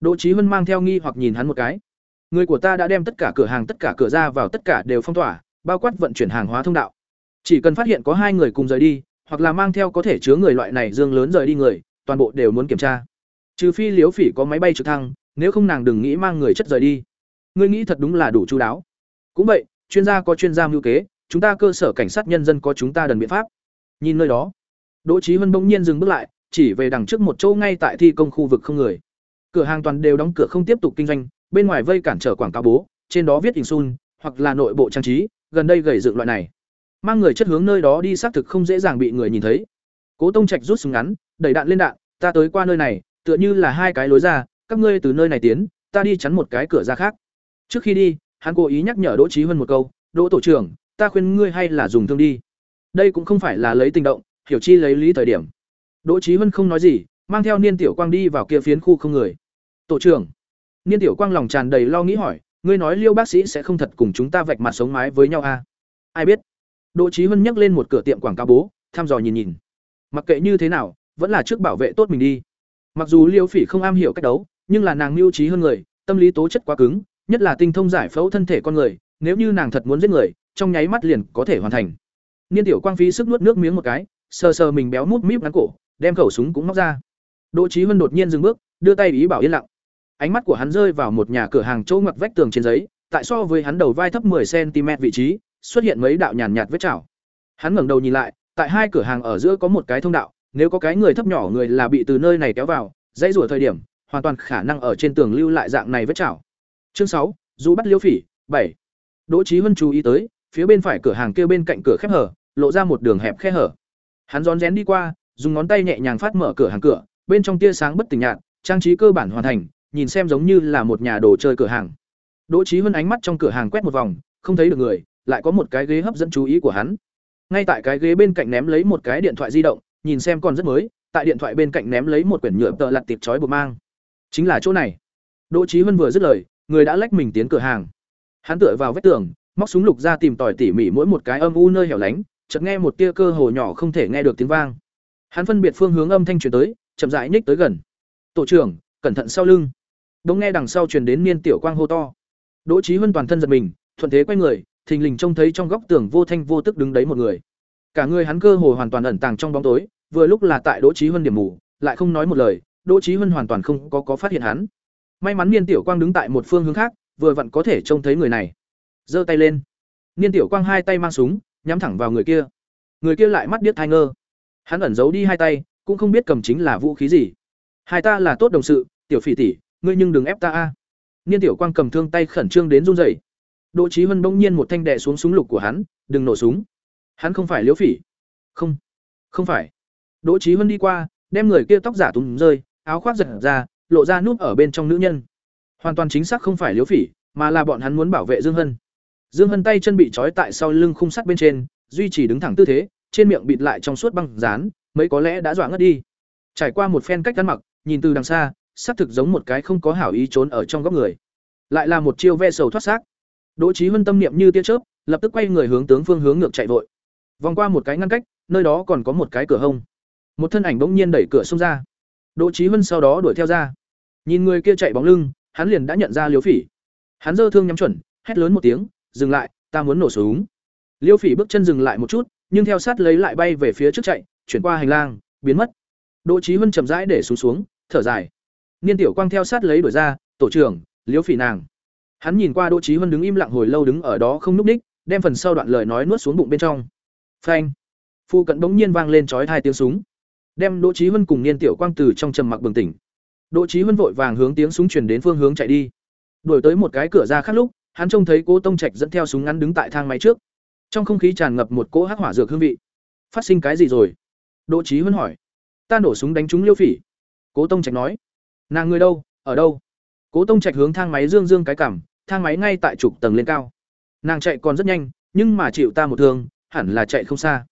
Đỗ Chí Hân mang theo nghi hoặc nhìn hắn một cái. Người của ta đã đem tất cả cửa hàng tất cả cửa ra vào tất cả đều phong tỏa, bao quát vận chuyển hàng hóa thông đạo. Chỉ cần phát hiện có hai người cùng rời đi, hoặc là mang theo có thể chứa người loại này dương lớn rời đi người, toàn bộ đều muốn kiểm tra. Trừ phi Liễu Phỉ có máy bay trực thăng, nếu không nàng đừng nghĩ mang người chất rời đi. Ngươi nghĩ thật đúng là đủ chu đáo. Cũng vậy, chuyên gia có chuyên gia mưu kế, chúng ta cơ sở cảnh sát nhân dân có chúng ta đần biện pháp. Nhìn nơi đó, Đỗ Chí Hân bỗng nhiên dừng bước lại, chỉ về đằng trước một chỗ ngay tại thi công khu vực không người. Cửa hàng toàn đều đóng cửa không tiếp tục kinh doanh, bên ngoài vây cản trở quảng cáo bố, trên đó viết hình sun hoặc là nội bộ trang trí, gần đây gầy dựng loại này. Mang người chất hướng nơi đó đi xác thực không dễ dàng bị người nhìn thấy. Cố Tông Trạch rút súng ngắn, đẩy đạn lên đạn, ta tới qua nơi này, tựa như là hai cái lối ra, các ngươi từ nơi này tiến, ta đi chắn một cái cửa ra khác. Trước khi đi, hắn cố ý nhắc nhở Đỗ Chí hơn một câu, "Đỗ tổ trưởng, ta khuyên ngươi hay là dùng thương đi." Đây cũng không phải là lấy tình động, hiểu chi lấy lý thời điểm. Đỗ Chí hơn không nói gì, mang theo Niên Tiểu Quang đi vào kia phiến khu không người. "Tổ trưởng." Niên Tiểu Quang lòng tràn đầy lo nghĩ hỏi, "Ngươi nói Liêu bác sĩ sẽ không thật cùng chúng ta vạch mặt sống mái với nhau à?" "Ai biết?" Đỗ Chí Hân nhấc lên một cửa tiệm quảng cáo bố, thăm dò nhìn nhìn. Mặc kệ như thế nào, vẫn là trước bảo vệ tốt mình đi. Mặc dù Liêu Phỉ không am hiểu cách đấu, nhưng là nàng mưu trí hơn người, tâm lý tố chất quá cứng, nhất là tinh thông giải phẫu thân thể con người, nếu như nàng thật muốn giết người, trong nháy mắt liền có thể hoàn thành. Niên Tiểu Quang phí sức nuốt nước miếng một cái, sờ sờ mình béo mút míp ngắn cổ, đem khẩu súng cũng móc ra. Đỗ Chí Hân đột nhiên dừng bước, đưa tay ý bảo yên lặng. Ánh mắt của hắn rơi vào một nhà cửa hàng chỗ ngoặt vách tường trên giấy, tại so với hắn đầu vai thấp 10 cm vị trí, xuất hiện mấy đạo nhàn nhạt vết chảo. Hắn ngẩng đầu nhìn lại, tại hai cửa hàng ở giữa có một cái thông đạo, nếu có cái người thấp nhỏ người là bị từ nơi này kéo vào, dãy rủa thời điểm, hoàn toàn khả năng ở trên tường lưu lại dạng này vết chảo. Chương sáu, dù bắt Liêu Phỉ, bảy. Đỗ Chí Hân chú ý tới, phía bên phải cửa hàng kia bên cạnh cửa khép hở, lộ ra một đường hẹp khe hở. Hắn rón rén đi qua, dùng ngón tay nhẹ nhàng phát mở cửa hàng cửa, bên trong tia sáng bất tỉnh nhạt, trang trí cơ bản hoàn thành, nhìn xem giống như là một nhà đồ chơi cửa hàng. Đỗ Chí Hân ánh mắt trong cửa hàng quét một vòng, không thấy được người, lại có một cái ghế hấp dẫn chú ý của hắn. Ngay tại cái ghế bên cạnh ném lấy một cái điện thoại di động, nhìn xem còn rất mới, tại điện thoại bên cạnh ném lấy một quyển nhựa tờ lật tiệp chói buộc mang. Chính là chỗ này. Đỗ Chí Hân vừa dứt lời, người đã lách mình tiến cửa hàng. Hắn tựa vào vách tường, móc súng lục ra tìm tòi tỉ mỉ mỗi một cái âm u nơi hẻo lánh, chợt nghe một tia cơ hồ nhỏ không thể nghe được tiếng vang. Hắn phân biệt phương hướng âm thanh truyền tới, chậm rãi nhích tới gần. "Tổ trưởng, cẩn thận sau lưng." Bỗng nghe đằng sau truyền đến niên tiểu quang hô to. Đỗ Chí huân toàn thân giật mình, thuận thế quay người, thình lình trông thấy trong góc tường vô thanh vô tức đứng đấy một người. Cả người hắn cơ hồ hoàn toàn ẩn tàng trong bóng tối, vừa lúc là tại Đỗ Chí huân điểm mù, lại không nói một lời, Đỗ Chí huân hoàn toàn không có có phát hiện hắn. May mắn Niên Tiểu Quang đứng tại một phương hướng khác, vừa vặn có thể trông thấy người này. Giơ tay lên. Niên Tiểu Quang hai tay mang súng, nhắm thẳng vào người kia. Người kia lại mắt điếc thai ngơ. Hắn ẩn giấu đi hai tay, cũng không biết cầm chính là vũ khí gì. Hai ta là tốt đồng sự, tiểu phỉ tỷ, ngươi nhưng đừng ép ta a. À. Niên Tiểu Quang cầm thương tay khẩn trương đến run rẩy. Đỗ Chí Hân bỗng nhiên một thanh đè xuống súng lục của hắn, "Đừng nổ súng." Hắn không phải Liễu Phỉ. "Không, không phải." Đỗ Chí Hân đi qua, đem người kia tóc giả túm rơi, áo khoác giật ra, lộ ra nút ở bên trong nữ nhân. Hoàn toàn chính xác không phải Liễu Phỉ, mà là bọn hắn muốn bảo vệ Dương Hân. Dương Hân tay chân bị trói tại sau lưng khung sắt bên trên, duy trì đứng thẳng tư thế, trên miệng bịt lại trong suốt băng dán, mấy có lẽ đã dọa ngất đi. Trải qua một phen cách ăn mặc, nhìn từ đằng xa, xác thực giống một cái không có hảo ý trốn ở trong góc người. Lại là một chiêu ve sầu thoát xác. Đỗ Chí Hân tâm niệm như tia chớp, lập tức quay người hướng tướng phương hướng ngược chạy vội. Vòng qua một cái ngăn cách, nơi đó còn có một cái cửa hông. Một thân ảnh bỗng nhiên đẩy cửa xông ra. Đỗ Chí Hân sau đó đuổi theo ra. Nhìn người kia chạy bóng lưng, hắn liền đã nhận ra Liêu Phỉ. Hắn dơ thương nhắm chuẩn, hét lớn một tiếng, "Dừng lại, ta muốn nổ súng." Liêu Phỉ bước chân dừng lại một chút, nhưng theo sát lấy lại bay về phía trước chạy, chuyển qua hành lang, biến mất. Đỗ Chí Hân chậm rãi để xuống xuống, thở dài. Niên Tiểu Quang theo sát lấy đuổi ra, "Tổ trưởng, liễu Phỉ nàng." Hắn nhìn qua Đỗ Chí Hân đứng im lặng hồi lâu đứng ở đó không nhúc nhích, đem phần sau đoạn lời nói nuốt xuống bụng bên trong. Phanh! Phu cận bỗng nhiên vang lên chói hai tiếng súng đem Đỗ Chí Hân cùng Niên Tiểu Quang từ trong trầm mặc bừng tỉnh. Đỗ Chí Hân vội vàng hướng tiếng súng truyền đến phương hướng chạy đi. Đuổi tới một cái cửa ra khác lúc, hắn trông thấy Cố Tông Trạch dẫn theo súng ngắn đứng tại thang máy trước. Trong không khí tràn ngập một cỗ hắc hỏa dược hương vị. Phát sinh cái gì rồi? Đỗ Chí Hân hỏi. Ta nổ súng đánh trúng Liêu Phỉ. Cố Tông Trạch nói. Nàng người đâu? Ở đâu? Cố Tông Trạch hướng thang máy dương dương cái cảm thang máy ngay tại trục tầng lên cao. Nàng chạy còn rất nhanh, nhưng mà chịu ta một thương, hẳn là chạy không xa.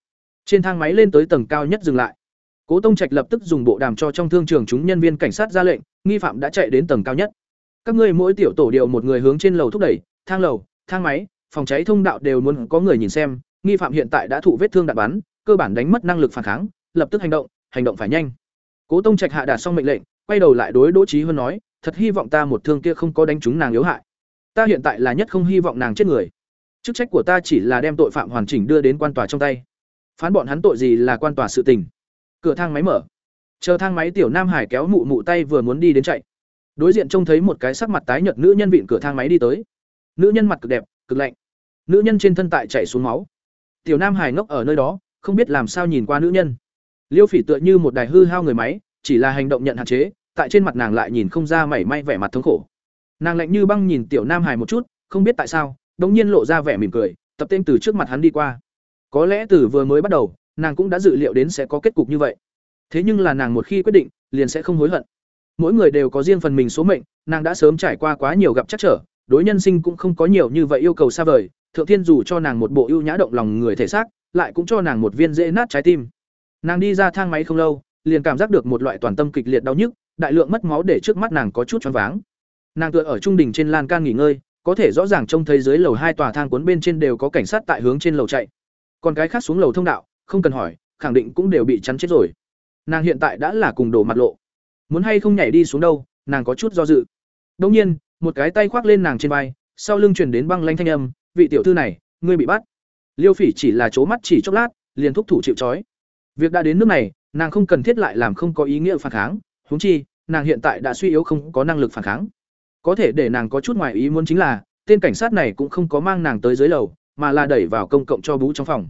Trên thang máy lên tới tầng cao nhất dừng lại. Cố Tông Trạch lập tức dùng bộ đàm cho trong thương trường chúng nhân viên cảnh sát ra lệnh, nghi phạm đã chạy đến tầng cao nhất. Các ngươi mỗi tiểu tổ điều một người hướng trên lầu thúc đẩy, thang lầu, thang máy, phòng cháy thông đạo đều muốn có người nhìn xem, nghi phạm hiện tại đã thụ vết thương đạn bắn, cơ bản đánh mất năng lực phản kháng, lập tức hành động, hành động phải nhanh. Cố Tông Trạch hạ đạt xong mệnh lệnh, quay đầu lại đối Đỗ Chí Huân nói, thật hy vọng ta một thương kia không có đánh trúng nàng yếu hại. Ta hiện tại là nhất không hy vọng nàng chết người. Chức trách của ta chỉ là đem tội phạm hoàn chỉnh đưa đến quan tòa trong tay. Phán bọn hắn tội gì là quan tòa sự tình. Cửa thang máy mở. Chờ thang máy tiểu nam hải kéo mụ mụ tay vừa muốn đi đến chạy. Đối diện trông thấy một cái sắc mặt tái nhợt nữ nhân vịn cửa thang máy đi tới. Nữ nhân mặt cực đẹp cực lạnh. Nữ nhân trên thân tại chảy xuống máu. Tiểu nam hải ngốc ở nơi đó không biết làm sao nhìn qua nữ nhân. Liêu phỉ tựa như một đài hư hao người máy chỉ là hành động nhận hạn chế, tại trên mặt nàng lại nhìn không ra mảy may vẻ mặt thống khổ. Nàng lạnh như băng nhìn tiểu nam hải một chút, không biết tại sao đ ỗ n g nhiên lộ ra vẻ mỉm cười, tập tên từ trước mặt hắn đi qua. Có lẽ từ vừa mới bắt đầu, nàng cũng đã dự liệu đến sẽ có kết cục như vậy. Thế nhưng là nàng một khi quyết định, liền sẽ không hối hận. Mỗi người đều có riêng phần mình số mệnh, nàng đã sớm trải qua quá nhiều gặp chắc trở, đối nhân sinh cũng không có nhiều như vậy yêu cầu xa vời, thượng thiên dù cho nàng một bộ ưu nhã động lòng người thể xác, lại cũng cho nàng một viên dễ nát trái tim. Nàng đi ra thang máy không lâu liền cảm giác được một loại toàn tâm kịch liệt đau nhức, đại lượng mất máu để trước mắt nàng có chút choáng váng. Nàng tựa ở trung đỉnh trên lan can nghỉ ngơi, có thể rõ ràng trông thấy dưới lầu hai tòa thang cuốn bên trên đều có cảnh sát tại hướng trên lầu chạy. Còn cái khác xuống lầu thông đạo, không cần hỏi, khẳng định cũng đều bị chắn chết rồi. Nàng hiện tại đã là cùng đổ mặt lộ. Muốn hay không nhảy đi xuống đâu, nàng có chút do dự. Đông nhiên, một cái tay khoác lên nàng trên vai, sau lưng truyền đến băng lanh thanh âm, vị tiểu thư này, ngươi bị bắt. Liêu phỉ chỉ là chố mắt chỉ chốc lát, liền thúc thủ chịu trói. việc đã đến nước này nàng không cần thiết lại làm không có ý nghĩa phản kháng, huống chi, nàng hiện tại đã suy yếu không có năng lực phản kháng. Có thể để nàng có chút ngoài ý muốn chính là, tên cảnh sát này cũng không có mang nàng tới dưới lầu, mà là đẩy vào công cộng cho bú trong phòng.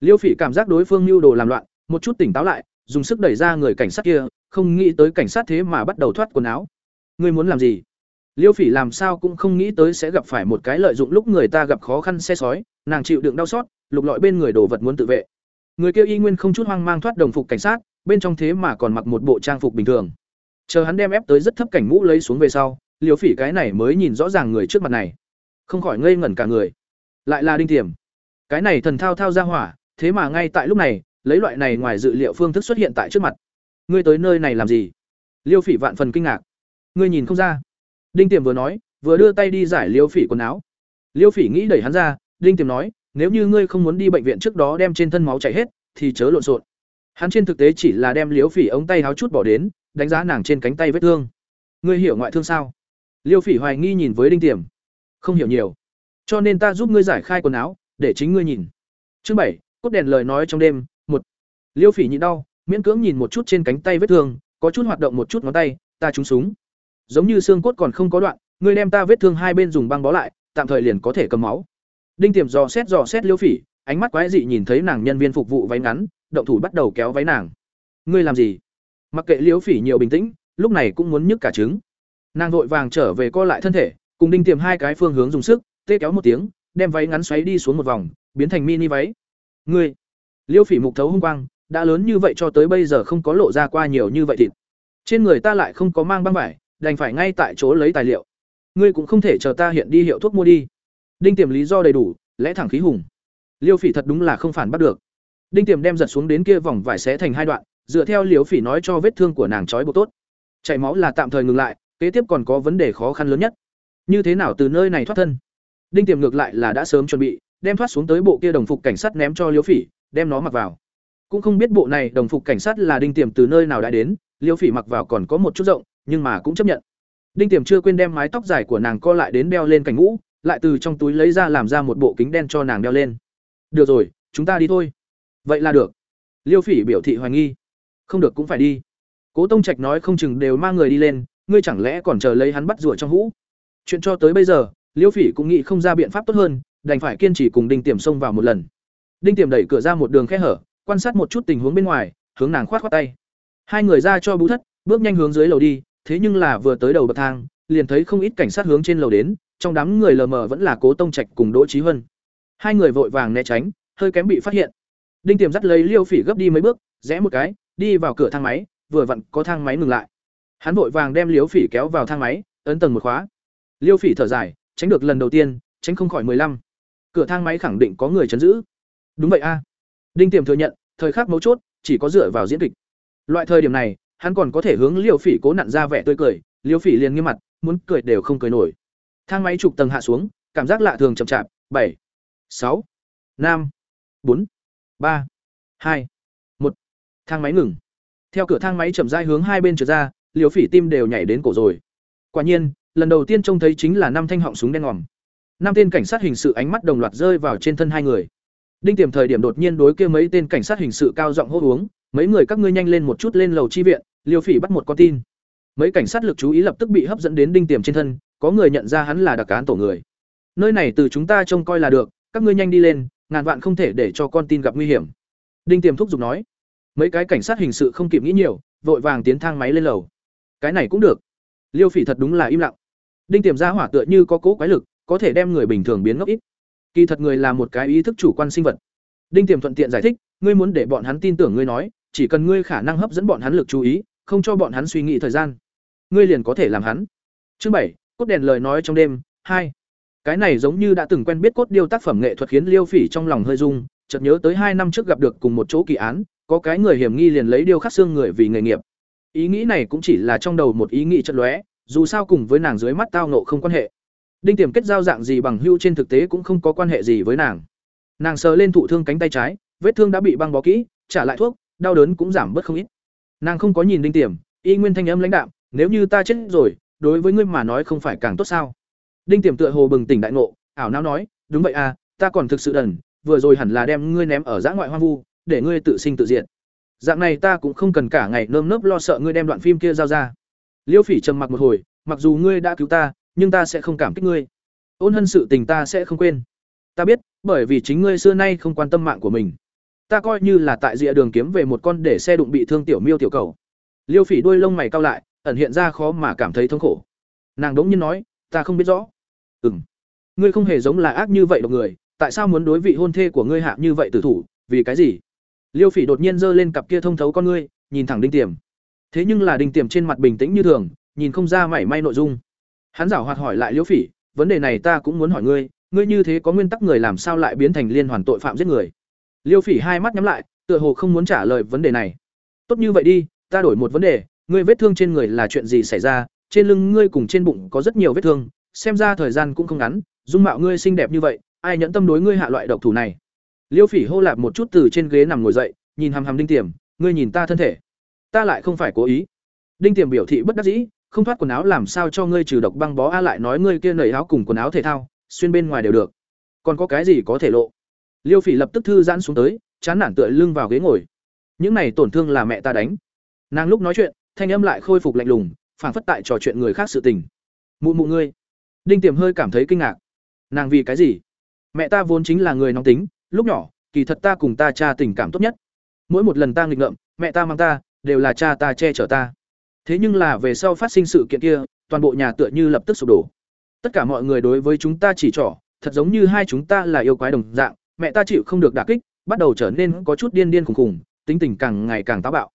Liêu phỉ cảm giác đối phương mưu đồ làm loạn, một chút tỉnh táo lại, dùng sức đẩy ra người cảnh sát kia, không nghĩ tới cảnh sát thế mà bắt đầu thoát quần áo. Ngươi muốn làm gì? Liêu phỉ làm sao cũng không nghĩ tới sẽ gặp phải một cái lợi dụng lúc người ta gặp khó khăn, xe sói, nàng chịu đựng đau xót, lục lọi bên người đồ vật muốn tự vệ người kia y nguyên không chút hoang mang thoát đồng phục cảnh sát, bên trong thế mà còn mặc một bộ trang phục bình thường. Chờ hắn đem ép tới rất thấp cảnh mũ lấy xuống về sau liêu phỉ cái này mới nhìn rõ ràng người trước mặt này. Không khỏi ngây ngẩn cả người. Lại là đinh tiềm. Cái này thần thao thao ra hỏa, thế mà ngay tại lúc này, lấy loại này ngoài dự liệu phương thức xuất hiện tại trước mặt. Ngươi tới nơi này làm gì? Liêu phỉ vạn phần kinh ngạc. Ngươi nhìn không ra. Đinh tiềm vừa nói, vừa đưa tay đi giải liêu phỉ quần áo. Liêu phỉ nghĩ đẩy hắn ra, đinh tiềm nói nếu như ngươi không muốn đi bệnh viện trước đó đem trên thân máu chảy hết, thì chớ lộn xộn. Hắn trên thực tế chỉ là đem liếu phỉ ống tay háo chút bỏ đến, đánh giá nàng trên cánh tay vết thương. Ngươi hiểu ngoại thương sao? Liêu phỉ hoài nghi nhìn với đinh tiềm. Không hiểu nhiều. Cho nên ta giúp ngươi giải khai quần áo, để chính ngươi nhìn. Chương bảy, cốt đèn lời nói trong đêm, một. Liêu phỉ nhịn đau, miễn cưỡng nhìn một chút trên cánh tay vết thương, có chút hoạt động một chút ngón tay, ta trúng súng. Giống như xương cốt còn không có đoạn, ngươi đem ta vết thương hai bên dùng băng bó lại, tạm thời liền có thể cầm máu đinh tiềm dò xét dò xét liêu phỉ, ánh mắt quái dị nhìn thấy nàng nhân viên phục vụ váy ngắn, động thủ bắt đầu kéo váy nàng. Ngươi làm gì? Mặc kệ liêu phỉ nhiều bình tĩnh, lúc này cũng muốn nhức cả trứng. Nàng vội vàng trở về co lại thân thể, cùng đinh tiềm hai cái phương hướng dùng sức, tê kéo một tiếng, đem váy ngắn xoáy đi xuống một vòng, biến thành mini váy. Ngươi! Liêu phỉ mục thấu hung quang, đã lớn như vậy cho tới bây giờ không có lộ ra qua nhiều như vậy thịt. Trên người ta lại không có mang băng vải, đành phải ngay tại chỗ lấy tài liệu. Ngươi cũng không thể chờ ta hiện đi hiệu thuốc mua đi đinh tiềm lý do đầy đủ, lẽ thẳng khí hùng. Liêu phỉ thật đúng là không phản bắt được. Đinh tiềm đem giật xuống đến kia vòng vải xé thành hai đoạn, dựa theo liêu phỉ nói cho vết thương của nàng trói buộc tốt. Chảy máu là tạm thời ngừng lại, kế tiếp còn có vấn đề khó khăn lớn nhất. Như thế nào từ nơi này thoát thân? Đinh tiềm ngược lại là đã sớm chuẩn bị, đem thoát xuống tới bộ kia đồng phục cảnh sát ném cho liêu phỉ, đem nó mặc vào. Cũng không biết bộ này đồng phục cảnh sát là đinh tiềm từ nơi nào đã đến, liêu phỉ mặc vào còn có một chút rộng, nhưng mà cũng chấp nhận. Đinh tiềm chưa quên đem mái tóc dài của nàng co lại đến đeo lên cành mũ lại từ trong túi lấy ra làm ra một bộ kính đen cho nàng đeo lên. Được rồi, chúng ta đi thôi. Vậy là được. Liêu phỉ biểu thị hoài nghi. Không được cũng phải đi. Cố tông trạch nói không chừng đều mang người đi lên, ngươi chẳng lẽ còn chờ lấy hắn bắt rùa trong hũ? Chuyện cho tới bây giờ, liêu phỉ cũng nghĩ không ra biện pháp tốt hơn, đành phải kiên trì cùng đinh tiềm xông vào một lần. Đinh tiềm đẩy cửa ra một đường khe hở, quan sát một chút tình huống bên ngoài, hướng nàng khoát khoát tay. Hai người ra cho bú thất, bước nhanh hướng dưới lầu đi, thế nhưng là vừa tới đầu bậc thang, liền thấy không ít cảnh sát hướng trên lầu đến trong đám người lờ mờ vẫn là cố tông trạch cùng đỗ trí huân. Hai người vội vàng né tránh, hơi kém bị phát hiện. Đinh tiềm dắt lấy liêu phỉ gấp đi mấy bước, rẽ một cái, đi vào cửa thang máy, vừa vặn có thang máy ngừng lại. Hắn vội vàng đem liêu phỉ kéo vào thang máy, ấn tầng một khóa. Liêu phỉ thở dài, tránh được lần đầu tiên, tránh không khỏi mười lăm. Cửa thang máy khẳng định có người chấn giữ. Đúng vậy a. Đinh tiềm thừa nhận, thời khắc mấu chốt, chỉ có dựa vào diễn kịch. Loại thời điểm này, hắn còn có thể hướng liêu phỉ cố nặn ra vẻ tươi cười, liêu phỉ liền nghiêm mặt, muốn cười đều không cười nổi thang máy chụp tầng hạ xuống cảm giác lạ thường chậm chạp bảy sáu năm bốn ba hai một thang máy ngừng theo cửa thang máy chậm rãi hướng hai bên trượt ra liều phỉ tim đều nhảy đến cổ rồi Quả nhiên, lần đầu tiên trông thấy chính là năm thanh họng súng đen ngòm. Năm tên cảnh sát hình sự ánh mắt đồng loạt rơi vào trên thân hai người. Đinh Tiềm thời điểm đột nhiên đối kia mấy tên cảnh sát hình sự cao giọng hô uống, mấy người các ngươi nhanh lên một chút lên lầu chi viện, Liều Phỉ bắt một con tin. Mấy cảnh sát lực chú ý lập tức bị hấp dẫn đến Đinh Tiềm trên thân, có người nhận ra hắn là đặc cán tổ người. Nơi này từ chúng ta trông coi là được, các ngươi nhanh đi lên, ngàn vạn không thể để cho con tin gặp nguy hiểm. Đinh Tiềm thúc giục nói. Mấy cái cảnh sát hình sự không kịp nghĩ nhiều, vội vàng tiến thang máy lên lầu. Cái này cũng được. Liêu Phỉ thật đúng là im lặng. Đinh Tiềm ra hỏa tựa như có cố quái lực, có thể đem người bình thường biến ngốc ít. Kỳ thật người là một cái ý thức chủ quan sinh vật. Đinh Tiềm thuận tiện giải thích, ngươi muốn để bọn hắn tin tưởng ngươi nói, chỉ cần ngươi khả năng hấp dẫn bọn hắn lực chú ý, không cho bọn hắn suy nghĩ thời gian, ngươi liền có thể làm hắn. Chương bảy, cốt đèn lời nói trong đêm, hai. Cái này giống như đã từng quen biết cốt điêu tác phẩm nghệ thuật khiến Liêu Phỉ trong lòng hơi rung, chợt nhớ tới hai năm trước gặp được cùng một chỗ kỳ án, có cái người hiểm nghi liền lấy điêu khắc xương người vì nghề nghiệp. Ý nghĩ này cũng chỉ là trong đầu một ý nghĩ chợt lóe, dù sao cùng với nàng dưới mắt tao nộ không quan hệ. Đinh Tiềm kết giao dạng gì bằng hữu trên thực tế cũng không có quan hệ gì với nàng. Nàng sờ lên thụ thương cánh tay trái, vết thương đã bị băng bó kỹ, trả lại thuốc, đau đớn cũng giảm bớt không ít. Nàng không có nhìn Đinh Tiềm, y nguyên thanh âm lãnh đạm, nếu như ta chết rồi, đối với ngươi mà nói không phải càng tốt sao? Đinh Tiềm tựa hồ bừng tỉnh đại ngộ, ảo não nói, đúng vậy à, ta còn thực sự đần, vừa rồi hẳn là đem ngươi ném ở giã ngoại hoang vu, để ngươi tự sinh tự diệt. Dạng này ta cũng không cần cả ngày nơm nớp lo sợ ngươi đem đoạn phim kia giao ra. Liêu Phỉ trầm mặc một hồi, mặc dù ngươi đã cứu ta, nhưng ta sẽ không cảm kích ngươi. Ôn hân sự tình ta sẽ không quên. Ta biết, bởi vì chính ngươi xưa nay không quan tâm mạng của mình. Ta coi như là tại rìa đường kiếm về một con để xe đụng bị thương tiểu miêu tiểu cầu. Liêu Phỉ đuôi lông mày cau lại, ẩn hiện ra khó mà cảm thấy thống khổ. Nàng đống nhiên nói, ta không biết rõ. Ừm. Ngươi không hề giống là ác như vậy độc người, tại sao muốn đối vị hôn thê của ngươi hạ như vậy tử thủ, vì cái gì? Liêu Phỉ đột nhiên giơ lên cặp kia thông thấu con ngươi, nhìn thẳng Đinh Tiềm. Thế nhưng là Đinh Tiềm trên mặt bình tĩnh như thường, nhìn không ra mảy may nội dung. Hắn giảo hoạt hỏi lại Liêu Phỉ, vấn đề này ta cũng muốn hỏi ngươi, ngươi như thế có nguyên tắc người làm sao lại biến thành liên hoàn tội phạm giết người? Liêu Phỉ hai mắt nhắm lại, tựa hồ không muốn trả lời vấn đề này. Tốt như vậy đi, ta đổi một vấn đề, ngươi vết thương trên người là chuyện gì xảy ra? Trên lưng ngươi cùng trên bụng có rất nhiều vết thương, xem ra thời gian cũng không ngắn, dung mạo ngươi xinh đẹp như vậy, ai nhẫn tâm đối ngươi hạ loại độc thủ này? Liêu Phỉ hô lạp một chút từ trên ghế nằm ngồi dậy, nhìn hằm hằm Đinh Tiềm, ngươi nhìn ta thân thể, ta lại không phải cố ý. Đinh Tiềm biểu thị bất đắc dĩ, không thoát quần áo làm sao cho ngươi trừ độc băng bó a lại nói ngươi kia nảy áo cùng quần áo thể thao, xuyên bên ngoài đều được. Còn có cái gì có thể lộ? Liêu Phỉ lập tức thư giãn xuống tới, chán nản tựa lưng vào ghế ngồi. Những này tổn thương là mẹ ta đánh. Nàng lúc nói chuyện, thanh âm lại khôi phục lạnh lùng, phảng phất tại trò chuyện người khác sự tình. Mụ mụ ngươi. Đinh Tiềm hơi cảm thấy kinh ngạc. Nàng vì cái gì? Mẹ ta vốn chính là người nóng tính, lúc nhỏ, kỳ thật ta cùng ta cha tình cảm tốt nhất. Mỗi một lần ta nghịch ngợm, mẹ ta mang ta, đều là cha ta che chở ta. Thế nhưng là về sau phát sinh sự kiện kia, toàn bộ nhà tựa như lập tức sụp đổ. Tất cả mọi người đối với chúng ta chỉ trỏ, thật giống như hai chúng ta là yêu quái đồng dạng, mẹ ta chịu không được đả kích, bắt đầu trở nên có chút điên điên khủng khủng, tính tình càng ngày càng táo bạo.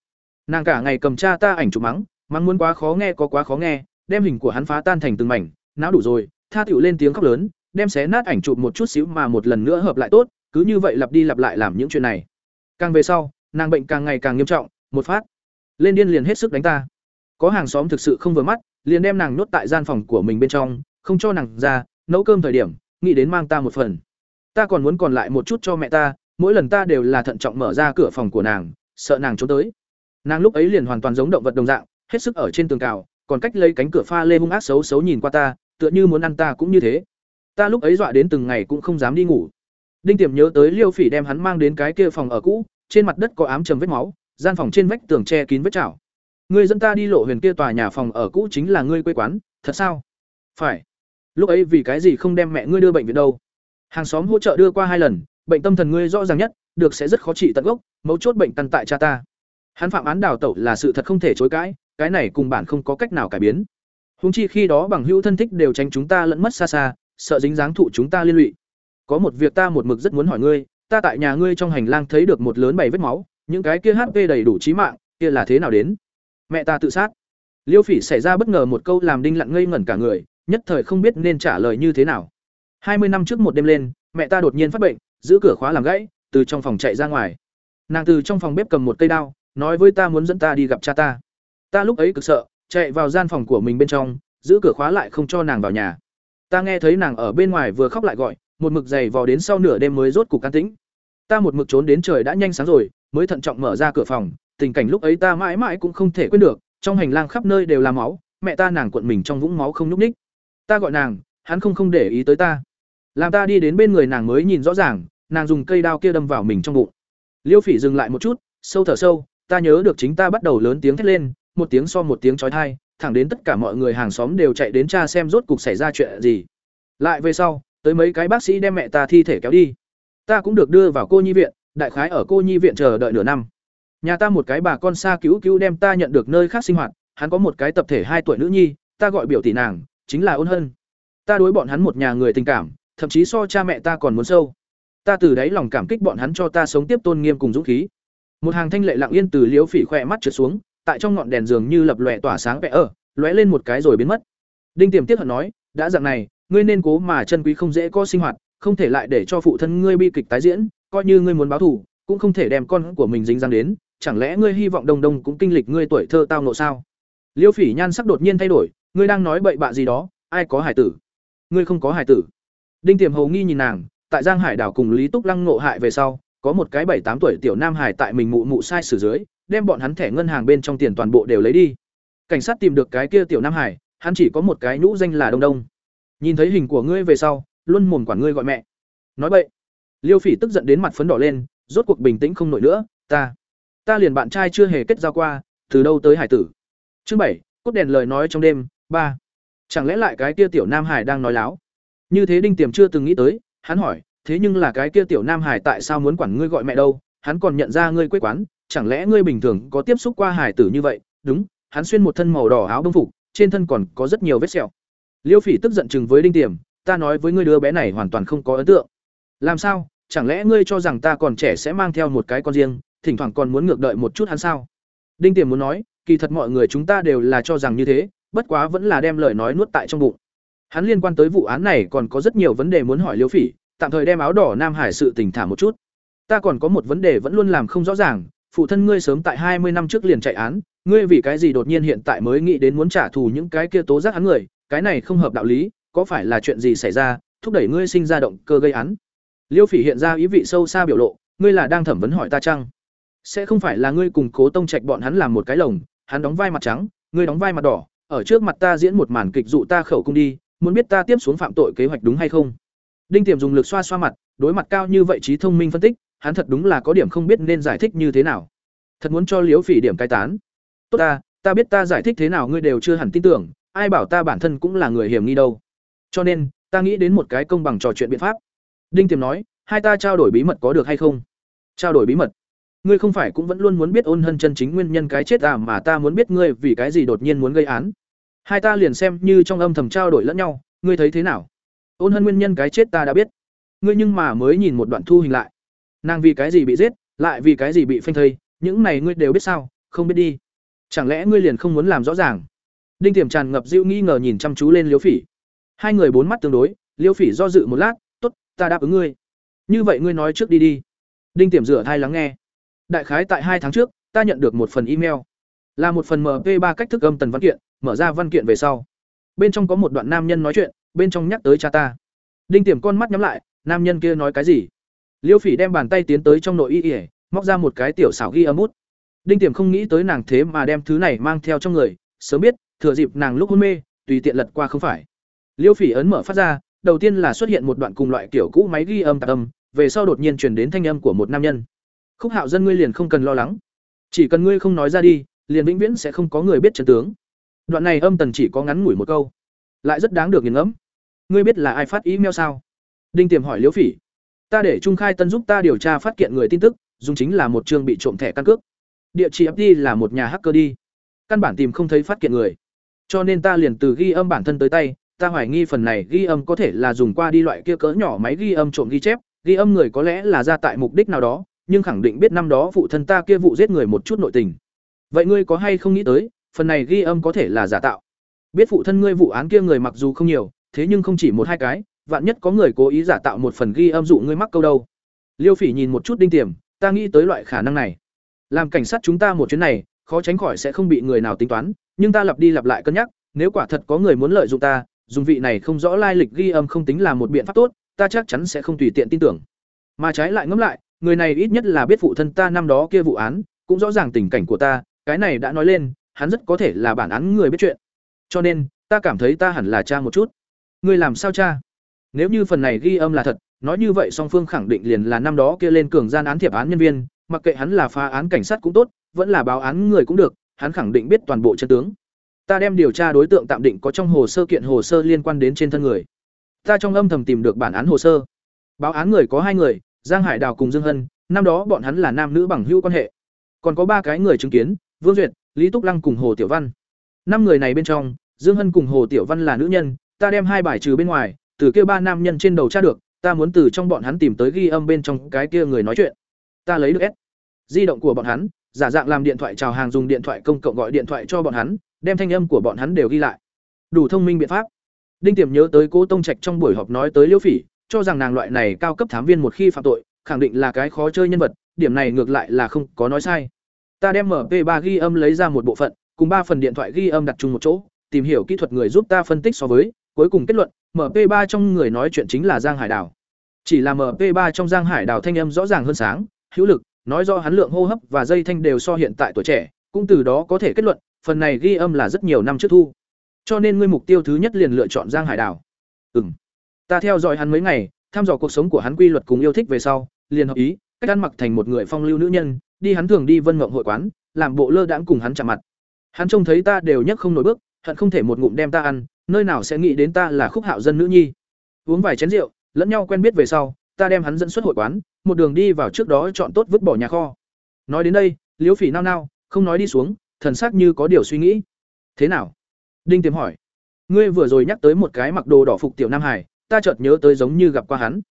Nàng cả ngày cầm cha ta ảnh chụp mắng, mắng muốn quá khó nghe có quá khó nghe, đem hình của hắn phá tan thành từng mảnh, não đủ rồi, tha tiểu lên tiếng khóc lớn, đem xé nát ảnh chụp một chút xíu mà một lần nữa hợp lại tốt, cứ như vậy lặp đi lặp lại làm những chuyện này. Càng về sau, nàng bệnh càng ngày càng nghiêm trọng, một phát lên điên liền hết sức đánh ta. Có hàng xóm thực sự không vừa mắt, liền đem nàng nhốt tại gian phòng của mình bên trong, không cho nàng ra, nấu cơm thời điểm, nghĩ đến mang ta một phần. Ta còn muốn còn lại một chút cho mẹ ta, mỗi lần ta đều là thận trọng mở ra cửa phòng của nàng, sợ nàng trốn tới. Nàng lúc ấy liền hoàn toàn giống động vật đồng dạng, hết sức ở trên tường cào, còn cách lấy cánh cửa pha lê hung ác xấu xấu nhìn qua ta, tựa như muốn ăn ta cũng như thế. Ta lúc ấy dọa đến từng ngày cũng không dám đi ngủ. Đinh Tiềm nhớ tới Liêu Phỉ đem hắn mang đến cái kia phòng ở cũ, trên mặt đất có ám trầm vết máu, gian phòng trên vách tường che kín vết chảo. Người dân ta đi lộ huyền kia tòa nhà phòng ở cũ chính là ngươi quê quán, thật sao? Phải. Lúc ấy vì cái gì không đem mẹ ngươi đưa bệnh viện đâu? Hàng xóm hỗ trợ đưa qua hai lần, bệnh tâm thần ngươi rõ ràng nhất, được sẽ rất khó trị tận gốc, mấu chốt bệnh căn tại cha ta. Hắn phạm án đào tẩu là sự thật không thể chối cãi, cái này cùng bản không có cách nào cải biến. húng chi khi đó bằng hữu thân thích đều tránh chúng ta lẫn mất xa xa, sợ dính dáng thụ chúng ta liên lụy. Có một việc ta một mực rất muốn hỏi ngươi, ta tại nhà ngươi trong hành lang thấy được một lớn bảy vết máu, những cái kia HP đầy đủ chí mạng, kia là thế nào đến? Mẹ ta tự sát. Liêu Phỉ xảy ra bất ngờ một câu làm Đinh Lặng ngây ngẩn cả người, nhất thời không biết nên trả lời như thế nào. Hai mươi năm trước một đêm lên, mẹ ta đột nhiên phát bệnh, giữ cửa khóa làm gãy, từ trong phòng chạy ra ngoài. Nàng từ trong phòng bếp cầm một cây đao, nói với ta muốn dẫn ta đi gặp cha ta. Ta lúc ấy cực sợ, chạy vào gian phòng của mình bên trong, giữ cửa khóa lại không cho nàng vào nhà. Ta nghe thấy nàng ở bên ngoài vừa khóc lại gọi, một mực giày vò đến sau nửa đêm mới rốt cục can tĩnh. Ta một mực trốn đến trời đã nhanh sáng rồi, mới thận trọng mở ra cửa phòng, tình cảnh lúc ấy ta mãi mãi cũng không thể quên được, trong hành lang khắp nơi đều là máu, mẹ ta nàng cuộn mình trong vũng máu không nhúc ních ta gọi nàng hắn không không để ý tới ta làm ta đi đến bên người nàng mới nhìn rõ ràng nàng dùng cây đao kia đâm vào mình trong bụng liêu phỉ dừng lại một chút sâu thở sâu ta nhớ được chính ta bắt đầu lớn tiếng thét lên, một tiếng so một tiếng trói thai thẳng đến tất cả mọi người hàng xóm đều chạy đến cha xem rốt cục xảy ra chuyện gì. Lại về sau, tới mấy cái bác sĩ đem mẹ ta thi thể kéo đi. Ta cũng được đưa vào cô nhi viện, đại khái ở cô nhi viện chờ đợi nửa năm. Nhà ta một cái bà con xa cứu cứu đem ta nhận được nơi khác sinh hoạt, hắn có một cái tập thể hai tuổi nữ nhi, ta gọi biểu tỷ nàng, chính là ôn hân. Ta đối bọn hắn một nhà người tình cảm, thậm chí so cha mẹ ta còn muốn sâu. Ta từ đáy lòng cảm kích bọn hắn cho ta sống tiếp tôn nghiêm cùng dũng khí một hàng thanh lệ lặng yên từ liễu phỉ khoe mắt trượt xuống, tại trong ngọn đèn dường như lập lòe tỏa sáng vẽ ở, lóe lên một cái rồi biến mất. Đinh tiềm tiếc hận nói, đã dạng này, ngươi nên cố mà chân quý không dễ có sinh hoạt, không thể lại để cho phụ thân ngươi bi kịch tái diễn, coi như ngươi muốn báo thù, cũng không thể đem con của mình dính dáng đến, chẳng lẽ ngươi hy vọng đông đông cũng kinh lịch ngươi tuổi thơ tao nộ sao? Liêu phỉ nhan sắc đột nhiên thay đổi, ngươi đang nói bậy bạ gì đó, ai có hải tử? Ngươi không có hải tử. Đinh tiềm hầu nghi nhìn nàng, tại giang hải đảo cùng lý túc lăng ngộ hại về sau có một cái bảy tám tuổi tiểu nam hải tại mình mụ mụ sai sử dưới, đem bọn hắn thẻ ngân hàng bên trong tiền toàn bộ đều lấy đi. Cảnh sát tìm được cái kia tiểu nam hải hắn chỉ có một cái nhũ danh là đông đông. Nhìn thấy hình của ngươi về sau, luôn mồm quản ngươi gọi mẹ. Nói vậy liêu phỉ tức giận đến mặt phấn đỏ lên, rốt cuộc bình tĩnh không nổi nữa, ta ta liền bạn trai chưa hề kết giao qua, từ đâu tới hải tử? Chương bảy, cốt đèn lời nói trong đêm, ba. Chẳng lẽ lại cái kia tiểu nam hải đang nói láo? Như thế đinh tiềm chưa từng nghĩ tới, hắn hỏi thế nhưng là cái kia tiểu nam hải tại sao muốn quản ngươi gọi mẹ đâu? Hắn còn nhận ra ngươi quê quán, chẳng lẽ ngươi bình thường có tiếp xúc qua hải tử như vậy? Đúng, hắn xuyên một thân màu đỏ áo bông phục, trên thân còn có rất nhiều vết sẹo. Liêu phỉ tức giận chừng với đinh tiềm, ta nói với ngươi đứa bé này hoàn toàn không có ấn tượng. Làm sao? Chẳng lẽ ngươi cho rằng ta còn trẻ sẽ mang theo một cái con riêng, thỉnh thoảng còn muốn ngược đợi một chút hắn sao? Đinh tiềm muốn nói, kỳ thật mọi người chúng ta đều là cho rằng như thế, bất quá vẫn là đem lời nói nuốt tại trong bụng. Hắn liên quan tới vụ án này còn có rất nhiều vấn đề muốn hỏi liêu phỉ tạm thời đem áo đỏ nam hải sự tình thả một chút. Ta còn có một vấn đề vẫn luôn làm không rõ ràng, phụ thân ngươi sớm tại hai mươi năm trước liền chạy án, ngươi vì cái gì đột nhiên hiện tại mới nghĩ đến muốn trả thù những cái kia tố giác hắn người, cái này không hợp đạo lý, có phải là chuyện gì xảy ra, thúc đẩy ngươi sinh ra động cơ gây án? Liêu phỉ hiện ra ý vị sâu xa biểu lộ, ngươi là đang thẩm vấn hỏi ta chăng? Sẽ không phải là ngươi cùng cố tông trạch bọn hắn làm một cái lồng, hắn đóng vai mặt trắng, ngươi đóng vai mặt đỏ, ở trước mặt ta diễn một màn kịch dụ ta khẩu cung đi, muốn biết ta tiếp xuống phạm tội kế hoạch đúng hay không? Đinh tiềm dùng lực xoa xoa mặt, đối mặt cao như vậy trí thông minh phân tích, hắn thật đúng là có điểm không biết nên giải thích như thế nào. Thật muốn cho liếu phỉ điểm cai tán. Tốt ta ta biết ta giải thích thế nào ngươi đều chưa hẳn tin tưởng, ai bảo ta bản thân cũng là người hiểm nghi đâu. Cho nên, ta nghĩ đến một cái công bằng trò chuyện biện pháp. Đinh tiềm nói, hai ta trao đổi bí mật có được hay không? Trao đổi bí mật? Ngươi không phải cũng vẫn luôn muốn biết ôn hân chân chính nguyên nhân cái chết à mà ta muốn biết ngươi vì cái gì đột nhiên muốn gây án. Hai ta liền xem như trong âm thầm trao đổi lẫn nhau, ngươi thấy thế nào? Ôn hân nguyên nhân cái chết ta đã biết. Ngươi nhưng mà mới nhìn một đoạn thu hình lại. Nàng vì cái gì bị giết, lại vì cái gì bị phanh thây, những này ngươi đều biết sao, không biết đi. Chẳng lẽ ngươi liền không muốn làm rõ ràng? Đinh tiềm tràn ngập dịu nghi ngờ nhìn chăm chú lên liễu phỉ. Hai người bốn mắt tương đối, liễu phỉ do dự một lát, tốt, ta đáp ứng ngươi. Như vậy ngươi nói trước đi đi. Đinh tiềm rửa thai lắng nghe. Đại khái tại hai tháng trước, ta nhận được một phần email. Là một phần mp 3 cách thức âm tần văn kiện, mở ra văn kiện về sau. Bên trong có một đoạn nam nhân nói chuyện bên trong nhắc tới cha ta. Đinh tiềm con mắt nhắm lại, nam nhân kia nói cái gì? Liêu phỉ đem bàn tay tiến tới trong nội y ỉa móc ra một cái tiểu xảo ghi âm út đinh tiềm không nghĩ tới nàng thế mà đem thứ này mang theo trong người, sớm biết, thừa dịp nàng lúc hôn mê, tùy tiện lật qua không phải. Liêu phỉ ấn mở phát ra, đầu tiên là xuất hiện một đoạn cùng loại kiểu cũ máy ghi âm tạp âm, về sau đột nhiên truyền đến thanh âm của một nam nhân. Khúc hạo dân ngươi liền không cần lo lắng. Chỉ cần ngươi không nói ra đi, liền vĩnh viễn sẽ không có người biết chân tướng. Đoạn này âm tần chỉ có ngắn ngủi một câu. Lại rất đáng được nghiền ngẫm ngươi biết là ai phát email sao? Đinh tiềm hỏi liễu phỉ. Ta để trung khai tân giúp ta điều tra phát kiện người tin tức, dùng chính là một chương bị trộm thẻ căn cước. Địa chỉ fd là một nhà hacker đi. Căn bản tìm không thấy phát kiện người. Cho nên ta liền từ ghi âm bản thân tới tay, ta hoài nghi phần này ghi âm có thể là dùng qua đi loại kia cỡ nhỏ máy ghi âm trộm ghi chép. Ghi âm người có lẽ là ra tại mục đích nào đó, nhưng khẳng định biết năm đó phụ thân ta kia vụ giết người một chút nội tình. Vậy ngươi có hay không nghĩ tới, phần này ghi âm có thể là giả tạo? Biết phụ thân ngươi vụ án kia người mặc dù không nhiều thế nhưng không chỉ một hai cái vạn nhất có người cố ý giả tạo một phần ghi âm dụ ngươi mắc câu đâu. Liêu phỉ nhìn một chút đinh tiềm ta nghĩ tới loại khả năng này. Làm cảnh sát chúng ta một chuyến này khó tránh khỏi sẽ không bị người nào tính toán nhưng ta lặp đi lặp lại cân nhắc nếu quả thật có người muốn lợi dụng ta dùng vị này không rõ lai lịch ghi âm không tính là một biện pháp tốt ta chắc chắn sẽ không tùy tiện tin tưởng. Mà trái lại ngẫm lại người này ít nhất là biết phụ thân ta năm đó kia vụ án cũng rõ ràng tình cảnh của ta cái này đã nói lên hắn rất có thể là bản án người biết chuyện. Cho nên, ta cảm thấy ta hẳn là cha một chút. Ngươi làm sao cha? Nếu như phần này ghi âm là thật, nói như vậy song phương khẳng định liền là năm đó kia lên cường gian án thiệp án nhân viên, mặc kệ hắn là phá án cảnh sát cũng tốt, vẫn là báo án người cũng được, hắn khẳng định biết toàn bộ chân tướng. Ta đem điều tra đối tượng tạm định có trong hồ sơ kiện hồ sơ liên quan đến trên thân người. Ta trong âm thầm tìm được bản án hồ sơ. Báo án người có hai người, Giang Hải Đào cùng Dương Hân, năm đó bọn hắn là nam nữ bằng hữu quan hệ. Còn có ba cái người chứng kiến, Vương Duyệt, Lý Túc Lăng cùng Hồ Tiểu Văn. Năm người này bên trong, Dương Hân cùng Hồ Tiểu Văn là nữ nhân, ta đem hai bài trừ bên ngoài, từ kia ba nam nhân trên đầu tra được, ta muốn từ trong bọn hắn tìm tới ghi âm bên trong cái kia người nói chuyện. Ta lấy được S. Di động của bọn hắn, giả dạng làm điện thoại chào hàng dùng điện thoại công cộng gọi điện thoại cho bọn hắn, đem thanh âm của bọn hắn đều ghi lại. Đủ thông minh biện pháp. Đinh Tiềm nhớ tới Cố Tông Trạch trong buổi họp nói tới Liễu Phỉ, cho rằng nàng loại này cao cấp thám viên một khi phạm tội, khẳng định là cái khó chơi nhân vật, điểm này ngược lại là không có nói sai. Ta đem MP3 ghi âm lấy ra một bộ phận, cùng ba phần điện thoại ghi âm đặt chung một chỗ, tìm hiểu kỹ thuật người giúp ta phân tích so với, cuối cùng kết luận, MP3 trong người nói chuyện chính là Giang Hải Đào. Chỉ là MP3 trong Giang Hải Đào thanh âm rõ ràng hơn sáng, hữu lực, nói do hắn lượng hô hấp và dây thanh đều so hiện tại tuổi trẻ, cũng từ đó có thể kết luận, phần này ghi âm là rất nhiều năm trước thu. Cho nên ngươi mục tiêu thứ nhất liền lựa chọn Giang Hải Đào. m Ta theo dõi hắn mấy ngày, thăm dò cuộc sống của hắn quy luật cùng yêu thích về sau, liền hợp ý, cách ăn mặc thành một người phong lưu nữ nhân, đi hắn thường đi Vân Mộng hội quán, làm bộ lơ đãng cùng hắn chạm mặt. Hắn trông thấy ta đều nhấc không nổi bước, hận không thể một ngụm đem ta ăn, nơi nào sẽ nghĩ đến ta là khúc hạo dân nữ nhi. Uống vài chén rượu, lẫn nhau quen biết về sau, ta đem hắn dẫn xuất hội quán, một đường đi vào trước đó chọn tốt vứt bỏ nhà kho. Nói đến đây, Liễu Phỉ nao nao, không nói đi xuống, thần sắc như có điều suy nghĩ. Thế nào? Đinh Tiềm hỏi. Ngươi vừa rồi nhắc tới một cái mặc đồ đỏ phục tiểu Nam Hải, ta chợt nhớ tới giống như gặp qua hắn.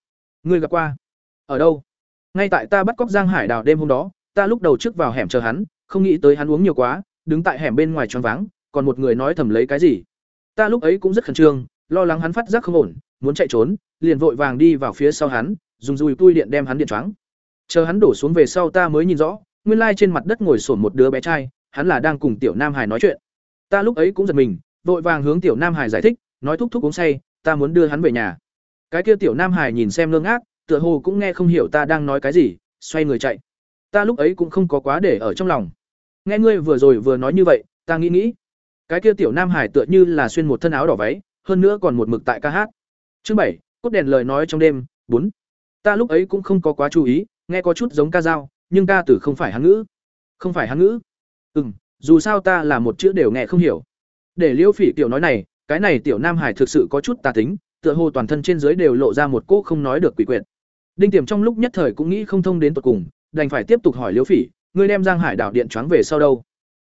Ngươi gặp qua? Ở đâu? Ngay tại ta bắt cóc Giang Hải Đào đêm hôm đó, ta lúc đầu trước vào hẻm chờ hắn, không nghĩ tới hắn uống nhiều quá, đứng tại hẻm bên ngoài choáng váng, còn một người nói thầm lấy cái gì. Ta lúc ấy cũng rất khẩn trương, lo lắng hắn phát giác không ổn, muốn chạy trốn, liền vội vàng đi vào phía sau hắn, dùng dùi tui điện đem hắn điện choáng. Chờ hắn đổ xuống về sau ta mới nhìn rõ, nguyên lai trên mặt đất ngồi xổm một đứa bé trai, hắn là đang cùng tiểu Nam Hải nói chuyện. Ta lúc ấy cũng giật mình, vội vàng hướng tiểu Nam Hải giải thích, nói thúc thúc uống say, ta muốn đưa hắn về nhà. Cái kia tiểu Nam Hải nhìn xem lương ác, tựa hồ cũng nghe không hiểu ta đang nói cái gì, xoay người chạy. Ta lúc ấy cũng không có quá để ở trong lòng. Nghe ngươi vừa rồi vừa nói như vậy, ta nghĩ nghĩ. Cái kia tiểu Nam Hải tựa như là xuyên một thân áo đỏ váy, hơn nữa còn một mực tại ca hát. Chương bảy, cốt đèn lời nói trong đêm, bốn. Ta lúc ấy cũng không có quá chú ý, nghe có chút giống ca dao, nhưng ca từ không phải hán ngữ. Không phải hán ngữ. Ừm, dù sao ta là một chữ đều nghe không hiểu. Để Liễu Phỉ tiểu nói này, cái này tiểu Nam Hải thực sự có chút tà tính, tựa hồ toàn thân trên dưới đều lộ ra một cỗ không nói được quỷ quyệt. Đinh Tiềm trong lúc nhất thời cũng nghĩ không thông đến tận cùng, đành phải tiếp tục hỏi Liễu Phỉ, ngươi đem Giang Hải đảo điện choáng về sau đâu?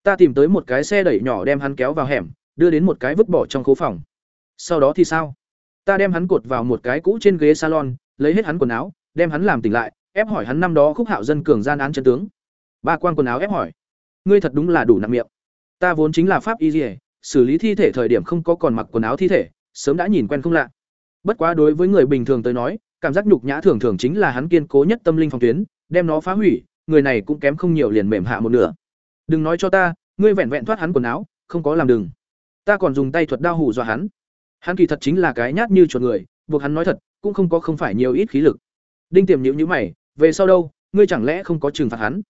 Ta tìm tới một cái xe đẩy nhỏ đem hắn kéo vào hẻm, đưa đến một cái vứt bỏ trong khố phòng. Sau đó thì sao? Ta đem hắn cột vào một cái cũ trên ghế salon, lấy hết hắn quần áo, đem hắn làm tỉnh lại, ép hỏi hắn năm đó khúc hạo dân cường gian án chân tướng. Ba quan quần áo ép hỏi, ngươi thật đúng là đủ nặng miệng. Ta vốn chính là pháp y dỉa xử lý thi thể thời điểm không có còn mặc quần áo thi thể, sớm đã nhìn quen không lạ. Bất quá đối với người bình thường tới nói, cảm giác nhục nhã thường thường chính là hắn kiên cố nhất tâm linh phòng tuyến, đem nó phá hủy, người này cũng kém không nhiều liền mềm hạ một nửa. Đừng nói cho ta, ngươi vẹn vẹn thoát hắn quần áo, không có làm đừng. Ta còn dùng tay thuật đao hù dọa hắn. Hắn kỳ thật chính là cái nhát như chuột người, buộc hắn nói thật, cũng không có không phải nhiều ít khí lực. Đinh Tiềm nhữ nhữ mày, về sau đâu, ngươi chẳng lẽ không có trừng phạt hắn?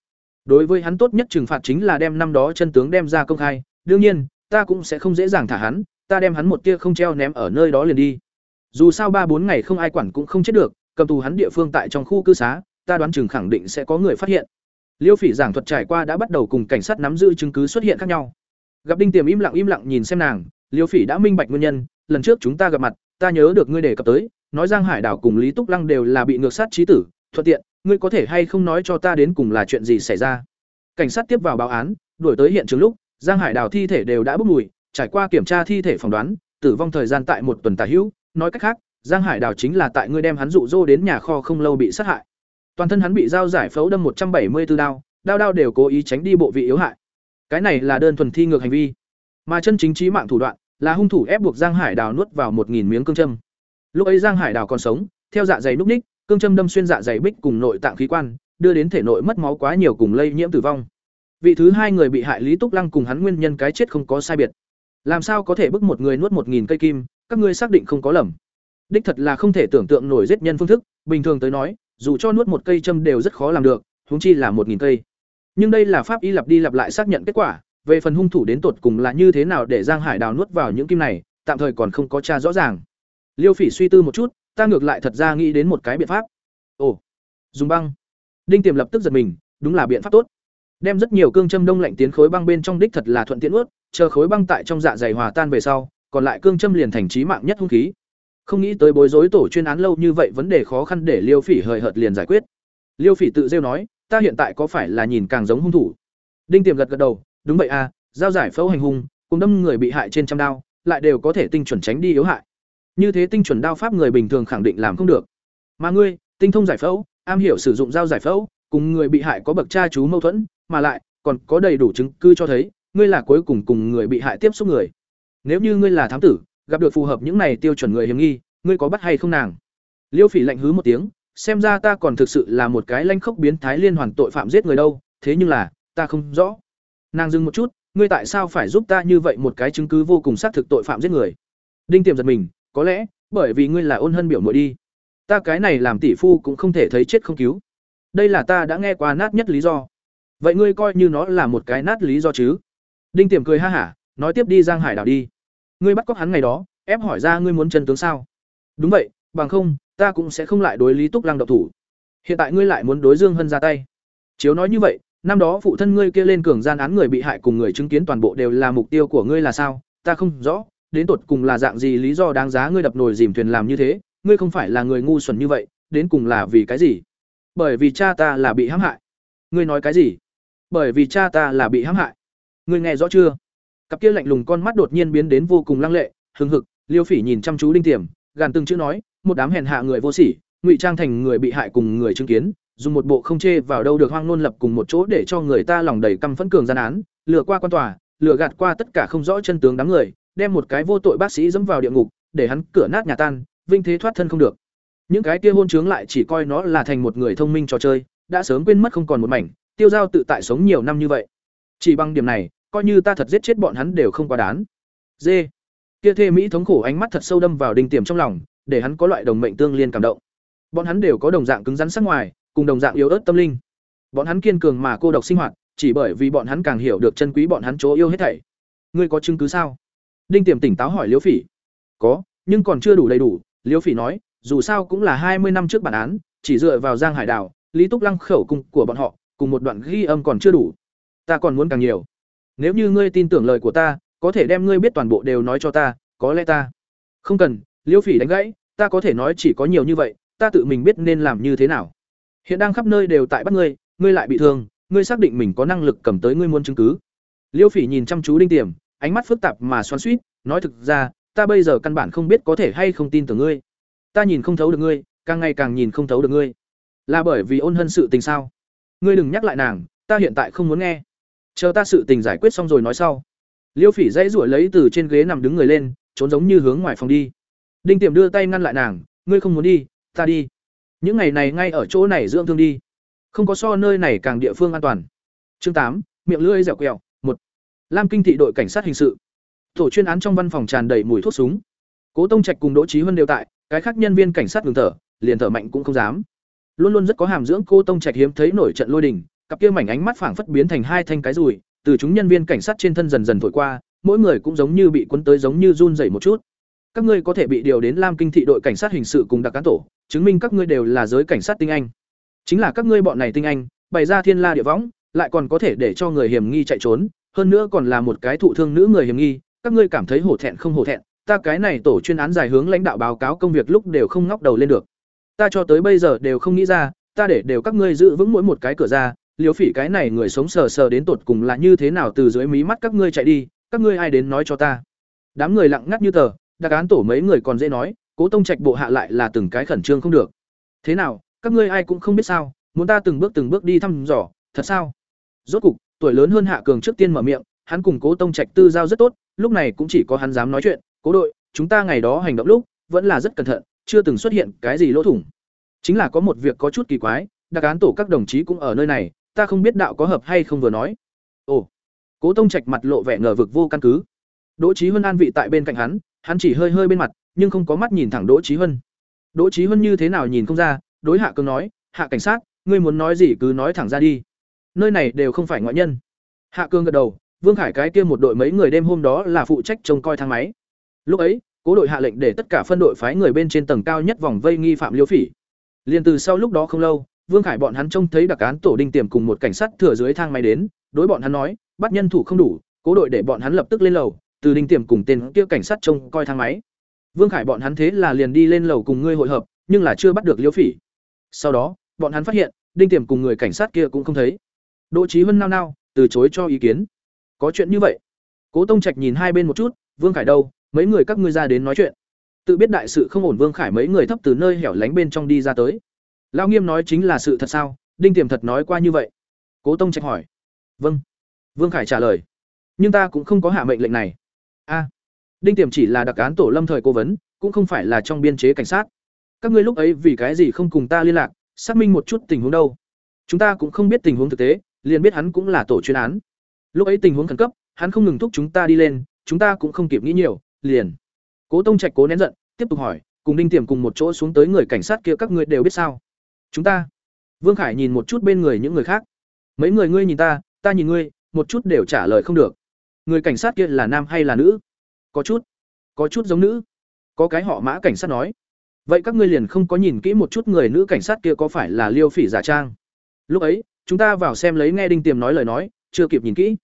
Đối với hắn tốt nhất trừng phạt chính là đem năm đó chân tướng đem ra công khai, đương nhiên, ta cũng sẽ không dễ dàng thả hắn, ta đem hắn một tia không treo ném ở nơi đó liền đi. Dù sao ba bốn ngày không ai quản cũng không chết được, cầm tù hắn địa phương tại trong khu cư xá, ta đoán chừng khẳng định sẽ có người phát hiện. Liêu Phỉ giảng thuật trải qua đã bắt đầu cùng cảnh sát nắm giữ chứng cứ xuất hiện khác nhau. Gặp Đinh Tiềm im lặng im lặng nhìn xem nàng, Liêu Phỉ đã minh bạch nguyên nhân, lần trước chúng ta gặp mặt, ta nhớ được ngươi đề cập tới, nói Giang Hải Đảo cùng Lý Túc Lăng đều là bị ngược sát chí tử, thuận tiện, ngươi có thể hay không nói cho ta đến cùng là chuyện gì xảy ra? Cảnh sát tiếp vào báo án, đuổi tới hiện trường lúc, Giang Hải Đảo thi thể đều đã bốc mùi, trải qua kiểm tra thi thể phỏng đoán, tử vong thời gian tại một tuần tà hữu, nói cách khác, Giang Hải Đảo chính là tại ngươi đem hắn dụ dỗ đến nhà kho không lâu bị sát hại. Toàn thân hắn bị dao giải phẫu đâm một trăm bảy mươi 174 đao, đao đao đều cố ý tránh đi bộ vị yếu hại. Cái này là đơn thuần thi ngược hành vi, mà chân chính trí mạng thủ đoạn là hung thủ ép buộc Giang Hải Đào nuốt vào một nghìn miếng cương châm. Lúc ấy Giang Hải Đào còn sống, theo dạ dày núc ních, cương châm đâm xuyên dạ dày bích cùng nội tạng khí quan, đưa đến thể nội mất máu quá nhiều cùng lây nhiễm tử vong. Vị thứ hai người bị hại Lý Túc Lăng cùng hắn nguyên nhân cái chết không có sai biệt. Làm sao có thể bức một người nuốt một nghìn cây kim, các ngươi xác định không có lầm. Đích thật là không thể tưởng tượng nổi giết nhân phương thức, bình thường tới nói, dù cho nuốt một cây châm đều rất khó làm được, huống chi là một nghìn cây. Nhưng đây là pháp y lặp đi lặp lại xác nhận kết quả, về phần hung thủ đến tột cùng là như thế nào để Giang Hải Đào nuốt vào những kim này, tạm thời còn không có tra rõ ràng. Liêu Phỉ suy tư một chút, ta ngược lại thật ra nghĩ đến một cái biện pháp. Ồ, dùng băng. Đinh Tiềm lập tức giật mình, đúng là biện pháp tốt. Đem rất nhiều cương châm đông lạnh tiến khối băng bên trong đích thật là thuận tiện nuốt, chờ khối băng tại trong dạ dày hòa tan về sau, còn lại cương châm liền thành chí mạng nhất hung khí. Không nghĩ tới bối rối tổ chuyên án lâu như vậy vấn đề khó khăn để Liêu Phỉ hời hợt liền giải quyết. Liêu Phỉ tự rêu nói, ta hiện tại có phải là nhìn càng giống hung thủ? Đinh Tiềm gật gật đầu, đúng vậy à, giao giải phẫu hành hung, cùng đâm người bị hại trên trăm đao, lại đều có thể tinh chuẩn tránh đi yếu hại. Như thế tinh chuẩn đao pháp người bình thường khẳng định làm không được. Mà ngươi, tinh thông giải phẫu, am hiểu sử dụng dao giải phẫu, cùng người bị hại có bậc cha chú mâu thuẫn, mà lại còn có đầy đủ chứng cứ cho thấy, ngươi là cuối cùng cùng người bị hại tiếp xúc người. Nếu như ngươi là thám tử, gặp được phù hợp những này tiêu chuẩn người hiểm nghi, ngươi có bắt hay không nàng? Liêu Phỉ lạnh hứ một tiếng, xem ra ta còn thực sự là một cái lanh khốc biến thái liên hoàn tội phạm giết người đâu, thế nhưng là, ta không rõ. Nàng dừng một chút, ngươi tại sao phải giúp ta như vậy một cái chứng cứ vô cùng xác thực tội phạm giết người? Đinh Tiềm giật mình, có lẽ, bởi vì ngươi là ôn hân biểu muội đi. Ta cái này làm tỷ phu cũng không thể thấy chết không cứu. Đây là ta đã nghe qua nát nhất lý do. Vậy ngươi coi như nó là một cái nát lý do chứ? Đinh Tiềm cười ha hả, nói tiếp đi Giang Hải đảo đi. Ngươi bắt cóc hắn ngày đó, ép hỏi ra ngươi muốn chân tướng sao? Đúng vậy, bằng không, ta cũng sẽ không lại đối Lý Túc Lăng độc thủ. Hiện tại ngươi lại muốn đối Dương Hân ra tay. Chiếu nói như vậy, năm đó phụ thân ngươi kia lên cường gian án người bị hại cùng người chứng kiến toàn bộ đều là mục tiêu của ngươi là sao? Ta không rõ, đến tột cùng là dạng gì lý do đáng giá ngươi đập nồi dìm thuyền làm như thế, ngươi không phải là người ngu xuẩn như vậy, đến cùng là vì cái gì? Bởi vì cha ta là bị hãm hại. Ngươi nói cái gì? Bởi vì cha ta là bị hãm hại. Ngươi nghe rõ chưa? Cặp kia lạnh lùng con mắt đột nhiên biến đến vô cùng lăng lệ, hừng hực, Liêu Phỉ nhìn chăm chú linh Tiềm, gàn từng chữ nói, một đám hèn hạ người vô sỉ, ngụy trang thành người bị hại cùng người chứng kiến, dùng một bộ không chê vào đâu được hoang nôn lập cùng một chỗ để cho người ta lòng đầy căm phẫn cường gian án, lừa qua quan tòa, lừa gạt qua tất cả không rõ chân tướng đám người, đem một cái vô tội bác sĩ dẫm vào địa ngục, để hắn cửa nát nhà tan, vinh thế thoát thân không được. Những cái kia hôn trướng lại chỉ coi nó là thành một người thông minh trò chơi, đã sớm quên mất không còn một mảnh, tiêu giao tự tại sống nhiều năm như vậy. Chỉ bằng điểm này, coi như ta thật giết chết bọn hắn đều không quá đáng. D. Kia thê mỹ thống khổ ánh mắt thật sâu đâm vào đinh tiềm trong lòng, để hắn có loại đồng mệnh tương liên cảm động. Bọn hắn đều có đồng dạng cứng rắn sắc ngoài, cùng đồng dạng yếu ớt tâm linh. Bọn hắn kiên cường mà cô độc sinh hoạt, chỉ bởi vì bọn hắn càng hiểu được chân quý bọn hắn chỗ yêu hết thảy. Ngươi có chứng cứ sao? Đinh Tiềm tỉnh táo hỏi Liễu Phỉ. Có, nhưng còn chưa đủ đầy đủ, Liễu Phỉ nói, dù sao cũng là hai mươi năm trước bản án, chỉ dựa vào Giang Hải Đào, Lý Túc Lăng khẩu cung của bọn họ, cùng một đoạn ghi âm còn chưa đủ. Ta còn muốn càng nhiều. Nếu như ngươi tin tưởng lời của ta, có thể đem ngươi biết toàn bộ đều nói cho ta, có lẽ ta. Không cần, Liêu Phỉ đánh gãy, ta có thể nói chỉ có nhiều như vậy, ta tự mình biết nên làm như thế nào. Hiện đang khắp nơi đều tại bắt ngươi, ngươi lại bị thương, ngươi xác định mình có năng lực cầm tới ngươi muốn chứng cứ. Liêu Phỉ nhìn chăm chú Đinh Tiềm, ánh mắt phức tạp mà xoắn xuýt, nói thực ra, ta bây giờ căn bản không biết có thể hay không tin tưởng ngươi. Ta nhìn không thấu được ngươi, càng ngày càng nhìn không thấu được ngươi. Là bởi vì ôn hân sự tình sao? Ngươi đừng nhắc lại nàng, ta hiện tại không muốn nghe. Chờ ta sự tình giải quyết xong rồi nói sau. Liêu Phỉ dãy ruổi lấy từ trên ghế nằm đứng người lên, trốn giống như hướng ngoài phòng đi. Đinh Tiệm đưa tay ngăn lại nàng, ngươi không muốn đi, ta đi. Những ngày này ngay ở chỗ này dưỡng thương đi. Không có so nơi này càng địa phương an toàn. Chương tám, miệng lưỡi dẻo quẹo, một. Lam Kinh thị đội cảnh sát hình sự. Tổ chuyên án trong văn phòng tràn đầy mùi thuốc súng. Cố Tông Trạch cùng Đỗ Chí Huân đều tại, cái khác nhân viên cảnh sát ngừng thở, liền thở mạnh cũng không dám. Luôn luôn rất có hàm dưỡng cô Tông Trạch hiếm thấy nổi trận lôi đình, cặp kia mảnh ánh mắt phảng phất biến thành hai thanh cái rùi, từ chúng nhân viên cảnh sát trên thân dần dần thổi qua, mỗi người cũng giống như bị cuốn tới giống như run rẩy một chút. Các ngươi có thể bị điều đến lam kinh thị đội cảnh sát hình sự cùng đặc cán tổ chứng minh các ngươi đều là giới cảnh sát tinh anh. Chính là các ngươi bọn này tinh anh bày ra thiên la địa võng lại còn có thể để cho người hiểm nghi chạy trốn hơn nữa còn là một cái thụ thương nữ người hiểm nghi các ngươi cảm thấy hổ thẹn không hổ thẹn ta cái này tổ chuyên án dài hướng lãnh đạo báo cáo công việc lúc đều không ngóc đầu lên được. Ta cho tới bây giờ đều không nghĩ ra ta để đều các ngươi giữ vững mỗi một cái cửa ra liếu phỉ cái này người sống sờ sờ đến tột cùng là như thế nào từ dưới mí mắt các ngươi chạy đi, các ngươi ai đến nói cho ta? Đám người lặng ngắt như tờ, đặc án tổ mấy người còn dễ nói, cố tông trạch bộ hạ lại là từng cái khẩn trương không được. Thế nào, các ngươi ai cũng không biết sao, muốn ta từng bước từng bước đi thăm dò, thật sao? Rốt cục, tuổi lớn hơn hạ cường trước tiên mở miệng, hắn cùng cố tông trạch tư giao rất tốt, lúc này cũng chỉ có hắn dám nói chuyện, cố đội, chúng ta ngày đó hành động lúc, vẫn là rất cẩn thận, chưa từng xuất hiện cái gì lỗ thủng. Chính là có một việc có chút kỳ quái, đặc án tổ các đồng chí cũng ở nơi này ta không biết đạo có hợp hay không vừa nói. Ồ cố tông trạch mặt lộ vẻ ngờ vực vô căn cứ. Đỗ trí huân an vị tại bên cạnh hắn hắn chỉ hơi hơi bên mặt nhưng không có mắt nhìn thẳng đỗ trí huân. Đỗ trí huân như thế nào nhìn không ra đối hạ cường nói hạ cảnh sát ngươi muốn nói gì cứ nói thẳng ra đi. Nơi này đều không phải ngoại nhân. Hạ cương gật đầu Vương Khải cái kia một đội mấy người đêm hôm đó là phụ trách trông coi thang máy. Lúc ấy, cố đội hạ lệnh để tất cả phân đội phái người bên trên tầng cao nhất vòng vây nghi phạm Liêu Phỉ. Liên từ sau lúc đó không lâu, Vương Khải bọn hắn trông thấy đặc án tổ đinh tiềm cùng một cảnh sát thừa dưới thang máy đến, đối bọn hắn nói, bắt nhân thủ không đủ, cố đội để bọn hắn lập tức lên lầu, từ đinh tiềm cùng tên kia cảnh sát trông coi thang máy. Vương Khải bọn hắn thế là liền đi lên lầu cùng ngươi hội hợp, nhưng là chưa bắt được liễu Phỉ. Sau đó, bọn hắn phát hiện, đinh tiềm cùng người cảnh sát kia cũng không thấy. Đỗ Chí Vân nao nao, từ chối cho ý kiến. Có chuyện như vậy? Cố Tông Trạch nhìn hai bên một chút, Vương Khải đâu, mấy người các ngươi ra đến nói chuyện. Tự biết đại sự không ổn Vương Khải mấy người thấp từ nơi hẻo lánh bên trong đi ra tới. Lão Nghiêm nói chính là sự thật sao? Đinh Tiềm thật nói qua như vậy. Cố Tông Trạch hỏi. Vâng. Vương Khải trả lời. Nhưng ta cũng không có hạ mệnh lệnh này. A. Đinh Tiềm chỉ là đặc án tổ lâm thời cố vấn, cũng không phải là trong biên chế cảnh sát. Các ngươi lúc ấy vì cái gì không cùng ta liên lạc, xác minh một chút tình huống đâu? Chúng ta cũng không biết tình huống thực tế, liền biết hắn cũng là tổ chuyên án. Lúc ấy tình huống khẩn cấp, hắn không ngừng thúc chúng ta đi lên, chúng ta cũng không kịp nghĩ nhiều, liền. Cố Tông Trạch cố nén giận, tiếp tục hỏi, cùng Đinh Tiềm cùng một chỗ xuống tới người cảnh sát kia các ngươi đều biết sao? Chúng ta. Vương Khải nhìn một chút bên người những người khác. Mấy người ngươi nhìn ta, ta nhìn ngươi, một chút đều trả lời không được. Người cảnh sát kia là nam hay là nữ? Có chút. Có chút giống nữ. Có cái họ Mã cảnh sát nói. Vậy các ngươi liền không có nhìn kỹ một chút người nữ cảnh sát kia có phải là Liêu Phỉ giả trang? Lúc ấy, chúng ta vào xem lấy nghe Đinh Tiềm nói lời nói, chưa kịp nhìn kỹ.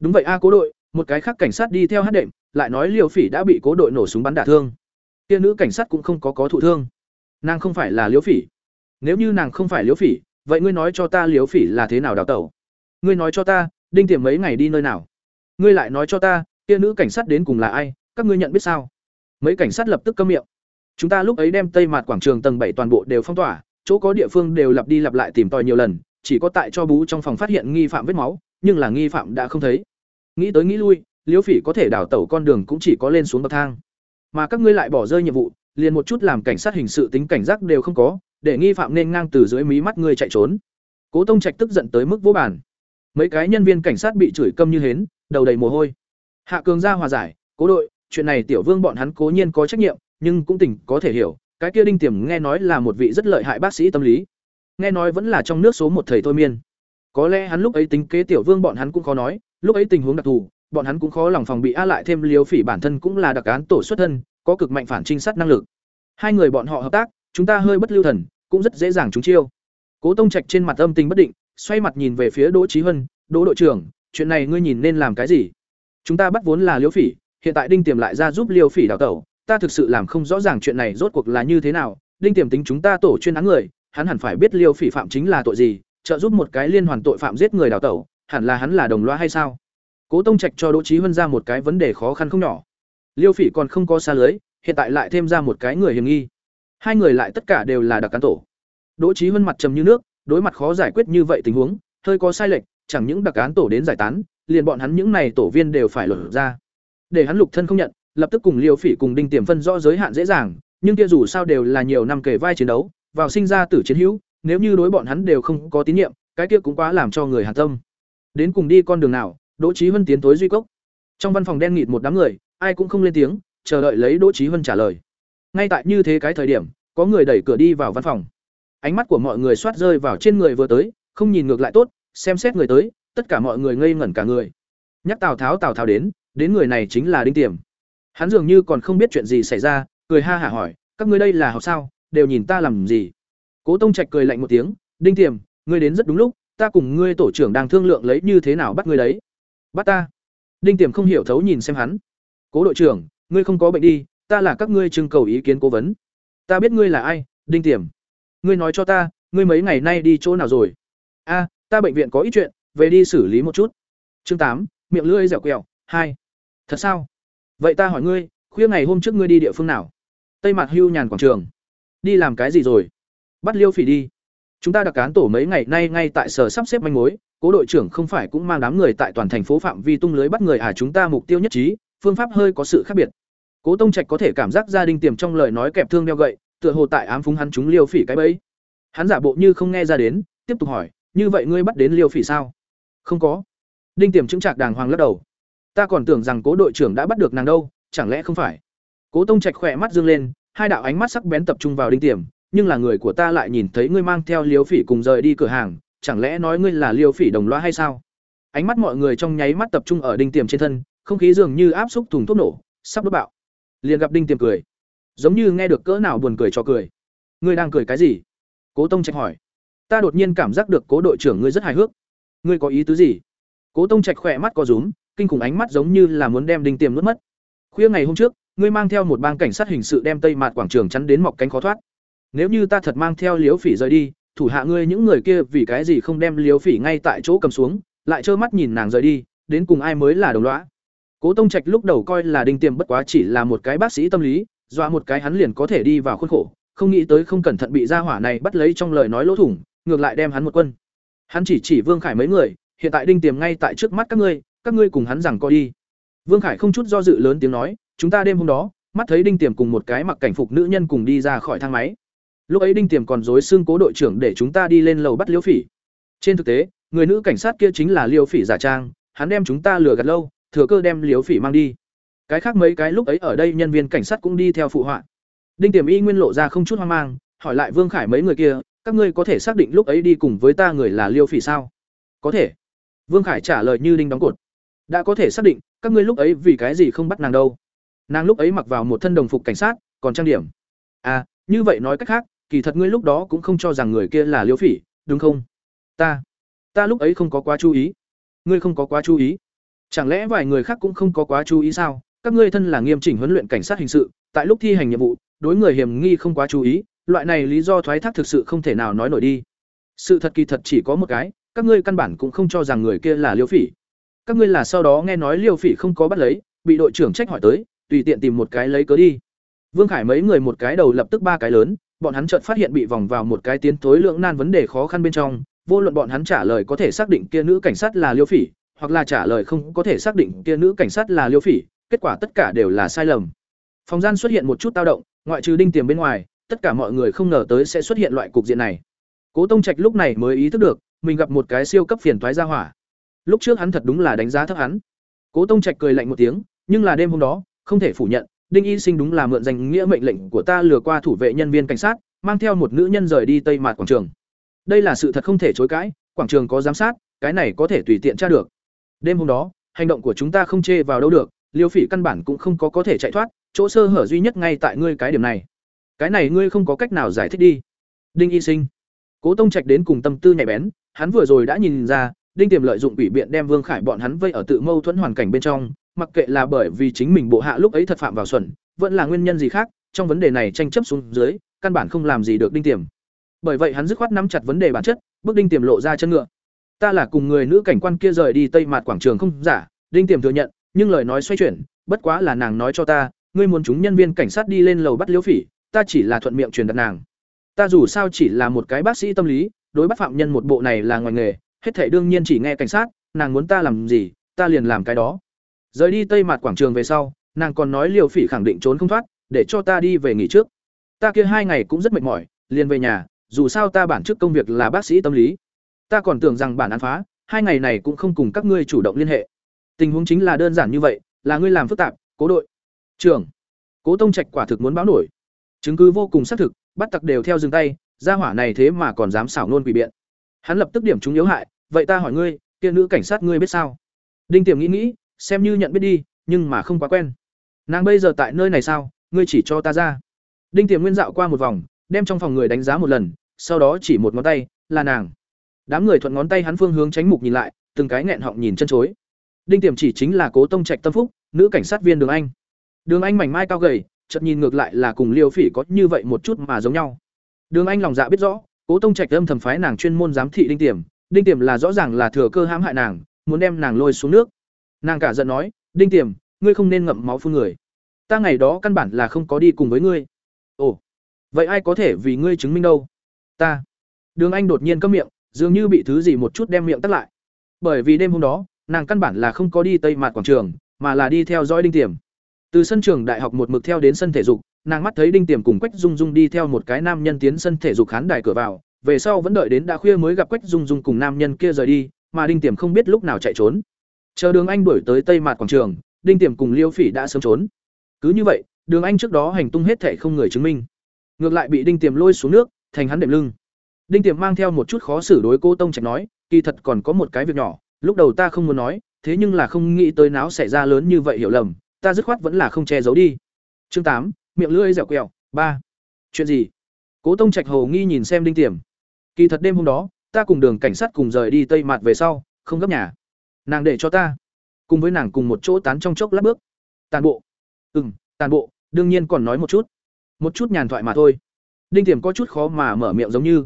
Đúng vậy a cố đội, một cái khác cảnh sát đi theo hát đệm, lại nói Liêu Phỉ đã bị cố đội nổ súng bắn đả thương. Kia nữ cảnh sát cũng không có có thụ thương. Nàng không phải là Liêu Phỉ. Nếu như nàng không phải liếu Phỉ, vậy ngươi nói cho ta liếu Phỉ là thế nào đào tẩu? Ngươi nói cho ta, Đinh Tiềm mấy ngày đi nơi nào? Ngươi lại nói cho ta, kia nữ cảnh sát đến cùng là ai, các ngươi nhận biết sao? Mấy cảnh sát lập tức câm miệng. Chúng ta lúc ấy đem Tây mặt quảng trường tầng bảy toàn bộ đều phong tỏa, chỗ có địa phương đều lặp đi lặp lại tìm tòi nhiều lần, chỉ có tại cho bú trong phòng phát hiện nghi phạm vết máu, nhưng là nghi phạm đã không thấy. Nghĩ tới nghĩ lui, Liễu Phỉ có thể đào tẩu con đường cũng chỉ có lên xuống bậc thang. Mà các ngươi lại bỏ rơi nhiệm vụ, liền một chút làm cảnh sát hình sự tính cảnh giác đều không có, để nghi phạm nên ngang từ dưới mí mắt ngươi chạy trốn. Cố Tông Trạch tức giận tới mức vô bản. Mấy cái nhân viên cảnh sát bị chửi câm như hến, đầu đầy mồ hôi. Hạ Cường ra hòa giải, "Cố đội, chuyện này tiểu vương bọn hắn cố nhiên có trách nhiệm, nhưng cũng tỉnh có thể hiểu, cái kia Đinh Tiềm nghe nói là một vị rất lợi hại bác sĩ tâm lý. Nghe nói vẫn là trong nước số một thầy thôi miên. Có lẽ hắn lúc ấy tính kế tiểu vương bọn hắn cũng khó nói, lúc ấy tình huống đặc thù, bọn hắn cũng khó lòng phòng bị a lại thêm liếu phỉ bản thân cũng là đặc án tổ xuất thân, có cực mạnh phản trinh sát năng lực. Hai người bọn họ hợp tác, chúng ta hơi bất lưu thần, cũng rất dễ dàng trúng chiêu. Cố Tông Trạch trên mặt âm tình bất định, xoay mặt nhìn về phía Đỗ Chí Hân, "Đỗ đội trưởng, chuyện này ngươi nhìn nên làm cái gì? Chúng ta bắt vốn là Liễu Phỉ, hiện tại Đinh Tiềm lại ra giúp Liễu Phỉ đào tẩu, ta thực sự làm không rõ ràng chuyện này rốt cuộc là như thế nào, Đinh Tiềm tính chúng ta tổ chuyên án người, hắn hẳn phải biết Liễu Phỉ phạm chính là tội gì, trợ giúp một cái liên hoàn tội phạm giết người đào tẩu, hẳn là hắn là đồng loa hay sao?" Cố Tông Trạch cho Đỗ Chí Hân ra một cái vấn đề khó khăn không nhỏ. Liêu Phỉ còn không có xa lưới, hiện tại lại thêm ra một cái người hiểm nghi. Hai người lại tất cả đều là đặc cán tổ. Đỗ Chí Hân mặt trầm như nước, đối mặt khó giải quyết như vậy tình huống, hơi có sai lệch, chẳng những đặc án tổ đến giải tán, liền bọn hắn những này tổ viên đều phải lột ra. Để hắn lục thân không nhận, lập tức cùng Liêu Phỉ cùng Đinh Tiềm phân rõ giới hạn dễ dàng, nhưng kia dù sao đều là nhiều năm kể vai chiến đấu, vào sinh ra tử chiến hữu, nếu như đối bọn hắn đều không có tín nhiệm, cái kia cũng quá làm cho người hàn tâm. Đến cùng đi con đường nào, Đỗ Chí Hân tiến tối duy cốc. Trong văn phòng đen nghịt một đám người, ai cũng không lên tiếng, chờ đợi lấy Đỗ Chí Hân trả lời. Ngay tại như thế cái thời điểm, có người đẩy cửa đi vào văn phòng. Ánh mắt của mọi người xoát rơi vào trên người vừa tới, không nhìn ngược lại tốt, xem xét người tới, tất cả mọi người ngây ngẩn cả người. Nhắc Tào Tháo Tào Tháo đến, đến người này chính là Đinh Tiềm. Hắn dường như còn không biết chuyện gì xảy ra, cười ha hả hỏi, các ngươi đây là học sao, đều nhìn ta làm gì? Cố Tông Trạch cười lạnh một tiếng, Đinh Tiềm, ngươi đến rất đúng lúc, ta cùng ngươi tổ trưởng đang thương lượng lấy như thế nào bắt ngươi đấy bắt ta đinh tiềm không hiểu thấu nhìn xem hắn cố đội trưởng ngươi không có bệnh đi ta là các ngươi trưng cầu ý kiến cố vấn. Ta biết ngươi là ai, đinh tiềm. Ngươi nói cho ta, ngươi mấy ngày nay đi chỗ nào rồi? A, ta bệnh viện có ít chuyện, về đi xử lý một chút. Chương tám, miệng lưỡi dẻo quẹo, hai. Thật sao? Vậy ta hỏi ngươi, khuya ngày hôm trước ngươi đi địa phương nào? Tây mặt hưu nhàn quảng trường. Đi làm cái gì rồi? Bắt liêu phỉ đi. Chúng ta đặc cán tổ mấy ngày nay ngay tại sở sắp xếp manh mối, cố đội trưởng không phải cũng mang đám người tại toàn thành phố phạm vi tung lưới bắt người à chúng ta mục tiêu nhất trí, phương pháp hơi có sự khác biệt cố tông trạch có thể cảm giác gia đình tiềm trong lời nói kẹp thương đeo gậy, tựa hồ tại ám phúng hắn chúng liêu phỉ cái bẫy. Hắn giả bộ như không nghe ra đến, tiếp tục hỏi, như vậy ngươi bắt đến liêu phỉ sao? Không có. Đinh tiềm chứng trạc đàng hoàng lắc đầu. Ta còn tưởng rằng cố đội trưởng đã bắt được nàng đâu, chẳng lẽ không phải? Cố tông trạch khỏe mắt dương lên, hai đạo ánh mắt sắc bén tập trung vào đinh tiềm, nhưng là người của ta lại nhìn thấy ngươi mang theo liêu phỉ cùng rời đi cửa hàng, chẳng lẽ nói ngươi là liêu phỉ đồng loa hay sao? Ánh mắt mọi người trong nháy mắt tập trung ở đinh tiềm trên thân, không khí dường như áp xúc thùng thuốc nổ, sắp đốt bạo liền gặp đinh tiềm cười. Giống như nghe được cỡ nào buồn cười cho cười. Ngươi đang cười cái gì? Cố tông trạch hỏi. Ta đột nhiên cảm giác được cố đội trưởng ngươi rất hài hước. Ngươi có ý tứ gì? Cố tông trạch khỏe mắt có rúm, kinh khủng ánh mắt giống như là muốn đem đinh tiềm nuốt mất. Khuya ngày hôm trước, ngươi mang theo một bang cảnh sát hình sự đem tây mạt quảng trường chắn đến mọc cánh khó thoát. Nếu như ta thật mang theo liếu phỉ rời đi, thủ hạ ngươi những người kia vì cái gì không đem liếu phỉ ngay tại chỗ cầm xuống, lại trơ mắt nhìn nàng rời đi, đến cùng ai mới là đồng lõa? Cố tông trạch lúc đầu coi là đinh tiềm bất quá chỉ là một cái bác sĩ tâm lý, dọa một cái hắn liền có thể đi vào khuôn khổ, không nghĩ tới không cẩn thận bị gia hỏa này bắt lấy trong lời nói lỗ thủng, ngược lại đem hắn một quân. Hắn chỉ chỉ vương khải mấy người, hiện tại đinh tiềm ngay tại trước mắt các ngươi các ngươi cùng hắn rằng coi đi. Vương khải không chút do dự lớn tiếng nói, chúng ta đêm hôm đó, mắt thấy đinh tiềm cùng một cái mặc cảnh phục nữ nhân cùng đi ra khỏi thang máy. Lúc ấy đinh tiềm còn dối xương cố đội trưởng để chúng ta đi lên lầu bắt liễu phỉ. Trên thực tế, người nữ cảnh sát kia chính là liễu phỉ giả trang, hắn đem chúng ta lừa gạt lâu thừa cơ đem liếu phỉ mang đi. Cái khác mấy cái lúc ấy ở đây nhân viên cảnh sát cũng đi theo phụ họa. Đinh tiềm y nguyên lộ ra không chút hoang mang, hỏi lại vương khải mấy người kia, các ngươi có thể xác định lúc ấy đi cùng với ta người là liêu phỉ sao? Có thể. Vương khải trả lời như đinh đóng cột. Đã có thể xác định, các ngươi lúc ấy vì cái gì không bắt nàng đâu? Nàng lúc ấy mặc vào một thân đồng phục cảnh sát, còn trang điểm. À như vậy nói cách khác, kỳ thật ngươi lúc đó cũng không cho rằng người kia là liêu phỉ, đúng không? Ta ta lúc ấy không có quá chú ý. Ngươi không có quá chú ý? Chẳng lẽ vài người khác cũng không có quá chú ý sao? Các ngươi thân là nghiêm chỉnh huấn luyện cảnh sát hình sự, tại lúc thi hành nhiệm vụ, đối người hiểm nghi không quá chú ý, loại này lý do thoái thác thực sự không thể nào nói nổi đi. Sự thật kỳ thật chỉ có một cái, các ngươi căn bản cũng không cho rằng người kia là liêu phỉ. Các ngươi là sau đó nghe nói liêu phỉ không có bắt lấy, bị đội trưởng trách hỏi tới, tùy tiện tìm một cái lấy cớ đi. Vương khải mấy người một cái đầu lập tức ba cái lớn, bọn hắn chợt phát hiện bị vòng vào một cái tiến tối lượng nan vấn đề khó khăn bên trong, vô luận bọn hắn trả lời có thể xác định kia nữ cảnh sát là liêu phỉ hoặc là trả lời không có thể xác định kia nữ cảnh sát là liêu phỉ, kết quả tất cả đều là sai lầm. Phòng gian xuất hiện một chút tao động, ngoại trừ đinh tiềm bên ngoài, tất cả mọi người không ngờ tới sẽ xuất hiện loại cục diện này. Cố tông trạch lúc này mới ý thức được, mình gặp một cái siêu cấp phiền toái ra hỏa. Lúc trước hắn thật đúng là đánh giá thấp hắn. Cố tông trạch cười lạnh một tiếng, nhưng là đêm hôm đó, không thể phủ nhận, đinh y sinh đúng là mượn danh nghĩa mệnh lệnh của ta lừa qua thủ vệ nhân viên cảnh sát, mang theo một nữ nhân rời đi tây mạt quảng trường. Đây là sự thật không thể chối cãi, quảng trường có giám sát, cái này có thể tùy tiện tra được đêm hôm đó, hành động của chúng ta không chê vào đâu được, liêu phỉ căn bản cũng không có có thể chạy thoát, chỗ sơ hở duy nhất ngay tại ngươi cái điểm này. Cái này ngươi không có cách nào giải thích đi. Đinh y sinh. Cố tông trạch đến cùng tâm tư nhạy bén, hắn vừa rồi đã nhìn ra, đinh tiềm lợi dụng ủy biện đem vương khải bọn hắn vây ở tự mâu thuẫn hoàn cảnh bên trong, mặc kệ là bởi vì chính mình bộ hạ lúc ấy thật phạm vào xuẩn, vẫn là nguyên nhân gì khác, trong vấn đề này tranh chấp xuống dưới, căn bản không làm gì được đinh tiềm. Bởi vậy hắn dứt khoát nắm chặt vấn đề bản chất, bước đinh tiềm lộ ra chân ngựa ta là cùng người nữ cảnh quan kia rời đi tây mặt quảng trường không? Giả đinh tiềm thừa nhận, nhưng lời nói xoay chuyển, bất quá là nàng nói cho ta, ngươi muốn chúng nhân viên cảnh sát đi lên lầu bắt liễu phỉ, ta chỉ là thuận miệng truyền đặt nàng. Ta dù sao chỉ là một cái bác sĩ tâm lý, đối bắt phạm nhân một bộ này là ngoài nghề, hết thể đương nhiên chỉ nghe cảnh sát, nàng muốn ta làm gì, ta liền làm cái đó. Rời đi tây mặt quảng trường về sau, nàng còn nói liều phỉ khẳng định trốn không thoát, để cho ta đi về nghỉ trước. Ta kia hai ngày cũng rất mệt mỏi, liền về nhà, dù sao ta bản chức công việc là bác sĩ tâm lý ta còn tưởng rằng bản án phá, hai ngày này cũng không cùng các ngươi chủ động liên hệ. Tình huống chính là đơn giản như vậy, là ngươi làm phức tạp, cố đội. Trưởng, cố tông trạch quả thực muốn báo nổi. Chứng cứ vô cùng xác thực, bắt tặc đều theo dừng tay, gia hỏa này thế mà còn dám xảo nôn quỷ biện. Hắn lập tức điểm chúng yếu hại, vậy ta hỏi ngươi, kia nữ cảnh sát ngươi biết sao? Đinh tiềm nghĩ nghĩ, xem như nhận biết đi, nhưng mà không quá quen. Nàng bây giờ tại nơi này sao, ngươi chỉ cho ta ra. Đinh tiềm nguyên dạo qua một vòng, đem trong phòng người đánh giá một lần, sau đó chỉ một ngón tay, là nàng đám người thuận ngón tay hắn phương hướng tránh mục nhìn lại từng cái nghẹn họng nhìn chân chối đinh tiềm chỉ chính là cố tông trạch tâm phúc nữ cảnh sát viên đường anh đường anh mảnh mai cao gầy chợt nhìn ngược lại là cùng Liêu Phỉ có như vậy một chút mà giống nhau. Đường Anh lòng dạ biết rõ, Cố Tông Trạch âm thầm phái nàng chuyên môn giám thị Đinh Tiềm, Đinh Tiềm là rõ ràng là thừa cơ hãm hại nàng, muốn đem nàng lôi xuống nước. Nàng cả giận nói, "Đinh Tiềm, ngươi không nên ngậm máu phun người. Ta ngày đó căn bản là không có đi cùng với ngươi." "Ồ, vậy ai có thể vì ngươi chứng minh đâu?" "Ta." Đường Anh đột nhiên câm miệng, dường như bị thứ gì một chút đem miệng tắt lại. Bởi vì đêm hôm đó, nàng căn bản là không có đi Tây Mạt quảng trường, mà là đi theo dõi Đinh Tiềm. Từ sân trường đại học một mực theo đến sân thể dục nàng mắt thấy đinh tiềm cùng quách dung dung đi theo một cái nam nhân tiến sân thể dục khán đài cửa vào về sau vẫn đợi đến đã khuya mới gặp quách dung dung cùng nam nhân kia rời đi mà đinh tiềm không biết lúc nào chạy trốn. Chờ đường anh đuổi tới tây mạt quảng trường đinh tiềm cùng liêu phỉ đã sớm trốn. Cứ như vậy đường anh trước đó hành tung hết thể không người chứng minh. Ngược lại bị đinh tiềm lôi xuống nước thành hắn đệm lưng đinh Tiệm mang theo một chút khó xử đối cô tông trạch nói kỳ thật còn có một cái việc nhỏ lúc đầu ta không muốn nói thế nhưng là không nghĩ tới náo xảy ra lớn như vậy hiểu lầm ta dứt khoát vẫn là không che giấu đi. Chương tám miệng lưỡi dẻo quẹo ba. Chuyện gì? Cố tông trạch hồ nghi nhìn xem đinh Tiệm, kỳ thật đêm hôm đó ta cùng đường cảnh sát cùng rời đi tây Mạt về sau không gấp nhà. Nàng để cho ta cùng với nàng cùng một chỗ tán trong chốc lát bước. Tàn bộ. Ừm, tàn bộ đương nhiên còn nói một chút. Một chút nhàn thoại mà thôi. Đinh Tiệm có chút khó mà mở miệng giống như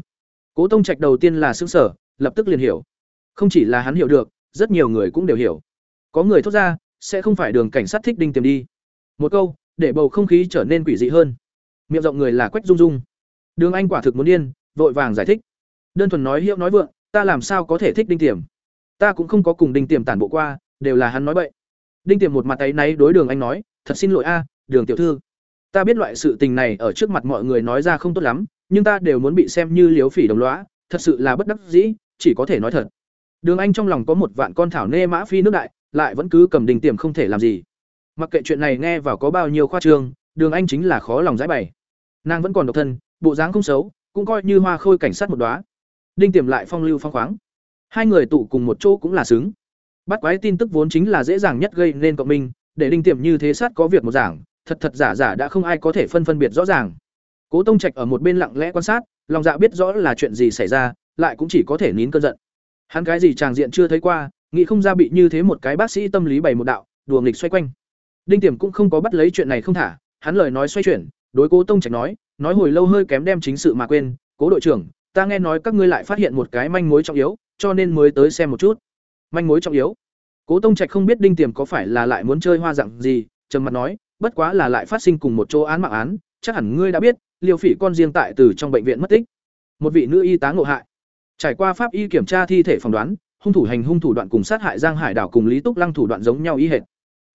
cố tông trạch đầu tiên là sững sở lập tức liền hiểu. Không chỉ là hắn hiểu được, rất nhiều người cũng đều hiểu. Có người thốt ra, sẽ không phải đường cảnh sát thích đinh tiềm đi. Một câu, để bầu không khí trở nên quỷ dị hơn. Miệng rộng người là quách dung dung. Đường anh quả thực muốn điên, vội vàng giải thích. Đơn thuần nói hiệu nói vượng, ta làm sao có thể thích đinh tiềm? Ta cũng không có cùng đinh tiềm tản bộ qua, đều là hắn nói bậy. Đinh tiềm một mặt ấy náy đối đường anh nói, thật xin lỗi a, đường tiểu thư. Ta biết loại sự tình này ở trước mặt mọi người nói ra không tốt lắm nhưng ta đều muốn bị xem như liếu phỉ đồng lõa, thật sự là bất đắc dĩ, chỉ có thể nói thật. Đường anh trong lòng có một vạn con thảo nê mã phi nước đại, lại vẫn cứ cầm đinh tiềm không thể làm gì. Mặc kệ chuyện này nghe vào có bao nhiêu khoa trương, đường anh chính là khó lòng giải bày. Nàng vẫn còn độc thân, bộ dáng không xấu, cũng coi như hoa khôi cảnh sát một đóa. Đinh tiềm lại phong lưu phong khoáng. Hai người tụ cùng một chỗ cũng là xứng. Bắt quái tin tức vốn chính là dễ dàng nhất gây nên cộng minh, để đinh tiềm như thế sát có việc một giảng, thật thật giả giả đã không ai có thể phân phân biệt rõ ràng cố tông trạch ở một bên lặng lẽ quan sát, lòng dạ biết rõ là chuyện gì xảy ra, lại cũng chỉ có thể nín cơn giận. Hắn cái gì chàng diện chưa thấy qua, nghĩ không ra bị như thế một cái bác sĩ tâm lý bày một đạo, đùa nghịch xoay quanh. Đinh tiềm cũng không có bắt lấy chuyện này không thả, hắn lời nói xoay chuyển, đối cố tông trạch nói nói hồi lâu hơi kém đem chính sự mà quên, cố đội trưởng, ta nghe nói các ngươi lại phát hiện một cái manh mối trọng yếu, cho nên mới tới xem một chút. Manh mối trọng yếu? Cố tông trạch không biết đinh tiềm có phải là lại muốn chơi hoa dạng gì, trầm mặt nói, bất quá là lại phát sinh cùng một chỗ án mạng án, chắc hẳn ngươi đã biết liều phỉ con riêng tại từ trong bệnh viện mất tích. Một vị nữ y tá ngộ hại. Trải qua pháp y kiểm tra thi thể phỏng đoán, hung thủ hành hung thủ đoạn cùng sát hại giang hải đảo cùng lý túc lăng thủ đoạn giống nhau y hệt.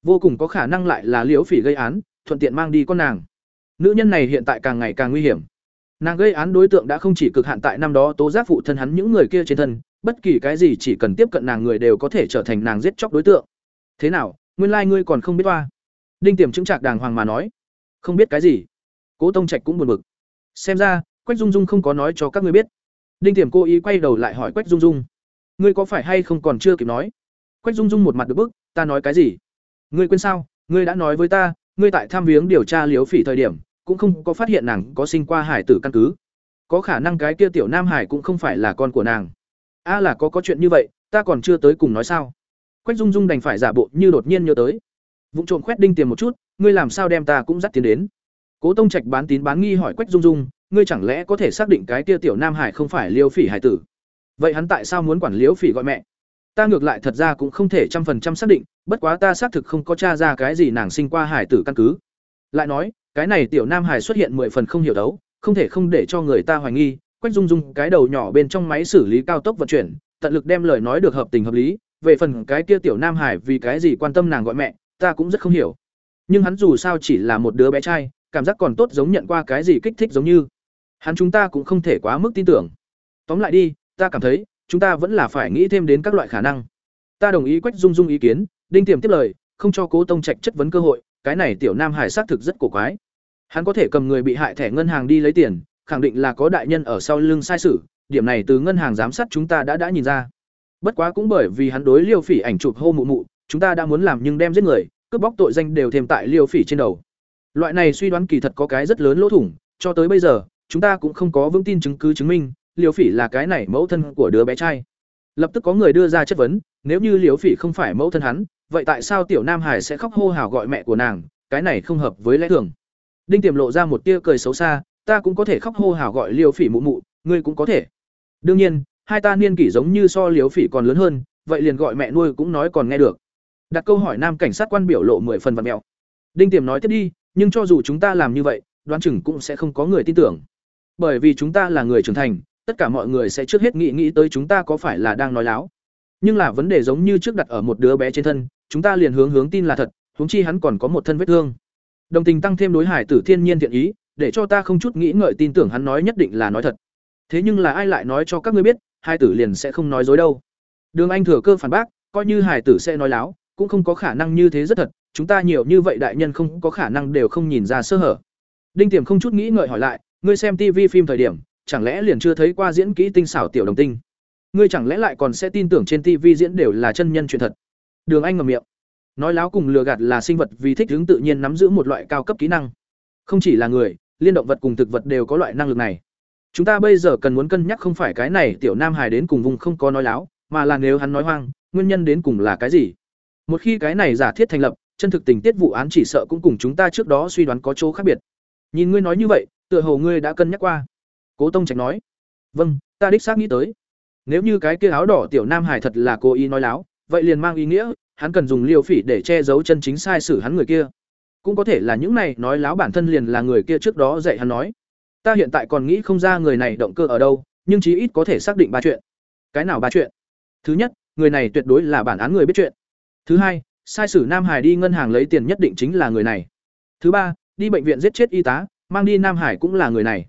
Vô cùng có khả năng lại là liễu phỉ gây án, thuận tiện mang đi con nàng. Nữ nhân này hiện tại càng ngày càng nguy hiểm. Nàng gây án đối tượng đã không chỉ cực hạn tại năm đó tố giác phụ thân hắn những người kia trên thân, bất kỳ cái gì chỉ cần tiếp cận nàng người đều có thể trở thành nàng giết chóc đối tượng. Thế nào, nguyên lai ngươi còn không biết toa. Đinh tiềm chứng trạc đàng hoàng mà nói. Không biết cái gì cố tông trạch cũng buồn bực. Xem ra, quách dung dung không có nói cho các ngươi biết. Đinh tiềm cố ý quay đầu lại hỏi quách dung dung. Ngươi có phải hay không còn chưa kịp nói? Quách dung dung một mặt được bức, ta nói cái gì? Ngươi quên sao? Ngươi đã nói với ta, ngươi tại tham viếng điều tra liếu phỉ thời điểm, cũng không có phát hiện nàng có sinh qua hải tử căn cứ. Có khả năng cái kia tiểu nam hải cũng không phải là con của nàng. A là có có chuyện như vậy, ta còn chưa tới cùng nói sao? Quách dung dung đành phải giả bộ như đột nhiên nhớ tới. Vụ trộm khoét đinh tiền một chút, ngươi làm sao đem ta cũng dắt tiến đến? Cố tông trạch bán tín bán nghi hỏi quách dung dung, ngươi chẳng lẽ có thể xác định cái kia tiểu nam hải không phải liêu phỉ hải tử? Vậy hắn tại sao muốn quản liêu phỉ gọi mẹ? Ta ngược lại thật ra cũng không thể trăm phần trăm xác định, bất quá ta xác thực không có tra ra cái gì nàng sinh qua hải tử căn cứ. Lại nói, cái này tiểu nam hải xuất hiện mười phần không hiểu đấu, không thể không để cho người ta hoài nghi. Quách dung dung cái đầu nhỏ bên trong máy xử lý cao tốc vận chuyển, tận lực đem lời nói được hợp tình hợp lý, về phần cái kia tiểu nam hải vì cái gì quan tâm nàng gọi mẹ, ta cũng rất không hiểu. Nhưng hắn dù sao chỉ là một đứa bé trai cảm giác còn tốt giống nhận qua cái gì kích thích giống như. Hắn chúng ta cũng không thể quá mức tin tưởng. Tóm lại đi, ta cảm thấy, chúng ta vẫn là phải nghĩ thêm đến các loại khả năng. Ta đồng ý quách dung dung ý kiến, đinh tiềm tiếp lời, không cho cố tông trạch chất vấn cơ hội, cái này tiểu nam hải xác thực rất cổ quái. Hắn có thể cầm người bị hại thẻ ngân hàng đi lấy tiền, khẳng định là có đại nhân ở sau lưng sai sử điểm này từ ngân hàng giám sát chúng ta đã đã nhìn ra. Bất quá cũng bởi vì hắn đối liêu phỉ ảnh chụp hô mụ mụ, chúng ta đã muốn làm nhưng đem giết người, cướp bóc tội danh đều thêm tại liêu phỉ trên đầu loại này suy đoán kỳ thật có cái rất lớn lỗ thủng, cho tới bây giờ, chúng ta cũng không có vững tin chứng cứ chứng minh Liễu phỉ là cái này mẫu thân của đứa bé trai. Lập tức có người đưa ra chất vấn, nếu như Liễu phỉ không phải mẫu thân hắn, vậy tại sao tiểu nam hải sẽ khóc hô hào gọi mẹ của nàng? Cái này không hợp với lẽ thường. Đinh tiềm lộ ra một tia cười xấu xa, ta cũng có thể khóc hô hào gọi Liễu phỉ mụ mụ, ngươi cũng có thể. Đương nhiên, hai ta niên kỷ giống như so Liễu phỉ còn lớn hơn, vậy liền gọi mẹ nuôi cũng nói còn nghe được. Đặt câu hỏi nam cảnh sát quan biểu lộ mười phần vật mẹo. Đinh tiềm nói tiếp đi nhưng cho dù chúng ta làm như vậy, đoán chừng cũng sẽ không có người tin tưởng. Bởi vì chúng ta là người trưởng thành, tất cả mọi người sẽ trước hết nghĩ nghĩ tới chúng ta có phải là đang nói láo. Nhưng là vấn đề giống như trước đặt ở một đứa bé trên thân, chúng ta liền hướng hướng tin là thật, huống chi hắn còn có một thân vết thương. Đồng tình tăng thêm đối hải tử thiên nhiên thiện ý, để cho ta không chút nghĩ ngợi tin tưởng hắn nói nhất định là nói thật. Thế nhưng là ai lại nói cho các ngươi biết, hai tử liền sẽ không nói dối đâu. Đường anh thừa cơ phản bác, coi như hải tử sẽ nói láo cũng không có khả năng như thế rất thật, chúng ta nhiều như vậy đại nhân không có khả năng đều không nhìn ra sơ hở. Đinh tiềm không chút nghĩ ngợi hỏi lại, ngươi xem tv phim thời điểm, chẳng lẽ liền chưa thấy qua diễn kỹ tinh xảo tiểu đồng tinh? Ngươi chẳng lẽ lại còn sẽ tin tưởng trên TV diễn đều là chân nhân chuyện thật? Đường anh ngậm miệng. Nói láo cùng lừa gạt là sinh vật vì thích ứng tự nhiên nắm giữ một loại cao cấp kỹ năng. Không chỉ là người, liên động vật cùng thực vật đều có loại năng lực này. Chúng ta bây giờ cần muốn cân nhắc không phải cái này tiểu nam hải đến cùng vùng không có nói láo, mà là nếu hắn nói hoang, nguyên nhân đến cùng là cái gì? Một khi cái này giả thiết thành lập, chân thực tình tiết vụ án chỉ sợ cũng cùng chúng ta trước đó suy đoán có chỗ khác biệt. Nhìn ngươi nói như vậy, tựa hồ ngươi đã cân nhắc qua. Cố tông trạch nói. Vâng ta đích xác nghĩ tới. Nếu như cái kia áo đỏ tiểu nam hải thật là cố ý nói láo, vậy liền mang ý nghĩa, hắn cần dùng liều phỉ để che giấu chân chính sai sử hắn người kia. Cũng có thể là những này nói láo bản thân liền là người kia trước đó dạy hắn nói. Ta hiện tại còn nghĩ không ra người này động cơ ở đâu, nhưng chí ít có thể xác định ba chuyện. Cái nào ba chuyện? Thứ nhất, người này tuyệt đối là bản án người biết chuyện thứ hai, sai sử nam hải đi ngân hàng lấy tiền nhất định chính là người này. Thứ ba, đi bệnh viện giết chết y tá, mang đi nam hải cũng là người này.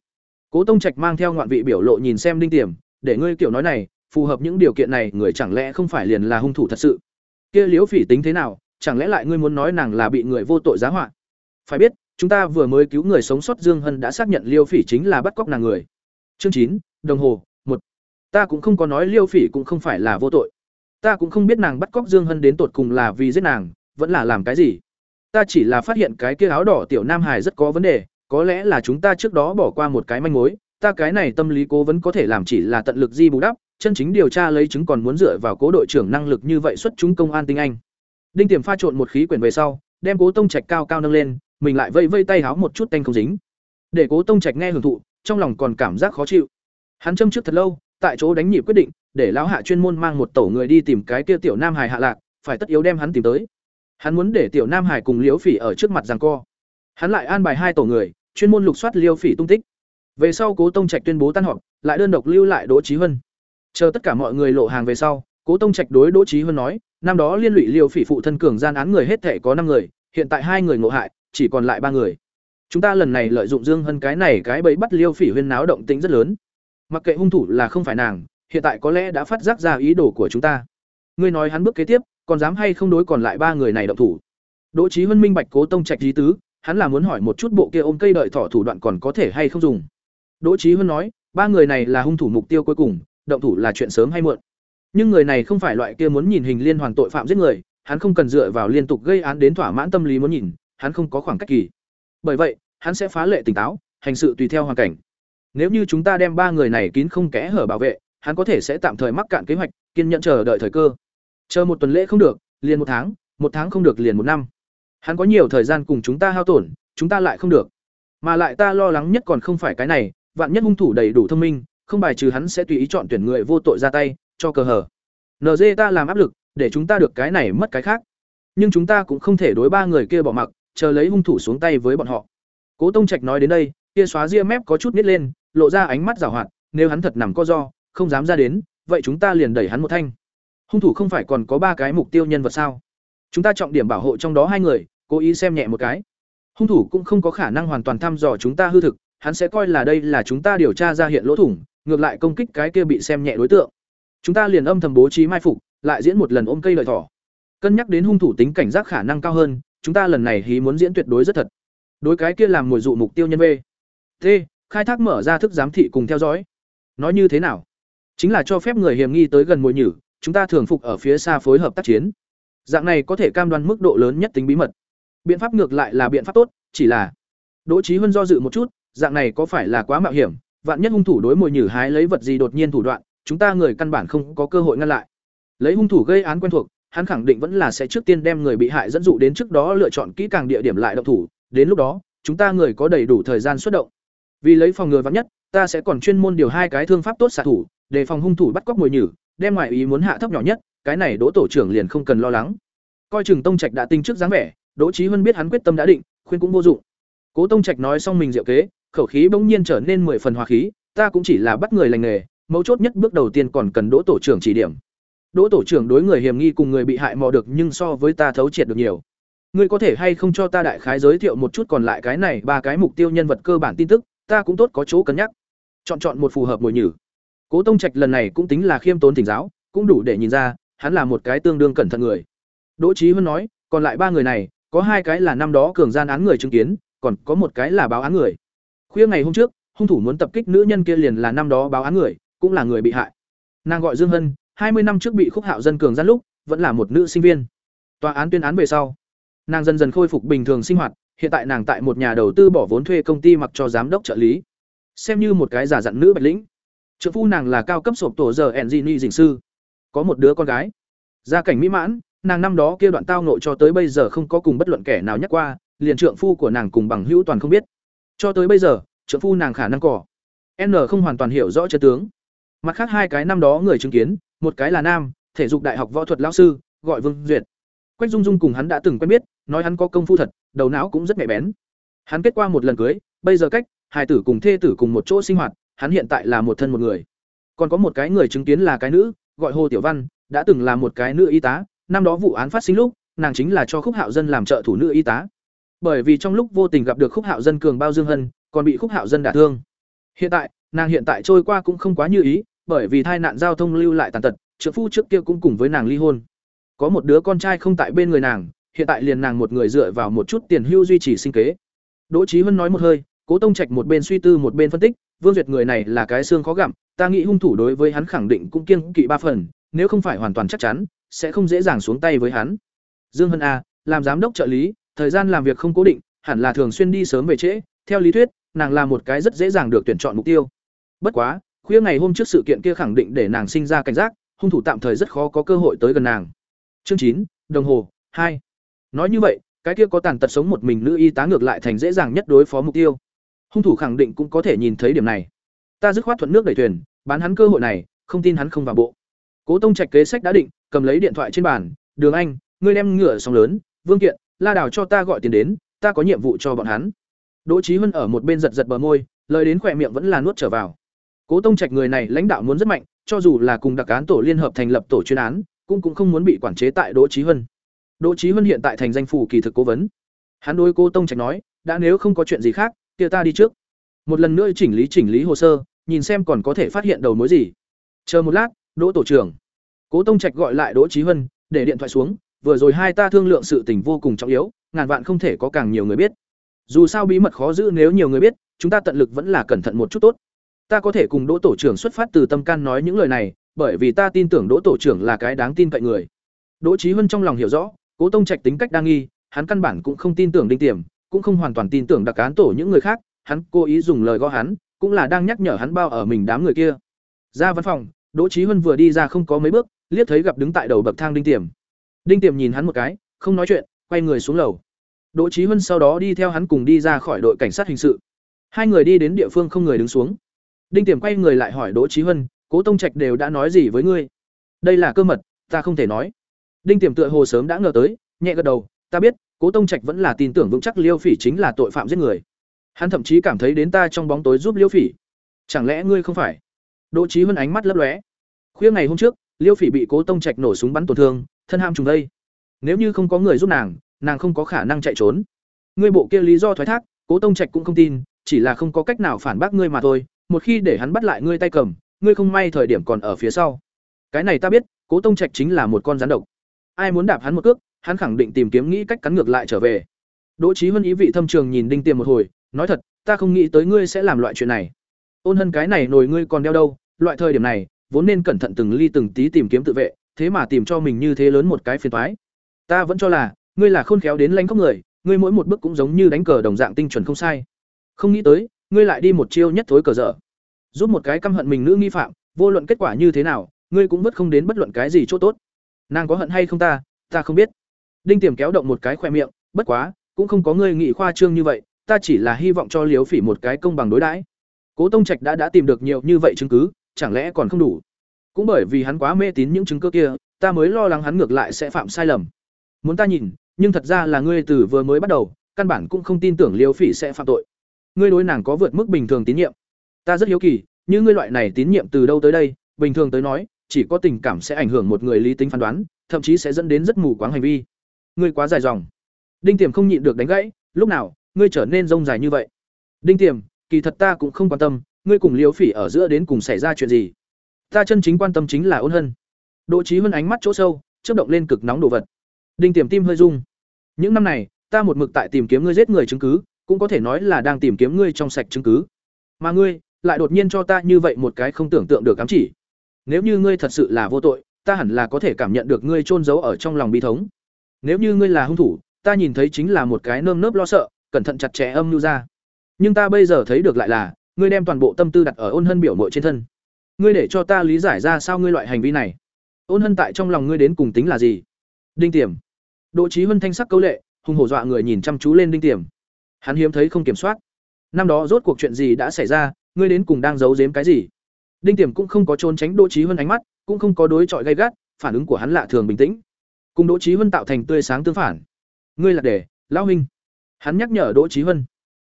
Cố tông trạch mang theo ngoạn vị biểu lộ nhìn xem đinh tiềm, để ngươi kiểu nói này, phù hợp những điều kiện này, người chẳng lẽ không phải liền là hung thủ thật sự? Kia liễu phỉ tính thế nào, chẳng lẽ lại ngươi muốn nói nàng là bị người vô tội giá họa? Phải biết, chúng ta vừa mới cứu người sống sót dương hân đã xác nhận liêu phỉ chính là bắt cóc nàng người. Chương chín, đồng hồ, một. Ta cũng không có nói liêu phỉ cũng không phải là vô tội ta cũng không biết nàng bắt cóc dương hân đến tột cùng là vì giết nàng, vẫn là làm cái gì. Ta chỉ là phát hiện cái kia áo đỏ tiểu nam hải rất có vấn đề, có lẽ là chúng ta trước đó bỏ qua một cái manh mối, ta cái này tâm lý cố vấn có thể làm chỉ là tận lực di bù đắp, chân chính điều tra lấy chứng còn muốn dựa vào cố đội trưởng năng lực như vậy xuất chúng công an tinh anh. Đinh tiềm pha trộn một khí quyển về sau, đem cố tông trạch cao cao nâng lên, mình lại vây vây tay háo một chút tanh không dính. Để cố tông trạch nghe hưởng thụ, trong lòng còn cảm giác khó chịu. Hắn châm trước thật lâu, tại chỗ đánh nhịp quyết định để lão hạ chuyên môn mang một tổ người đi tìm cái kia tiểu nam hải hạ lạc, phải tất yếu đem hắn tìm tới. Hắn muốn để tiểu nam hải cùng liễu phỉ ở trước mặt giằng co. Hắn lại an bài hai tổ người, chuyên môn lục soát liêu phỉ tung tích. Về sau cố tông trạch tuyên bố tan họp, lại đơn độc lưu lại đỗ trí huân. Chờ tất cả mọi người lộ hàng về sau, cố tông trạch đối đỗ trí huân nói, năm đó liên lụy liêu phỉ phụ thân cường gian án người hết thể có năm người, hiện tại hai người ngộ hại, chỉ còn lại ba người. Chúng ta lần này lợi dụng dương hân cái này cái bẫy bắt liêu phỉ huyên náo động tính rất lớn. Mặc kệ hung thủ là không phải nàng hiện tại có lẽ đã phát giác ra ý đồ của chúng ta. Ngươi nói hắn bước kế tiếp, còn dám hay không đối còn lại ba người này động thủ? Đỗ trí huân minh bạch cố tông trạch lý tứ, hắn là muốn hỏi một chút bộ kia ôm cây đợi thỏ thủ đoạn còn có thể hay không dùng. Đỗ trí huân nói, ba người này là hung thủ mục tiêu cuối cùng, động thủ là chuyện sớm hay muộn. Nhưng người này không phải loại kia muốn nhìn hình liên hoàn tội phạm giết người, hắn không cần dựa vào liên tục gây án đến thỏa mãn tâm lý muốn nhìn, hắn không có khoảng cách kỳ. Bởi vậy, hắn sẽ phá lệ tỉnh táo, hành sự tùy theo hoàn cảnh. Nếu như chúng ta đem ba người này kín không kẽ hở bảo vệ hắn có thể sẽ tạm thời mắc cạn kế hoạch, kiên nhẫn chờ đợi thời cơ. Chờ một tuần lễ không được, liền một tháng một tháng không được liền một năm. Hắn có nhiều thời gian cùng chúng ta hao tổn, chúng ta lại không được. Mà lại ta lo lắng nhất còn không phải cái này, vạn nhất hung thủ đầy đủ thông minh, không bài trừ hắn sẽ tùy ý chọn tuyển người vô tội ra tay, cho cờ hở nd ta làm áp lực, để chúng ta được cái này mất cái khác. Nhưng chúng ta cũng không thể đối ba người kia bỏ mặc, chờ lấy hung thủ xuống tay với bọn họ. Cố tông trạch nói đến đây, kia xóa ria mép có chút nít lên, lộ ra ánh mắt giảo hoạt, nếu hắn thật nằm co do không dám ra đến, vậy chúng ta liền đẩy hắn một thanh. Hung thủ không phải còn có ba cái mục tiêu nhân vật sao? Chúng ta trọng điểm bảo hộ trong đó hai người, cố ý xem nhẹ một cái. Hung thủ cũng không có khả năng hoàn toàn thăm dò chúng ta hư thực, hắn sẽ coi là đây là chúng ta điều tra ra hiện lỗ thủng, ngược lại công kích cái kia bị xem nhẹ đối tượng. Chúng ta liền âm thầm bố trí mai phục, lại diễn một lần ôm cây lợi thỏ. Cân nhắc đến hung thủ tính cảnh giác khả năng cao hơn, chúng ta lần này hí muốn diễn tuyệt đối rất thật. Đối cái kia làm mồi dụ mục tiêu nhân v. T, khai thác mở ra thức giám thị cùng theo dõi. Nói như thế nào? Chính là cho phép người hiểm nghi tới gần mồi nhử, chúng ta thường phục ở phía xa phối hợp tác chiến. Dạng này có thể cam đoan mức độ lớn nhất tính bí mật. Biện pháp ngược lại là biện pháp tốt, chỉ là đỗ trí huân do dự một chút, dạng này có phải là quá mạo hiểm? Vạn nhất hung thủ đối mồi nhử hái lấy vật gì đột nhiên thủ đoạn, chúng ta người căn bản không có cơ hội ngăn lại. Lấy hung thủ gây án quen thuộc, hắn khẳng định vẫn là sẽ trước tiên đem người bị hại dẫn dụ đến trước đó lựa chọn kỹ càng địa điểm lại động thủ. Đến lúc đó, chúng ta người có đầy đủ thời gian xuất động. Vì lấy phòng ngừa vắn nhất, ta sẽ còn chuyên môn điều hai cái thương pháp tốt xạ thủ để phòng hung thủ bắt cóc mồi nhử, đem ngoại ý muốn hạ thấp nhỏ nhất, cái này đỗ tổ trưởng liền không cần lo lắng. Coi chừng tông trạch đã tinh trước dáng vẻ, đỗ trí huân biết hắn quyết tâm đã định, khuyên cũng vô dụng. Cố tông trạch nói xong mình diệu kế, khẩu khí bỗng nhiên trở nên mười phần hòa khí, ta cũng chỉ là bắt người lành nghề, mấu chốt nhất bước đầu tiên còn cần đỗ tổ trưởng chỉ điểm. Đỗ tổ trưởng đối người hiểm nghi cùng người bị hại mò được nhưng so với ta thấu triệt được nhiều. Ngươi có thể hay không cho ta đại khái giới thiệu một chút còn lại cái này, ba cái mục tiêu nhân vật cơ bản tin tức, ta cũng tốt có chỗ cân nhắc. Chọn chọn một phù hợp mồi nhử cố tông trạch lần này cũng tính là khiêm tốn thỉnh giáo, cũng đủ để nhìn ra, hắn là một cái tương đương cẩn thận người. Đỗ Chí huân nói, còn lại ba người này, có hai cái là năm đó cường gian án người chứng kiến, còn có một cái là báo án người. Khuya ngày hôm trước, hung thủ muốn tập kích nữ nhân kia liền là năm đó báo án người, cũng là người bị hại. Nàng gọi dương hân, hai mươi năm trước bị khúc hạo dân cường gian lúc, vẫn là một nữ sinh viên. Tòa án tuyên án về sau, nàng dần dần khôi phục bình thường sinh hoạt, hiện tại nàng tại một nhà đầu tư bỏ vốn thuê công ty mặc cho giám đốc trợ lý. Xem như một cái giả dặn nữ bạch lĩnh trợ phu nàng là cao cấp sộp tổ giờ engineer dình sư. Có một đứa con gái. Gia cảnh mỹ mãn, nàng năm đó kia đoạn tao nội cho tới bây giờ không có cùng bất luận kẻ nào nhắc qua, liền trượng phu của nàng cùng bằng hữu toàn không biết. Cho tới bây giờ, trượng phu nàng khả năng cỏ. N không hoàn toàn hiểu rõ chân tướng. Mặt khác hai cái năm đó người chứng kiến, một cái là nam, thể dục đại học võ thuật lao sư, gọi vương duyệt. Quách dung dung cùng hắn đã từng quen biết, nói hắn có công phu thật, đầu não cũng rất nhạy bén. Hắn kết qua một lần cưới, bây giờ cách, hai tử cùng thê tử cùng một chỗ sinh hoạt hắn hiện tại là một thân một người. Còn có một cái người chứng kiến là cái nữ, gọi hồ tiểu văn, đã từng là một cái nữ y tá, năm đó vụ án phát sinh lúc, nàng chính là cho khúc hạo dân làm trợ thủ nữ y tá. Bởi vì trong lúc vô tình gặp được khúc hạo dân cường bao dương hân, còn bị khúc hạo dân đả thương. Hiện tại, nàng hiện tại trôi qua cũng không quá như ý, bởi vì tai nạn giao thông lưu lại tàn tật, trợ phu trước kia cũng cùng với nàng ly hôn. Có một đứa con trai không tại bên người nàng, hiện tại liền nàng một người dựa vào một chút tiền hưu duy trì sinh kế. Đỗ Chí huân nói một hơi, cố tông trạch một bên suy tư một bên phân tích vương duyệt người này là cái xương khó gặm, ta nghĩ hung thủ đối với hắn khẳng định cũng kiêng kỵ ba phần, nếu không phải hoàn toàn chắc chắn, sẽ không dễ dàng xuống tay với hắn. Dương hân a, làm giám đốc trợ lý, thời gian làm việc không cố định, hẳn là thường xuyên đi sớm về trễ, theo lý thuyết, nàng là một cái rất dễ dàng được tuyển chọn mục tiêu. Bất quá, khuya ngày hôm trước sự kiện kia khẳng định để nàng sinh ra cảnh giác, hung thủ tạm thời rất khó có cơ hội tới gần nàng. Chương chín, đồng hồ, hai. Nói như vậy, cái kia có tàn tật sống một mình nữ y tá ngược lại thành dễ dàng nhất đối phó mục tiêu hung thủ khẳng định cũng có thể nhìn thấy điểm này. Ta dứt khoát thuận nước đẩy thuyền, bán hắn cơ hội này, không tin hắn không vào bộ. Cố tông trạch kế sách đã định, cầm lấy điện thoại trên bàn, đường anh, ngươi đem ngựa sóng lớn, vương kiện, la đào cho ta gọi tiền đến, ta có nhiệm vụ cho bọn hắn. Đỗ trí huân ở một bên giật giật bờ môi, lời đến khỏe miệng vẫn là nuốt trở vào. Cố tông trạch người này lãnh đạo muốn rất mạnh, cho dù là cùng đặc án tổ liên hợp thành lập tổ chuyên án, cũng cũng không muốn bị quản chế tại đỗ trí huân. Đỗ trí huân hiện tại thành danh phủ kỳ thực cố vấn. Hắn đối cố tông trạch nói, đã nếu không có chuyện gì khác kia ta đi trước. Một lần nữa chỉnh lý chỉnh lý hồ sơ, nhìn xem còn có thể phát hiện đầu mối gì. Chờ một lát, đỗ tổ trưởng. Cố tông trạch gọi lại đỗ trí huân để điện thoại xuống. Vừa rồi hai ta thương lượng sự tình vô cùng trọng yếu, ngàn vạn không thể có càng nhiều người biết. Dù sao bí mật khó giữ nếu nhiều người biết, chúng ta tận lực vẫn là cẩn thận một chút tốt. Ta có thể cùng đỗ tổ trưởng xuất phát từ tâm can nói những lời này, bởi vì ta tin tưởng đỗ tổ trưởng là cái đáng tin cậy người. Đỗ trí huân trong lòng hiểu rõ, cố tông trạch tính cách đa nghi, hắn căn bản cũng không tin tưởng đinh tiềm cũng không hoàn toàn tin tưởng đặc án tổ những người khác, hắn cố ý dùng lời gõ hắn, cũng là đang nhắc nhở hắn bao ở mình đám người kia. Ra văn phòng, đỗ trí huân vừa đi ra không có mấy bước, liếc thấy gặp đứng tại đầu bậc thang đinh tiềm. Đinh tiềm nhìn hắn một cái, không nói chuyện, quay người xuống lầu. Đỗ trí huân sau đó đi theo hắn cùng đi ra khỏi đội cảnh sát hình sự. Hai người đi đến địa phương không người đứng xuống. Đinh tiềm quay người lại hỏi đỗ trí huân, cố tông trạch đều đã nói gì với ngươi? Đây là cơ mật, ta không thể nói. Đinh tiềm tựa hồ sớm đã ngờ tới, nhẹ gật đầu, ta biết cố tông trạch vẫn là tin tưởng vững chắc liêu phỉ chính là tội phạm giết người. Hắn thậm chí cảm thấy đến ta trong bóng tối giúp liêu phỉ. Chẳng lẽ ngươi không phải? Đỗ trí huân ánh mắt lấp lóe. Khuya ngày hôm trước, liêu phỉ bị cố tông trạch nổ súng bắn tổn thương, thân ham trùng đây. Nếu như không có người giúp nàng nàng không có khả năng chạy trốn. Ngươi bộ kia lý do thoái thác, cố tông trạch cũng không tin, chỉ là không có cách nào phản bác ngươi mà thôi. Một khi để hắn bắt lại ngươi tay cầm, ngươi không may thời điểm còn ở phía sau. Cái này ta biết, cố tông trạch chính là một con rắn độc. Ai muốn đạp hắn một cước hắn khẳng định tìm kiếm nghĩ cách cắn ngược lại trở về. Đỗ trí huân ý vị thâm trường nhìn đinh tiềm một hồi, nói thật, ta không nghĩ tới ngươi sẽ làm loại chuyện này. Ôn hân cái này nổi ngươi còn đeo đâu, loại thời điểm này, vốn nên cẩn thận từng ly từng tí tìm kiếm tự vệ, thế mà tìm cho mình như thế lớn một cái phiền toái. Ta vẫn cho là, ngươi là khôn khéo đến lánh khóc người, ngươi mỗi một bước cũng giống như đánh cờ đồng dạng tinh chuẩn không sai. Không nghĩ tới, ngươi lại đi một chiêu nhất thối cờ dở. Giúp một cái căm hận mình nữ nghi phạm, vô luận kết quả như thế nào, ngươi cũng vất không đến bất luận cái gì chỗ tốt. Nàng có hận hay không ta ta không biết đinh tiềm kéo động một cái khoe miệng, bất quá, cũng không có ngươi nghị khoa trương như vậy, ta chỉ là hy vọng cho liếu phỉ một cái công bằng đối đãi. Cố tông trạch đã đã tìm được nhiều như vậy chứng cứ, chẳng lẽ còn không đủ? Cũng bởi vì hắn quá mê tín những chứng cứ kia, ta mới lo lắng hắn ngược lại sẽ phạm sai lầm. Muốn ta nhìn, nhưng thật ra là ngươi từ vừa mới bắt đầu, căn bản cũng không tin tưởng liêu phỉ sẽ phạm tội. Ngươi đối nàng có vượt mức bình thường tín nhiệm. Ta rất hiếu kỳ, như ngươi loại này tín nhiệm từ đâu tới đây? Bình thường tới nói, chỉ có tình cảm sẽ ảnh hưởng một người lý tính phán đoán, thậm chí sẽ dẫn đến rất mù quáng hành vi ngươi quá dài dòng. Đinh tiềm không nhịn được đánh gãy, lúc nào, ngươi trở nên rông dài như vậy? Đinh tiềm, kỳ thật ta cũng không quan tâm, ngươi cùng liêu phỉ ở giữa đến cùng xảy ra chuyện gì? Ta chân chính quan tâm chính là ôn hân. Đỗ trí hơn ánh mắt chỗ sâu, chớp động lên cực nóng đồ vật. Đinh tiềm tim hơi rung. Những năm này, ta một mực tại tìm kiếm ngươi giết người chứng cứ, cũng có thể nói là đang tìm kiếm ngươi trong sạch chứng cứ. Mà ngươi, lại đột nhiên cho ta như vậy một cái không tưởng tượng được ám chỉ. Nếu như ngươi thật sự là vô tội, ta hẳn là có thể cảm nhận được ngươi trôn giấu ở trong lòng bi thống nếu như ngươi là hung thủ, ta nhìn thấy chính là một cái nơm nớp lo sợ, cẩn thận chặt chẽ âm mưu ra. Nhưng ta bây giờ thấy được lại là, ngươi đem toàn bộ tâm tư đặt ở ôn hân biểu mội trên thân. Ngươi để cho ta lý giải ra sao ngươi loại hành vi này. Ôn hân tại trong lòng ngươi đến cùng tính là gì? Đinh tiềm. Đỗ trí huân thanh sắc câu lệ hùng hổ dọa người nhìn chăm chú lên đinh tiềm. Hắn hiếm thấy không kiểm soát. Năm đó rốt cuộc chuyện gì đã xảy ra, ngươi đến cùng đang giấu giếm cái gì? Đinh tiềm cũng không có trốn tránh đỗ trí huân ánh mắt, cũng không có đối chọi gay gắt, phản ứng của hắn lạ thường bình tĩnh cùng đỗ trí huân tạo thành tươi sáng tương phản. Ngươi là để, lão huynh. Hắn nhắc nhở đỗ trí huân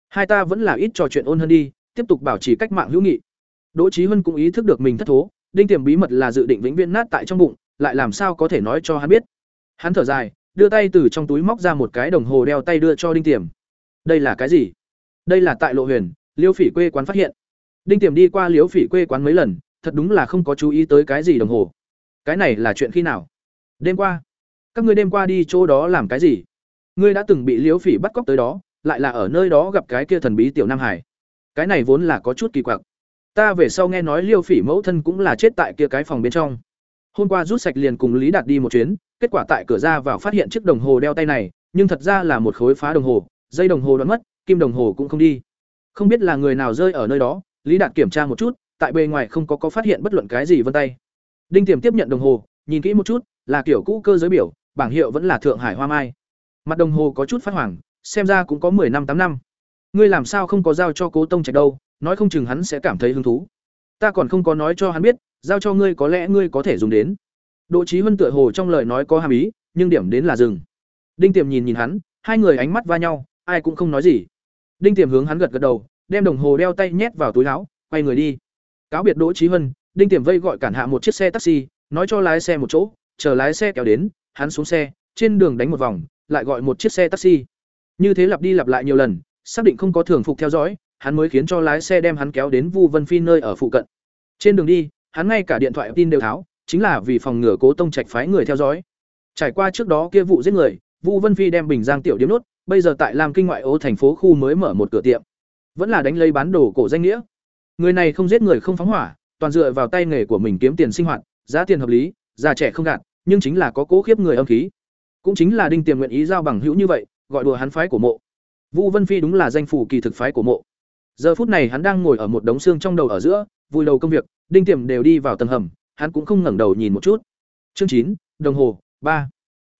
hai ta vẫn là ít trò chuyện ôn hơn đi, tiếp tục bảo trì cách mạng hữu nghị. Đỗ trí huân cũng ý thức được mình thất thố, đinh tiềm bí mật là dự định vĩnh viễn nát tại trong bụng, lại làm sao có thể nói cho hắn biết. Hắn thở dài, đưa tay từ trong túi móc ra một cái đồng hồ đeo tay đưa cho đinh tiềm. Đây là cái gì? Đây là tại lộ huyền, liêu phỉ quê quán phát hiện. Đinh tiềm đi qua liêu phỉ quê quán mấy lần, thật đúng là không có chú ý tới cái gì đồng hồ. Cái này là chuyện khi nào? Đêm qua các ngươi đêm qua đi chỗ đó làm cái gì? Ngươi đã từng bị liêu phỉ bắt cóc tới đó, lại là ở nơi đó gặp cái kia thần bí tiểu nam hải. Cái này vốn là có chút kỳ quặc. Ta về sau nghe nói liêu phỉ mẫu thân cũng là chết tại kia cái phòng bên trong. Hôm qua rút sạch liền cùng lý đạt đi một chuyến, kết quả tại cửa ra vào phát hiện chiếc đồng hồ đeo tay này, nhưng thật ra là một khối phá đồng hồ, dây đồng hồ đoán mất, kim đồng hồ cũng không đi. Không biết là người nào rơi ở nơi đó, lý đạt kiểm tra một chút, tại bề ngoài không có có phát hiện bất luận cái gì vân tay. Đinh tiềm tiếp nhận đồng hồ, nhìn kỹ một chút, là kiểu cũ cơ giới biểu bảng hiệu vẫn là thượng hải hoa mai. Mặt đồng hồ có chút phát hoàng xem ra cũng có 10 năm, tám năm. Ngươi làm sao không có giao cho cố tông trạch đâu, nói không chừng hắn sẽ cảm thấy hứng thú. Ta còn không có nói cho hắn biết, giao cho ngươi có lẽ ngươi có thể dùng đến. Đỗ trí huân tựa hồ trong lời nói có hàm ý, nhưng điểm đến là dừng. Đinh tiềm nhìn nhìn hắn, hai người ánh mắt va nhau, ai cũng không nói gì. Đinh tiềm hướng hắn gật gật đầu, đem đồng hồ đeo tay nhét vào túi áo, quay người đi. Cáo biệt đỗ trí huân, đinh tiềm vây gọi cản hạ một chiếc xe taxi, nói cho lái xe một chỗ, chờ lái xe kéo đến hắn xuống xe, trên đường đánh một vòng, lại gọi một chiếc xe taxi. Như thế lặp đi lặp lại nhiều lần, xác định không có thường phục theo dõi, hắn mới khiến cho lái xe đem hắn kéo đến vu vân phi nơi ở phụ cận. Trên đường đi, hắn ngay cả điện thoại tin đều tháo, chính là vì phòng ngừa cố tông trạch phái người theo dõi. Trải qua trước đó kia vụ giết người, vu vân phi đem bình giang tiểu điếm nốt, bây giờ tại lam kinh ngoại ô thành phố khu mới mở một cửa tiệm. Vẫn là đánh lấy bán đồ cổ danh nghĩa. Người này không giết người không phóng hỏa, toàn dựa vào tay nghề của mình kiếm tiền sinh hoạt, giá tiền hợp lý, già trẻ không gạt nhưng chính là có cố khiếp người âm khí. Cũng chính là đinh tiềm nguyện ý giao bằng hữu như vậy, gọi đùa hắn phái của mộ. Vu vân phi đúng là danh phủ kỳ thực phái của mộ. Giờ phút này hắn đang ngồi ở một đống xương trong đầu ở giữa, vui đầu công việc, đinh tiềm đều đi vào tầng hầm, hắn cũng không ngẩng đầu nhìn một chút. Chương chín, đồng hồ, ba.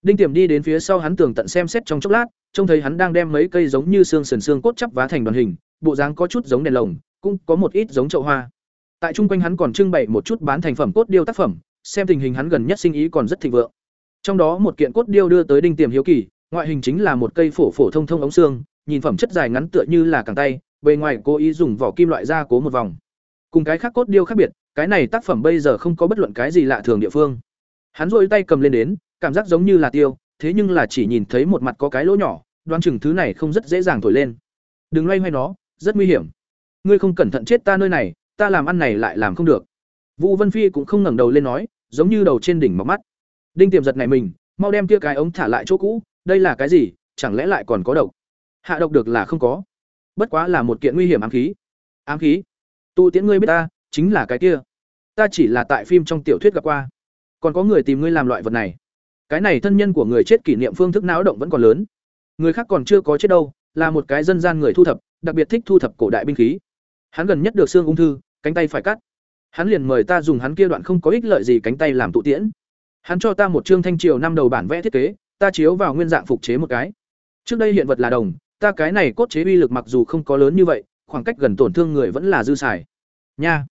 Đinh tiềm đi đến phía sau hắn tường tận xem xét trong chốc lát, trông thấy hắn đang đem mấy cây giống như xương sườn xương cốt chắp vá thành đoàn hình, bộ dáng có chút giống đèn lồng, cũng có một ít giống chậu hoa. Tại trung quanh hắn còn trưng bày một chút bán thành phẩm cốt điêu tác phẩm xem tình hình hắn gần nhất sinh ý còn rất thịnh vượng. Trong đó một kiện cốt điêu đưa tới đinh tiềm hiếu kỳ, ngoại hình chính là một cây phổ phổ thông thông ống xương, nhìn phẩm chất dài ngắn tựa như là cẳng tay, bề ngoài cố ý dùng vỏ kim loại ra cố một vòng. Cùng cái khác cốt điêu khác biệt, cái này tác phẩm bây giờ không có bất luận cái gì lạ thường địa phương. Hắn rôi tay cầm lên đến, cảm giác giống như là tiêu, thế nhưng là chỉ nhìn thấy một mặt có cái lỗ nhỏ, đoán chừng thứ này không rất dễ dàng thổi lên. Đừng loay hoay nó, rất nguy hiểm. Ngươi không cẩn thận chết ta nơi này, ta làm ăn này lại làm không được vũ vân phi cũng không ngẩng đầu lên nói, giống như đầu trên đỉnh mọc mắt. Đinh tiềm giật này mình, mau đem kia cái ống thả lại chỗ cũ, đây là cái gì, chẳng lẽ lại còn có độc? Hạ độc được là không có. Bất quá là một kiện nguy hiểm ám khí. Ám khí? Tu tiễn ngươi biết ta, chính là cái kia. Ta chỉ là tại phim trong tiểu thuyết gặp qua. Còn có người tìm ngươi làm loại vật này. Cái này thân nhân của người chết kỷ niệm phương thức não động vẫn còn lớn. Người khác còn chưa có chết đâu, là một cái dân gian người thu thập, đặc biệt thích thu thập cổ đại binh khí. Hắn gần nhất được xương ung thư, cánh tay phải cắt hắn liền mời ta dùng hắn kia đoạn không có ích lợi gì cánh tay làm tụ tiễn. Hắn cho ta một chương thanh triều năm đầu bản vẽ thiết kế, ta chiếu vào nguyên dạng phục chế một cái. Trước đây hiện vật là đồng, ta cái này cốt chế uy lực mặc dù không có lớn như vậy, khoảng cách gần tổn thương người vẫn là dư xài. Nha.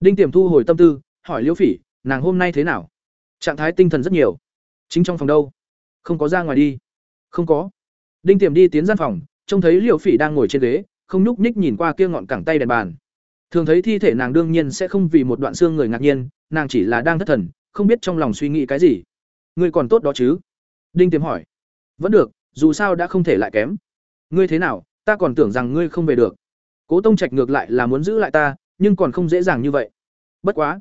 Đinh tiềm thu hồi tâm tư, hỏi liễu phỉ, nàng hôm nay thế nào? Trạng thái tinh thần rất nhiều. Chính trong phòng đâu? Không có ra ngoài đi. Không có. Đinh tiềm đi tiến gian phòng, trông thấy liễu phỉ đang ngồi trên ghế, không nhúc nhích nhìn qua kia ngọn cẳng tay đèn bàn thường thấy thi thể nàng đương nhiên sẽ không vì một đoạn xương người ngạc nhiên, nàng chỉ là đang thất thần, không biết trong lòng suy nghĩ cái gì. Ngươi còn tốt đó chứ? Đinh tiềm hỏi. Vẫn được, dù sao đã không thể lại kém. Ngươi thế nào, ta còn tưởng rằng ngươi không về được. Cố tông trạch ngược lại là muốn giữ lại ta, nhưng còn không dễ dàng như vậy. Bất quá.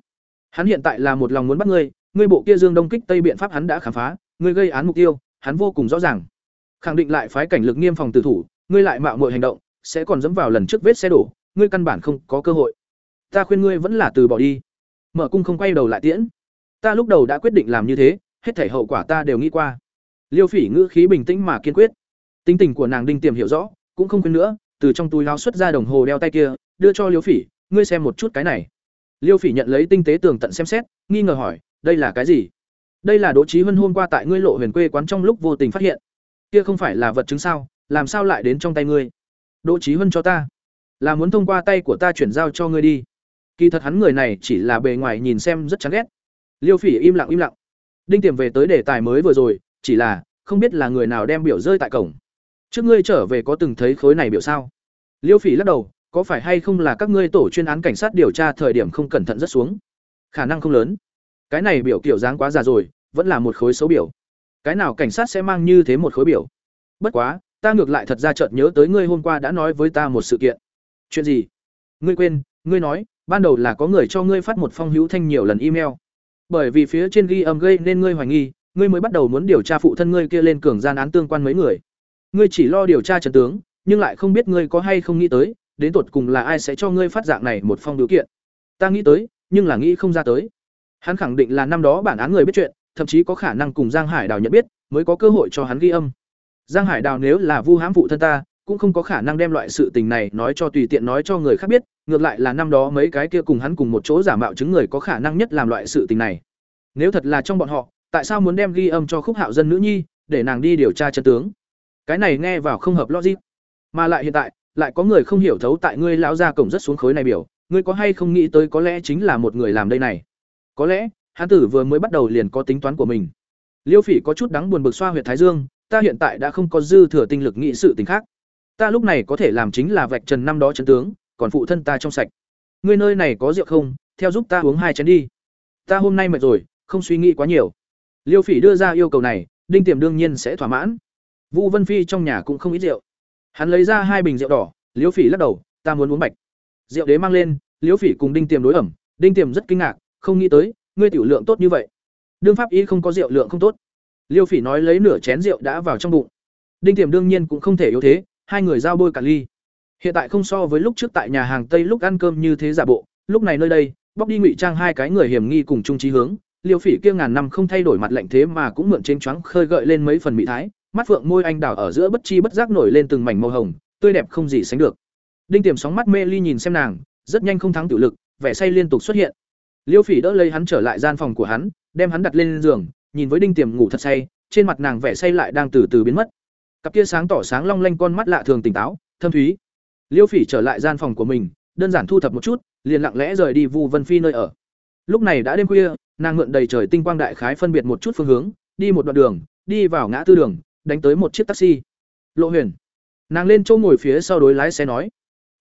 Hắn hiện tại là một lòng muốn bắt ngươi ngươi bộ kia dương đông kích tây biện pháp hắn đã khám phá, ngươi gây án mục tiêu, hắn vô cùng rõ ràng. Khẳng định lại phái cảnh lực nghiêm phòng tử thủ, ngươi lại mạo muội hành động, sẽ còn dẫm vào lần trước vết xe đổ ngươi căn bản không có cơ hội. Ta khuyên ngươi vẫn là từ bỏ đi. Mở cung không quay đầu lại tiễn. Ta lúc đầu đã quyết định làm như thế, hết thể hậu quả ta đều nghĩ qua. Liêu phỉ ngữ khí bình tĩnh mà kiên quyết. Tính tình của nàng đinh tiềm hiểu rõ, cũng không quên nữa, từ trong túi lao xuất ra đồng hồ đeo tay kia, đưa cho liêu phỉ, ngươi xem một chút cái này. Liêu phỉ nhận lấy tinh tế tường tận xem xét, nghi ngờ hỏi, đây là cái gì? Đây là đỗ trí huân hôm qua tại ngươi lộ huyền quê quán trong lúc vô tình phát hiện. Kia không phải là vật chứng sao, làm sao lại đến trong tay ngươi? Đỗ trí huân cho ta là muốn thông qua tay của ta chuyển giao cho ngươi đi. Kỳ thật hắn người này chỉ là bề ngoài nhìn xem rất chán ghét. Liêu phỉ im lặng im lặng. Đinh tiềm về tới đề tài mới vừa rồi, chỉ là không biết là người nào đem biểu rơi tại cổng. Trước ngươi trở về có từng thấy khối này biểu sao? Liêu phỉ lắc đầu, có phải hay không là các ngươi tổ chuyên án cảnh sát điều tra thời điểm không cẩn thận rất xuống? Khả năng không lớn. Cái này biểu kiểu dáng quá già rồi, vẫn là một khối xấu biểu. Cái nào cảnh sát sẽ mang như thế một khối biểu? Bất quá, ta ngược lại thật ra chợt nhớ tới ngươi hôm qua đã nói với ta một sự kiện chuyện gì? Ngươi quên, ngươi nói, ban đầu là có người cho ngươi phát một phong hữu thanh nhiều lần email. Bởi vì phía trên ghi âm gây nên ngươi hoài nghi, ngươi mới bắt đầu muốn điều tra phụ thân ngươi kia lên cường gian án tương quan mấy người. Ngươi chỉ lo điều tra trần tướng, nhưng lại không biết ngươi có hay không nghĩ tới, đến tột cùng là ai sẽ cho ngươi phát dạng này một phong điều kiện. Ta nghĩ tới, nhưng là nghĩ không ra tới. Hắn khẳng định là năm đó bản án người biết chuyện, thậm chí có khả năng cùng giang hải đào nhận biết, mới có cơ hội cho hắn ghi âm. Giang hải đào nếu là vu hãm phụ thân ta cũng không có khả năng đem loại sự tình này nói cho tùy tiện nói cho người khác biết, ngược lại là năm đó mấy cái kia cùng hắn cùng một chỗ giả mạo chứng người có khả năng nhất làm loại sự tình này. Nếu thật là trong bọn họ, tại sao muốn đem ghi âm cho khúc hạo dân nữ nhi, để nàng đi điều tra chân tướng? Cái này nghe vào không hợp logic. Mà lại hiện tại, lại có người không hiểu thấu tại ngươi lão gia cổng rất xuống khối này biểu, ngươi có hay không nghĩ tới có lẽ chính là một người làm đây này? Có lẽ hắn tử vừa mới bắt đầu liền có tính toán của mình. Liêu phỉ có chút đắng buồn bực xoa huyệt thái dương, ta hiện tại đã không có dư thừa tinh lực nghĩ sự tình khác ta lúc này có thể làm chính là vạch trần năm đó chân tướng, còn phụ thân ta trong sạch. Ngươi nơi này có rượu không? Theo giúp ta uống hai chén đi. Ta hôm nay mệt rồi, không suy nghĩ quá nhiều. Liêu phỉ đưa ra yêu cầu này, đinh tiềm đương nhiên sẽ thỏa mãn. Vũ vân phi trong nhà cũng không ít rượu. Hắn lấy ra hai bình rượu đỏ, liêu phỉ lắc đầu, ta muốn uống bạch. Rượu đế mang lên, liêu phỉ cùng đinh tiềm đối ẩm. Đinh tiềm rất kinh ngạc, không nghĩ tới, ngươi tiểu lượng tốt như vậy. Đương pháp y không có rượu lượng không tốt. Liêu phỉ nói lấy nửa chén rượu đã vào trong bụng. Đinh tiềm đương nhiên cũng không thể yếu thế hai người giao bôi cả ly. Hiện tại không so với lúc trước tại nhà hàng tây lúc ăn cơm như thế giả bộ, lúc này nơi đây, bóc đi ngụy trang hai cái người hiểm nghi cùng chung trí hướng, liêu phỉ kia ngàn năm không thay đổi mặt lạnh thế mà cũng mượn trên choáng khơi gợi lên mấy phần mỹ thái, mắt phượng môi anh đào ở giữa bất chi bất giác nổi lên từng mảnh màu hồng, tươi đẹp không gì sánh được. Đinh tiềm sóng mắt mê ly nhìn xem nàng, rất nhanh không thắng tiểu lực, vẻ say liên tục xuất hiện. Liêu phỉ đỡ lấy hắn trở lại gian phòng của hắn, đem hắn đặt lên giường, nhìn với đinh tiềm ngủ thật say, trên mặt nàng vẻ say lại đang từ từ biến mất cặp kia sáng tỏ sáng long lanh con mắt lạ thường tỉnh táo, thâm thúy. Liêu phỉ trở lại gian phòng của mình, đơn giản thu thập một chút, liền lặng lẽ rời đi vu vân phi nơi ở. Lúc này đã đêm khuya, nàng ngượn đầy trời tinh quang đại khái phân biệt một chút phương hướng, đi một đoạn đường, đi vào ngã tư đường, đánh tới một chiếc taxi. Lộ huyền. Nàng lên chỗ ngồi phía sau đối lái xe nói.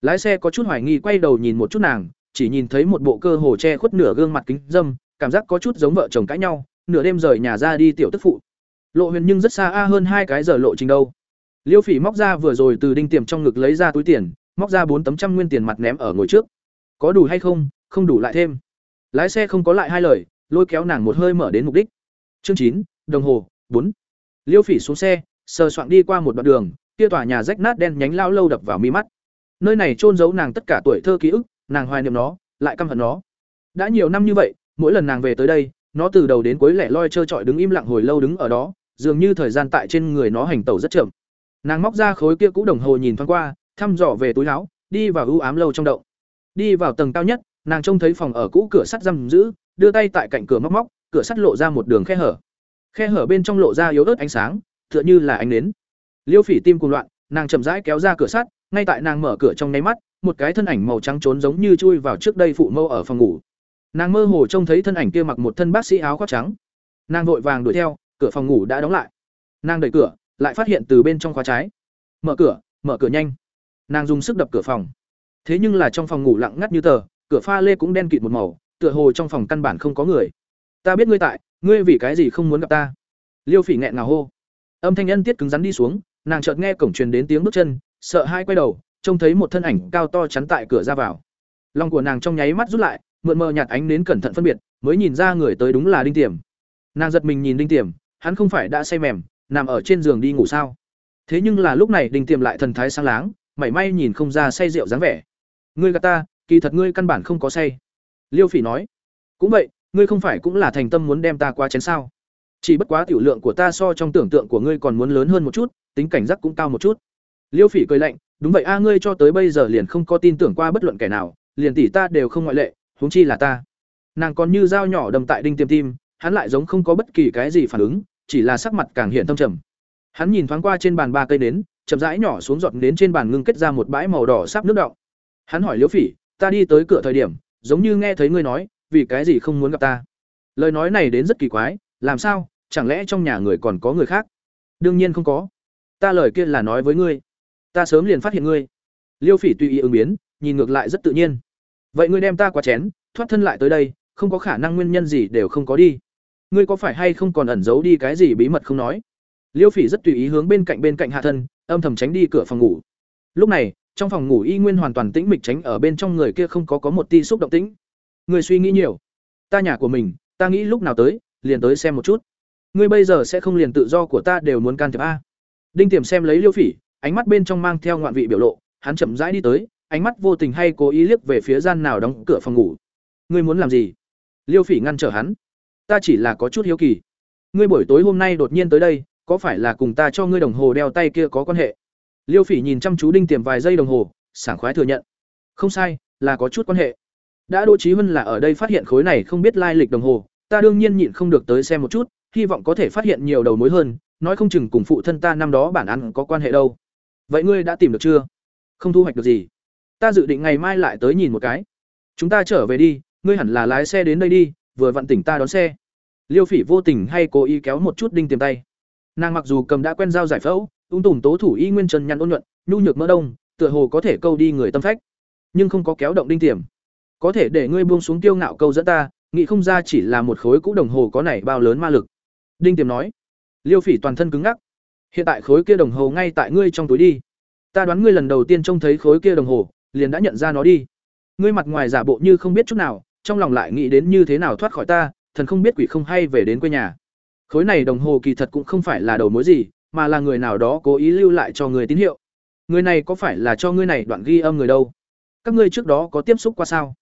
Lái xe có chút hoài nghi quay đầu nhìn một chút nàng, chỉ nhìn thấy một bộ cơ hồ che khuất nửa gương mặt kính dâm, cảm giác có chút giống vợ chồng cãi nhau, nửa đêm rời nhà ra đi tiểu tức phụ lộ huyền nhưng rất xa a hơn hai cái giờ lộ trình đâu. Liêu phỉ móc ra vừa rồi từ đinh tiềm trong ngực lấy ra túi tiền, móc ra bốn tấm trăm nguyên tiền mặt ném ở ngồi trước. Có đủ hay không không đủ lại thêm. Lái xe không có lại hai lời, lôi kéo nàng một hơi mở đến mục đích. Chương chín, đồng hồ, bốn. Liêu phỉ xuống xe, sờ soạn đi qua một đoạn đường, kia tòa nhà rách nát đen nhánh lao lâu đập vào mi mắt. Nơi này trôn giấu nàng tất cả tuổi thơ ký ức, nàng hoài niệm nó, lại căm hận nó. Đã nhiều năm như vậy, mỗi lần nàng về tới đây, nó từ đầu đến cuối lẻ loi trơ trọi đứng im lặng hồi lâu đứng ở đó dường như thời gian tại trên người nó hành tẩu rất chậm. Nàng móc ra khối kia cũ đồng hồ nhìn thoáng qua, thăm dò về túi áo, đi vào ưu ám lâu trong động. Đi vào tầng cao nhất, nàng trông thấy phòng ở cũ cửa sắt giam giữ, đưa tay tại cạnh cửa móc móc, cửa sắt lộ ra một đường khe hở. Khe hở bên trong lộ ra yếu ớt ánh sáng, tựa như là ánh nến. Liêu phỉ tim cuồng loạn, nàng chậm rãi kéo ra cửa sắt, ngay tại nàng mở cửa trong nháy mắt, một cái thân ảnh màu trắng trốn giống như chui vào trước đây phụ mâu ở phòng ngủ. Nàng mơ hồ trông thấy thân ảnh kia mặc một thân bác sĩ áo khoác trắng. Nàng vội vàng đuổi theo cửa phòng ngủ đã đóng lại. Nàng đẩy cửa, lại phát hiện từ bên trong khóa trái. Mở cửa mở cửa nhanh. Nàng dùng sức đập cửa phòng. Thế nhưng là trong phòng ngủ lặng ngắt như tờ, cửa pha lê cũng đen kịt một màu, tựa hồ trong phòng căn bản không có người. Ta biết ngươi tại, ngươi vì cái gì không muốn gặp ta? Liêu phỉ nghẹn ngào hô. Âm thanh nhân tiết cứng rắn đi xuống, nàng chợt nghe cổng truyền đến tiếng bước chân, sợ hai quay đầu, trông thấy một thân ảnh cao to chắn tại cửa ra vào. Lòng của nàng trong nháy mắt rút lại, mượn mờ nhạt ánh đến cẩn thận phân biệt, mới nhìn ra người tới đúng là đinh tiềm. Nàng giật mình nhìn đinh tiềm hắn không phải đã say mềm, nằm ở trên giường đi ngủ sao? Thế nhưng là lúc này đinh tiềm lại thần thái sáng láng, mảy may nhìn không ra say rượu dáng vẻ. Ngươi gạt ta, kỳ thật ngươi căn bản không có say. Liêu phỉ nói, cũng vậy, ngươi không phải cũng là thành tâm muốn đem ta qua chén sao? Chỉ bất quá tiểu lượng của ta so trong tưởng tượng của ngươi còn muốn lớn hơn một chút, tính cảnh giác cũng cao một chút. Liêu phỉ cười lạnh, đúng vậy a, ngươi cho tới bây giờ liền không có tin tưởng qua bất luận kẻ nào, liền tỷ ta đều không ngoại lệ, huống chi là ta. Nàng còn như dao nhỏ đâm tại đinh tiêm tim, hắn lại giống không có bất kỳ cái gì phản ứng chỉ là sắc mặt càng hiện thâm trầm. Hắn nhìn thoáng qua trên bàn ba cây nến, chậm rãi nhỏ xuống giọt nến trên bàn ngưng kết ra một bãi màu đỏ sắp nước động hắn hỏi liễu phỉ, ta đi tới cửa thời điểm, giống như nghe thấy ngươi nói, vì cái gì không muốn gặp ta? Lời nói này đến rất kỳ quái, làm sao? Chẳng lẽ trong nhà người còn có người khác? Đương nhiên không có. Ta lời kia là nói với ngươi. Ta sớm liền phát hiện ngươi. Liêu phỉ tùy ý ứng biến, nhìn ngược lại rất tự nhiên. Vậy ngươi đem ta qua chén, thoát thân lại tới đây, không có khả năng nguyên nhân gì đều không có đi ngươi có phải hay không còn ẩn giấu đi cái gì bí mật không nói? Liêu phỉ rất tùy ý hướng bên cạnh bên cạnh hạ thân, âm thầm tránh đi cửa phòng ngủ. Lúc này, trong phòng ngủ y nguyên hoàn toàn tĩnh mịch tránh ở bên trong người kia không có có một ti xúc động tĩnh. Người suy nghĩ nhiều. Ta nhà của mình, ta nghĩ lúc nào tới, liền tới xem một chút. Ngươi bây giờ sẽ không liền tự do của ta đều muốn can thiệp a? Đinh tiềm xem lấy liêu phỉ, ánh mắt bên trong mang theo ngoạn vị biểu lộ, hắn chậm rãi đi tới, ánh mắt vô tình hay cố ý liếc về phía gian nào đóng cửa phòng ngủ. Ngươi muốn làm gì? Liêu phỉ ngăn trở hắn ta chỉ là có chút hiếu kỳ. Ngươi buổi tối hôm nay đột nhiên tới đây, có phải là cùng ta cho ngươi đồng hồ đeo tay kia có quan hệ? Liêu phỉ nhìn chăm chú đinh tiềm vài giây đồng hồ, sảng khoái thừa nhận. Không sai, là có chút quan hệ. Đã đỗ trí huân là ở đây phát hiện khối này không biết lai lịch đồng hồ, ta đương nhiên nhịn không được tới xem một chút, hy vọng có thể phát hiện nhiều đầu mối hơn, nói không chừng cùng phụ thân ta năm đó bản án có quan hệ đâu. Vậy ngươi đã tìm được chưa? Không thu hoạch được gì. Ta dự định ngày mai lại tới nhìn một cái. Chúng ta trở về đi, ngươi hẳn là lái xe đến đây đi vừa vặn tỉnh ta đón xe. Liêu phỉ vô tình hay cố ý kéo một chút đinh tiềm tay. Nàng mặc dù cầm đã quen dao giải phẫu, ung tùm tố thủ y nguyên trần nhăn ôn nhuận, nhu nhược mỡ đông, tựa hồ có thể câu đi người tâm phách, nhưng không có kéo động đinh tiềm. Có thể để ngươi buông xuống tiêu ngạo câu dẫn ta, nghĩ không ra chỉ là một khối cũ đồng hồ có này bao lớn ma lực. Đinh tiềm nói. Liêu phỉ toàn thân cứng ngắc. Hiện tại khối kia đồng hồ ngay tại ngươi trong túi đi. Ta đoán ngươi lần đầu tiên trông thấy khối kia đồng hồ, liền đã nhận ra nó đi. Ngươi mặt ngoài giả bộ như không biết chút nào trong lòng lại nghĩ đến như thế nào thoát khỏi ta, thần không biết quỷ không hay về đến quê nhà. Khối này đồng hồ kỳ thật cũng không phải là đầu mối gì, mà là người nào đó cố ý lưu lại cho người tín hiệu. Người này có phải là cho ngươi này đoạn ghi âm người đâu? Các ngươi trước đó có tiếp xúc qua sao?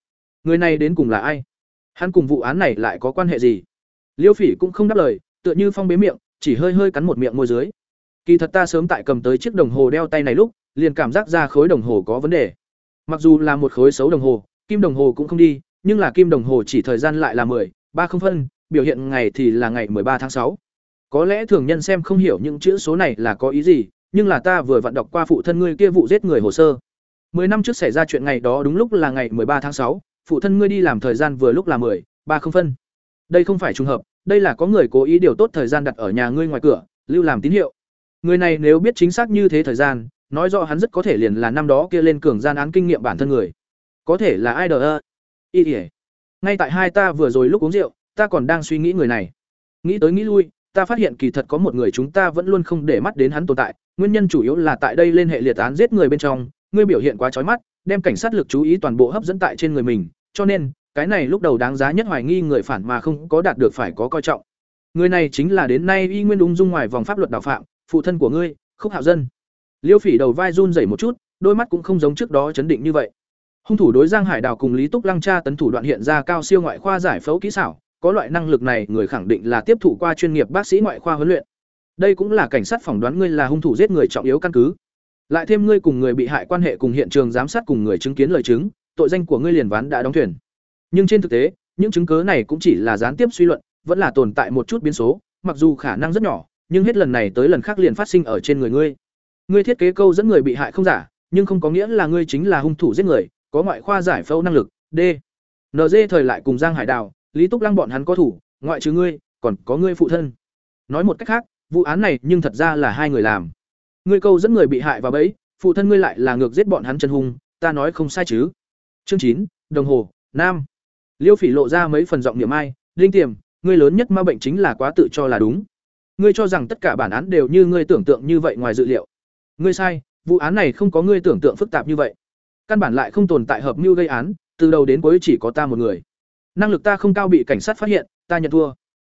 Người này đến cùng là ai? Hắn cùng vụ án này lại có quan hệ gì? Liêu phỉ cũng không đáp lời, tựa như phong bế miệng, chỉ hơi hơi cắn một miệng môi dưới. Kỳ thật ta sớm tại cầm tới chiếc đồng hồ đeo tay này lúc, liền cảm giác ra khối đồng hồ có vấn đề. Mặc dù là một khối xấu đồng hồ, kim đồng hồ cũng không đi nhưng là kim đồng hồ chỉ thời gian lại là mười, ba không phân, biểu hiện ngày thì là ngày ba tháng sáu. Có lẽ thường nhân xem không hiểu những chữ số này là có ý gì, nhưng là ta vừa vận đọc qua phụ thân ngươi kia vụ giết người hồ sơ. Mười năm trước xảy ra chuyện ngày đó đúng lúc là ngày ba tháng sáu, phụ thân ngươi đi làm thời gian vừa lúc là mười, ba không phân. Đây không phải trùng hợp, đây là có người cố ý điều tốt thời gian đặt ở nhà ngươi ngoài cửa, lưu làm tín hiệu. Người này nếu biết chính xác như thế thời gian, nói rõ hắn rất có thể liền là năm đó kia lên cường gian án kinh nghiệm bản thân người. Có thể là ai đờ y ỉa ngay tại hai ta vừa rồi lúc uống rượu, ta còn đang suy nghĩ người này. Nghĩ tới nghĩ lui, ta phát hiện kỳ thật có một người chúng ta vẫn luôn không để mắt đến hắn tồn tại. Nguyên nhân chủ yếu là tại đây lên hệ liệt án giết người bên trong. Ngươi biểu hiện quá trói mắt, đem cảnh sát lực chú ý toàn bộ hấp dẫn tại trên người mình. Cho nên, cái này lúc đầu đáng giá nhất hoài nghi người phản mà không có đạt được phải có coi trọng. Người này chính là đến nay y nguyên đúng dung ngoài vòng pháp luật đào phạm, phụ thân của ngươi, khúc hạo dân. Liêu phỉ đầu vai run rẩy một chút, đôi mắt cũng không giống trước đó chấn định như vậy hung thủ đối giang hải đào cùng lý túc lăng tra tấn thủ đoạn hiện ra cao siêu ngoại khoa giải phẫu kỹ xảo, có loại năng lực này, người khẳng định là tiếp thụ qua chuyên nghiệp bác sĩ ngoại khoa huấn luyện. Đây cũng là cảnh sát phỏng đoán ngươi là hung thủ giết người trọng yếu căn cứ. Lại thêm ngươi cùng người bị hại quan hệ cùng hiện trường giám sát cùng người chứng kiến lời chứng, tội danh của ngươi liền ván đã đóng thuyền. Nhưng trên thực tế, những chứng cớ này cũng chỉ là gián tiếp suy luận, vẫn là tồn tại một chút biến số, mặc dù khả năng rất nhỏ, nhưng hết lần này tới lần khác liền phát sinh ở trên người ngươi. Ngươi thiết kế câu dẫn người bị hại không giả, nhưng không có nghĩa là ngươi chính là hung thủ giết người có ngoại khoa giải phẫu năng lực, d. Nd thời lại cùng giang hải đào, lý túc lăng bọn hắn có thủ, ngoại trừ ngươi, còn có ngươi phụ thân. Nói một cách khác, vụ án này nhưng thật ra là hai người làm. Ngươi câu dẫn người bị hại vào bẫy, phụ thân ngươi lại là ngược giết bọn hắn chân hung, ta nói không sai chứ. Chương chín, đồng hồ, nam. Liêu phỉ lộ ra mấy phần giọng niệm ai linh tiềm, ngươi lớn nhất ma bệnh chính là quá tự cho là đúng. Ngươi cho rằng tất cả bản án đều như ngươi tưởng tượng như vậy ngoài dự liệu. Ngươi sai, vụ án này không có ngươi tưởng tượng phức tạp như vậy căn bản lại không tồn tại hợp mưu gây án từ đầu đến cuối chỉ có ta một người năng lực ta không cao bị cảnh sát phát hiện ta nhận thua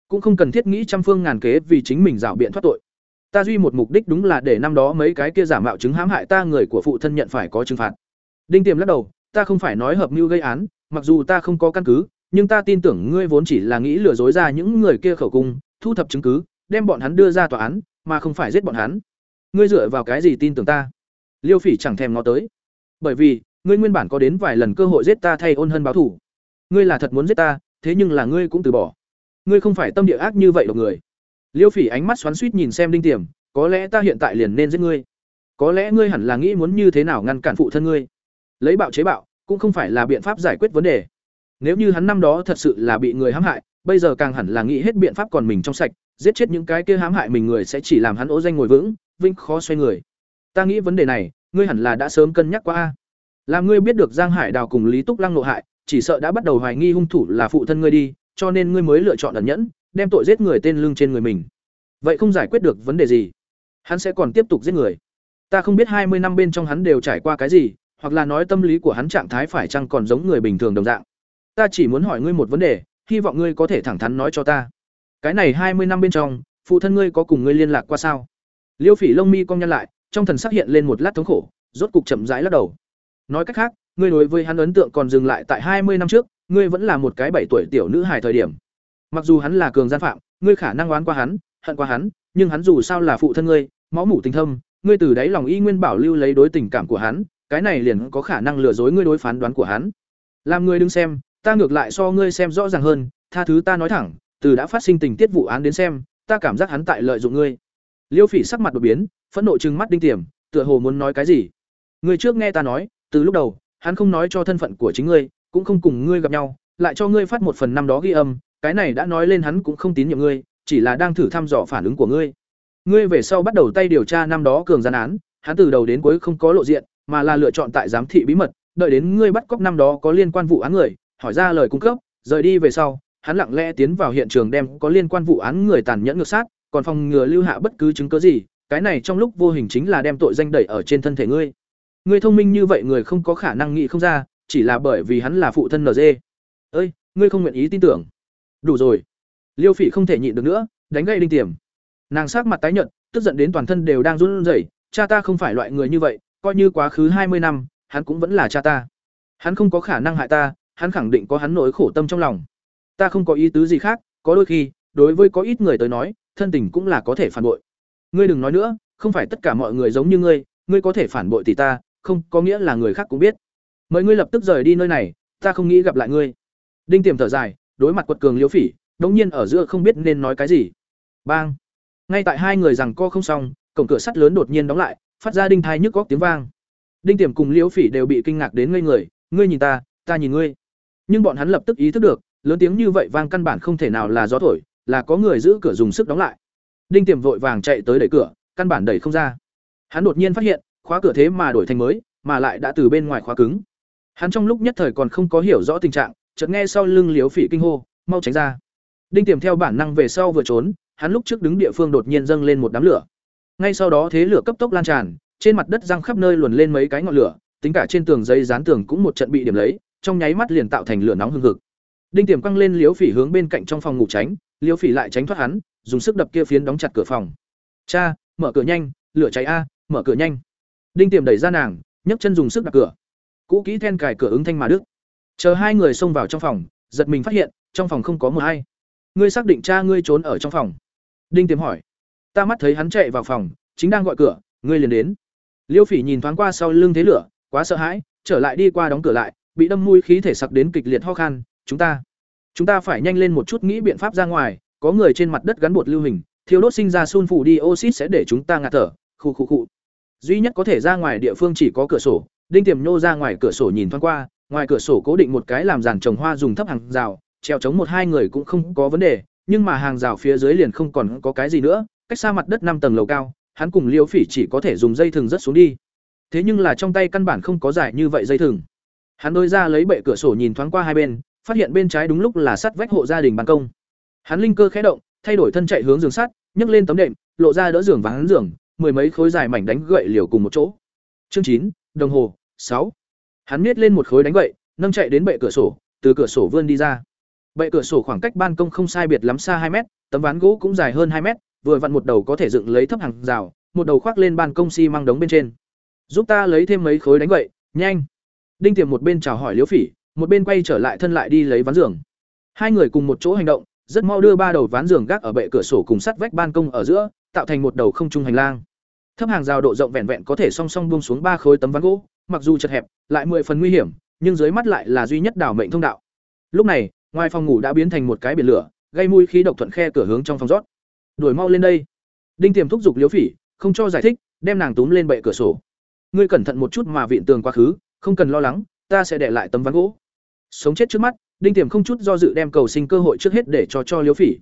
cũng không cần thiết nghĩ trăm phương ngàn kế vì chính mình rảo biện thoát tội ta duy một mục đích đúng là để năm đó mấy cái kia giả mạo chứng hãm hại ta người của phụ thân nhận phải có trừng phạt đinh tiềm lắc đầu ta không phải nói hợp mưu gây án mặc dù ta không có căn cứ nhưng ta tin tưởng ngươi vốn chỉ là nghĩ lừa dối ra những người kia khẩu cung, thu thập chứng cứ, đem bọn hắn đưa ra tòa án, mà không phải giết bọn hắn. Ngươi dựa vào cái gì tin tưởng ta? Liêu Phỉ chẳng thèm ngó tới. Bởi vì, ngươi nguyên bản có đến vài lần cơ hội giết ta thay ôn hân báo thủ. Ngươi là thật muốn giết ta, thế nhưng là ngươi cũng từ bỏ. Ngươi không phải tâm địa ác như vậy độc người. Liêu Phỉ ánh mắt xoắn xuýt nhìn xem Đinh Tiềm, có lẽ ta hiện tại liền nên giết ngươi. Có lẽ ngươi hẳn là nghĩ muốn như thế nào ngăn cản phụ thân ngươi. Lấy bạo chế bạo, cũng không phải là biện pháp giải quyết vấn đề. Nếu như hắn năm đó thật sự là bị người hãm hại, bây giờ càng hẳn là nghĩ hết biện pháp còn mình trong sạch, giết chết những cái kia hãm hại mình người sẽ chỉ làm hắn ố danh ngồi vững, vinh khó xoay người. Ta nghĩ vấn đề này, ngươi hẳn là đã sớm cân nhắc qua a. Làm ngươi biết được Giang Hải Đào cùng Lý Túc Lăng nộ hại, chỉ sợ đã bắt đầu hoài nghi hung thủ là phụ thân ngươi đi, cho nên ngươi mới lựa chọn ẩn nhẫn, đem tội giết người tên lưng trên người mình. Vậy không giải quyết được vấn đề gì? Hắn sẽ còn tiếp tục giết người. Ta không biết hai mươi năm bên trong hắn đều trải qua cái gì, hoặc là nói tâm lý của hắn trạng thái phải chăng còn giống người bình thường đồng dạng. Ta chỉ muốn hỏi ngươi một vấn đề, hy vọng ngươi có thể thẳng thắn nói cho ta. Cái này hai mươi năm bên trong, phụ thân ngươi có cùng ngươi liên lạc qua sao? Liêu Phỉ lông mi cong nhăn lại, trong thần sắc hiện lên một lát thống khổ, rốt cục chậm rãi lắc đầu. Nói cách khác, ngươi đối với hắn ấn tượng còn dừng lại tại hai mươi năm trước, ngươi vẫn là một cái bảy tuổi tiểu nữ hài thời điểm. Mặc dù hắn là cường gian phạm, ngươi khả năng oán qua hắn, hận qua hắn, nhưng hắn dù sao là phụ thân ngươi, máu mủ tình thâm, ngươi từ đáy lòng y nguyên bảo lưu lấy đối tình cảm của hắn, cái này liền có khả năng lừa dối ngươi đối phán đoán của hắn. Làm ngươi đứng xem, ta ngược lại so ngươi xem rõ ràng hơn, tha thứ ta nói thẳng, từ đã phát sinh tình tiết vụ án đến xem, ta cảm giác hắn tại lợi dụng ngươi. Liêu Phỉ sắc mặt đột biến, phẫn nộ trừng mắt Đinh Tiềm, tựa hồ muốn nói cái gì. Ngươi trước nghe ta nói, từ lúc đầu, hắn không nói cho thân phận của chính ngươi, cũng không cùng ngươi gặp nhau, lại cho ngươi phát một phần năm đó ghi âm, cái này đã nói lên hắn cũng không tín nhiệm ngươi, chỉ là đang thử thăm dò phản ứng của ngươi. Ngươi về sau bắt đầu tay điều tra năm đó cường gian án, hắn từ đầu đến cuối không có lộ diện, mà là lựa chọn tại giám thị bí mật, đợi đến ngươi bắt cóc năm đó có liên quan vụ án người, hỏi ra lời cung cấp, rời đi về sau, hắn lặng lẽ tiến vào hiện trường đem có liên quan vụ án người tàn nhẫn ngược sát, còn phòng ngừa lưu hạ bất cứ chứng cứ gì, cái này trong lúc vô hình chính là đem tội danh đẩy ở trên thân thể ngươi. Ngươi thông minh như vậy người không có khả năng nghĩ không ra, chỉ là bởi vì hắn là phụ thân NG. Ơi, ngươi không nguyện ý tin tưởng. Đủ rồi. Liêu Phỉ không thể nhịn được nữa, đánh gậy đinh tiềm. Nàng sắc mặt tái nhợt, tức giận đến toàn thân đều đang run rẩy, cha ta không phải loại người như vậy, coi như quá khứ hai mươi năm, hắn cũng vẫn là cha ta. Hắn không có khả năng hại ta, hắn khẳng định có hắn nỗi khổ tâm trong lòng. Ta không có ý tứ gì khác, có đôi khi, đối với có ít người tới nói, thân tình cũng là có thể phản bội. Ngươi đừng nói nữa, không phải tất cả mọi người giống như ngươi, ngươi có thể phản bội tỷ ta, không, có nghĩa là người khác cũng biết. Mời ngươi lập tức rời đi nơi này, ta không nghĩ gặp lại ngươi. Đinh Tiềm thở dài, đối mặt quật cường Liễu Phỉ, đống nhiên ở giữa không biết nên nói cái gì. Bang! Ngay tại hai người rằng co không xong, cổng cửa sắt lớn đột nhiên đóng lại, phát ra đinh thai nhức góc tiếng vang. Đinh Tiềm cùng Liễu Phỉ đều bị kinh ngạc đến ngây người, ngươi nhìn ta, ta nhìn ngươi. Nhưng bọn hắn lập tức ý thức được, lớn tiếng như vậy vang căn bản không thể nào là gió thổi, là có người giữ cửa dùng sức đóng lại. Đinh Tiềm vội vàng chạy tới đẩy cửa, căn bản đẩy không ra. Hắn đột nhiên phát hiện, khóa cửa thế mà đổi thành mới, mà lại đã từ bên ngoài khóa cứng. Hắn trong lúc nhất thời còn không có hiểu rõ tình trạng, chợt nghe sau lưng Liễu Phỉ kinh hô, mau tránh ra. Đinh Tiềm theo bản năng về sau vừa trốn, hắn lúc trước đứng địa phương đột nhiên dâng lên một đám lửa. Ngay sau đó thế lửa cấp tốc lan tràn, trên mặt đất răng khắp nơi luồn lên mấy cái ngọn lửa, tính cả trên tường giấy dán tường cũng một trận bị điểm lấy, trong nháy mắt liền tạo thành lửa nóng hừng hực. Đinh Tiềm quăng lên Liễu Phỉ hướng bên cạnh trong phòng ngủ tránh, Liêu Phỉ lại tránh thoát hắn, dùng sức đập kia phiến đóng chặt cửa phòng. "Cha, mở cửa nhanh, lửa cháy a, mở cửa nhanh." Đinh Tiềm đẩy ra nàng, nhấc chân dùng sức đập cửa. Cũ kỹ then cài cửa ứng thanh mà đức Chờ hai người xông vào trong phòng, giật mình phát hiện, trong phòng không có một ai. "Ngươi xác định cha ngươi trốn ở trong phòng?" Đinh Tiềm hỏi. Ta mắt thấy hắn chạy vào phòng, chính đang gọi cửa, ngươi liền đến. Liêu Phỉ nhìn thoáng qua sau lưng thế lửa, quá sợ hãi, trở lại đi qua đóng cửa lại, bị đâm mũi khí thể sặc đến kịch liệt ho khan, chúng ta, chúng ta phải nhanh lên một chút nghĩ biện pháp ra ngoài, có người trên mặt đất gắn bột lưu hình, thiếu đốt sinh ra sun phủ đi oxit sẽ để chúng ta ngạt thở, khu khu khu. Duy nhất có thể ra ngoài địa phương chỉ có cửa sổ, Đinh Tiềm nhô ra ngoài cửa sổ nhìn thoáng qua, ngoài cửa sổ cố định một cái làm giàn trồng hoa dùng thấp hàng rào, treo chống một hai người cũng không có vấn đề, nhưng mà hàng rào phía dưới liền không còn có cái gì nữa, cách xa mặt đất năm tầng lầu cao, hắn cùng Liêu Phỉ chỉ có thể dùng dây thừng rất xuống đi. Thế nhưng là trong tay căn bản không có dài như vậy dây thừng. Hắn đôi ra lấy bệ cửa sổ nhìn thoáng qua hai bên, phát hiện bên trái đúng lúc là sắt vách hộ gia đình ban công. Hắn linh cơ khẽ động, thay đổi thân chạy hướng giường sắt, nhấc lên tấm đệm, lộ ra đỡ giường vắng giường, mười mấy khối dài mảnh đánh gậy liều cùng một chỗ. Chương chín, đồng hồ, sáu. Hắn miết lên một khối đánh gậy, nâng chạy đến bệ cửa sổ, từ cửa sổ vươn đi ra. Bệ cửa sổ khoảng cách ban công không sai biệt lắm xa hai mét, tấm ván gỗ cũng dài hơn hai mét, vừa vặn một đầu có thể dựng lấy thấp hàng rào, một đầu khoác lên ban công xi si măng đống bên trên. Giúp ta lấy thêm mấy khối đánh gậy nhanh. Đinh Tiềm một bên chào hỏi Liễu Phỉ, một bên quay trở lại thân lại đi lấy ván giường. hai người cùng một chỗ hành động, rất mau đưa ba đầu ván giường gác ở bệ cửa sổ cùng sắt vách ban công ở giữa, tạo thành một đầu không trung hành lang. Thấp hàng rào độ rộng vẹn vẹn có thể song song buông xuống ba khối tấm ván gỗ, mặc dù chật hẹp, lại mười phần nguy hiểm, nhưng dưới mắt lại là duy nhất đảo mệnh thông đạo. Lúc này, ngoài phòng ngủ đã biến thành một cái biển lửa, gây mùi khí độc thuận khe cửa hướng trong phòng rót. Đuổi mau lên đây. Đinh tiềm thúc giục liếu phỉ, không cho giải thích, đem nàng túm lên bệ cửa sổ. Ngươi cẩn thận một chút mà vịn tường quá khứ, không cần lo lắng, ta sẽ để lại tấm ván gỗ sống chết trước mắt, đinh tiềm không chút do dự đem cầu sinh cơ hội trước hết để cho cho liêu phỉ.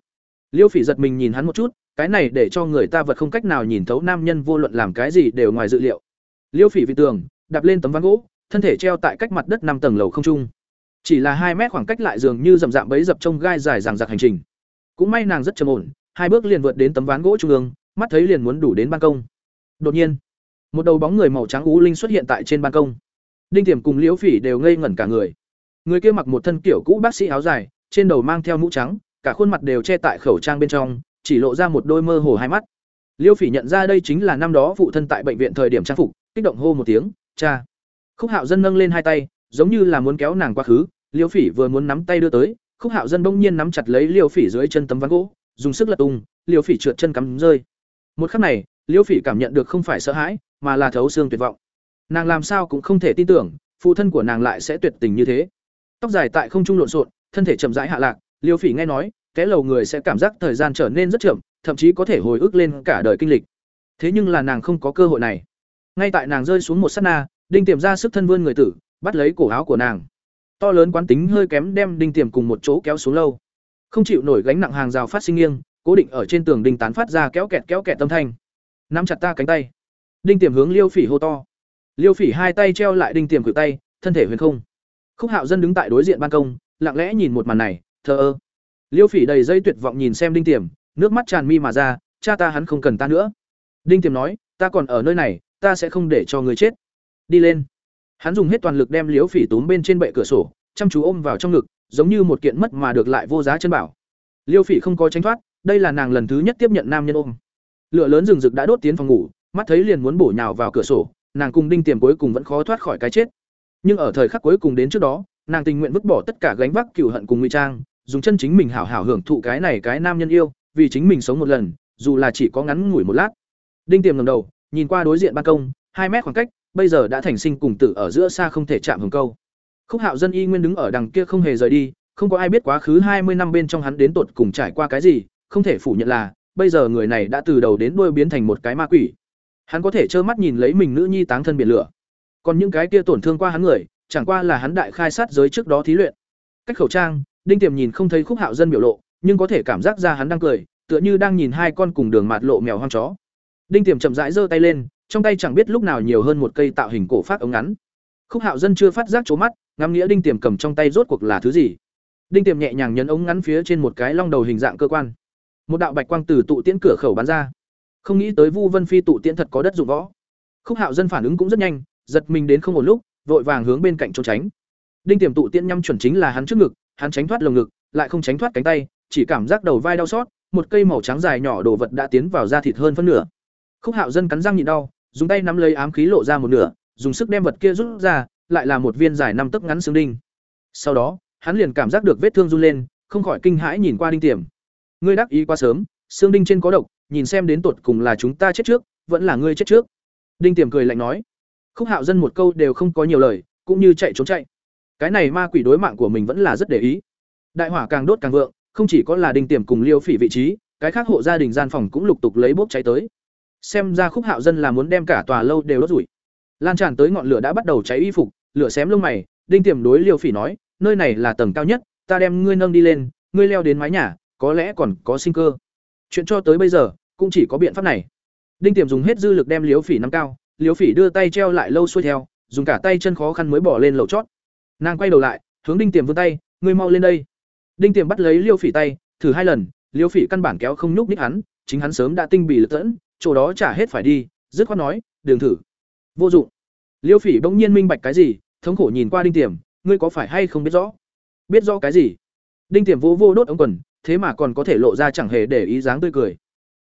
Liêu phỉ giật mình nhìn hắn một chút, cái này để cho người ta vật không cách nào nhìn thấu nam nhân vô luận làm cái gì đều ngoài dự liệu. Liêu phỉ vị tường, đạp lên tấm ván gỗ, thân thể treo tại cách mặt đất năm tầng lầu không trung. Chỉ là hai mét khoảng cách lại dường như rậm rạm bấy dập trông gai dài dằng dặc hành trình. Cũng may nàng rất trầm ổn, hai bước liền vượt đến tấm ván gỗ trung ương, mắt thấy liền muốn đủ đến ban công. Đột nhiên, một đầu bóng người màu trắng ú linh xuất hiện tại trên ban công. Đinh tiềm cùng liễu phỉ đều ngây ngẩn cả người người kia mặc một thân kiểu cũ bác sĩ áo dài, trên đầu mang theo mũ trắng, cả khuôn mặt đều che tại khẩu trang bên trong, chỉ lộ ra một đôi mơ hồ hai mắt. Liêu phỉ nhận ra đây chính là năm đó phụ thân tại bệnh viện thời điểm trang phục, kích động hô một tiếng, cha! Khúc hạo dân nâng lên hai tay, giống như là muốn kéo nàng quá khứ, Liêu phỉ vừa muốn nắm tay đưa tới, khúc hạo dân bỗng nhiên nắm chặt lấy Liêu phỉ dưới chân tấm ván gỗ, dùng sức lật tung, Liêu phỉ trượt chân cắm rơi. Một khắc này, Liêu phỉ cảm nhận được không phải sợ hãi, mà là thấu xương tuyệt vọng. Nàng làm sao cũng không thể tin tưởng, phụ thân của nàng lại sẽ tuyệt tình như thế tóc dài tại không trung lộn xộn, thân thể chậm rãi hạ lạc, liêu phỉ nghe nói, cái lầu người sẽ cảm giác thời gian trở nên rất chậm, thậm chí có thể hồi ức lên cả đời kinh lịch. Thế nhưng là nàng không có cơ hội này. Ngay tại nàng rơi xuống một s á t na, đinh tiềm ra sức thân vươn người tử, bắt lấy cổ áo của nàng. To lớn quán tính hơi kém đem đinh tiềm cùng một chỗ kéo xuống lâu. Không chịu nổi gánh nặng hàng rào phát sinh nghiêng, cố định ở trên tường đinh tán phát ra kéo kẹt kéo kẹt tâm thanh. Nắm chặt ta cánh tay. Đinh tiềm hướng liêu phỉ hô to. Liêu phỉ hai tay treo lại đinh tiềm cử tay, thân thể huyền không khúc hạo dân đứng tại đối diện ban công, lặng lẽ nhìn một màn này, thờ ơ. Liêu phỉ đầy dây tuyệt vọng nhìn xem đinh tiềm, nước mắt tràn mi mà ra, cha ta hắn không cần ta nữa. Đinh tiềm nói, ta còn ở nơi này, ta sẽ không để cho người chết. Đi lên. Hắn dùng hết toàn lực đem liêu phỉ túm bên trên bệ cửa sổ, chăm chú ôm vào trong ngực, giống như một kiện mất mà được lại vô giá chân bảo. Liêu phỉ không có tránh thoát, đây là nàng lần thứ nhất tiếp nhận nam nhân ôm. Lửa lớn rừng rực đã đốt tiến phòng ngủ, mắt thấy liền muốn bổ nhào vào cửa sổ, nàng cùng đinh tiềm cuối cùng vẫn khó thoát khỏi cái chết nhưng ở thời khắc cuối cùng đến trước đó, nàng tình nguyện vứt bỏ tất cả gánh vác cựu hận cùng ngụy trang, dùng chân chính mình hảo hảo hưởng thụ cái này cái nam nhân yêu, vì chính mình sống một lần, dù là chỉ có ngắn ngủi một lát. Đinh tiềm ngầm đầu, nhìn qua đối diện ban công, hai mét khoảng cách, bây giờ đã thành sinh cùng tử ở giữa xa không thể chạm hưởng câu. Khúc hạo dân y nguyên đứng ở đằng kia không hề rời đi, không có ai biết quá khứ hai mươi năm bên trong hắn đến tột cùng trải qua cái gì, không thể phủ nhận là, bây giờ người này đã từ đầu đến đuôi biến thành một cái ma quỷ. Hắn có thể trơ mắt nhìn lấy mình nữ nhi táng thân biển lửa còn những cái kia tổn thương qua hắn người, chẳng qua là hắn đại khai sát giới trước đó thí luyện. Cách khẩu trang, đinh tiềm nhìn không thấy khúc hạo dân biểu lộ, nhưng có thể cảm giác ra hắn đang cười, tựa như đang nhìn hai con cùng đường mạt lộ mèo hoang chó. Đinh tiềm chậm rãi giơ tay lên, trong tay chẳng biết lúc nào nhiều hơn một cây tạo hình cổ phát ống ngắn. Khúc hạo dân chưa phát giác chố mắt, ngắm nghĩa đinh tiềm cầm trong tay rốt cuộc là thứ gì. Đinh tiềm nhẹ nhàng nhấn ống ngắn phía trên một cái long đầu hình dạng cơ quan. Một đạo bạch quang từ tụ tiễn cửa khẩu bắn ra. Không nghĩ tới vu vân phi tụ tiễn thật có đất dụng võ. Khúc hạo dân phản ứng cũng rất nhanh giật mình đến không một lúc, vội vàng hướng bên cạnh trốn tránh. Đinh tiềm tụ tiễn nhắm chuẩn chính là hắn trước ngực, hắn tránh thoát lồng ngực, lại không tránh thoát cánh tay, chỉ cảm giác đầu vai đau xót, một cây màu trắng dài nhỏ đồ vật đã tiến vào da thịt hơn phân nửa. Khúc hạo dân cắn răng nhịn đau, dùng tay nắm lấy ám khí lộ ra một nửa, dùng sức đem vật kia rút ra, lại là một viên dài năm tấc ngắn xương đinh. Sau đó, hắn liền cảm giác được vết thương run lên, không khỏi kinh hãi nhìn qua đinh tiềm. Ngươi đắc ý quá sớm, xương đinh trên có độc, nhìn xem đến tột cùng là chúng ta chết trước, vẫn là ngươi chết trước. Đinh tiềm cười lạnh nói khúc hạo dân một câu đều không có nhiều lời, cũng như chạy trốn chạy. Cái này ma quỷ đối mạng của mình vẫn là rất để ý. Đại hỏa càng đốt càng vượng, không chỉ có là đinh tiềm cùng liêu phỉ vị trí, cái khác hộ gia đình gian phòng cũng lục tục lấy bốc cháy tới. Xem ra khúc hạo dân là muốn đem cả tòa lâu đều đốt rủi. Lan tràn tới ngọn lửa đã bắt đầu cháy y phục, lửa xém lông mày, đinh tiềm đối liêu phỉ nói, nơi này là tầng cao nhất, ta đem ngươi nâng đi lên, ngươi leo đến mái nhà, có lẽ còn có sinh cơ. Chuyện cho tới bây giờ, cũng chỉ có biện pháp này. Đinh tiềm dùng hết dư lực đem Liêu phỉ nắm cao Liêu phỉ đưa tay treo lại lâu xuôi theo, dùng cả tay chân khó khăn mới bỏ lên lầu chót. Nàng quay đầu lại, hướng đinh tiềm vươn tay, ngươi mau lên đây. Đinh tiềm bắt lấy liêu phỉ tay, thử hai lần liêu phỉ căn bản kéo không nhúc ních hắn, chính hắn sớm đã tinh bị lật tẫn, chỗ đó trả hết phải đi, dứt khoát nói, đường thử. Vô dụng. Liêu phỉ bỗng nhiên minh bạch cái gì, thống khổ nhìn qua đinh tiềm, ngươi có phải hay không biết rõ? Biết rõ cái gì? Đinh tiềm vô vô đốt ống quần, thế mà còn có thể lộ ra chẳng hề để ý dáng tươi cười.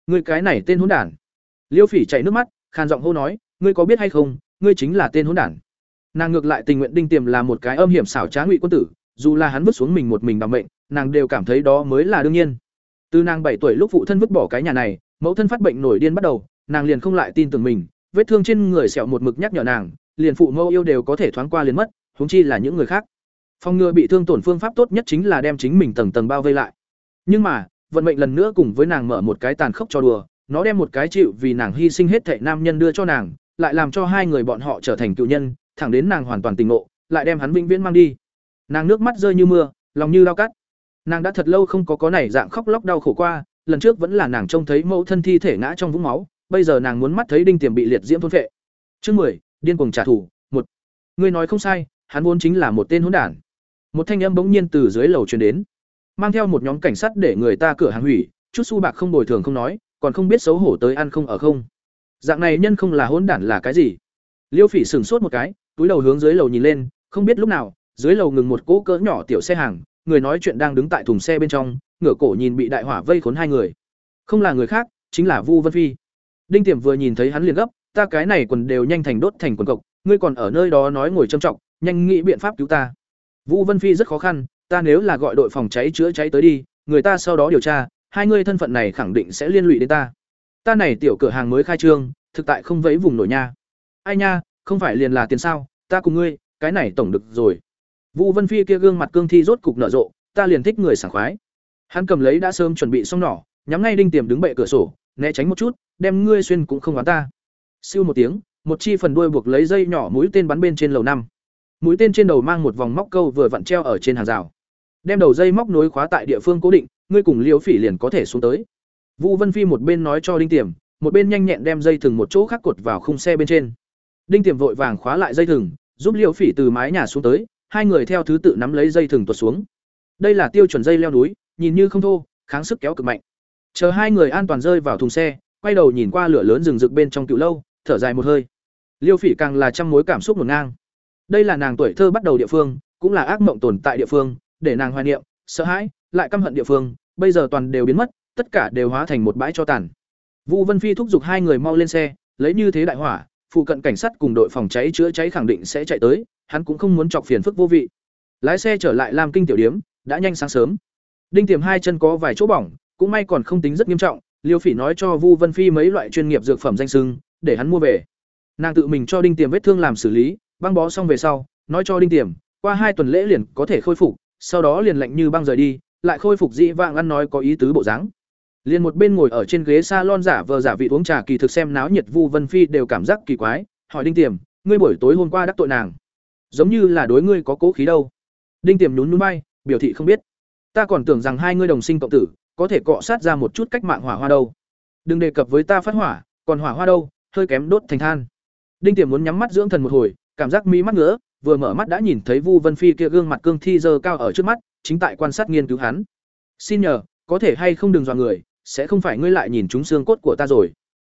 Ngươi cái này tên hỗn đản. Liêu phỉ chảy nước mắt, khàn giọng hô nói ngươi có biết hay không, ngươi chính là tên hỗn đản. Nàng ngược lại tình nguyện đinh tiềm là một cái âm hiểm xảo trá ngụy quân tử, dù là hắn vứt xuống mình một mình bằng mệnh, nàng đều cảm thấy đó mới là đương nhiên. Từ nàng bảy tuổi lúc phụ thân vứt bỏ cái nhà này, mẫu thân phát bệnh nổi điên bắt đầu, nàng liền không lại tin tưởng mình, vết thương trên người sẹo một mực nhắc nhở nàng, liền phụ mẫu yêu đều có thể thoáng qua liền mất, huống chi là những người khác. Phòng ngừa bị thương tổn phương pháp tốt nhất chính là đem chính mình tầng tầng bao vây lại. Nhưng mà, vận mệnh lần nữa cùng với nàng mở một cái tàn khốc cho đùa, nó đem một cái chịu vì nàng hy sinh hết thệ nam nhân đưa cho nàng lại làm cho hai người bọn họ trở thành cựu nhân, thẳng đến nàng hoàn toàn tình ngộ, lại đem hắn vĩnh viễn mang đi. Nàng nước mắt rơi như mưa, lòng như lao cắt. Nàng đã thật lâu không có có này dạng khóc lóc đau khổ qua, lần trước vẫn là nàng trông thấy mẫu thân thi thể ngã trong vũng máu, bây giờ nàng muốn mắt thấy đinh tiềm bị liệt diễm thôn phệ. Chương mười, điên cuồng trả thù, một. Ngươi nói không sai, hắn vốn chính là một tên hỗn đản. Một thanh âm bỗng nhiên từ dưới lầu truyền đến. Mang theo một nhóm cảnh sát để người ta cửa hàng hủy, chút xu bạc không bồi thường không nói, còn không biết xấu hổ tới ăn không ở không dạng này nhân không là hỗn đản là cái gì? Liêu phỉ sửng sốt một cái, túi đầu hướng dưới lầu nhìn lên, không biết lúc nào, dưới lầu ngừng một cỗ cỡ nhỏ tiểu xe hàng, người nói chuyện đang đứng tại thùng xe bên trong, ngửa cổ nhìn bị đại hỏa vây khốn hai người. Không là người khác, chính là vu vân phi. Đinh tiềm vừa nhìn thấy hắn liền gấp, ta cái này quần đều nhanh thành đốt thành quần cộc, ngươi còn ở nơi đó nói ngồi trầm trọng, nhanh nghĩ biện pháp cứu ta. Vu vân phi rất khó khăn, ta nếu là gọi đội phòng cháy chữa cháy tới đi, người ta sau đó điều tra, hai ngươi thân phận này khẳng định sẽ liên lụy đến ta ta này tiểu cửa hàng mới khai trương thực tại không vấy vùng nổi nha ai nha không phải liền là tiền sao ta cùng ngươi cái này tổng được rồi Vũ Vân Phi kia gương mặt cương thi rốt cục nở rộ, ta liền thích người sảng khoái. Hắn cầm lấy đã sớm chuẩn bị xong nỏ, nhắm ngay đinh tiềm đứng bệ cửa sổ, né tránh một chút, đem ngươi xuyên cũng không đoán ta. Siêu một tiếng, một chi phần đuôi buộc lấy dây nhỏ mũi tên bắn bên trên lầu năm. Mũi tên trên đầu mang một vòng móc câu vừa vặn treo ở trên hàng rào. Đem đầu dây móc nối khóa tại địa phương cố định, ngươi cùng Liễu Phỉ liền có thể xuống tới. Vũ Vân Phi một bên nói cho đinh tiềm, một bên nhanh nhẹn đem dây thừng một chỗ khác cột vào khung xe bên trên. Đinh tiềm vội vàng khóa lại dây thừng, giúp Liễu Phỉ từ mái nhà xuống tới, hai người theo thứ tự nắm lấy dây thừng tuột xuống. Đây là tiêu chuẩn dây leo núi, nhìn như không thô, kháng sức kéo cực mạnh. Chờ hai người an toàn rơi vào thùng xe, quay đầu nhìn qua lửa lớn rừng rực bên trong cựu lâu, thở dài một hơi. Liêu Phỉ càng là trăm mối cảm xúc ngổn ngang. Đây là nàng tuổi thơ bắt đầu địa phương, cũng là ác mộng tồn tại địa phương, để nàng hoài niệm, sợ hãi, lại căm hận địa phương, bây giờ toàn đều biến mất, tất cả đều hóa thành một bãi cho tàn. Vũ Vân Phi thúc giục hai người mau lên xe, lấy như thế đại hỏa, phụ cận cảnh sát cùng đội phòng cháy chữa cháy khẳng định sẽ chạy tới, hắn cũng không muốn chọc phiền phức vô vị. Lái xe trở lại làm kinh tiểu điếm, đã nhanh sáng sớm. Đinh Tiềm hai chân có vài chỗ bỏng, cũng may còn không tính rất nghiêm trọng, Liêu Phỉ nói cho Vu Vân Phi mấy loại chuyên nghiệp dược phẩm danh xưng, để hắn mua về. Nàng tự mình cho Đinh Tiềm vết thương làm xử lý, băng bó xong về sau, nói cho Đinh Tiềm, qua hai tuần lễ liền có thể khôi phục, sau đó liền lạnh như băng rời đi, lại khôi phục dị vạng ăn nói có ý tứ bộ dáng. Liền một bên ngồi ở trên ghế salon giả vờ giả vị uống trà kỳ thực xem náo nhiệt Vu Vân Phi đều cảm giác kỳ quái, hỏi Đinh Tiềm, ngươi buổi tối hôm qua đắc tội nàng, giống như là đối ngươi có cố khí đâu. Đinh Tiềm nhún nhún bay biểu thị không biết. Ta còn tưởng rằng hai ngươi đồng sinh cộng tử, có thể cọ sát ra một chút cách mạng hỏa hoa đâu. Đừng đề cập với ta phát hỏa, còn hỏa hoa đâu, hơi kém đốt thành than. Đinh Tiềm muốn nhắm mắt dưỡng thần một hồi, cảm giác mí mắt ngứa, vừa mở mắt đã nhìn thấy Vu Vân Phi kia gương mặt cương thi dơ cao ở trước mắt, chính tại quan sát nghiên cứu hắn. Xin nhờ, có thể hay không đừng dọa người, sẽ không phải ngươi lại nhìn chúng xương cốt của ta rồi.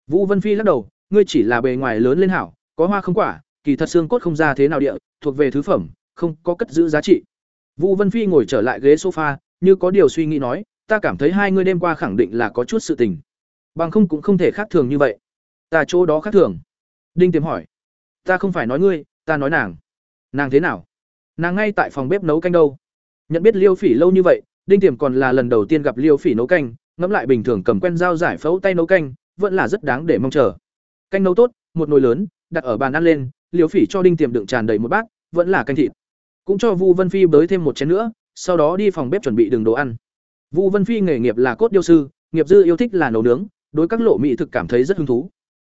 Vũ Vân Phi lắc đầu, ngươi chỉ là bề ngoài lớn lên hảo, có hoa không quả, kỳ thật xương cốt không ra thế nào địa, thuộc về thứ phẩm, không có cất giữ giá trị. Vũ Vân Phi ngồi trở lại ghế sofa, như có điều suy nghĩ nói, ta cảm thấy hai ngươi đêm qua khẳng định là có chút sự tình. Bằng không cũng không thể khác thường như vậy. Ta chỗ đó khác thường. Đinh Tiềm hỏi. Ta không phải nói ngươi, ta nói nàng. Nàng thế nào? Nàng ngay tại phòng bếp nấu canh đâu. Nhận biết Liêu Phỉ lâu như vậy, Đinh Tiềm còn là lần đầu tiên gặp Liêu Phỉ nấu canh, ngẫm lại bình thường cầm quen dao giải phẫu tay nấu canh, vẫn là rất đáng để mong chờ. Canh nấu tốt, một nồi lớn, đặt ở bàn ăn lên, Liễu Phỉ cho Đinh Tiềm đựng tràn đầy một bát, vẫn là canh thịt. Cũng cho Vu Vân Phi bới thêm một chén nữa, sau đó đi phòng bếp chuẩn bị đường đồ ăn. Vu Vân Phi nghề nghiệp là cốt điêu sư, nghiệp dư yêu thích là nấu nướng, đối các lộ mỹ thực cảm thấy rất hứng thú.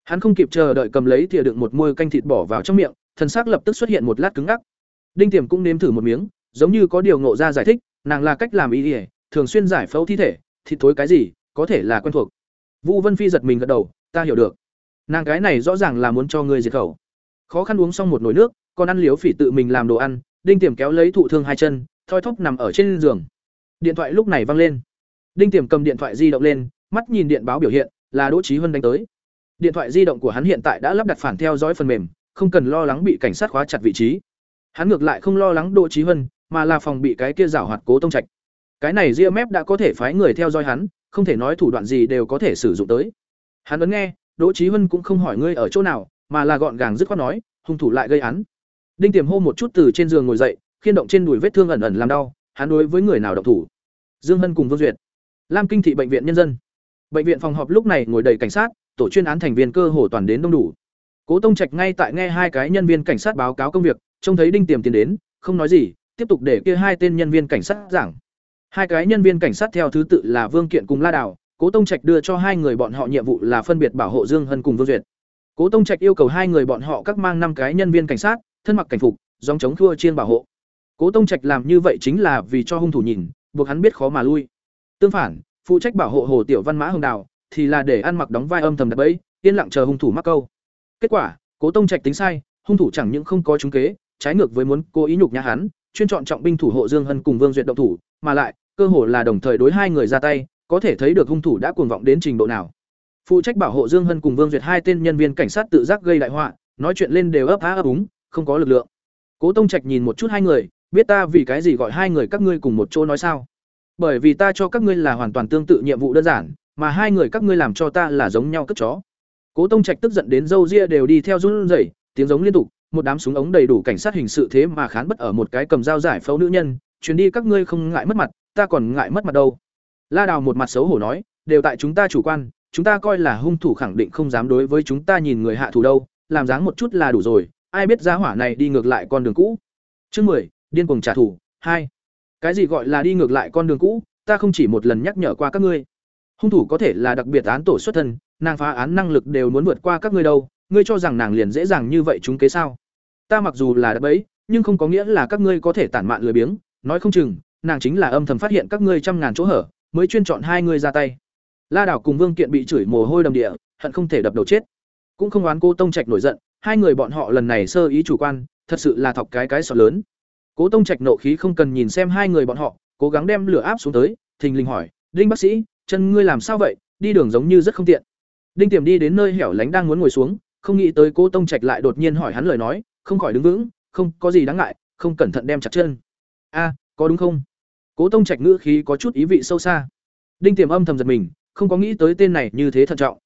Hắn không kịp chờ đợi cầm lấy thìa đựng một muôi canh thịt bỏ vào trong miệng, thần sắc lập tức xuất hiện một lát cứng ngắc. Đinh Tiềm cũng nếm thử một miếng, giống như có điều ngộ ra giải thích, nàng là cách làm y thường xuyên giải phẫu thi thể, thịt thối cái gì, có thể là quen thuộc. Vũ Vân Phi giật mình gật đầu, ta hiểu được. Nàng cái này rõ ràng là muốn cho ngươi diệt khẩu. Khó khăn uống xong một nồi nước, còn ăn liếu phỉ tự mình làm đồ ăn, Đinh Tiềm kéo lấy thụ thương hai chân, thoi thóp nằm ở trên giường. Điện thoại lúc này vang lên. Đinh Tiềm cầm điện thoại di động lên, mắt nhìn điện báo biểu hiện, là Đỗ Chí Huân đánh tới. Điện thoại di động của hắn hiện tại đã lắp đặt phản theo dõi phần mềm, không cần lo lắng bị cảnh sát khóa chặt vị trí. Hắn ngược lại không lo lắng Đỗ Chí Huân, mà là phòng bị cái kia giảo hoạt cố tông trạch. Cái này Ria Mép đã có thể phái người theo dõi hắn, không thể nói thủ đoạn gì đều có thể sử dụng tới. Hắn ấn nghe, Đỗ Chí Huân cũng không hỏi ngươi ở chỗ nào, mà là gọn gàng dứt khoát nói, hung thủ lại gây án. Đinh Tiềm hô một chút từ trên giường ngồi dậy, khiên động trên đùi vết thương ẩn ẩn làm đau hắn đối với người nào động thủ? Dương hân cùng vương duyệt. Lam kinh thị bệnh viện nhân dân. Bệnh viện phòng họp lúc này ngồi đầy cảnh sát tổ chuyên án thành viên cơ hồ toàn đến đông đủ. Cố tông trạch ngay tại nghe hai cái nhân viên cảnh sát báo cáo công việc trông thấy đinh tiềm tiến đến không nói gì tiếp tục để kia hai tên nhân viên cảnh sát giảng hai cái nhân viên cảnh sát theo thứ tự là vương kiện cùng la đào, cố tông trạch đưa cho hai người bọn họ nhiệm vụ là phân biệt bảo hộ dương hân cùng vương duyệt. Cố tông trạch yêu cầu hai người bọn họ các mang năm cái nhân viên cảnh sát, thân mặc cảnh phục dòng chống thua chiên bảo hộ. Cố tông trạch làm như vậy chính là vì cho hung thủ nhìn, buộc hắn biết khó mà lui. Tương phản, phụ trách bảo hộ hồ tiểu văn mã hồng đào thì là để ăn mặc đóng vai âm thầm đặt bẫy, yên lặng chờ hung thủ mắc câu. Kết quả, cố tông trạch tính sai, hung thủ chẳng những không có trúng kế, trái ngược với muốn cố ý nhục nhã hắn, chuyên chọn trọng binh thủ hộ dương hân cùng vương duyệt động thủ, mà lại cơ hồ là đồng thời đối hai người ra tay, có thể thấy được hung thủ đã cuồng vọng đến trình độ nào. Phụ trách bảo hộ dương hân cùng vương duyệt hai tên nhân viên cảnh sát tự giác gây đại họa, nói chuyện lên đều ấp á ấp úng, không có lực lượng. Cố tông trạch nhìn một chút hai người, biết ta vì cái gì gọi hai người các ngươi cùng một chỗ nói sao? Bởi vì ta cho các ngươi là hoàn toàn tương tự nhiệm vụ đơn giản, mà hai người các ngươi làm cho ta là giống nhau cất chó. Cố tông trạch tức giận đến râu ria đều đi theo run rẩy, tiếng giống liên tục, một đám súng ống đầy đủ cảnh sát hình sự thế mà khán bất ở một cái cầm dao giải phẫu nữ nhân, chuyến đi các ngươi không ngại mất mặt ta còn ngại mất mặt đâu. La đào một mặt xấu hổ nói, đều tại chúng ta chủ quan, chúng ta coi là hung thủ khẳng định không dám đối với chúng ta nhìn người hạ thủ đâu, làm dáng một chút là đủ rồi, ai biết giá hỏa này đi ngược lại con đường cũ. Chương mười, điên cuồng trả thù, hai. Cái gì gọi là đi ngược lại con đường cũ, ta không chỉ một lần nhắc nhở qua các ngươi. Hung thủ có thể là đặc biệt án tổ xuất thân, nàng phá án năng lực đều muốn vượt qua các ngươi đâu, ngươi cho rằng nàng liền dễ dàng như vậy chúng kế sao? Ta mặc dù là đập bẫy, nhưng không có nghĩa là các ngươi có thể tản mạn lười biếng, nói không chừng nàng chính là âm thầm phát hiện các ngươi trăm ngàn chỗ hở, mới chuyên chọn hai ngươi ra tay. La đảo cùng vương kiện bị chửi mồ hôi đầm địa, hận không thể đập đầu chết. Cũng không oán cô tông trạch nổi giận, hai người bọn họ lần này sơ ý chủ quan, thật sự là thọc cái cái sọ lớn. Cố tông trạch nộ khí không cần nhìn xem hai người bọn họ, cố gắng đem lửa áp xuống tới, thình lình hỏi, đinh bác sĩ, chân ngươi làm sao vậy? Đi đường giống như rất không tiện. Đinh tiềm đi đến nơi hẻo lánh đang muốn ngồi xuống, không nghĩ tới cố tông trạch lại đột nhiên hỏi hắn lời nói, không khỏi đứng vững, không có gì đáng ngại, không cẩn thận đem chặt chân. A, có đúng không? Cố tông trạch ngữ khí có chút ý vị sâu xa. Đinh tiềm âm thầm giật mình, không có nghĩ tới tên này như thế thận trọng.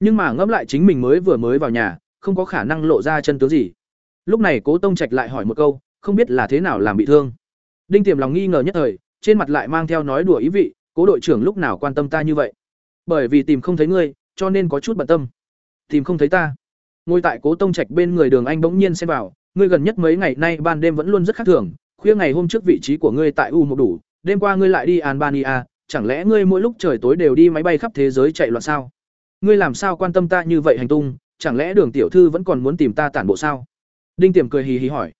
Nhưng mà ngẫm lại chính mình mới vừa mới vào nhà, không có khả năng lộ ra chân tướng gì. Lúc này cố tông trạch lại hỏi một câu, không biết là thế nào làm bị thương. Đinh tiềm lòng nghi ngờ nhất thời, trên mặt lại mang theo nói đùa ý vị, cố đội trưởng lúc nào quan tâm ta như vậy? Bởi vì tìm không thấy ngươi, cho nên có chút bận tâm. Tìm không thấy ta? Ngồi tại cố tông trạch bên người đường anh bỗng nhiên xem vào, ngươi gần nhất mấy ngày nay ban đêm vẫn luôn rất khác thường, khuya ngày hôm trước vị trí của ngươi tại u một đủ đêm qua ngươi lại đi albania, chẳng lẽ ngươi mỗi lúc trời tối đều đi máy bay khắp thế giới chạy loạn sao? Ngươi làm sao quan tâm ta như vậy hành tung, chẳng lẽ đường tiểu thư vẫn còn muốn tìm ta tản bộ sao? Đinh tiềm cười hì hì hỏi.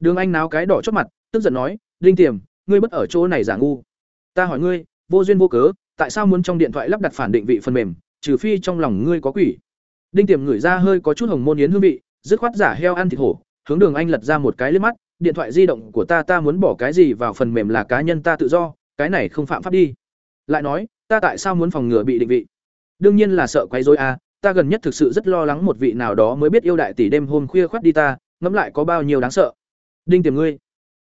Đường anh náo cái đỏ chót mặt, tức giận nói, đinh tiềm, ngươi bất ở chỗ này giả ngu. Ta hỏi ngươi, vô duyên vô cớ, tại sao muốn trong điện thoại lắp đặt phản định vị phần mềm, trừ phi trong lòng ngươi có quỷ? Đinh tiềm ngửi ra hơi có chút hồng môn yến hương vị, dứt khoát giả heo ăn thịt hổ, hướng đường anh lật ra một cái liếc mắt điện thoại di động của ta ta muốn bỏ cái gì vào phần mềm là cá nhân ta tự do, cái này không phạm pháp đi. Lại nói, ta tại sao muốn phòng ngừa bị định vị? Đương nhiên là sợ quấy rối a ta gần nhất thực sự rất lo lắng một vị nào đó mới biết yêu đại tỷ đêm hôm khuya khoắt đi ta, ngẫm lại có bao nhiêu đáng sợ. Đinh tiềm ngươi.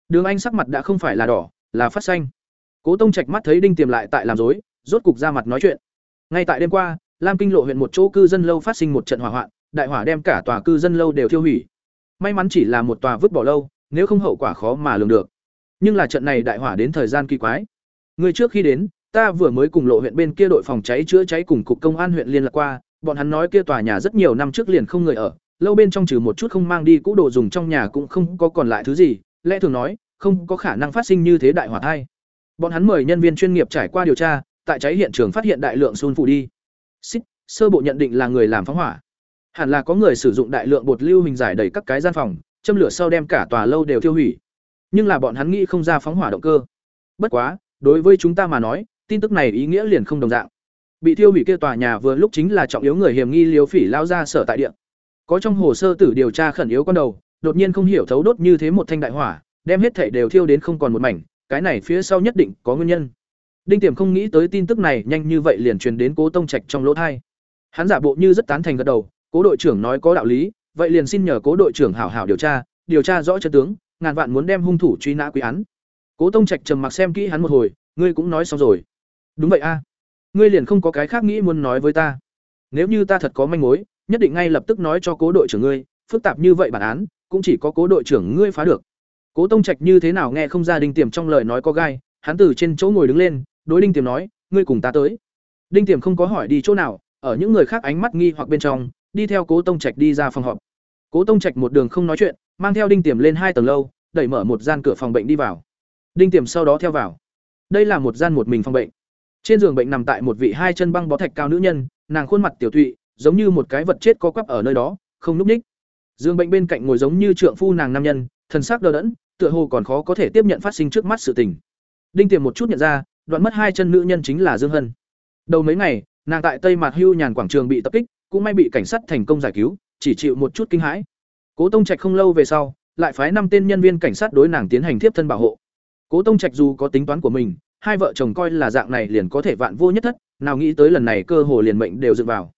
Đường anh sắc mặt đã không phải là đỏ, là phát xanh. Cố tông trạch mắt thấy đinh tiềm lại tại làm dối rốt cục ra mặt nói chuyện. Ngay tại đêm qua, lam kinh lộ huyện một chỗ cư dân lâu phát sinh một trận hỏa hoạn, đại hỏa đem cả tòa cư dân lâu đều thiêu hủy. May mắn chỉ là một tòa vứt bỏ lâu nếu không hậu quả khó mà lường được. Nhưng là trận này đại hỏa đến thời gian kỳ quái. Người trước khi đến, ta vừa mới cùng lộ huyện bên kia đội phòng cháy chữa cháy cùng cục công an huyện liên lạc qua, bọn hắn nói kia tòa nhà rất nhiều năm trước liền không người ở, lâu bên trong trừ một chút không mang đi cũ đồ dùng trong nhà cũng không có còn lại thứ gì, lẽ thường nói, không có khả năng phát sinh như thế đại hỏa thai. Bọn hắn mời nhân viên chuyên nghiệp trải qua điều tra, tại cháy hiện trường phát hiện đại lượng sun phụ đi. Xích, sơ bộ nhận định là người làm phóng hỏa. Hẳn là có người sử dụng đại lượng bột lưu hình giải đầy các cái gian phòng châm lửa sau đem cả tòa lâu đều tiêu hủy. Nhưng là bọn hắn nghĩ không ra phóng hỏa động cơ. Bất quá, đối với chúng ta mà nói, tin tức này ý nghĩa liền không đồng dạng. Bị tiêu hủy kia tòa nhà vừa lúc chính là trọng yếu người hiểm nghi liều phỉ lao ra sở tại địa. Có trong hồ sơ tử điều tra khẩn yếu con đầu, đột nhiên không hiểu thấu đốt như thế một thanh đại hỏa, đem hết thảy đều thiêu đến không còn một mảnh, cái này phía sau nhất định có nguyên nhân. Đinh tiềm không nghĩ tới tin tức này nhanh như vậy liền truyền đến cố tông trạch trong lỗ thai. Hắn giả bộ như rất tán thành gật đầu, cố đội trưởng nói có đạo lý vậy liền xin nhờ cố đội trưởng hảo hảo điều tra điều tra rõ chân tướng, ngàn vạn muốn đem hung thủ truy nã quý án. Cố tông trạch trầm mặc xem kỹ hắn một hồi, ngươi cũng nói xong rồi. Đúng vậy a. Ngươi liền không có cái khác nghĩ muốn nói với ta. Nếu như ta thật có manh mối, nhất định ngay lập tức nói cho cố đội trưởng ngươi, phức tạp như vậy bản án, cũng chỉ có cố đội trưởng ngươi phá được. Cố tông trạch như thế nào nghe không ra đinh tiềm trong lời nói có gai, hắn từ trên chỗ ngồi đứng lên, đối đinh tiềm nói, ngươi cùng ta tới. Đinh tiềm không có hỏi đi chỗ nào, ở những người khác ánh mắt nghi hoặc bên trong, đi theo cố tông trạch đi ra phòng họp cố tông trạch một đường không nói chuyện, mang theo đinh tiềm lên hai tầng lâu, đẩy mở một gian cửa phòng bệnh đi vào. Đinh tiềm sau đó theo vào. Đây là một gian một mình phòng bệnh. Trên giường bệnh nằm tại một vị hai chân băng bó thạch cao nữ nhân, nàng khuôn mặt tiểu thụy giống như một cái vật chết co quắp ở nơi đó, không lúc ních. Giường bệnh bên cạnh ngồi giống như trượng phu nàng nam nhân, thần sắc đờ đẫn, tựa hồ còn khó có thể tiếp nhận phát sinh trước mắt sự tình. Đinh tiềm một chút nhận ra, đoạn mất hai chân nữ nhân chính là dương hân. Đầu mấy ngày, nàng tại tây mạt hưu nhàn quảng trường bị tập kích, cũng may bị cảnh sát thành công giải cứu chỉ chịu một chút kinh hãi. Cố tông trạch không lâu về sau, lại phái năm tên nhân viên cảnh sát đối nàng tiến hành tiếp thân bảo hộ. Cố tông trạch dù có tính toán của mình, hai vợ chồng coi là dạng này liền có thể vạn vô nhất thất, nào nghĩ tới lần này cơ hồ liền mệnh đều dựng vào.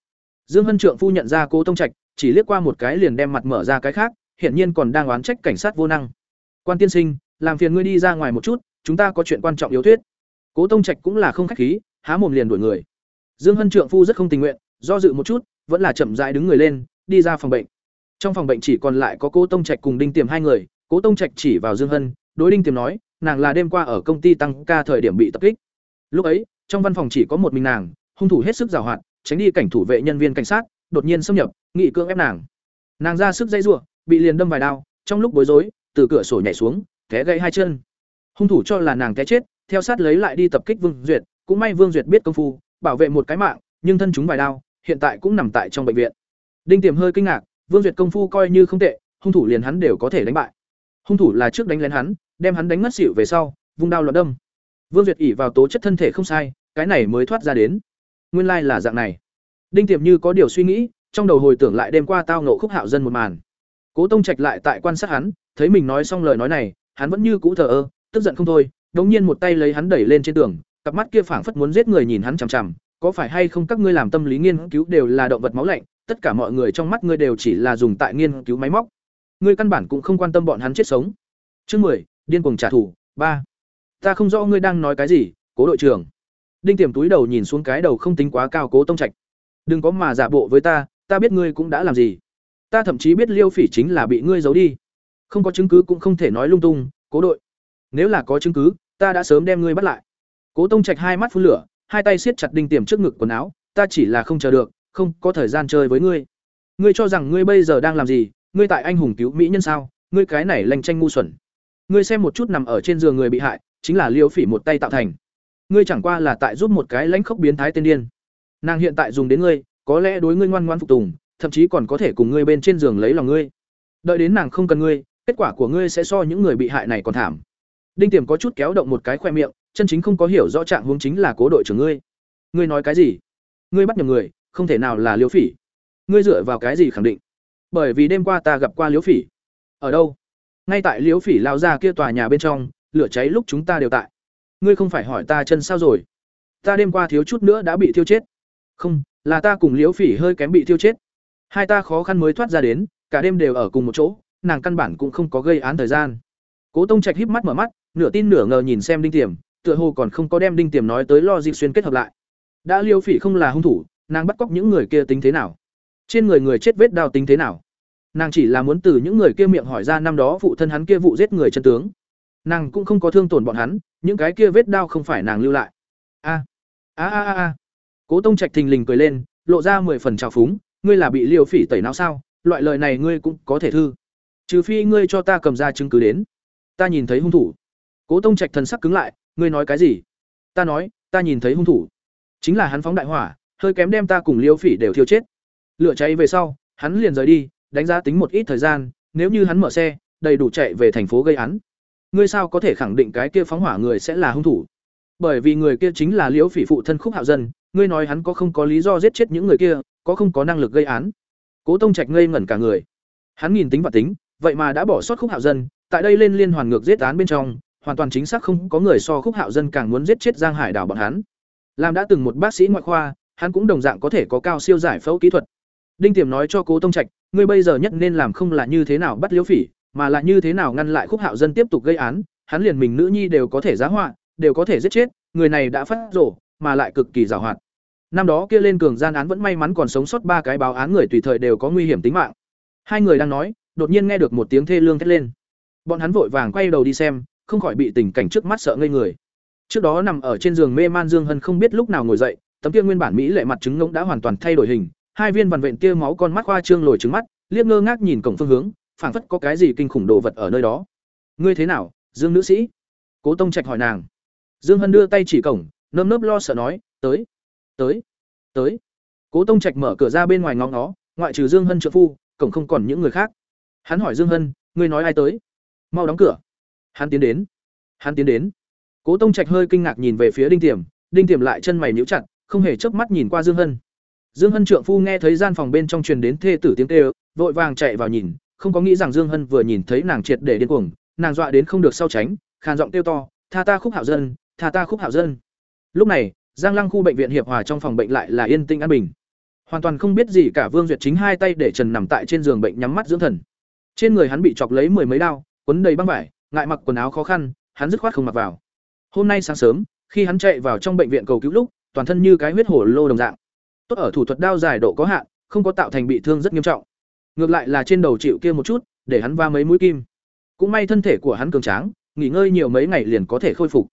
Dương hân trượng phu nhận ra cố tông trạch, chỉ liếc qua một cái liền đem mặt mở ra cái khác, hiển nhiên còn đang oán trách cảnh sát vô năng. Quan tiên sinh, làm phiền ngươi đi ra ngoài một chút, chúng ta có chuyện quan trọng yếu thuyết. Cố tông trạch cũng là không khách khí, há mồm liền đuổi người. Dương hân trượng phu rất không tình nguyện, do dự một chút, vẫn là chậm rãi đứng người lên đi ra phòng bệnh. Trong phòng bệnh chỉ còn lại có cố tông trạch cùng đinh tiềm hai người, cố tông trạch chỉ vào dương hân, đối đinh tiềm nói, nàng là đêm qua ở công ty tăng ca thời điểm bị tập kích. Lúc ấy, trong văn phòng chỉ có một mình nàng, hung thủ hết sức giàu hoạt, tránh đi cảnh thủ vệ nhân viên cảnh sát, đột nhiên xâm nhập, nghị cưỡng ép nàng. Nàng ra sức dây giụa bị liền đâm vài đao, trong lúc bối rối, từ cửa sổ nhảy xuống, té gãy hai chân. Hung thủ cho là nàng té chết, theo sát lấy lại đi tập kích vương duyệt, cũng may vương duyệt biết công phu, bảo vệ một cái mạng, nhưng thân chúng vài đao, hiện tại cũng nằm tại trong bệnh viện đinh tiềm hơi kinh ngạc, vương duyệt công phu coi như không tệ, hung thủ liền hắn đều có thể đánh bại. Hung thủ là trước đánh lén hắn, đem hắn đánh ngất xỉu về sau, vung đao loạn đâm. Vương duyệt ỷ vào tố chất thân thể không sai, cái này mới thoát ra đến. Nguyên lai là dạng này. Đinh tiềm như có điều suy nghĩ, trong đầu hồi tưởng lại đêm qua tao nộ khúc hạo dân một màn. Cố tông trạch lại tại quan sát hắn, thấy mình nói xong lời nói này, hắn vẫn như cũ thờ ơ, tức giận không thôi, đống nhiên một tay lấy hắn đẩy lên trên tường, cặp mắt kia phảng phất muốn giết người nhìn hắn chằm chằm, có phải hay không các ngươi làm tâm lý nghiên cứu đều là động vật máu lạnh tất cả mọi người trong mắt ngươi đều chỉ là dùng tại nghiên cứu máy móc. Ngươi căn bản cũng không quan tâm bọn hắn chết sống. Chương mười, điên cuồng trả thù, ba. Ta không rõ ngươi đang nói cái gì, cố đội trưởng. Đinh tiềm túi đầu nhìn xuống cái đầu không tính quá cao cố tông trạch. Đừng có mà giả bộ với ta ta biết ngươi cũng đã làm gì. Ta thậm chí biết liêu phỉ chính là bị ngươi giấu đi. Không có chứng cứ cũng không thể nói lung tung, cố đội. Nếu là có chứng cứ, ta đã sớm đem ngươi bắt lại. Cố tông trạch hai mắt phun lửa, hai tay siết chặt đinh tiềm trước ngực quần áo, ta chỉ là không chờ được không có thời gian chơi với ngươi. Ngươi cho rằng ngươi bây giờ đang làm gì? Ngươi tại anh hùng cứu mỹ nhân sao? Ngươi cái này lanh tranh ngu xuẩn. Ngươi xem một chút nằm ở trên giường người bị hại, chính là liêu phỉ một tay tạo thành. Ngươi chẳng qua là tại giúp một cái lãnh khốc biến thái tên điên. Nàng hiện tại dùng đến ngươi, có lẽ đối ngươi ngoan ngoan phục tùng, thậm chí còn có thể cùng ngươi bên trên giường lấy lòng ngươi. Đợi đến nàng không cần ngươi, kết quả của ngươi sẽ so những người bị hại này còn thảm. Đinh tiềm có chút kéo động một cái khoe miệng, chân chính không có hiểu rõ trạng huống chính là cố đội trưởng ngươi. Ngươi nói cái gì? Ngươi bắt nhầm người không thể nào là liễu phỉ. Ngươi dựa vào cái gì khẳng định? Bởi vì đêm qua ta gặp qua liễu phỉ. Ở đâu? Ngay tại liễu phỉ lao ra kia tòa nhà bên trong, lửa cháy lúc chúng ta đều tại. Ngươi không phải hỏi ta chân sao rồi? Ta đêm qua thiếu chút nữa đã bị thiêu chết. Không, là ta cùng liễu phỉ hơi kém bị thiêu chết. Hai ta khó khăn mới thoát ra đến, cả đêm đều ở cùng một chỗ, nàng căn bản cũng không có gây án thời gian. Cố tông trạch híp mắt mở mắt, nửa tin nửa ngờ nhìn xem đinh tiềm, tựa hồ còn không có đem đinh tiềm nói tới lo dịp xuyên kết hợp lại. Đã liễu phỉ không là hung thủ nàng bắt cóc những người kia tính thế nào? Trên người người chết vết đao tính thế nào? Nàng chỉ là muốn từ những người kia miệng hỏi ra năm đó phụ thân hắn kia vụ giết người chân tướng. Nàng cũng không có thương tổn bọn hắn, những cái kia vết đao không phải nàng lưu lại. A a a a a. Cố tông trạch thình lình cười lên, lộ ra mười phần trào phúng, ngươi là bị liều phỉ tẩy não sao? Loại lời này ngươi cũng có thể thư. Trừ phi ngươi cho ta cầm ra chứng cứ đến. Ta nhìn thấy hung thủ. Cố tông trạch thần sắc cứng lại, ngươi nói cái gì? Ta nói, ta nhìn thấy hung thủ. Chính là hắn phóng đại hỏa hơi kém đem ta cùng liêu phỉ đều thiêu chết. Lửa cháy về sau, hắn liền rời đi, đánh giá tính một ít thời gian, nếu như hắn mở xe, đầy đủ chạy về thành phố gây án. Ngươi sao có thể khẳng định cái kia phóng hỏa người sẽ là hung thủ? Bởi vì người kia chính là liễu phỉ phụ thân khúc hạo dân, ngươi nói hắn có không có lý do giết chết những người kia, có không có năng lực gây án? Cố tông trạch ngây ngẩn cả người. Hắn nhìn tính và tính, vậy mà đã bỏ sót khúc hạo dân, tại đây lên liên hoàn ngược giết án bên trong, hoàn toàn chính xác không có người so khúc hạo dân càng muốn giết chết giang hải đảo bọn hắn. Làm đã từng một bác sĩ ngoại khoa hắn cũng đồng dạng có thể có cao siêu giải phẫu kỹ thuật. Đinh tiềm nói cho cố tông trạch ngươi bây giờ nhất nên làm không là như thế nào bắt liễu phỉ mà là như thế nào ngăn lại khúc hạo dân tiếp tục gây án. Hắn liền mình nữ nhi đều có thể giá họa đều có thể giết chết người này đã phát rổ mà lại cực kỳ giàu hoạt. Năm đó kia lên cường gian án vẫn may mắn còn sống sót ba cái báo án người tùy thời đều có nguy hiểm tính mạng. Hai người đang nói đột nhiên nghe được một tiếng thê lương thét lên. Bọn hắn vội vàng quay đầu đi xem, không khỏi bị tình cảnh trước mắt sợ ngây người. Trước đó nằm ở trên giường mê man Dương Hân không biết lúc nào ngồi dậy, tấm kia nguyên bản mỹ lệ mặt trứng ngỗng đã hoàn toàn thay đổi hình, hai viên vằn vện tia máu con mắt khoa trương lồi trứng mắt, liếc ngơ ngác nhìn cổng phương hướng, phảng phất có cái gì kinh khủng đồ vật ở nơi đó. "Ngươi thế nào, Dương nữ sĩ?" Cố Tông Trạch hỏi nàng. Dương Hân đưa tay chỉ cổng, nơm nớp lo sợ nói, "Tới, tới, tới." Cố Tông Trạch mở cửa ra bên ngoài ngóng nó, ngoại trừ Dương Hân trợ phu, cổng không còn những người khác. Hắn hỏi Dương Hân, "Ngươi nói ai tới?" "Mau đóng cửa." Hắn tiến đến. Hắn tiến đến. Cố Tông Trạch hơi kinh ngạc nhìn về phía Đinh Tiềm, Đinh Tiềm lại chân mày nhíu chặt, không hề chớp mắt nhìn qua Dương Hân. Dương Hân trượng phu nghe thấy gian phòng bên trong truyền đến thê tử tiếng kêu, vội vàng chạy vào nhìn, không có nghĩ rằng Dương Hân vừa nhìn thấy nàng triệt để điên cuồng, nàng dọa đến không được sau tránh, khàn giọng kêu to, "Tha ta Khúc Hạo Dân, tha ta Khúc Hạo Dân." Lúc này, Giang Lăng khu bệnh viện hiệp hòa trong phòng bệnh lại là yên tĩnh an bình. Hoàn toàn không biết gì cả Vương Duyệt chính hai tay để trần nằm tại trên giường bệnh nhắm mắt dưỡng thần. Trên người hắn bị chọc lấy mười mấy đao, quấn đầy băng vải, ngại mặc quần áo khó khăn, hắn dứt khoát không mặc vào. Hôm nay sáng sớm, khi hắn chạy vào trong bệnh viện cầu cứu lúc, toàn thân như cái huyết hổ lô đồng dạng. Tốt ở thủ thuật đao dài độ có hạn, không có tạo thành bị thương rất nghiêm trọng. Ngược lại là trên đầu chịu kia một chút, để hắn va mấy mũi kim. Cũng may thân thể của hắn cường tráng, nghỉ ngơi nhiều mấy ngày liền có thể khôi phục.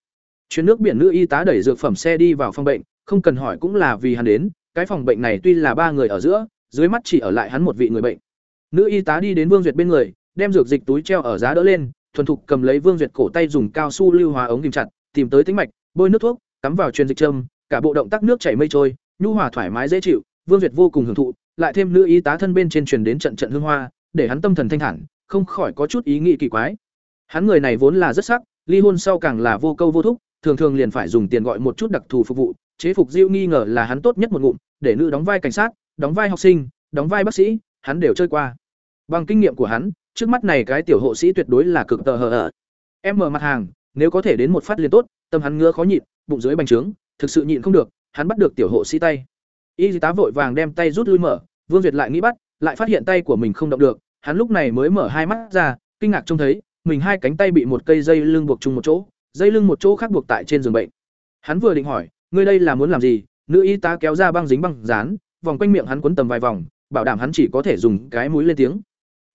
Chuyến nước biển nữ y tá đẩy dược phẩm xe đi vào phòng bệnh, không cần hỏi cũng là vì hắn đến, cái phòng bệnh này tuy là ba người ở giữa, dưới mắt chỉ ở lại hắn một vị người bệnh. Nữ y tá đi đến Vương Duyệt bên người, đem dược dịch túi treo ở giá đỡ lên, thuần thục cầm lấy Vương Duyệt cổ tay dùng cao su lưu hóa ống kìm chặt, tìm tới tĩnh mạch, bôi nước thuốc, cắm vào truyền dịch châm, cả bộ động tác nước chảy mây trôi, nhu hòa thoải mái dễ chịu, Vương Duyệt vô cùng hưởng thụ, lại thêm nữ y tá thân bên trên truyền đến trận trận hương hoa, để hắn tâm thần thanh thản, không khỏi có chút ý nghĩ kỳ quái. Hắn người này vốn là rất sắc, ly hôn sau càng là vô câu vô thúc, thường thường liền phải dùng tiền gọi một chút đặc thù phục vụ, chế phục Diêu nghi ngờ là hắn tốt nhất một ngụm, để nữ đóng vai cảnh sát, đóng vai học sinh, đóng vai bác sĩ, hắn đều chơi qua. Bằng kinh nghiệm của hắn, trước mắt này cái tiểu hộ sĩ tuyệt đối là cực tờ hờ ở. Em mở mặt hàng, nếu có thể đến một phát liền tốt, tâm hắn ngứa khó nhịn, bụng dưới bành trướng, thực sự nhịn không được, hắn bắt được tiểu hộ sĩ tay. Y tá vội vàng đem tay rút lui mở, Vương Duyệt lại nghĩ bắt, lại phát hiện tay của mình không động được, hắn lúc này mới mở hai mắt ra, kinh ngạc trông thấy, mình hai cánh tay bị một cây dây lưng buộc chung một chỗ, dây lưng một chỗ khác buộc tại trên giường bệnh. Hắn vừa định hỏi, ngươi đây là muốn làm gì? Nữ y tá kéo ra băng dính băng dán, vòng quanh miệng hắn quấn tầm vài vòng, bảo đảm hắn chỉ có thể dùng cái mũi lên tiếng.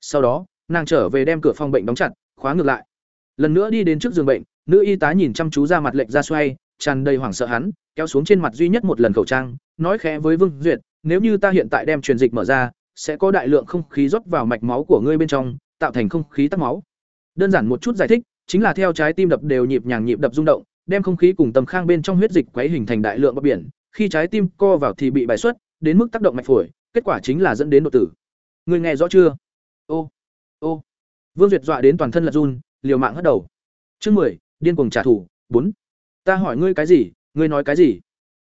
Sau đó, nàng trở về đem cửa phòng bệnh đóng chặt, khóa ngược lại. Lần nữa đi đến trước giường bệnh, nữ y tá nhìn chăm chú ra mặt lệnh ra xoay, tràn đầy hoảng sợ hắn, kéo xuống trên mặt duy nhất một lần khẩu trang, nói khẽ với Vương Duyệt, nếu như ta hiện tại đem truyền dịch mở ra, sẽ có đại lượng không khí rót vào mạch máu của ngươi bên trong, tạo thành không khí tắc máu. Đơn giản một chút giải thích, chính là theo trái tim đập đều nhịp nhàng nhịp đập rung động, đem không khí cùng tầm khang bên trong huyết dịch quấy hình thành đại lượng bọt biển, khi trái tim co vào thì bị bài xuất, đến mức tác động mạch phổi, kết quả chính là dẫn đến đột tử. Ngươi nghe rõ chưa? Ô, ô. Vương Duyệt dọa đến toàn thân là run, liều mạng hất đầu. Chương mười, điên cuồng trả thù, bốn. Ta hỏi ngươi cái gì, ngươi nói cái gì?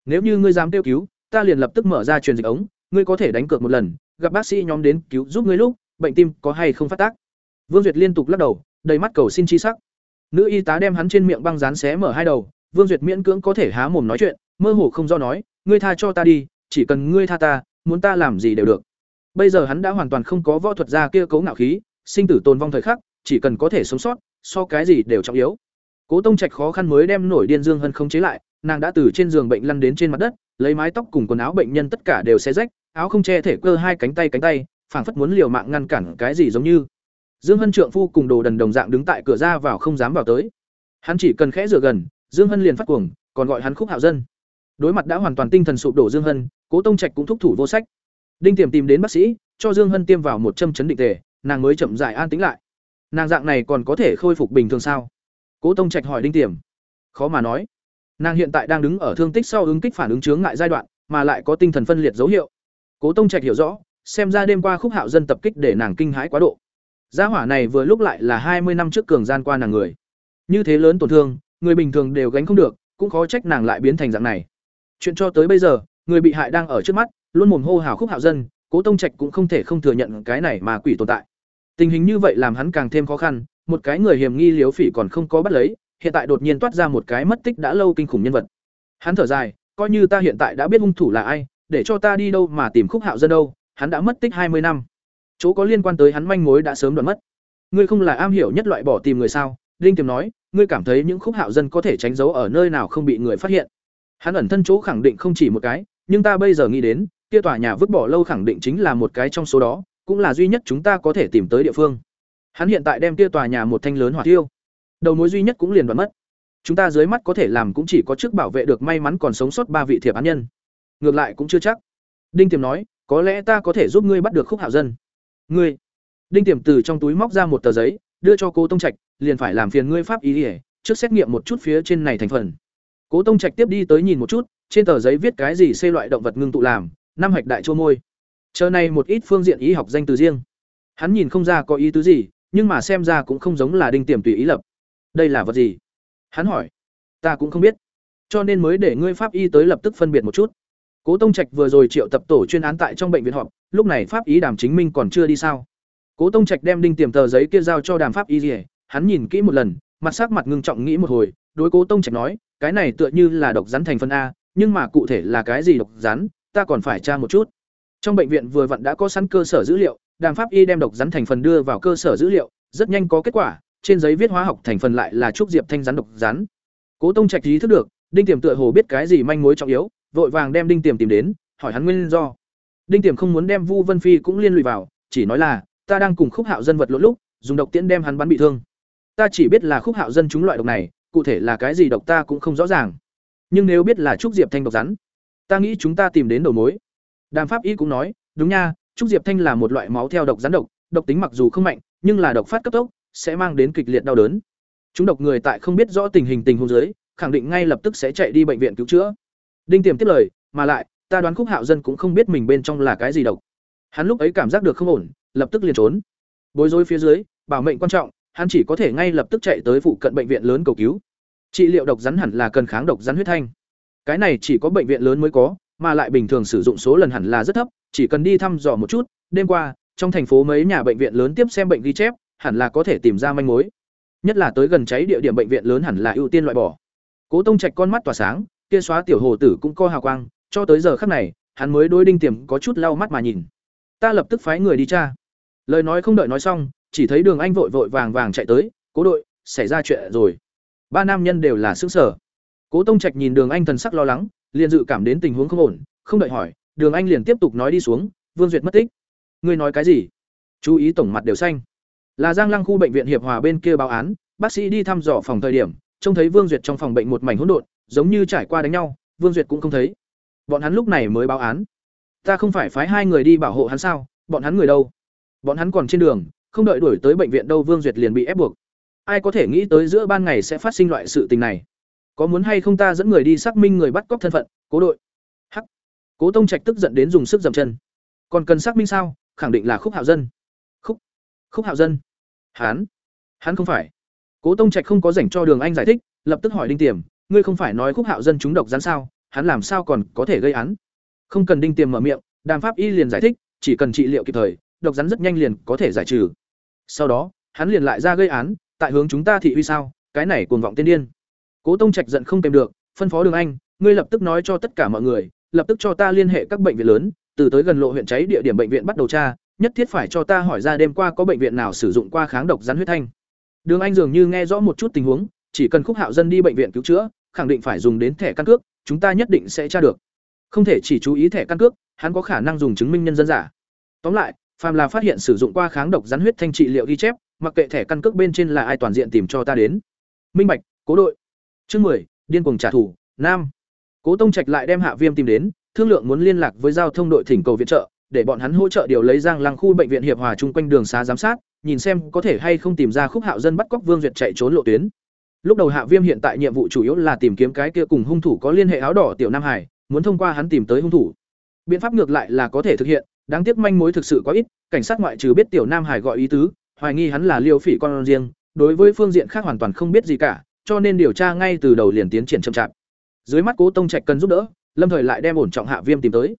Nếu như ngươi dám kêu cứu, ta liền lập tức mở ra truyền dịch ống, ngươi có thể đánh cược một lần, gặp bác sĩ nhóm đến cứu giúp ngươi lúc, bệnh tim có hay không phát tác. Vương Duyệt liên tục lắc đầu, đầy mắt cầu xin chi sắc. Nữ y tá đem hắn trên miệng băng dán xé mở hai đầu, Vương Duyệt miễn cưỡng có thể há mồm nói chuyện, mơ hồ không do nói, ngươi tha cho ta đi, chỉ cần ngươi tha ta, muốn ta làm gì đều được. Bây giờ hắn đã hoàn toàn không có võ thuật gia kia cấu ngạo khí, sinh tử tồn vong thời khắc, chỉ cần có thể sống sót, so cái gì đều trọng yếu. Cố Tông Trạch khó khăn mới đem nổi điên Dương Hân không chế lại, nàng đã từ trên giường bệnh lăn đến trên mặt đất, lấy mái tóc cùng quần áo bệnh nhân tất cả đều xé rách, áo không che thể cơ hai cánh tay cánh tay, phảng phất muốn liều mạng ngăn cản cái gì giống như. Dương Hân trượng phu cùng Đồ Đần đồng dạng đứng tại cửa ra vào không dám vào tới. Hắn chỉ cần khẽ rửa gần, Dương Hân liền phát cuồng, còn gọi hắn khúc hạo dân. Đối mặt đã hoàn toàn tinh thần sụp đổ Dương Hân, Cố Tông Trạch cũng thúc thủ vô sách. Đinh Tiềm tìm đến bác sĩ, cho Dương Hân tiêm vào một châm chấn định tề, nàng mới chậm rãi an tĩnh lại. Nàng dạng này còn có thể khôi phục bình thường sao? Cố Tông Trạch hỏi Đinh Tiềm. Khó mà nói. Nàng hiện tại đang đứng ở thương tích sau ứng kích phản ứng chướng ngại giai đoạn, mà lại có tinh thần phân liệt dấu hiệu. Cố Tông Trạch hiểu rõ, xem ra đêm qua Khúc Hạo dân tập kích để nàng kinh hãi quá độ. Gia hỏa này vừa lúc lại là hai mươi năm trước cường gian qua nàng người. Như thế lớn tổn thương, người bình thường đều gánh không được, cũng khó trách nàng lại biến thành dạng này. Chuyện cho tới bây giờ, người bị hại đang ở trước mắt, luôn mồm hô hào Khúc Hạo dân, Cố Tông Trạch cũng không thể không thừa nhận cái này mà quỷ tồn tại. Tình hình như vậy làm hắn càng thêm khó khăn, một cái người hiểm nghi liếu phỉ còn không có bắt lấy, hiện tại đột nhiên toát ra một cái mất tích đã lâu kinh khủng nhân vật. Hắn thở dài, coi như ta hiện tại đã biết hung thủ là ai, để cho ta đi đâu mà tìm Khúc Hạo dân đâu, hắn đã mất tích hai mươi năm. Chỗ có liên quan tới hắn manh mối đã sớm đoạn mất. Ngươi không là am hiểu nhất loại bỏ tìm người sao? Đinh Tiềm nói, ngươi cảm thấy những Khúc Hạo dân có thể tránh giấu ở nơi nào không bị người phát hiện? Hắn ẩn thân chỗ khẳng định không chỉ một cái, nhưng ta bây giờ nghĩ đến, kia tòa nhà vứt bỏ lâu khẳng định chính là một cái trong số đó, cũng là duy nhất chúng ta có thể tìm tới địa phương. Hắn hiện tại đem kia tòa nhà một thanh lớn hỏa tiêu. Đầu mối duy nhất cũng liền đoạn mất. Chúng ta dưới mắt có thể làm cũng chỉ có trước bảo vệ được may mắn còn sống sót ba vị thiệp án nhân. Ngược lại cũng chưa chắc. Đinh Tiềm nói, có lẽ ta có thể giúp ngươi bắt được Khúc Hạo Dân. Ngươi? Đinh Tiềm từ trong túi móc ra một tờ giấy, đưa cho Cố Tông Trạch, liền phải làm phiền ngươi pháp ý đi, trước xét nghiệm một chút phía trên này thành phần. Cố Tông Trạch tiếp đi tới nhìn một chút, trên tờ giấy viết cái gì xây loại động vật ngưng tụ làm, năm hạch đại chua môi. Chờ này một ít phương diện y học danh từ riêng. Hắn nhìn không ra có ý tứ gì, nhưng mà xem ra cũng không giống là đinh tiềm tùy ý lập. Đây là vật gì? Hắn hỏi. Ta cũng không biết. Cho nên mới để ngươi pháp y tới lập tức phân biệt một chút. Cố Tông Trạch vừa rồi triệu tập tổ chuyên án tại trong bệnh viện họp, lúc này pháp y Đàm Chính Minh còn chưa đi sao? Cố Tông Trạch đem đinh tiềm tờ giấy kia giao cho Đàm pháp y, hắn nhìn kỹ một lần, mặt sắc mặt ngưng trọng nghĩ một hồi, đối Cố Tông Trạch nói, cái này tựa như là độc rắn thành phần a, nhưng mà cụ thể là cái gì độc rắn, ta còn phải tra một chút. Trong bệnh viện vừa vặn đã có sẵn cơ sở dữ liệu, Đàm Pháp Y đem độc rắn thành phần đưa vào cơ sở dữ liệu, rất nhanh có kết quả, trên giấy viết hóa học thành phần lại là trúc diệp thanh rắn độc rắn. Cố Tông Trạch ý thức được, Đinh Tiềm tựa hồ biết cái gì manh mối trọng yếu, vội vàng đem Đinh Tiềm tìm đến, hỏi hắn nguyên do. Đinh Tiềm không muốn đem Vu Vân Phi cũng liên lụy vào, chỉ nói là, ta đang cùng Khúc Hạo dân vật lộn lúc, dùng độc tiễn đem hắn bắn bị thương. Ta chỉ biết là Khúc Hạo dân chúng loại độc này, cụ thể là cái gì độc ta cũng không rõ ràng. Nhưng nếu biết là trúc diệp thanh độc rắn, ta nghĩ chúng ta tìm đến đầu mối. Đàm Pháp Y cũng nói, đúng nha, trúc diệp thanh là một loại máu theo độc rắn độc, độc tính mặc dù không mạnh, nhưng là độc phát cấp tốc, sẽ mang đến kịch liệt đau đớn. Chúng độc người tại không biết rõ tình hình tình huống dưới, khẳng định ngay lập tức sẽ chạy đi bệnh viện cứu chữa. Đinh Tiềm tiếp lời, mà lại, ta đoán Khúc Hạo dân cũng không biết mình bên trong là cái gì độc. Hắn lúc ấy cảm giác được không ổn, lập tức liền trốn. Bối rối phía dưới, bảo mệnh quan trọng, hắn chỉ có thể ngay lập tức chạy tới phụ cận bệnh viện lớn cầu cứu. Trị liệu độc rắn hẳn là cần kháng độc rắn huyết thanh. Cái này chỉ có bệnh viện lớn mới có, mà lại bình thường sử dụng số lần hẳn là rất thấp, chỉ cần đi thăm dò một chút, đêm qua, trong thành phố mấy nhà bệnh viện lớn tiếp xem bệnh ghi chép, hẳn là có thể tìm ra manh mối. Nhất là tới gần cháy địa điểm bệnh viện lớn hẳn là ưu tiên loại bỏ. Cố Tông Trạch con mắt tỏa sáng, kia xóa tiểu hồ tử cũng co hào quang, cho tới giờ khắc này, hắn mới đối đinh tiềm có chút lau mắt mà nhìn. Ta lập tức phái người đi tra. Lời nói không đợi nói xong, chỉ thấy Đường Anh vội vội vàng vàng chạy tới, "Cố đội, xảy ra chuyện rồi." Ba nam nhân đều là sững sở, Cố Tông Trạch nhìn Đường Anh thần sắc lo lắng, liền dự cảm đến tình huống không ổn, không đợi hỏi, Đường Anh liền tiếp tục nói đi xuống, Vương Duyệt mất tích. Ngươi nói cái gì? Chú ý tổng mặt đều xanh. Là Giang Lăng khu bệnh viện hiệp hòa bên kia báo án, bác sĩ đi thăm dò phòng thời điểm, trông thấy Vương Duyệt trong phòng bệnh một mảnh hỗn độn, giống như trải qua đánh nhau, Vương Duyệt cũng không thấy. Bọn hắn lúc này mới báo án. Ta không phải phái hai người đi bảo hộ hắn sao? Bọn hắn người đâu? Bọn hắn còn trên đường, không đợi đuổi tới bệnh viện đâu Vương Duyệt liền bị ép buộc. Ai có thể nghĩ tới giữa ban ngày sẽ phát sinh loại sự tình này? Có muốn hay không ta dẫn người đi xác minh người bắt cóc thân phận, cố đội. Cố Tông Trạch tức giận đến dùng sức dầm chân. Còn cần xác minh sao? Khẳng định là Khúc Hạo Dân. Khúc? Khúc Hạo Dân? Hán, Hắn không phải. Cố Tông Trạch không có dành cho Đường Anh giải thích, lập tức hỏi Đinh Tiềm, ngươi không phải nói Khúc Hạo Dân chúng độc rắn sao? Hắn làm sao còn có thể gây án? Không cần Đinh Tiềm mở miệng, Đàm Pháp Y liền giải thích, chỉ cần trị liệu kịp thời, độc rắn rất nhanh liền có thể giải trừ. Sau đó, hắn liền lại ra gây án, tại hướng chúng ta thị uy sao? Cái này cuồng vọng tiên điên. Cố Tông Trạch giận không kèm được, phân phó Đường Anh, ngươi lập tức nói cho tất cả mọi người, lập tức cho ta liên hệ các bệnh viện lớn, từ tới gần lộ huyện cháy địa điểm bệnh viện bắt đầu tra, nhất thiết phải cho ta hỏi ra đêm qua có bệnh viện nào sử dụng qua kháng độc rắn huyết thanh. Đường Anh dường như nghe rõ một chút tình huống, chỉ cần Khúc Hạo dân đi bệnh viện cứu chữa, khẳng định phải dùng đến thẻ căn cước, chúng ta nhất định sẽ tra được. Không thể chỉ chú ý thẻ căn cước, hắn có khả năng dùng chứng minh nhân dân giả. Tóm lại, phàm là phát hiện sử dụng qua kháng độc rắn huyết thanh trị liệu ghi chép, mặc kệ thẻ căn cước bên trên là ai toàn diện tìm cho ta đến. Minh Bạch, Cố đội. Chương 10, điên cuồng trả thù, nam. Cố Tông Trạch lại đem Hạ Viêm tìm đến, thương lượng muốn liên lạc với giao thông đội thỉnh cầu viện trợ, để bọn hắn hỗ trợ điều lấy Giang Lăng khu bệnh viện hiệp hòa chung quanh đường xá giám sát, nhìn xem có thể hay không tìm ra khúc hạo dân bắt cóc Vương Duyệt chạy trốn lộ tuyến. Lúc đầu Hạ Viêm hiện tại nhiệm vụ chủ yếu là tìm kiếm cái kia cùng hung thủ có liên hệ áo đỏ tiểu Nam Hải, muốn thông qua hắn tìm tới hung thủ. Biện pháp ngược lại là có thể thực hiện, đáng tiếc manh mối thực sự quá ít, cảnh sát ngoại trừ biết tiểu Nam Hải gọi ý tứ, hoài nghi hắn là Liêu Phỉ con riêng, đối với phương diện khác hoàn toàn không biết gì cả, cho nên điều tra ngay từ đầu liền tiến triển chậm chạp. Dưới mắt Cố Tông Trạch cần giúp đỡ, Lâm Thời lại đem ổn trọng Hạ Viêm tìm tới.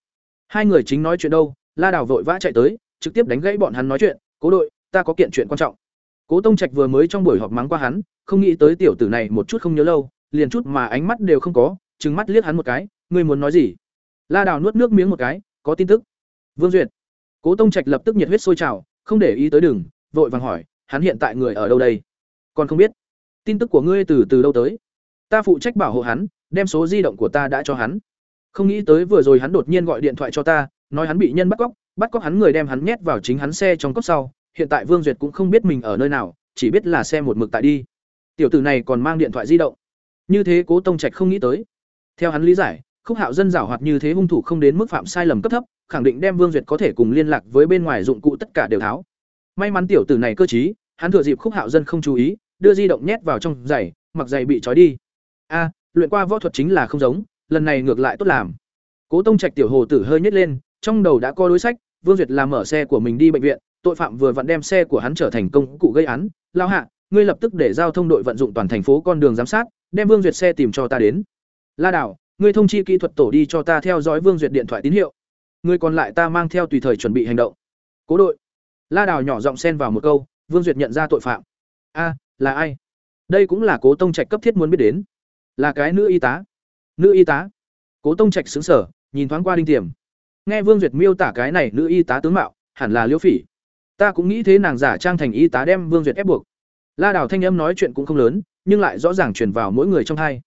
Hai người chính nói chuyện đâu, La Đào vội vã chạy tới, trực tiếp đánh gãy bọn hắn nói chuyện, "Cố đội, ta có kiện chuyện quan trọng." Cố Tông Trạch vừa mới trong buổi họp mắng qua hắn, không nghĩ tới tiểu tử này một chút không nhớ lâu, liền chút mà ánh mắt đều không có, trừng mắt liếc hắn một cái, "Ngươi muốn nói gì?" La Đào nuốt nước miếng một cái, "Có tin tức." Vương Duyệt. Cố Tông Trạch lập tức nhiệt huyết sôi trào, không để ý tới đừng, vội vàng hỏi, "Hắn hiện tại người ở đâu đây?" "Còn không biết." "Tin tức của ngươi từ từ đâu tới?" "Ta phụ trách bảo hộ hắn, đem số di động của ta đã cho hắn." Không nghĩ tới vừa rồi hắn đột nhiên gọi điện thoại cho ta, nói hắn bị nhân bắt cóc, bắt cóc hắn người đem hắn nhét vào chính hắn xe trong cốc sau, hiện tại Vương Duyệt cũng không biết mình ở nơi nào, chỉ biết là xe một mực tại đi. Tiểu tử này còn mang điện thoại di động. Như thế Cố Tông Trạch không nghĩ tới. Theo hắn lý giải, Khúc Hạo dân giảo hoạt như thế hung thủ không đến mức phạm sai lầm cấp thấp, khẳng định đem Vương Duyệt có thể cùng liên lạc với bên ngoài dụng cụ tất cả đều tháo. May mắn tiểu tử này cơ trí, hắn thừa dịp Khúc Hạo dân không chú ý, đưa di động nhét vào trong giày, mặc giày bị trói đi. A, luyện qua võ thuật chính là không giống, lần này ngược lại tốt làm. Cố Tông Trạch tiểu hồ tử hơi nhếch lên, trong đầu đã có đối sách, Vương Duyệt làm mở xe của mình đi bệnh viện, tội phạm vừa vặn đem xe của hắn trở thành công cụ gây án, lao hạ, ngươi lập tức để giao thông đội vận dụng toàn thành phố con đường giám sát, đem Vương Duyệt xe tìm cho ta đến. La Đảo, ngươi thông chi kỹ thuật tổ đi cho ta theo dõi Vương Duyệt điện thoại tín hiệu. Ngươi còn lại ta mang theo tùy thời chuẩn bị hành động. Cố đội. La Đảo nhỏ giọng xen vào một câu, Vương Duyệt nhận ra tội phạm. A, là ai? Đây cũng là Cố Tông Trạch cấp thiết muốn biết đến. Là cái nữ y tá. Nữ y tá? Cố Tông Trạch sững sờ, nhìn thoáng qua Đinh Tiềm. Nghe Vương Duyệt miêu tả cái này nữ y tá tướng mạo, hẳn là liêu Phỉ. Ta cũng nghĩ thế nàng giả trang thành y tá đem Vương Duyệt ép buộc. La Đào thanh âm nói chuyện cũng không lớn, nhưng lại rõ ràng truyền vào mỗi người trong hai.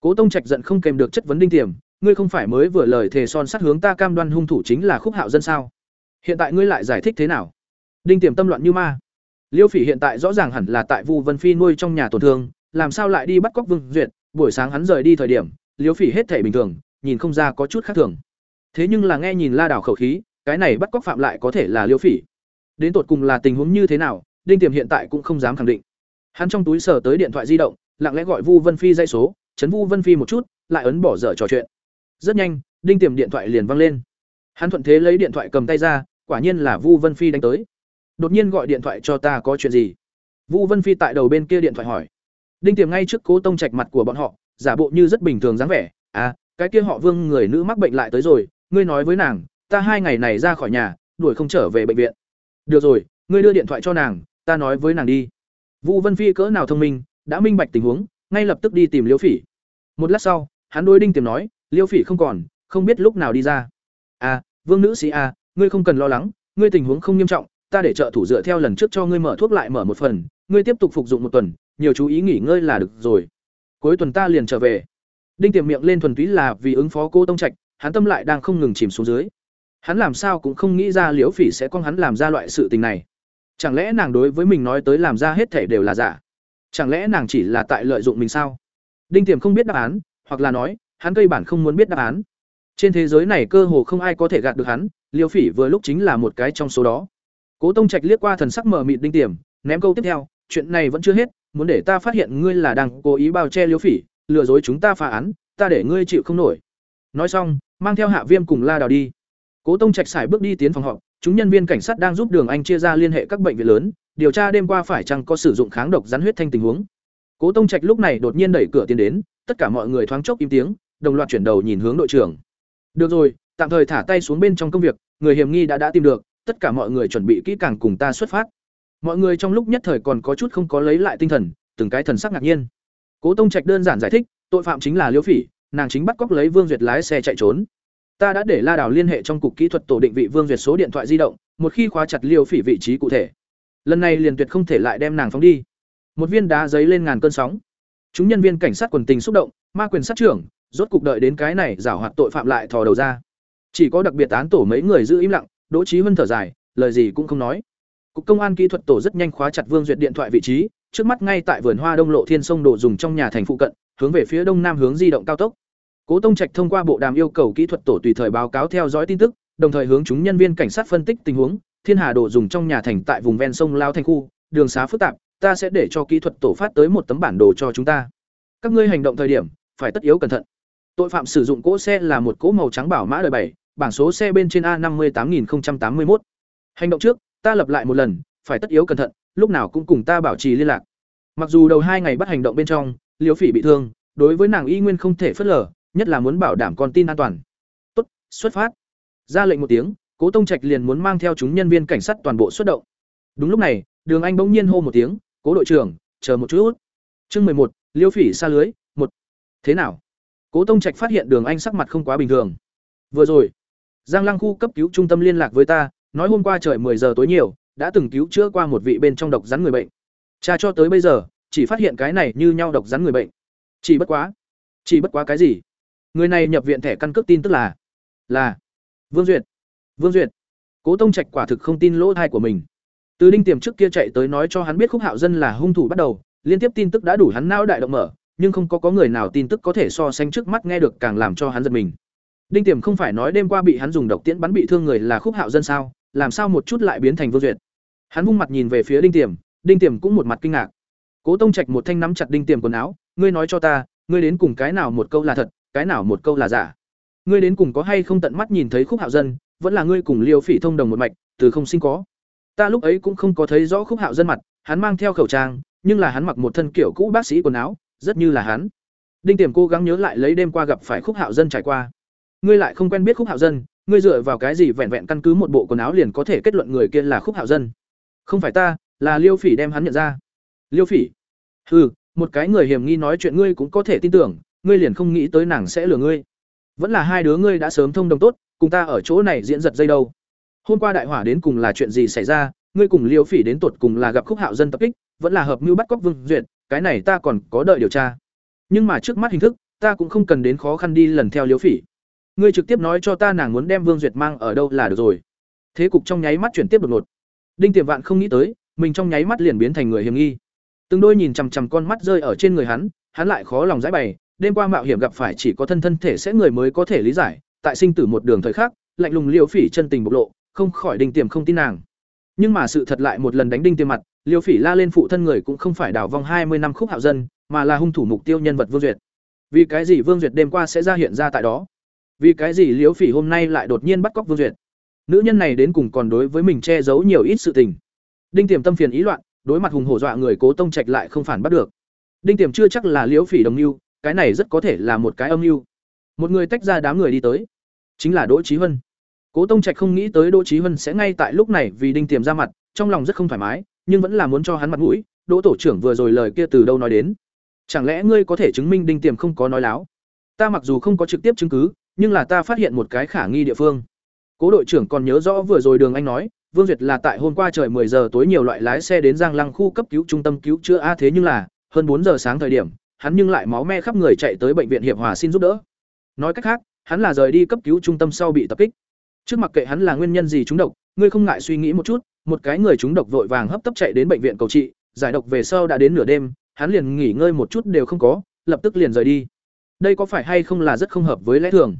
Cố Tông Trạch giận không kèm được chất vấn Đinh Tiềm, ngươi không phải mới vừa lời thề son sát hướng ta cam đoan hung thủ chính là Khúc Hạo dân sao? Hiện tại ngươi lại giải thích thế nào? Đinh Tiềm tâm loạn như ma. Liêu Phỉ hiện tại rõ ràng hẳn là tại Vu Vân Phi nuôi trong nhà tổn thương, làm sao lại đi bắt cóc Vương Duyệt, buổi sáng hắn rời đi thời điểm, liễu Phỉ hết thể bình thường, nhìn không ra có chút khác thường. Thế nhưng là nghe nhìn La đảo khẩu khí, cái này bắt cóc phạm lại có thể là Liêu Phỉ. Đến tột cùng là tình huống như thế nào, Đinh Tiềm hiện tại cũng không dám khẳng định. Hắn trong túi sở tới điện thoại di động, lặng lẽ gọi Vu Vân Phi dây số, chấn Vu Vân Phi một chút, lại ấn bỏ dở trò chuyện. Rất nhanh, Đinh Tiềm điện thoại liền vang lên. Hắn thuận thế lấy điện thoại cầm tay ra, quả nhiên là Vu Vân Phi đánh tới. Đột nhiên gọi điện thoại cho ta có chuyện gì? Vu Vân Phi tại đầu bên kia điện thoại hỏi. Đinh Tiềm ngay trước Cố Tông Trạch mặt của bọn họ, giả bộ như rất bình thường dáng vẻ, "À, cái kia họ Vương người nữ mắc bệnh lại tới rồi, ngươi nói với nàng, ta hai ngày này ra khỏi nhà, đuổi không trở về bệnh viện." "Được rồi, ngươi đưa điện thoại cho nàng, ta nói với nàng đi." Vu Vân Phi cỡ nào thông minh, đã minh bạch tình huống, ngay lập tức đi tìm Liễu Phỉ. Một lát sau, hắn đối Đinh Tiềm nói, Liễu Phỉ không còn, không biết lúc nào đi ra. "À, Vương nữ sĩ à, ngươi không cần lo lắng, ngươi tình huống không nghiêm trọng, ta để trợ thủ dựa theo lần trước cho ngươi mở thuốc lại mở một phần, ngươi tiếp tục phục dụng một tuần, nhiều chú ý nghỉ ngơi là được rồi. Cuối tuần ta liền trở về." Đinh Tiềm miệng lên thuần túy là vì ứng phó cô Tông Trạch, hắn tâm lại đang không ngừng chìm xuống dưới. Hắn làm sao cũng không nghĩ ra Liễu Phỉ sẽ con hắn làm ra loại sự tình này. Chẳng lẽ nàng đối với mình nói tới làm ra hết thể đều là giả? Chẳng lẽ nàng chỉ là tại lợi dụng mình sao? Đinh Tiềm không biết đáp án, hoặc là nói, hắn cây bản không muốn biết đáp án. Trên thế giới này cơ hồ không ai có thể gạt được hắn, Liêu Phỉ vừa lúc chính là một cái trong số đó. Cố Tông Trạch liếc qua thần sắc mờ mịt Đinh Tiềm, ném câu tiếp theo, chuyện này vẫn chưa hết, muốn để ta phát hiện ngươi là đang cố ý bao che Liêu Phỉ, lừa dối chúng ta phá án, ta để ngươi chịu không nổi. Nói xong, mang theo Hạ Viêm cùng La Đào đi. Cố Tông Trạch sải bước đi tiến phòng họp, chúng nhân viên cảnh sát đang giúp Đường Anh chia ra liên hệ các bệnh viện lớn, điều tra đêm qua phải chăng có sử dụng kháng độc rắn huyết thanh tình huống. Cố Tông Trạch lúc này đột nhiên đẩy cửa tiến đến, tất cả mọi người thoáng chốc im tiếng, đồng loạt chuyển đầu nhìn hướng đội trưởng. Được rồi, tạm thời thả tay xuống bên trong công việc, người hiểm nghi đã đã tìm được, tất cả mọi người chuẩn bị kỹ càng cùng ta xuất phát. Mọi người trong lúc nhất thời còn có chút không có lấy lại tinh thần, từng cái thần sắc ngạc nhiên. Cố Tông Trạch đơn giản giải thích, tội phạm chính là Liễu Phỉ, nàng chính bắt cóc lấy Vương Duyệt lái xe chạy trốn. Ta đã để La Đào liên hệ trong cục kỹ thuật tổ định vị Vương Duyệt số điện thoại di động, một khi khóa chặt Liêu Phỉ vị trí cụ thể, lần này liền tuyệt không thể lại đem nàng phóng đi. Một viên đá giấy lên ngàn cơn sóng. Chúng nhân viên cảnh sát quần tình xúc động, ma quyền sát trưởng, rốt cục đợi đến cái này giảo hoạt tội phạm lại thò đầu ra. Chỉ có đặc biệt án tổ mấy người giữ im lặng, Đỗ trí Hân thở dài, lời gì cũng không nói. Cục công an kỹ thuật tổ rất nhanh khóa chặt Vương Duyệt điện thoại vị trí, trước mắt ngay tại vườn hoa Đông Lộ Thiên sông đồ dùng trong nhà thành phụ cận, hướng về phía đông nam hướng di động cao tốc. Cố Tông Trạch thông qua bộ đàm yêu cầu kỹ thuật tổ tùy thời báo cáo theo dõi tin tức, đồng thời hướng chúng nhân viên cảnh sát phân tích tình huống, Thiên Hà đồ dùng trong nhà thành tại vùng ven sông Lao thành khu, đường xá phức tạp, ta sẽ để cho kỹ thuật tổ phát tới một tấm bản đồ cho chúng ta. Các ngươi hành động thời điểm, phải tất yếu cẩn thận. Tội phạm sử dụng cỗ xe là một cỗ màu trắng bảo mã đời bảy, bảng số xe bên trên a năm mươi tám nghìn tám mươi một. Hành động trước, ta lập lại một lần, phải tất yếu cẩn thận, lúc nào cũng cùng ta bảo trì liên lạc. Mặc dù đầu hai ngày bắt hành động bên trong, Liễu Phỉ bị thương, đối với nàng y nguyên không thể phớt lờ, nhất là muốn bảo đảm con tin an toàn. Tốt, xuất phát. Ra lệnh một tiếng, Cố Tông Trạch liền muốn mang theo chúng nhân viên cảnh sát toàn bộ xuất động. Đúng lúc này, Đường Anh bỗng nhiên hô một tiếng, "Cố đội trưởng, chờ một chút." Chương mười một, Liêu Phỉ xa lưới, một. Thế nào? Cố Tông Trạch phát hiện Đường Anh sắc mặt không quá bình thường. Vừa rồi, Giang Lăng khu cấp cứu trung tâm liên lạc với ta, nói hôm qua trời 10 giờ tối nhiều, đã từng cứu chữa qua một vị bên trong độc rắn người bệnh. Cha cho tới bây giờ, chỉ phát hiện cái này như nhau độc rắn người bệnh. Chỉ bất quá. Chỉ bất quá cái gì? Người này nhập viện thẻ căn cước tin tức là là Vương Duyệt. Vương Duyệt. Cố Tông Trạch quả thực không tin lỗ tai của mình. Từ Đinh Tiềm trước kia chạy tới nói cho hắn biết Khúc Hạo Dân là hung thủ bắt đầu, liên tiếp tin tức đã đủ hắn não đại động mở, nhưng không có có người nào tin tức có thể so sánh trước mắt nghe được càng làm cho hắn giật mình. Đinh Tiềm không phải nói đêm qua bị hắn dùng độc tiễn bắn bị thương người là Khúc Hạo Dân sao, làm sao một chút lại biến thành Vương Duyệt. Hắn vung mặt nhìn về phía Đinh Tiềm, Đinh Tiềm cũng một mặt kinh ngạc. Cố Tông Trạch một thanh nắm chặt Đinh Tiềm quần áo, "Ngươi nói cho ta, ngươi đến cùng cái nào một câu là thật, cái nào một câu là giả? Ngươi đến cùng có hay không tận mắt nhìn thấy Khúc Hạo Dân, vẫn là ngươi cùng Liêu Phỉ thông đồng một mạch, từ không sinh có?" Ta lúc ấy cũng không có thấy rõ Khúc Hạo Dân mặt, hắn mang theo khẩu trang, nhưng là hắn mặc một thân kiểu cũ bác sĩ quần áo, rất như là hắn. Đinh Tiềm cố gắng nhớ lại lấy đêm qua gặp phải Khúc Hạo Dân trải qua. Ngươi lại không quen biết Khúc Hạo Dân, ngươi dựa vào cái gì vẹn vẹn căn cứ một bộ quần áo liền có thể kết luận người kia là Khúc Hạo Dân? Không phải ta, là Liêu Phỉ đem hắn nhận ra. Liêu Phỉ? Hừ, một cái người hiểm nghi nói chuyện ngươi cũng có thể tin tưởng, ngươi liền không nghĩ tới nàng sẽ lừa ngươi. Vẫn là hai đứa ngươi đã sớm thông đồng tốt, cùng ta ở chỗ này diễn giật dây đâu. Hôm qua đại hỏa đến cùng là chuyện gì xảy ra, ngươi cùng Liêu Phỉ đến tột cùng là gặp Khúc Hạo Dân tập kích, vẫn là hợp mưu bắt cóc Vương Duyệt, cái này ta còn có đợi điều tra. Nhưng mà trước mắt hình thức, ta cũng không cần đến khó khăn đi lần theo Liêu Phỉ. Ngươi trực tiếp nói cho ta nàng muốn đem Vương Duyệt mang ở đâu là được rồi. Thế cục trong nháy mắt chuyển tiếp đột ngột. Đinh Tiềm Vạn không nghĩ tới, mình trong nháy mắt liền biến thành người hiểm nghi. Từng đôi nhìn chằm chằm con mắt rơi ở trên người hắn, hắn lại khó lòng giải bày, đêm qua mạo hiểm gặp phải chỉ có thân thân thể sẽ người mới có thể lý giải, tại sinh tử một đường thời khắc, lạnh lùng Liêu Phỉ chân tình bộc lộ, không khỏi Đinh Tiềm không tin nàng. Nhưng mà sự thật lại một lần đánh Đinh Tiềm mặt, Liêu Phỉ la lên phụ thân người cũng không phải đảo vong hai mươi năm khúc hạo dân, mà là hung thủ mục tiêu nhân vật Vương Duyệt. Vì cái gì Vương Duyệt đêm qua sẽ ra hiện ra tại đó? Vì cái gì liễu Phỉ hôm nay lại đột nhiên bắt cóc Vương Duyệt? Nữ nhân này đến cùng còn đối với mình che giấu nhiều ít sự tình. Đinh Tiềm tâm phiền ý loạn, đối mặt hùng hổ dọa người Cố Tông Trạch lại không phản bắt được. Đinh Tiềm chưa chắc là liễu Phỉ đồng lưu, cái này rất có thể là một cái âm mưu. Một người tách ra đám người đi tới, chính là Đỗ trí Hân. Cố Tông Trạch không nghĩ tới Đỗ trí Hân sẽ ngay tại lúc này vì Đinh Tiềm ra mặt, trong lòng rất không thoải mái, nhưng vẫn là muốn cho hắn mặt mũi, Đỗ tổ trưởng vừa rồi lời kia từ đâu nói đến? Chẳng lẽ ngươi có thể chứng minh Đinh Tiềm không có nói láo? Ta mặc dù không có trực tiếp chứng cứ, nhưng là ta phát hiện một cái khả nghi địa phương. Cố đội trưởng còn nhớ rõ vừa rồi Đường Anh nói, Vương Duyệt là tại hôm qua trời 10 giờ tối nhiều loại lái xe đến Giang Lăng khu cấp cứu trung tâm cứu chữa a thế nhưng là, hơn 4 giờ sáng thời điểm, hắn nhưng lại máu me khắp người chạy tới bệnh viện Hiệp Hòa xin giúp đỡ. Nói cách khác, hắn là rời đi cấp cứu trung tâm sau bị tập kích. Trước mặc kệ hắn là nguyên nhân gì trúng độc, ngươi không ngại suy nghĩ một chút, một cái người trúng độc vội vàng hấp tấp chạy đến bệnh viện cầu trị, giải độc về sau đã đến nửa đêm, hắn liền nghỉ ngơi một chút đều không có, lập tức liền rời đi. Đây có phải hay không là rất không hợp với lẽ thường?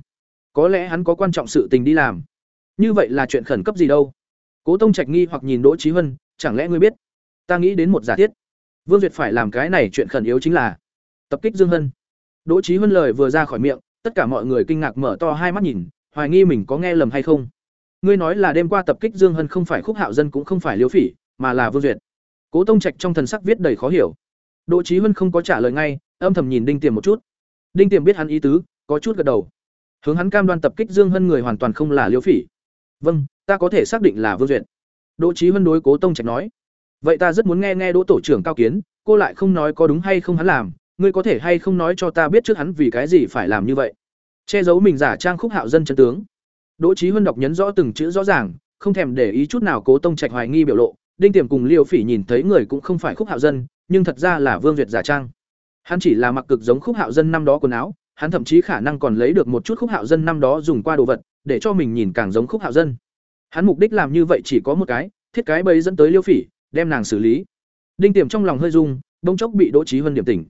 Có lẽ hắn có quan trọng sự tình đi làm. Như vậy là chuyện khẩn cấp gì đâu? Cố Tông Trạch nghi hoặc nhìn Đỗ Chí Hân, chẳng lẽ ngươi biết? Ta nghĩ đến một giả thiết. Vương Duyệt phải làm cái này chuyện khẩn yếu chính là tập kích Dương Hân. Đỗ Chí Hân lời vừa ra khỏi miệng, tất cả mọi người kinh ngạc mở to hai mắt nhìn, hoài nghi mình có nghe lầm hay không. Ngươi nói là đêm qua tập kích Dương Hân không phải Khúc Hạo Dân cũng không phải Liêu Phỉ, mà là Vương Duyệt. Cố Tông Trạch trong thần sắc viết đầy khó hiểu. Đỗ Chí Hân không có trả lời ngay, âm thầm nhìn Đinh Tiềm một chút. Đinh Tiềm biết hắn ý tứ, có chút gật đầu. Hướng hắn cam đoan tập kích Dương Hân người hoàn toàn không là Liêu Phỉ. Vâng, ta có thể xác định là Vương Duyệt. Đỗ Chí Hân đối Cố Tông Trạch nói. Vậy ta rất muốn nghe nghe Đỗ tổ trưởng cao kiến, cô lại không nói có đúng hay không hắn làm, ngươi có thể hay không nói cho ta biết trước hắn vì cái gì phải làm như vậy? Che giấu mình giả trang Khúc Hạo dân chân tướng. Đỗ Chí Hân đọc nhấn rõ từng chữ rõ ràng, không thèm để ý chút nào Cố Tông Trạch hoài nghi biểu lộ, Đinh Tiềm cùng Liêu Phỉ nhìn thấy người cũng không phải Khúc Hạo Dân, nhưng thật ra là Vương Duyệt giả trang. Hắn chỉ là mặc cực giống Khúc Hạo Dân năm đó quần áo, hắn thậm chí khả năng còn lấy được một chút Khúc Hạo Dân năm đó dùng qua đồ vật, để cho mình nhìn càng giống Khúc Hạo Dân. Hắn mục đích làm như vậy chỉ có một cái, thiết cái bẫy dẫn tới Liêu Phỉ, đem nàng xử lý. Đinh Tiềm trong lòng hơi rung, bỗng chốc bị Đỗ Chí Huân điểm tỉnh.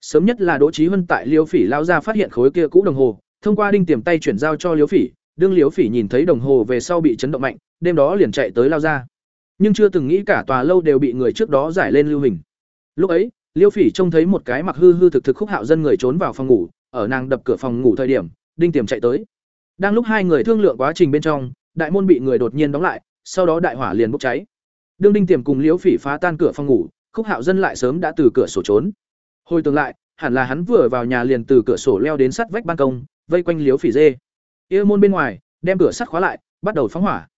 Sớm nhất là Đỗ Chí Huân tại Liêu Phỉ lao ra phát hiện khối kia cũ đồng hồ, thông qua Đinh Tiềm tay chuyển giao cho Liêu Phỉ, đương liêu phỉ nhìn thấy đồng hồ về sau bị chấn động mạnh đêm đó liền chạy tới lao ra nhưng chưa từng nghĩ cả tòa lâu đều bị người trước đó giải lên lưu hình lúc ấy Liêu phỉ trông thấy một cái mặc hư hư thực thực khúc hạo dân người trốn vào phòng ngủ ở nàng đập cửa phòng ngủ thời điểm đinh tiềm chạy tới đang lúc hai người thương lượng quá trình bên trong đại môn bị người đột nhiên đóng lại sau đó đại hỏa liền bốc cháy đương đinh tiềm cùng liễu phỉ phá tan cửa phòng ngủ khúc hạo dân lại sớm đã từ cửa sổ trốn hồi tương lại hẳn là hắn vừa vào nhà liền từ cửa sổ leo đến sắt vách ban công vây quanh liễu phỉ dê Yêu môn bên ngoài, đem cửa sắt khóa lại, bắt đầu phóng hỏa.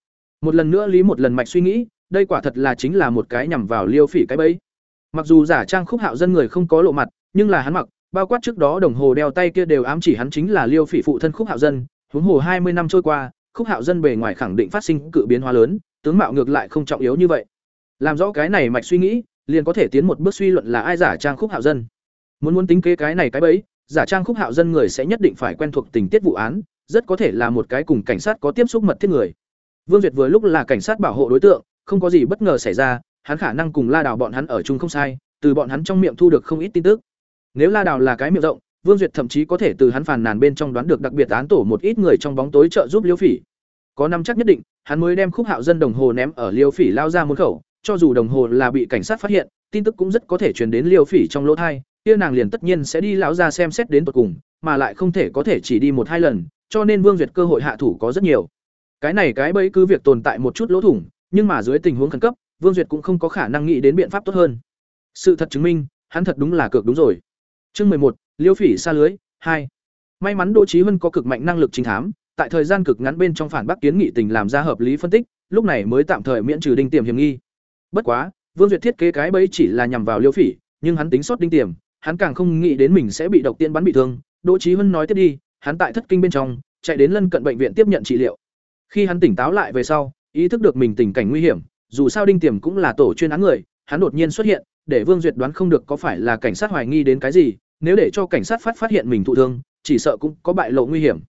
Một lần nữa Lý một lần mạch suy nghĩ, đây quả thật là chính là một cái nhằm vào Liêu Phỉ cái bẫy. Mặc dù giả trang khúc hạo dân người không có lộ mặt, nhưng là hắn mặc, bao quát trước đó đồng hồ đeo tay kia đều ám chỉ hắn chính là Liêu Phỉ phụ thân khúc hạo dân, huống hồ hai mươi năm trôi qua, khúc hạo dân bề ngoài khẳng định phát sinh cự biến hóa lớn, tướng mạo ngược lại không trọng yếu như vậy. Làm rõ cái này mạch suy nghĩ, liền có thể tiến một bước suy luận là ai giả trang khúc hạo dân. Muốn muốn tính kế cái này cái bấy giả trang khúc hạo dân người sẽ nhất định phải quen thuộc tình tiết vụ án, rất có thể là một cái cùng cảnh sát có tiếp xúc mật thiết người. Vương Duyệt vừa lúc là cảnh sát bảo hộ đối tượng, không có gì bất ngờ xảy ra, hắn khả năng cùng La Đào bọn hắn ở chung không sai, từ bọn hắn trong miệng thu được không ít tin tức. Nếu La Đào là cái miệng rộng, Vương Duyệt thậm chí có thể từ hắn phàn nàn bên trong đoán được đặc biệt án tổ một ít người trong bóng tối trợ giúp Liêu Phỉ. Có năm chắc nhất định, hắn mới đem Khúc Hạo dân đồng hồ ném ở Liêu Phỉ lao ra môn khẩu, cho dù đồng hồ là bị cảnh sát phát hiện, tin tức cũng rất có thể truyền đến Liêu Phỉ trong lỗ thai, kia nàng liền tất nhiên sẽ đi lão ra xem xét đến tận cùng, mà lại không thể có thể chỉ đi một hai lần, cho nên Vương Duyệt cơ hội hạ thủ có rất nhiều. Cái này cái bẫy cứ việc tồn tại một chút lỗ thủng, nhưng mà dưới tình huống khẩn cấp, Vương Duyệt cũng không có khả năng nghĩ đến biện pháp tốt hơn. Sự thật chứng minh, hắn thật đúng là cược đúng rồi. Chương một, Liêu Phỉ xa lưới, hai. May mắn Đỗ Chí Hân có cực mạnh năng lực trinh thám, tại thời gian cực ngắn bên trong phản bác kiến nghị tình làm ra hợp lý phân tích, lúc này mới tạm thời miễn trừ đinh tiềm hiểm nghi. Bất quá, Vương Duyệt thiết kế cái bẫy chỉ là nhằm vào Liêu Phỉ, nhưng hắn tính sót đinh tiềm, hắn càng không nghĩ đến mình sẽ bị độc tiên bắn bị thương. Đỗ Chí Hân nói tiếp đi, hắn tại thất kinh bên trong, chạy đến lân cận bệnh viện tiếp nhận trị liệu. Khi hắn tỉnh táo lại về sau, ý thức được mình tình cảnh nguy hiểm, dù sao đinh tiềm cũng là tổ chuyên án người, hắn đột nhiên xuất hiện, để Vương Duyệt đoán không được có phải là cảnh sát hoài nghi đến cái gì, nếu để cho cảnh sát phát phát hiện mình thụ thương, chỉ sợ cũng có bại lộ nguy hiểm.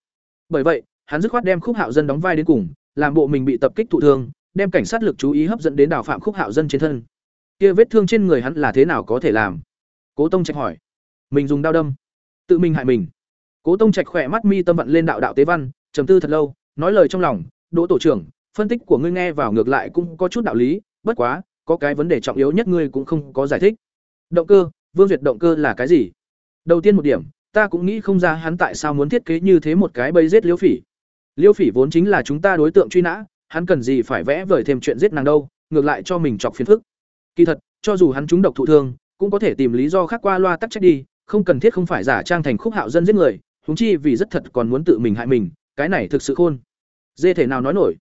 Bởi vậy, hắn dứt khoát đem Khúc Hạo Dân đóng vai đến cùng, làm bộ mình bị tập kích thụ thương, đem cảnh sát lực chú ý hấp dẫn đến đào phạm Khúc Hạo Dân trên thân. Kia vết thương trên người hắn là thế nào có thể làm? Cố Tông Trạch hỏi. Mình dùng dao đâm, tự mình hại mình. Cố Tông Trạch khỏe mắt mi tâm vận lên đạo đạo tế văn, trầm tư thật lâu, nói lời trong lòng, "Đỗ tổ trưởng, phân tích của ngươi nghe vào ngược lại cũng có chút đạo lý, bất quá, có cái vấn đề trọng yếu nhất ngươi cũng không có giải thích. Động cơ, Vương Duyệt động cơ là cái gì? Đầu tiên một điểm, ta cũng nghĩ không ra hắn tại sao muốn thiết kế như thế một cái bẫy giết liêu Phỉ. Liêu Phỉ vốn chính là chúng ta đối tượng truy nã, hắn cần gì phải vẽ vời thêm chuyện giết nàng đâu, ngược lại cho mình chọc phiền phức. Kỳ thật, cho dù hắn trúng độc thụ thương, cũng có thể tìm lý do khác qua loa tắc trách đi, không cần thiết không phải giả trang thành khúc hạo dân giết người, húng chi vì rất thật còn muốn tự mình hại mình, cái này thực sự khôn. Dê thể nào nói nổi.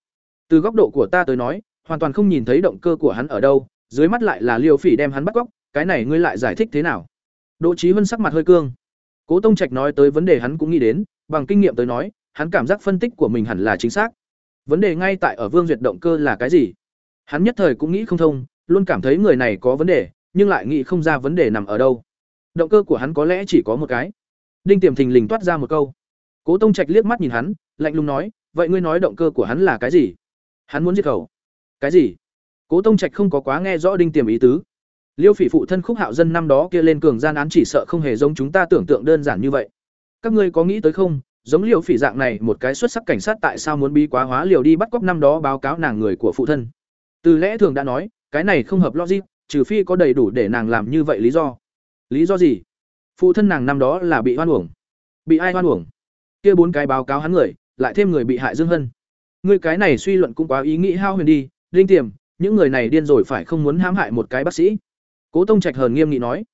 Từ góc độ của ta tới nói, hoàn toàn không nhìn thấy động cơ của hắn ở đâu, dưới mắt lại là Liêu Phỉ đem hắn bắt cóc, cái này ngươi lại giải thích thế nào? Đỗ Chí Vân sắc mặt hơi cương. Cố Tông Trạch nói tới vấn đề hắn cũng nghĩ đến, bằng kinh nghiệm tới nói, hắn cảm giác phân tích của mình hẳn là chính xác. Vấn đề ngay tại ở Vương Duyệt động cơ là cái gì? Hắn nhất thời cũng nghĩ không thông, luôn cảm thấy người này có vấn đề, nhưng lại nghĩ không ra vấn đề nằm ở đâu. Động cơ của hắn có lẽ chỉ có một cái. Đinh Tiềm thình lình toát ra một câu. Cố Tông Trạch liếc mắt nhìn hắn, lạnh lùng nói, "Vậy ngươi nói động cơ của hắn là cái gì?" Hắn muốn giết khẩu. Cái gì? Cố Tông Trạch không có quá nghe rõ Đinh Tiềm ý tứ. Liêu Phỉ phụ thân Khúc Hạo dân năm đó kia lên cường gian án chỉ sợ không hề giống chúng ta tưởng tượng đơn giản như vậy. Các ngươi có nghĩ tới không, giống Liêu Phỉ dạng này một cái xuất sắc cảnh sát tại sao muốn bí quá hóa liều đi bắt cóc năm đó báo cáo nàng người của phụ thân? Từ lẽ thường đã nói, cái này không hợp logic, trừ phi có đầy đủ để nàng làm như vậy lý do. Lý do gì? Phụ thân nàng năm đó là bị oan uổng. Bị ai oan uổng? Kia bốn cái báo cáo hắn người, lại thêm người bị hại Dương Hân. Ngươi cái này suy luận cũng quá ý nghĩ hao huyền đi, linh tiềm, những người này điên rồi phải không muốn hãm hại một cái bác sĩ. Cố Tông Trạch hờn nghiêm nghị nói,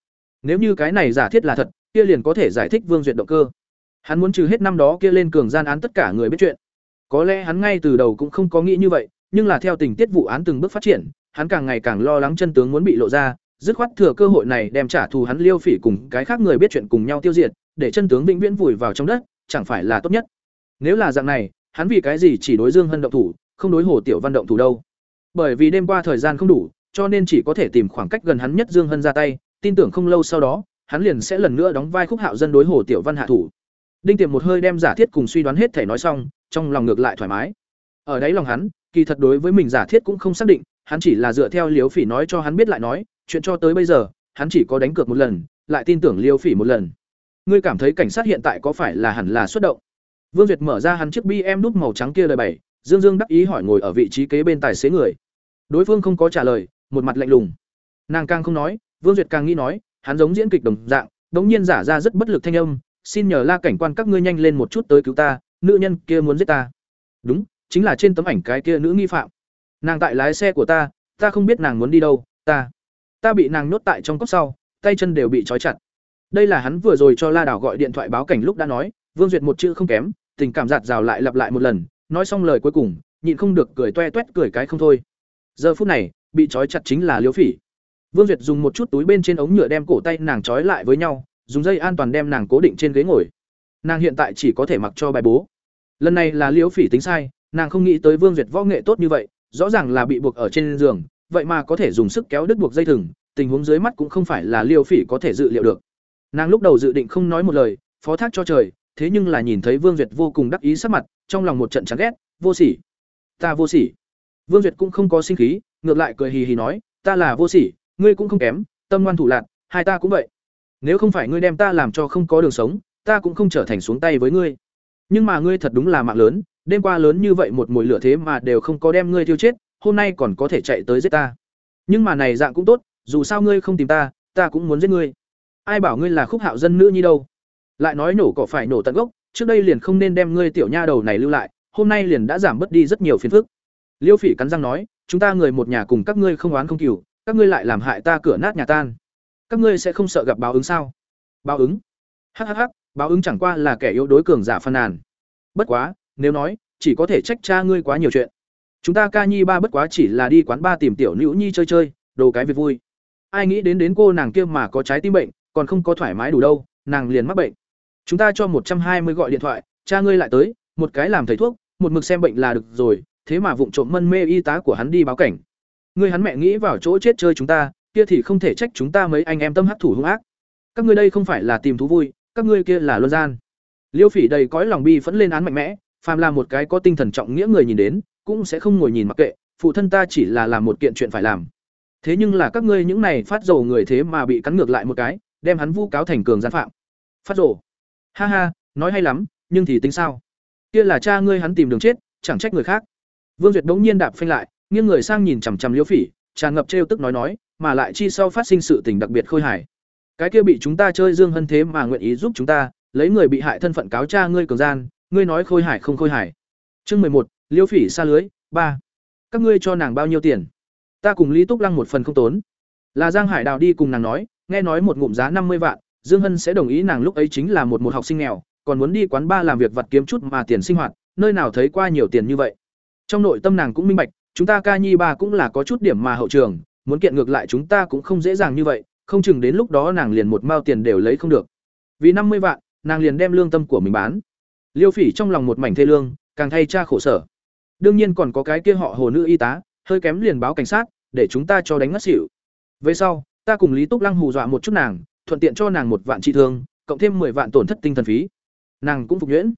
nếu như cái này giả thiết là thật, kia liền có thể giải thích Vương Duyệt động cơ. Hắn muốn trừ hết năm đó kia lên cường gian án tất cả người biết chuyện. Có lẽ hắn ngay từ đầu cũng không có nghĩ như vậy, nhưng là theo tình tiết vụ án từng bước phát triển, hắn càng ngày càng lo lắng chân tướng muốn bị lộ ra, dứt khoát thừa cơ hội này đem trả thù hắn Liêu Phỉ cùng cái khác người biết chuyện cùng nhau tiêu diệt, để chân tướng vĩnh viễn vùi vào trong đất, chẳng phải là tốt nhất. Nếu là dạng này, hắn vì cái gì chỉ đối Dương Hân động thủ, không đối Hồ Tiểu Văn động thủ đâu? Bởi vì đêm qua thời gian không đủ, cho nên chỉ có thể tìm khoảng cách gần hắn nhất Dương Hân ra tay, tin tưởng không lâu sau đó, hắn liền sẽ lần nữa đóng vai khúc hạo dân đối Hồ Tiểu Văn hạ thủ. Đinh Tiềm một hơi đem giả thiết cùng suy đoán hết thể nói xong, trong lòng ngược lại thoải mái. Ở đấy lòng hắn, kỳ thật đối với mình giả thiết cũng không xác định, hắn chỉ là dựa theo Liễu Phỉ nói cho hắn biết lại nói, chuyện cho tới bây giờ, hắn chỉ có đánh cược một lần, lại tin tưởng Liễu Phỉ một lần. Ngươi cảm thấy cảnh sát hiện tại có phải là hẳn là xuất động? Vương Duyệt mở ra hắn chiếc BM nút màu trắng kia lời bảy, Dương Dương đắc ý hỏi ngồi ở vị trí kế bên tài xế người. Đối phương không có trả lời, một mặt lạnh lùng. Nàng càng không nói, Vương Duyệt càng nghĩ nói, hắn giống diễn kịch đồng dạng, đống nhiên giả ra rất bất lực thanh âm, xin nhờ La cảnh quan các ngươi nhanh lên một chút tới cứu ta, nữ nhân kia muốn giết ta. Đúng, chính là trên tấm ảnh cái kia nữ nghi phạm. Nàng tại lái xe của ta, ta không biết nàng muốn đi đâu, ta, ta bị nàng nhốt tại trong cốc sau, tay chân đều bị trói chặt. Đây là hắn vừa rồi cho La Đảo gọi điện thoại báo cảnh lúc đã nói, Vương Duyệt một chữ không kém, tình cảm giạt rào lại lặp lại một lần, nói xong lời cuối cùng, nhịn không được cười toe toét cười cái không thôi. Giờ phút này, bị trói chặt chính là Liễu Phỉ. Vương Duyệt dùng một chút túi bên trên ống nhựa đem cổ tay nàng trói lại với nhau, dùng dây an toàn đem nàng cố định trên ghế ngồi. Nàng hiện tại chỉ có thể mặc cho bài bố. Lần này là Liễu Phỉ tính sai, nàng không nghĩ tới Vương Duyệt võ nghệ tốt như vậy, rõ ràng là bị buộc ở trên giường, vậy mà có thể dùng sức kéo đứt buộc dây thừng, tình huống dưới mắt cũng không phải là Liêu Phỉ có thể dự liệu được. Nàng lúc đầu dự định không nói một lời, phó thác cho trời, thế nhưng là nhìn thấy Vương Duyệt vô cùng đắc ý sắc mặt, trong lòng một trận chán ghét, vô sỉ. Ta vô sỉ. Vương Duyệt cũng không có sinh khí, ngược lại cười hì hì nói ta là vô sỉ ngươi cũng không kém tâm ngoan thủ lạn hai ta cũng vậy nếu không phải ngươi đem ta làm cho không có đường sống ta cũng không trở thành xuống tay với ngươi nhưng mà ngươi thật đúng là mạng lớn đêm qua lớn như vậy một mùi lửa thế mà đều không có đem ngươi tiêu chết hôm nay còn có thể chạy tới giết ta nhưng mà này dạng cũng tốt dù sao ngươi không tìm ta ta cũng muốn giết ngươi ai bảo ngươi là khúc hạo dân nữ nhi đâu lại nói nổ cỏ phải nổ tận gốc, trước đây liền không nên đem ngươi tiểu nha đầu này lưu lại, hôm nay liền đã giảm bớt đi rất nhiều phiền phức. Liêu phỉ cắn răng nói, chúng ta người một nhà cùng các ngươi không oán không cừu, các ngươi lại làm hại ta cửa nát nhà tan. Các ngươi sẽ không sợ gặp báo ứng sao? Báo ứng? Hhh báo ứng chẳng qua là kẻ yếu đối cường giả phàn nàn. Bất quá, nếu nói, chỉ có thể trách cha ngươi quá nhiều chuyện. Chúng ta ca nhi ba bất quá chỉ là đi quán ba tìm tiểu nữ nhi chơi chơi, đồ cái việc vui. Ai nghĩ đến đến cô nàng kia mà có trái tim bệnh, còn không có thoải mái đủ đâu, nàng liền mắc bệnh chúng ta cho một trăm hai mươi gọi điện thoại, cha ngươi lại tới, một cái làm thầy thuốc, một mực xem bệnh là được rồi, thế mà vụng trộm mân mê y tá của hắn đi báo cảnh. Ngươi hắn mẹ nghĩ vào chỗ chết chơi chúng ta, kia thì không thể trách chúng ta mấy anh em tâm hắc thủ hung ác. Các ngươi đây không phải là tìm thú vui, các ngươi kia là luân gian. Liêu phỉ đầy cõi lòng bi phẫn lên án mạnh mẽ, phàm là một cái có tinh thần trọng nghĩa người nhìn đến, cũng sẽ không ngồi nhìn mặc kệ, phụ thân ta chỉ là làm một kiện chuyện phải làm. Thế nhưng là các ngươi những này phát rồ người thế mà bị cắn ngược lại một cái, đem hắn vu cáo thành cường gian phạm. Phát rồ ha ha, nói hay lắm, nhưng thì tính sao? Kia là cha ngươi hắn tìm đường chết, chẳng trách người khác. Vương duyệt bỗng nhiên đạp phanh lại, nghiêng người sang nhìn chằm chằm liễu phỉ, tràn ngập trêu tức nói nói, mà lại chi sau phát sinh sự tình đặc biệt khôi hài. Cái kia bị chúng ta chơi dương hân thế mà nguyện ý giúp chúng ta, lấy người bị hại thân phận cáo cha ngươi cường gian, ngươi nói khôi hài không khôi hài. Chương mười một liêu phỉ xa lưới, ba. Các ngươi cho nàng bao nhiêu tiền? Ta cùng lý túc lăng một phần không tốn. Là giang hải đào đi cùng nàng nói, nghe nói một ngụm giá năm mươi vạn dương hân sẽ đồng ý nàng lúc ấy chính là một một học sinh nghèo, còn muốn đi quán ba làm việc vặt kiếm chút mà tiền sinh hoạt, nơi nào thấy qua nhiều tiền như vậy. Trong nội tâm nàng cũng minh bạch, chúng ta ca nhi ba cũng là có chút điểm mà hậu trường, muốn kiện ngược lại chúng ta cũng không dễ dàng như vậy, không chừng đến lúc đó nàng liền một mao tiền đều lấy không được. Vì năm mươi vạn, nàng liền đem lương tâm của mình bán. Liêu phỉ trong lòng một mảnh thê lương, càng thay cha khổ sở. Đương nhiên còn có cái kia họ hồ nữ y tá, hơi kém liền báo cảnh sát, để chúng ta cho đánh ngất xỉu. Về sau, ta cùng lý túc lăng hù dọa một chút nàng thuận tiện cho nàng một vạn trị thương, cộng thêm mười vạn tổn thất tinh thần phí. Nàng cũng phục nhuyễn.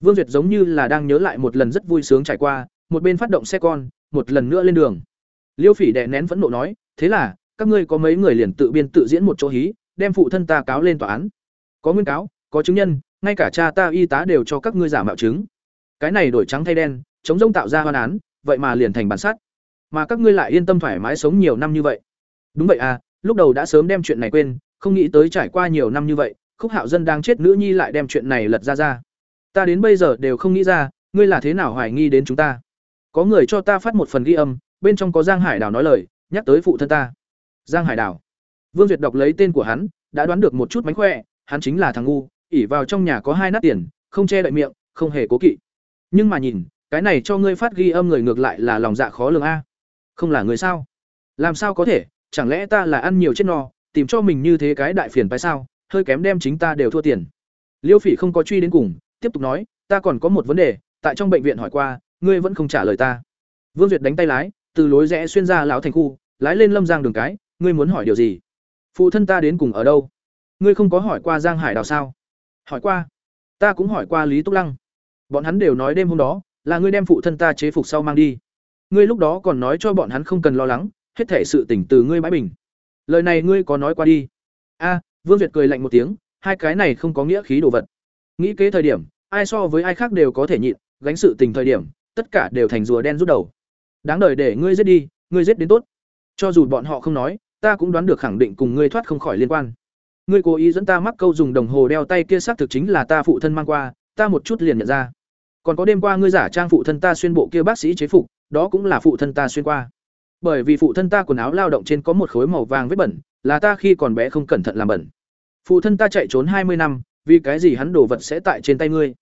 Vương duyệt giống như là đang nhớ lại một lần rất vui sướng trải qua, một bên phát động xe con, một lần nữa lên đường. Liêu phỉ đè nén phẫn nộ nói, thế là, các ngươi có mấy người liền tự biên tự diễn một chỗ hí, đem phụ thân ta cáo lên tòa án. Có nguyên cáo, có chứng nhân, ngay cả cha ta y tá đều cho các ngươi giả mạo chứng. Cái này đổi trắng thay đen, chống rông tạo ra hoan án, vậy mà liền thành bản sát. Mà các ngươi lại yên tâm thoải mái sống nhiều năm như vậy. Đúng vậy à lúc đầu đã sớm đem chuyện này quên không nghĩ tới trải qua nhiều năm như vậy, khúc hạo dân đang chết nữ nhi lại đem chuyện này lật ra ra. Ta đến bây giờ đều không nghĩ ra, ngươi là thế nào hoài nghi đến chúng ta? Có người cho ta phát một phần ghi âm, bên trong có giang hải đào nói lời, nhắc tới phụ thân ta. Giang hải đào. Vương duyệt đọc lấy tên của hắn, đã đoán được một chút mánh khỏe, hắn chính là thằng ngu, ỉ vào trong nhà có hai nát tiền, không che đậy miệng, không hề cố kỵ. Nhưng mà nhìn, cái này cho ngươi phát ghi âm người ngược lại là lòng dạ khó lường a. Không là người sao? Làm sao có thể? Chẳng lẽ ta là ăn nhiều chết no tìm cho mình như thế cái đại phiền phải sao, hơi kém đem chính ta đều thua tiền. Liêu phỉ không có truy đến cùng, tiếp tục nói, ta còn có một vấn đề, tại trong bệnh viện hỏi qua, ngươi vẫn không trả lời ta. Vương duyệt đánh tay lái, từ lối rẽ xuyên ra lão thành khu, lái lên lâm giang đường cái, ngươi muốn hỏi điều gì? Phụ thân ta đến cùng ở đâu? Ngươi không có hỏi qua giang hải đào sao? Hỏi qua. Ta cũng hỏi qua lý túc lăng. Bọn hắn đều nói đêm hôm đó, là ngươi đem phụ thân ta chế phục sau mang đi. Ngươi lúc đó còn nói cho bọn hắn không cần lo lắng, hết thể sự tỉnh từ ngươi bãi bình lời này ngươi có nói qua đi. A, vương việt cười lạnh một tiếng, hai cái này không có nghĩa khí đồ vật. Nghĩ kế thời điểm, ai so với ai khác đều có thể nhịn, gánh sự tình thời điểm, tất cả đều thành rùa đen rút đầu. Đáng đời để ngươi giết đi, ngươi giết đến tốt. Cho dù bọn họ không nói, ta cũng đoán được khẳng định cùng ngươi thoát không khỏi liên quan. Ngươi cố ý dẫn ta mắc câu dùng đồng hồ đeo tay kia xác thực chính là ta phụ thân mang qua, ta một chút liền nhận ra. Còn có đêm qua ngươi giả trang phụ thân ta xuyên bộ kia bác sĩ chế phục, đó cũng là phụ thân ta xuyên qua bởi vì phụ thân ta quần áo lao động trên có một khối màu vàng vết bẩn, là ta khi còn bé không cẩn thận làm bẩn. Phụ thân ta chạy trốn hai mươi năm, vì cái gì hắn đồ vật sẽ tại trên tay ngươi?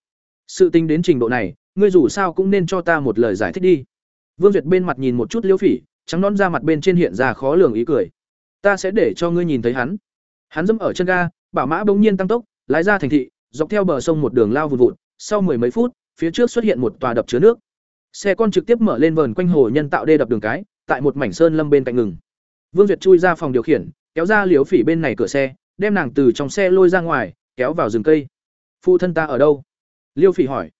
Sự tính đến trình độ này, ngươi dù sao cũng nên cho ta một lời giải thích đi. Vương duyệt bên mặt nhìn một chút liễu phỉ, trắng nón ra mặt bên trên hiện ra khó lường ý cười. Ta sẽ để cho ngươi nhìn thấy hắn. Hắn dẫm ở chân ga, bảo mã bỗng nhiên tăng tốc, lái ra thành thị, dọc theo bờ sông một đường lao vùn vụt, sau mười mấy phút, phía trước xuất hiện một tòa đập chứa nước. Xe con trực tiếp mở lên vờn quanh hồ nhân tạo đê đập đường cái tại một mảnh sơn lâm bên cạnh ngừng. Vương duyệt chui ra phòng điều khiển, kéo ra liếu phỉ bên này cửa xe, đem nàng từ trong xe lôi ra ngoài, kéo vào rừng cây. Phụ thân ta ở đâu? Liêu phỉ hỏi.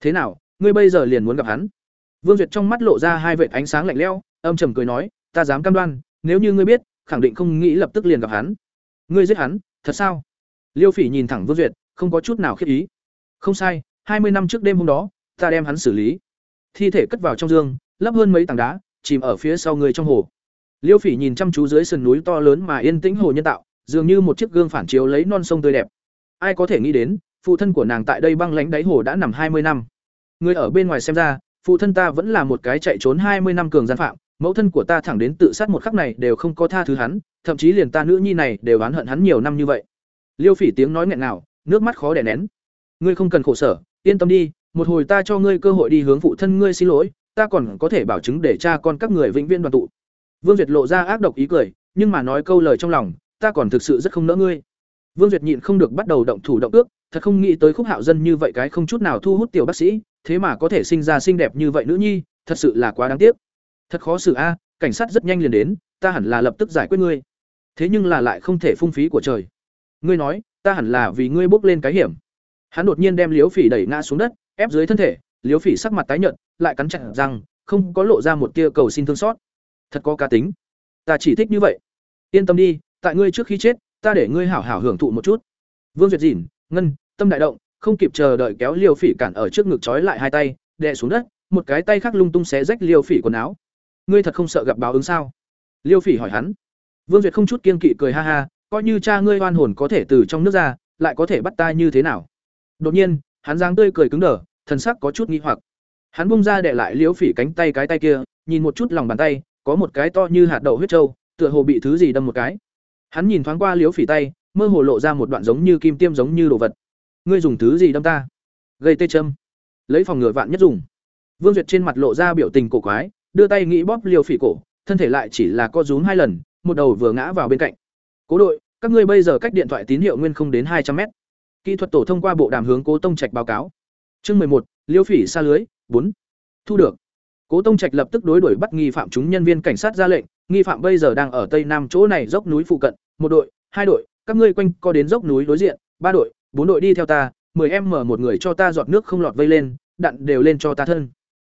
Thế nào, ngươi bây giờ liền muốn gặp hắn? Vương duyệt trong mắt lộ ra hai vệt ánh sáng lạnh lẽo, âm trầm cười nói, ta dám cam đoan, nếu như ngươi biết, khẳng định không nghĩ lập tức liền gặp hắn. Ngươi giết hắn, thật sao? Liêu phỉ nhìn thẳng vương duyệt, không có chút nào khiết ý. Không sai, hai mươi năm trước đêm hôm đó, ta đem hắn xử lý. Thi thể cất vào trong dương, lấp hơn mấy tảng đá chìm ở phía sau người trong hồ. Liêu phỉ nhìn chăm chú dưới sườn núi to lớn mà yên tĩnh hồ nhân tạo, dường như một chiếc gương phản chiếu lấy non sông tươi đẹp. Ai có thể nghĩ đến, phụ thân của nàng tại đây băng lánh đáy hồ đã nằm hai mươi năm. Người ở bên ngoài xem ra, phụ thân ta vẫn là một cái chạy trốn hai mươi năm cường gian phạm, mẫu thân của ta thẳng đến tự sát một khắc này đều không có tha thứ hắn, thậm chí liền ta nữ nhi này đều oán hận hắn nhiều năm như vậy. Liêu phỉ tiếng nói nghẹn nào nước mắt khó đè nén. Ngươi không cần khổ sở, yên tâm đi, một hồi ta cho ngươi cơ hội đi hướng phụ thân ngươi xin lỗi ta còn có thể bảo chứng để cha con các người vĩnh viễn đoàn tụ. Vương duyệt lộ ra ác độc ý cười, nhưng mà nói câu lời trong lòng, ta còn thực sự rất không nỡ ngươi. Vương duyệt nhịn không được bắt đầu động thủ động ước, thật không nghĩ tới khúc hạo dân như vậy cái không chút nào thu hút tiểu bác sĩ, thế mà có thể sinh ra xinh đẹp như vậy nữ nhi, thật sự là quá đáng tiếc. Thật khó xử a, cảnh sát rất nhanh liền đến, ta hẳn là lập tức giải quyết ngươi. Thế nhưng là lại không thể phung phí của trời. Ngươi nói, ta hẳn là vì ngươi bốc lên cái hiểm. Hắn đột nhiên đem liếu phỉ đẩy ngã xuống đất, ép dưới thân thể liếu phỉ sắc mặt tái nhợt, lại cắn chặt răng, không có lộ ra một tia cầu xin thương xót. Thật có cá tính. Ta chỉ thích như vậy. Yên tâm đi, tại ngươi trước khi chết, ta để ngươi hảo hảo hưởng thụ một chút. Vương duyệt dỉn ngân, tâm đại động, không kịp chờ đợi kéo liêu phỉ cản ở trước ngực trói lại hai tay, đè xuống đất, một cái tay khác lung tung xé rách liêu phỉ quần áo. Ngươi thật không sợ gặp báo ứng sao? Liêu phỉ hỏi hắn. Vương duyệt không chút kiên kỵ cười ha ha, coi như cha ngươi oan hồn có thể từ trong nước ra, lại có thể bắt ta như thế nào? Đột nhiên, hắn giang tươi cười cứng đờ thần sắc có chút nghi hoặc. Hắn bung ra để lại Liễu phỉ cánh tay cái tay kia, nhìn một chút lòng bàn tay, có một cái to như hạt đậu huyết trâu, tựa hồ bị thứ gì đâm một cái. Hắn nhìn thoáng qua Liễu phỉ tay, mơ hồ lộ ra một đoạn giống như kim tiêm giống như đồ vật. Ngươi dùng thứ gì đâm ta? Gây tê châm. Lấy phòng ngừa vạn nhất dùng. Vương duyệt trên mặt lộ ra biểu tình cổ quái, đưa tay nghĩ bóp Liễu phỉ cổ, thân thể lại chỉ là co rúm hai lần, một đầu vừa ngã vào bên cạnh. Cố đội, các ngươi bây giờ cách điện thoại tín hiệu nguyên không đến hai trăm mét. Kỹ thuật tổ thông qua bộ đàm hướng cố tông trạch báo cáo chương mười một liêu phỉ xa lưới bốn. Thu được. Cố tông trạch lập tức đối đuổi bắt nghi phạm chúng nhân viên cảnh sát ra lệnh nghi phạm bây giờ đang ở tây nam chỗ này dốc núi phụ cận một đội hai đội các ngươi quanh co đến dốc núi đối diện ba đội bốn đội đi theo ta mười em mở một người cho ta giọt nước không lọt vây lên đặn đều lên cho ta thân.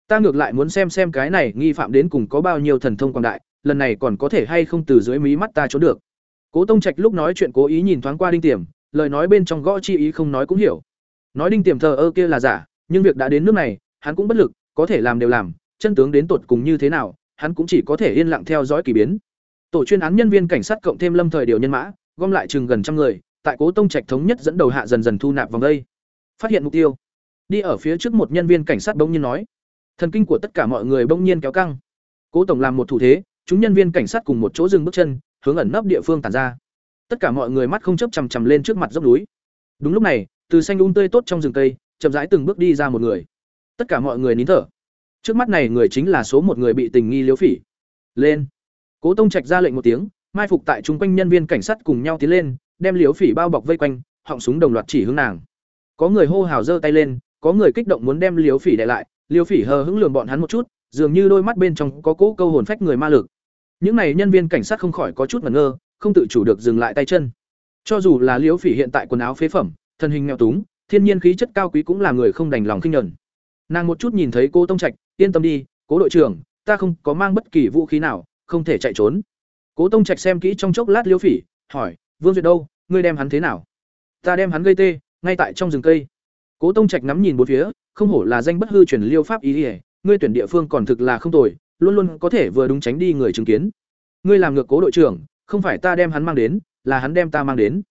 Ta ngược lại muốn xem xem cái này nghi phạm đến cùng có bao nhiêu thần thông quảng đại lần này còn có thể hay không từ dưới mí mắt ta trốn được. Cố tông trạch lúc nói chuyện cố ý nhìn thoáng qua đinh Tiểm, lời nói bên trong gõ chi ý không nói cũng hiểu nói đinh tiềm thờ ơ kia là giả, nhưng việc đã đến nước này, hắn cũng bất lực, có thể làm đều làm, chân tướng đến tột cùng như thế nào, hắn cũng chỉ có thể yên lặng theo dõi kỳ biến. Tổ chuyên án nhân viên cảnh sát cộng thêm lâm thời điều nhân mã, gom lại chừng gần trăm người, tại cố tông trạch thống nhất dẫn đầu hạ dần dần thu nạp vòng đây. Phát hiện mục tiêu. Đi ở phía trước một nhân viên cảnh sát bỗng nhiên nói. Thần kinh của tất cả mọi người bỗng nhiên kéo căng. Cố tổng làm một thủ thế, chúng nhân viên cảnh sát cùng một chỗ dừng bước chân, hướng ẩn nấp địa phương tản ra. Tất cả mọi người mắt không chấp chằm chằm lên trước mặt dốc núi. Đúng lúc này từ xanh un tươi tốt trong rừng cây, chậm rãi từng bước đi ra một người. Tất cả mọi người nín thở. Trước mắt này người chính là số một người bị tình nghi liếu phỉ. Lên. Cố tông trạch ra lệnh một tiếng, mai phục tại chung quanh nhân viên cảnh sát cùng nhau tiến lên, đem liếu phỉ bao bọc vây quanh, họng súng đồng loạt chỉ hướng nàng. Có người hô hào giơ tay lên, có người kích động muốn đem liếu phỉ đại lại, liếu phỉ hờ hững lường bọn hắn một chút, dường như đôi mắt bên trong có cỗ câu hồn phách người ma lực. Những này nhân viên cảnh sát không khỏi có chút ngẩn ngơ, không tự chủ được dừng lại tay chân. Cho dù là liếu phỉ hiện tại quần áo phế phẩm thân hình nghèo túng, thiên nhiên khí chất cao quý cũng là người không đành lòng khinh nhẫn. Nàng một chút nhìn thấy cô tông trạch, yên tâm đi, cố đội trưởng, ta không có mang bất kỳ vũ khí nào, không thể chạy trốn. Cố tông trạch xem kỹ trong chốc lát liêu phỉ, hỏi, vương duyệt đâu? Ngươi đem hắn thế nào? Ta đem hắn gây tê, ngay tại trong rừng cây. Cố tông trạch ngắm nhìn bốn phía, không hổ là danh bất hư truyền liêu pháp ý ỉa ngươi tuyển địa phương còn thực là không tồi, luôn luôn có thể vừa đúng tránh đi người chứng kiến. Ngươi làm ngược cố đội trưởng, không phải ta đem hắn mang đến, là hắn đem ta mang đến.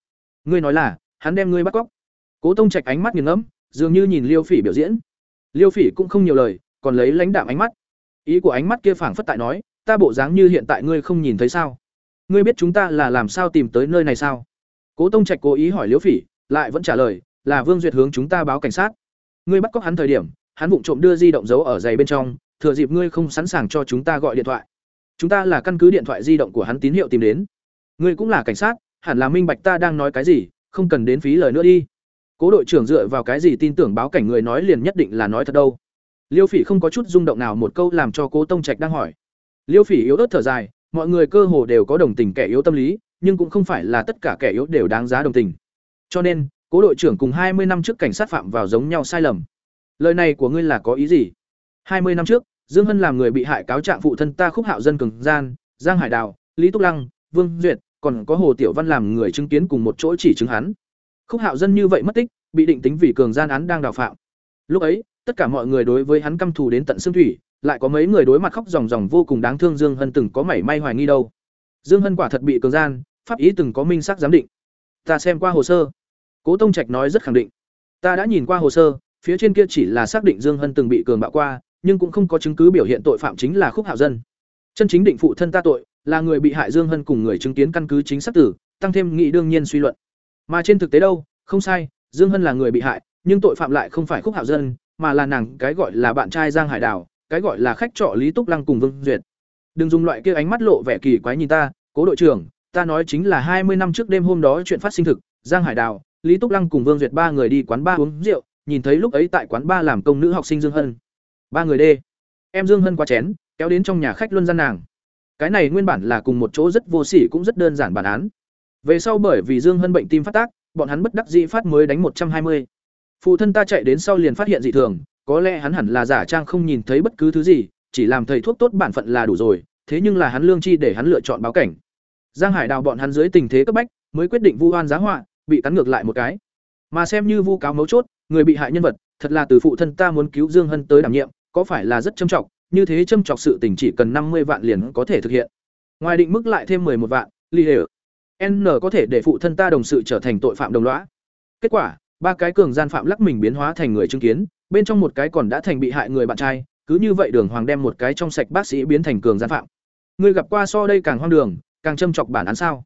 Ngươi nói là hắn đem ngươi bắt cóc. Cố tông trạch ánh mắt nghiền ngẫm, dường như nhìn liêu phỉ biểu diễn. Liêu phỉ cũng không nhiều lời, còn lấy lãnh đạm ánh mắt. Ý của ánh mắt kia phảng phất tại nói, ta bộ dáng như hiện tại ngươi không nhìn thấy sao? Ngươi biết chúng ta là làm sao tìm tới nơi này sao? Cố tông trạch cố ý hỏi liêu phỉ, lại vẫn trả lời, là vương duyệt hướng chúng ta báo cảnh sát. Ngươi bắt cóc hắn thời điểm, hắn vụng trộm đưa di động giấu ở giày bên trong, thừa dịp ngươi không sẵn sàng cho chúng ta gọi điện thoại. Chúng ta là căn cứ điện thoại di động của hắn tín hiệu tìm đến. Ngươi cũng là cảnh sát, hẳn là minh bạch ta đang nói cái gì không cần đến phí lời nữa đi. Cố đội trưởng dựa vào cái gì tin tưởng báo cảnh người nói liền nhất định là nói thật đâu. Liêu phỉ không có chút rung động nào một câu làm cho cố tông trạch đang hỏi. Liêu phỉ yếu ớt thở dài, mọi người cơ hồ đều có đồng tình kẻ yếu tâm lý, nhưng cũng không phải là tất cả kẻ yếu đều đáng giá đồng tình. Cho nên, cố đội trưởng cùng hai mươi năm trước cảnh sát phạm vào giống nhau sai lầm. Lời này của ngươi là có ý gì? hai mươi năm trước, dương hân làm người bị hại cáo trạng phụ thân ta khúc hạo dân cường gian, giang hải đào, lý túc lăng, vương duyệt còn có hồ tiểu văn làm người chứng kiến cùng một chỗ chỉ chứng hắn. Khúc hạo dân như vậy mất tích, bị định tính vì cường gian án đang đào phạm. Lúc ấy, tất cả mọi người đối với hắn căm thù đến tận xương thủy, lại có mấy người đối mặt khóc ròng ròng vô cùng đáng thương dương hân từng có mảy may hoài nghi đâu. Dương hân quả thật bị cường gian, pháp ý từng có minh xác giám định. Ta xem qua hồ sơ. Cố tông trạch nói rất khẳng định. Ta đã nhìn qua hồ sơ, phía trên kia chỉ là xác định dương hân từng bị cường bạo qua, nhưng cũng không có chứng cứ biểu hiện tội phạm chính là khúc hạo dân. Chân chính định phụ thân ta tội là người bị hại dương hân cùng người chứng kiến căn cứ chính xác tử, tăng thêm nghị đương nhiên suy luận. Mà trên thực tế đâu, không sai, dương hân là người bị hại, nhưng tội phạm lại không phải khúc hạo dân, mà là nàng cái gọi là bạn trai giang hải đào, cái gọi là khách trọ lý túc lăng cùng vương duyệt. Đừng dùng loại kia ánh mắt lộ vẻ kỳ quái nhìn ta, cố đội trưởng, ta nói chính là hai mươi năm trước đêm hôm đó chuyện phát sinh thực, giang hải đào, lý túc lăng cùng vương duyệt ba người đi quán ba uống rượu, nhìn thấy lúc ấy tại quán ba làm công nữ học sinh dương hân. Ba người đê. Em dương hân qua chén, kéo đến trong nhà khách luân gian nàng cái này nguyên bản là cùng một chỗ rất vô sỉ cũng rất đơn giản bản án. Về sau bởi vì dương hân bệnh tim phát tác, bọn hắn bất đắc dĩ phát mới đánh một trăm hai mươi. Phụ thân ta chạy đến sau liền phát hiện dị thường, có lẽ hắn hẳn là giả trang không nhìn thấy bất cứ thứ gì, chỉ làm thầy thuốc tốt bản phận là đủ rồi, thế nhưng là hắn lương chi để hắn lựa chọn báo cảnh. Giang hải đào bọn hắn dưới tình thế cấp bách, mới quyết định vu oan giá họa, bị cắn ngược lại một cái. Mà xem như vu cáo mấu chốt, người bị hại nhân vật, thật là từ phụ thân ta muốn cứu dương hân tới đảm nhiệm, có phải là rất trâm trọng như thế châm trọng sự tình chỉ cần năm mươi vạn liền có thể thực hiện. Ngoài định mức lại thêm một vạn ly hệ n có thể để phụ thân ta đồng sự trở thành tội phạm đồng lõa. Kết quả, ba cái cường gian phạm lắc mình biến hóa thành người chứng kiến, bên trong một cái còn đã thành bị hại người bạn trai, cứ như vậy đường hoàng đem một cái trong sạch bác sĩ biến thành cường gian phạm. Người gặp qua so đây càng hoang đường, càng châm chọc bản án sao?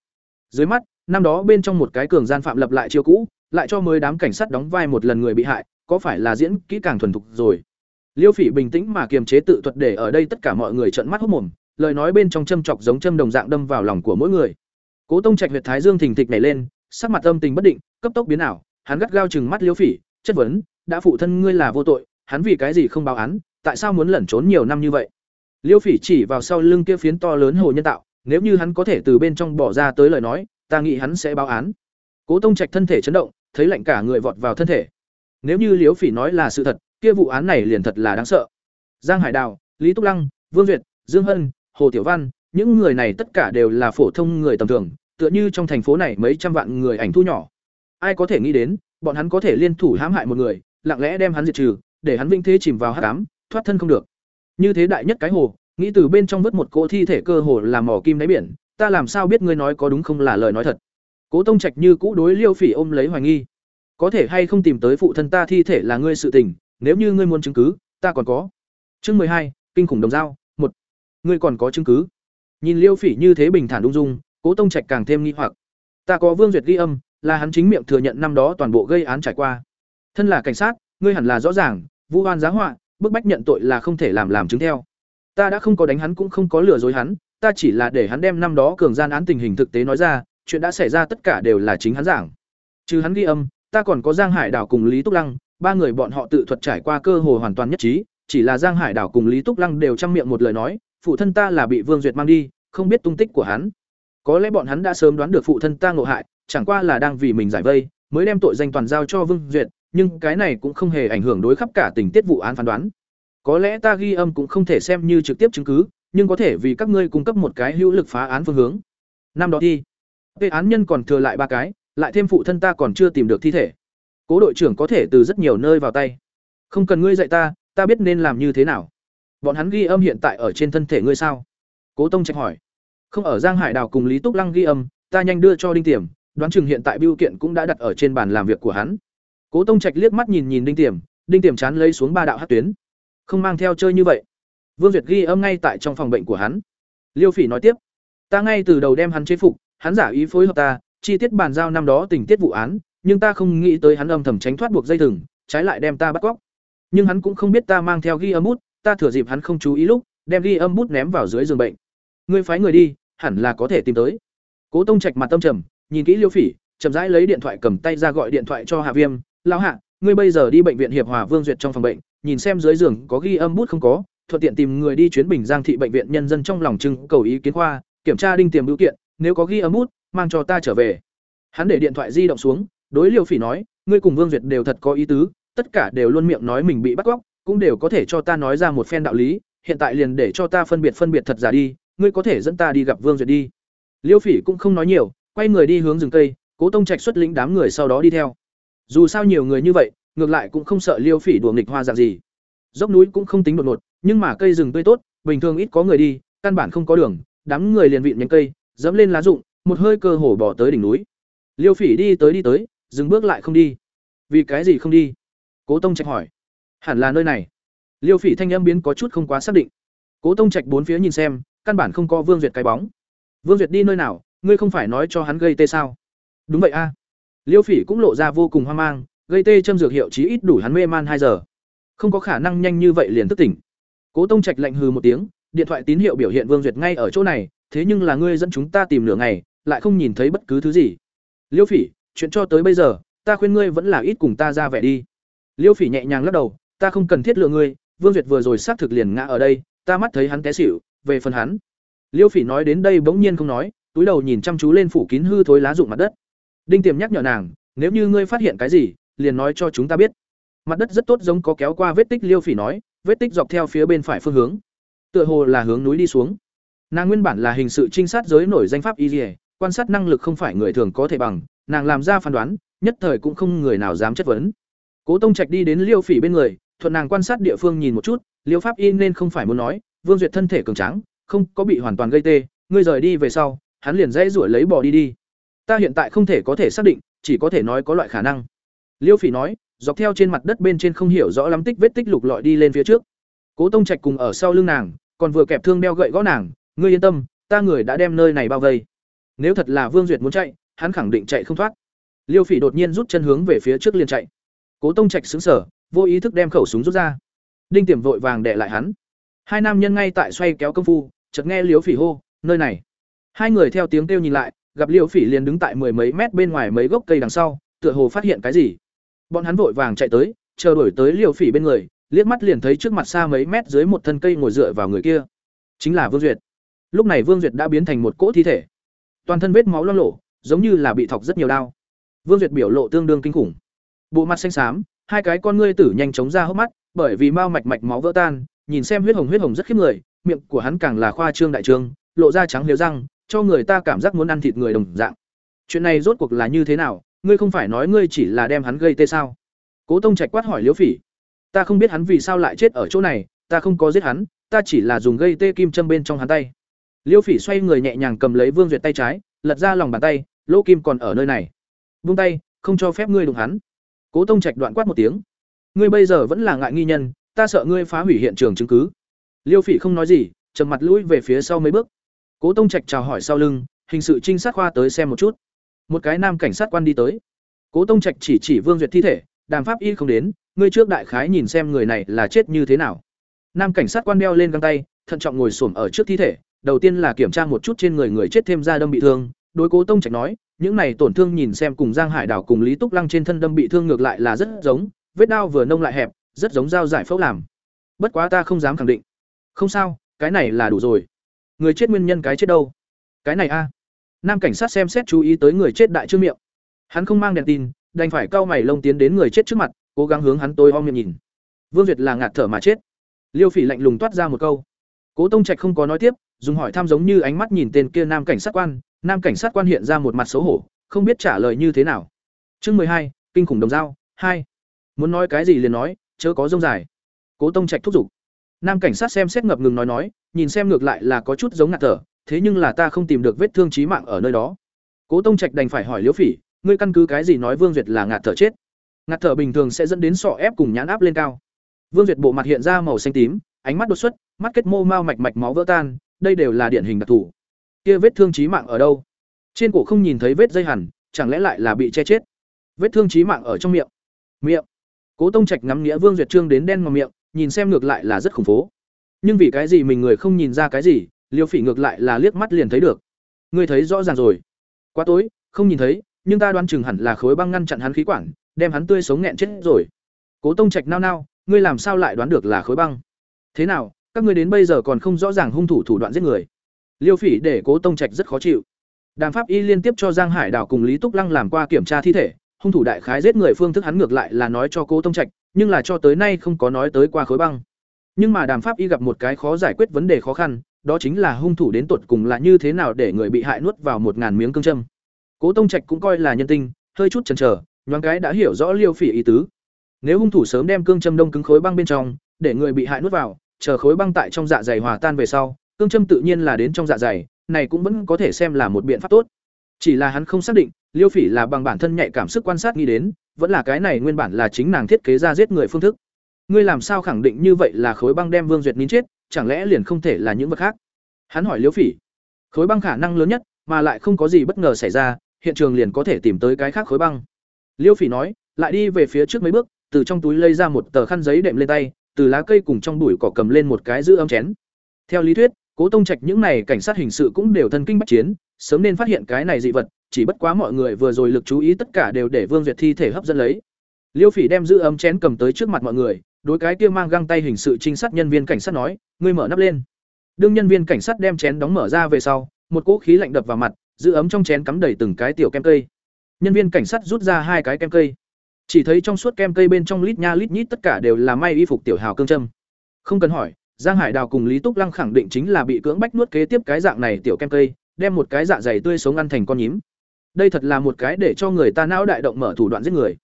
Dưới mắt, năm đó bên trong một cái cường gian phạm lập lại chiêu cũ, lại cho mới đám cảnh sát đóng vai một lần người bị hại, có phải là diễn kỹ càng thuần thục rồi? Liêu phỉ bình tĩnh mà kiềm chế tự thuật để ở đây tất cả mọi người trợn mắt hốc mồm, lời nói bên trong châm chọc giống châm đồng dạng đâm vào lòng của mỗi người. Cố tông trạch huyệt thái dương thình thịch nhảy lên, sắc mặt âm tình bất định, cấp tốc biến ảo, hắn gắt gao chừng mắt liêu phỉ, chất vấn, đã phụ thân ngươi là vô tội, hắn vì cái gì không báo án, tại sao muốn lẩn trốn nhiều năm như vậy? Liêu phỉ chỉ vào sau lưng kia phiến to lớn hồ nhân tạo, nếu như hắn có thể từ bên trong bỏ ra tới lời nói, ta nghĩ hắn sẽ báo án. Cố tông trạch thân thể chấn động, thấy lạnh cả người vọt vào thân thể. Nếu như liêu phỉ nói là sự thật kia vụ án này liền thật là đáng sợ. Giang hải đào lý túc lăng vương duyệt dương hân hồ tiểu văn những người này tất cả đều là phổ thông người tầm thường tựa như trong thành phố này mấy trăm vạn người ảnh thu nhỏ. Ai có thể nghĩ đến bọn hắn có thể liên thủ hãm hại một người lặng lẽ đem hắn diệt trừ để hắn vinh thế chìm vào hắc ám, thoát thân không được. Như thế đại nhất cái hồ nghĩ từ bên trong vớt một cỗ thi thể cơ hồ làm mỏ kim đáy biển ta làm sao biết ngươi nói có đúng không là lời nói thật? Cố tông trạch như cũ đối liêu phỉ ôm lấy hoài nghi. Có thể hay không tìm tới phụ thân ta thi thể là ngươi sự tình nếu như ngươi muốn chứng cứ, ta còn có. Chương mười hai, kinh khủng đồng dao, một. Ngươi còn có chứng cứ. Nhìn liêu phỉ như thế bình thản ung dung, cố tông trạch càng thêm nghi hoặc. Ta có vương duyệt ghi âm, là hắn chính miệng thừa nhận năm đó toàn bộ gây án trải qua. Thân là cảnh sát, ngươi hẳn là rõ ràng, vu oan giá họa, bức bách nhận tội là không thể làm làm chứng theo. Ta đã không có đánh hắn cũng không có lừa dối hắn, ta chỉ là để hắn đem năm đó cường gian án tình hình thực tế nói ra, chuyện đã xảy ra tất cả đều là chính hắn giảng. Trừ hắn ghi âm, ta còn có giang hải đảo cùng lý túc lăng ba người bọn họ tự thuật trải qua cơ hồ hoàn toàn nhất trí chỉ là giang hải đảo cùng lý túc lăng đều trăm miệng một lời nói phụ thân ta là bị vương duyệt mang đi không biết tung tích của hắn. Có lẽ bọn hắn đã sớm đoán được phụ thân ta ngộ hại chẳng qua là đang vì mình giải vây mới đem tội danh toàn giao cho vương duyệt nhưng cái này cũng không hề ảnh hưởng đối khắp cả tình tiết vụ án phán đoán. Có lẽ ta ghi âm cũng không thể xem như trực tiếp chứng cứ nhưng có thể vì các ngươi cung cấp một cái hữu lực phá án phương hướng. Năm đó thì, về án nhân còn thừa lại ba cái lại thêm phụ thân ta còn chưa tìm được thi thể cố đội trưởng có thể từ rất nhiều nơi vào tay. Không cần ngươi dạy ta ta biết nên làm như thế nào. Bọn hắn ghi âm hiện tại ở trên thân thể ngươi sao? Cố tông trạch hỏi. Không, ở giang hải đào cùng lý túc lăng ghi âm, ta nhanh đưa cho đinh tiềm, đoán chừng hiện tại biêu kiện cũng đã đặt ở trên bàn làm việc của hắn. Cố tông trạch liếc mắt nhìn nhìn đinh tiềm đinh tiềm chán lấy xuống ba đạo hát tuyến. Không mang theo chơi như vậy. Vương duyệt ghi âm ngay tại trong phòng bệnh của hắn. Liêu phỉ nói tiếp. Ta ngay từ đầu đem hắn chế phục, hắn giả ý phối hợp ta, chi tiết bàn giao năm đó tình tiết vụ án nhưng ta không nghĩ tới hắn âm thầm tránh thoát buộc dây thừng, trái lại đem ta bắt cóc. Nhưng hắn cũng không biết ta mang theo ghi âm bút, ta thừa dịp hắn không chú ý lúc, đem ghi âm bút ném vào dưới giường bệnh. Ngươi phái người đi, hẳn là có thể tìm tới. Cố tông trạch mặt tâm trầm, nhìn kỹ liêu phỉ, chậm rãi lấy điện thoại cầm tay ra gọi điện thoại cho hạ viêm lao hạ, ngươi bây giờ đi bệnh viện hiệp hòa vương duyệt trong phòng bệnh, nhìn xem dưới giường có ghi âm bút không có, thuận tiện tìm người đi chuyến bình giang thị bệnh viện nhân dân trong lòng trưng cầu ý kiến khoa, kiểm tra đinh tiềm biểu kiện, nếu có ghi âm bút, mang cho ta trở về. Hắn để điện thoại di động xuống đối liêu phỉ nói, ngươi cùng vương duyệt đều thật có ý tứ, tất cả đều luôn miệng nói mình bị bắt cóc, cũng đều có thể cho ta nói ra một phen đạo lý, hiện tại liền để cho ta phân biệt phân biệt thật giả đi, ngươi có thể dẫn ta đi gặp vương duyệt đi. Liêu phỉ cũng không nói nhiều, quay người đi hướng rừng cây, cố tông trạch xuất lĩnh đám người sau đó đi theo. Dù sao nhiều người như vậy, ngược lại cũng không sợ liêu phỉ đùa nghịch hoa dạng gì. Dốc núi cũng không tính đột ngột, nhưng mà cây rừng tươi tốt, bình thường ít có người đi, căn bản không có đường, đám người liền vịn nhánh cây, dẫm lên lá rụng, một hơi cơ hồ bỏ tới đỉnh núi. Liêu phỉ đi tới đi tới dừng bước lại không đi. Vì cái gì không đi? Cố tông trạch hỏi. Hẳn là nơi này. Liêu phỉ thanh âm biến có chút không quá xác định. Cố tông trạch bốn phía nhìn xem, căn bản không có vương duyệt cái bóng. Vương duyệt đi nơi nào, ngươi không phải nói cho hắn gây tê sao? Đúng vậy a. Liêu phỉ cũng lộ ra vô cùng hoang mang, gây tê châm dược hiệu chí ít đủ hắn mê man hai giờ. Không có khả năng nhanh như vậy liền thức tỉnh. Cố tông trạch lạnh hừ một tiếng, điện thoại tín hiệu biểu hiện vương duyệt ngay ở chỗ này, thế nhưng là ngươi dẫn chúng ta tìm nửa ngày, lại không nhìn thấy bất cứ thứ gì. Liêu phỉ chuyện cho tới bây giờ, ta khuyên ngươi vẫn là ít cùng ta ra vẻ đi. Liêu phỉ nhẹ nhàng lắc đầu, ta không cần thiết lựa ngươi, vương duyệt vừa rồi xác thực liền ngã ở đây, ta mắt thấy hắn té xỉu, về phần hắn. Liêu phỉ nói đến đây bỗng nhiên không nói, túi đầu nhìn chăm chú lên phủ kín hư thối lá rụng mặt đất. Đinh tiềm nhắc nhở nàng, nếu như ngươi phát hiện cái gì, liền nói cho chúng ta biết. Mặt đất rất tốt giống có kéo qua vết tích, liêu phỉ nói, vết tích dọc theo phía bên phải phương hướng. Tựa hồ là hướng núi đi xuống. Nàng nguyên bản là hình sự trinh sát giới nổi danh pháp y quan sát năng lực không phải người thường có thể bằng nàng làm ra phán đoán, nhất thời cũng không người nào dám chất vấn. Cố tông trạch đi đến liêu phỉ bên người, thuận nàng quan sát địa phương nhìn một chút, liêu pháp y nên không phải muốn nói, vương duyệt thân thể cường tráng, không có bị hoàn toàn gây tê, ngươi rời đi về sau, hắn liền dãy ruổi lấy bò đi đi. Ta hiện tại không thể có thể xác định, chỉ có thể nói có loại khả năng. Liêu phỉ nói, dọc theo trên mặt đất bên trên không hiểu rõ lắm tích vết tích lục lọi đi lên phía trước. Cố tông trạch cùng ở sau lưng nàng, còn vừa kẹp thương đeo gậy gõ nàng, ngươi yên tâm, ta người đã đem nơi này bao vây. Nếu thật là vương duyệt muốn chạy hắn khẳng định chạy không thoát. Liêu phỉ đột nhiên rút chân hướng về phía trước liền chạy. Cố tông trạch sững sờ, vô ý thức đem khẩu súng rút ra. Đinh tiềm vội vàng đè lại hắn. Hai nam nhân ngay tại xoay kéo công phu chợt nghe liêu phỉ hô nơi này. Hai người theo tiếng kêu nhìn lại gặp liêu phỉ liền đứng tại mười mấy mét bên ngoài mấy gốc cây đằng sau tựa hồ phát hiện cái gì. Bọn hắn vội vàng chạy tới chờ đuổi tới liêu phỉ bên người liếc mắt liền thấy trước mặt xa mấy mét dưới một thân cây ngồi dựa vào người kia. Chính là vương duyệt. Lúc này vương duyệt đã biến thành một cỗ thi thể. Toàn thân vết máu loang lổ giống như là bị thọc rất nhiều đau. Vương duyệt biểu lộ tương đương kinh khủng. Bộ mặt xanh xám, hai cái con ngươi tử nhanh chóng ra hốc mắt, bởi vì mao mạch mạch máu vỡ tan, nhìn xem huyết hồng huyết hồng rất khiếp người, miệng của hắn càng là khoa trương đại trương, lộ ra trắng liều răng, cho người ta cảm giác muốn ăn thịt người đồng dạng. Chuyện này rốt cuộc là như thế nào, ngươi không phải nói ngươi chỉ là đem hắn gây tê sao? Cố tông trạch quát hỏi liễu phỉ. Ta không biết hắn vì sao lại chết ở chỗ này, ta không có giết hắn, ta chỉ là dùng gây tê kim châm bên trong hắn tay. Liễu phỉ xoay người nhẹ nhàng cầm lấy vương duyệt tay trái, lật ra lòng bàn tay lỗ kim còn ở nơi này. Vung tay, không cho phép ngươi đụng hắn. Cố tông trạch đoạn quát một tiếng. Ngươi bây giờ vẫn là ngại nghi nhân, ta sợ ngươi phá hủy hiện trường chứng cứ. Liêu phỉ không nói gì trầm mặt lũi về phía sau mấy bước. Cố tông trạch chào hỏi sau lưng, hình sự trinh sát khoa tới xem một chút. Một cái nam cảnh sát quan đi tới. Cố tông trạch chỉ chỉ vương duyệt thi thể, đàm pháp y không đến, ngươi trước đại khái nhìn xem người này là chết như thế nào. Nam cảnh sát quan đeo lên găng tay, thận trọng ngồi xổm ở trước thi thể, đầu tiên là kiểm tra một chút trên người người chết thêm ra đâm bị thương đối cố tông trạch nói, những này tổn thương nhìn xem cùng giang hải đảo cùng lý túc lăng trên thân đâm bị thương ngược lại là rất giống, vết đao vừa nông lại hẹp, rất giống dao giải phẫu làm. Bất quá ta không dám khẳng định. Không sao, cái này là đủ rồi. Người chết nguyên nhân cái chết đâu? Cái này a. Nam cảnh sát xem xét chú ý tới người chết đại trương miệng. Hắn không mang đèn tin, đành phải cau mày lông tiến đến người chết trước mặt, cố gắng hướng hắn tôi om miệng nhìn. Vương duyệt là ngạt thở mà chết. Liêu phỉ lạnh lùng toát ra một câu. Cố tông trạch không có nói tiếp, dùng hỏi thăm giống như ánh mắt nhìn tên kia nam cảnh sát quan nam cảnh sát quan hiện ra một mặt xấu hổ, không biết trả lời như thế nào. Chương mười hai, kinh khủng đồng dao, hai. Muốn nói cái gì liền nói, chớ có rông dài. Cố tông trạch thúc giục. Nam cảnh sát xem xét ngập ngừng nói nói, nhìn xem ngược lại là có chút giống ngạt thở, thế nhưng là ta không tìm được vết thương chí mạng ở nơi đó. Cố tông trạch đành phải hỏi liễu phỉ, ngươi căn cứ cái gì nói vương duyệt là ngạt thở chết? Ngạt thở bình thường sẽ dẫn đến sọ ép cùng nhãn áp lên cao. Vương duyệt bộ mặt hiện ra màu xanh tím, ánh mắt đột xuất, mắt kết mô mao mạch mạch máu vỡ tan, đây đều là điển hình đặc thù kia vết thương chí mạng ở đâu? Trên cổ không nhìn thấy vết dây hằn chẳng lẽ lại là bị che chết? Vết thương chí mạng ở trong miệng. Miệng. Cố tông trạch ngắm nghĩa vương duyệt trương đến đen ngòm miệng, nhìn xem ngược lại là rất khủng phố. Nhưng vì cái gì mình người không nhìn ra cái gì, liêu phỉ ngược lại là liếc mắt liền thấy được. Ngươi thấy rõ ràng rồi. Quá tối, không nhìn thấy, nhưng ta đoán chừng hẳn là khối băng ngăn chặn hắn khí quản, đem hắn tươi sống nghẹn chết rồi. Cố tông trạch nao nao, ngươi làm sao lại đoán được là khối băng? Thế nào, các ngươi đến bây giờ còn không rõ ràng hung thủ thủ đoạn giết người? Liêu phỉ để cố tông trạch rất khó chịu đàm pháp y liên tiếp cho giang hải đảo cùng lý túc lăng làm qua kiểm tra thi thể hung thủ đại khái giết người phương thức hắn ngược lại là nói cho cố tông trạch nhưng là cho tới nay không có nói tới qua khối băng nhưng mà đàm pháp y gặp một cái khó giải quyết vấn đề khó khăn đó chính là hung thủ đến tột cùng là như thế nào để người bị hại nuốt vào một ngàn miếng cương châm. Cố Tông Trạch cũng coi là nhân tinh, hơi chút chần chờ, nhoáng cái đã hiểu rõ Liêu Phỉ ý tứ. Nếu hung thủ sớm đem cương châm đông cứng khối băng bên trong, để người bị hại nuốt vào, chờ khối băng tại trong dạ dày hòa tan về sau, cương châm tự nhiên là đến trong dạ dày, này cũng vẫn có thể xem là một biện pháp tốt. Chỉ là hắn không xác định, Liêu Phỉ là bằng bản thân nhạy cảm sức quan sát nghĩ đến, vẫn là cái này nguyên bản là chính nàng thiết kế ra giết người phương thức. Ngươi làm sao khẳng định như vậy là khối băng đem Vương Duyệt nín chết, chẳng lẽ liền không thể là những vật khác? Hắn hỏi Liêu Phỉ. Khối băng khả năng lớn nhất, mà lại không có gì bất ngờ xảy ra, hiện trường liền có thể tìm tới cái khác khối băng. Liêu Phỉ nói, lại đi về phía trước mấy bước, từ trong túi lấy ra một tờ khăn giấy đệm lên tay, từ lá cây cùng trong bụi cỏ cầm lên một cái giữ ấm chén. Theo lý thuyết, Cố Tông Trạch những này cảnh sát hình sự cũng đều thân kinh bách chiến, sớm nên phát hiện cái này dị vật, chỉ bất quá mọi người vừa rồi lực chú ý tất cả đều để Vương Duyệt thi thể hấp dẫn lấy. Liêu Phỉ đem giữ ấm chén cầm tới trước mặt mọi người, đối cái kia mang găng tay hình sự trinh sát nhân viên cảnh sát nói, "Ngươi mở nắp lên." Đương nhân viên cảnh sát đem chén đóng mở ra về sau, một cỗ khí lạnh đập vào mặt, giữ ấm trong chén cắm đầy từng cái tiểu kem cây. Nhân viên cảnh sát rút ra hai cái kem cây. Chỉ thấy trong suốt kem cây bên trong lít nha lít nhít tất cả đều là may y phục tiểu hào cương châm. Không cần hỏi, Giang Hải Đào cùng Lý Túc Lăng khẳng định chính là bị cưỡng bách nuốt kế tiếp cái dạng này tiểu kem cây, đem một cái dạ dày tươi sống ăn thành con nhím. Đây thật là một cái để cho người ta não đại động mở thủ đoạn giết người.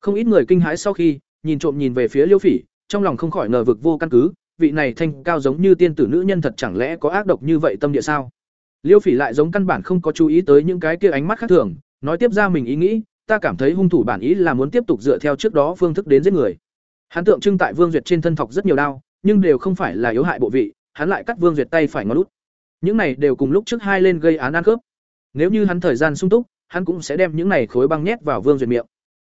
Không ít người kinh hãi sau khi nhìn trộm nhìn về phía Liêu Phỉ, trong lòng không khỏi ngờ vực vô căn cứ, vị này thanh cao giống như tiên tử nữ nhân thật chẳng lẽ có ác độc như vậy tâm địa sao? Liêu Phỉ lại giống căn bản không có chú ý tới những cái kia ánh mắt khác thường, nói tiếp ra mình ý nghĩ, ta cảm thấy hung thủ bản ý là muốn tiếp tục dựa theo trước đó phương thức đến giết người. Hắn tượng trưng tại Vương Duyệt trên thân thọc rất nhiều đao, nhưng đều không phải là yếu hại bộ vị, hắn lại cắt Vương Duyệt tay phải ngón út. Những này đều cùng lúc trước hai lên gây án ăn cướp. Nếu như hắn thời gian sung túc, hắn cũng sẽ đem những này khối băng nhét vào Vương Duyệt miệng.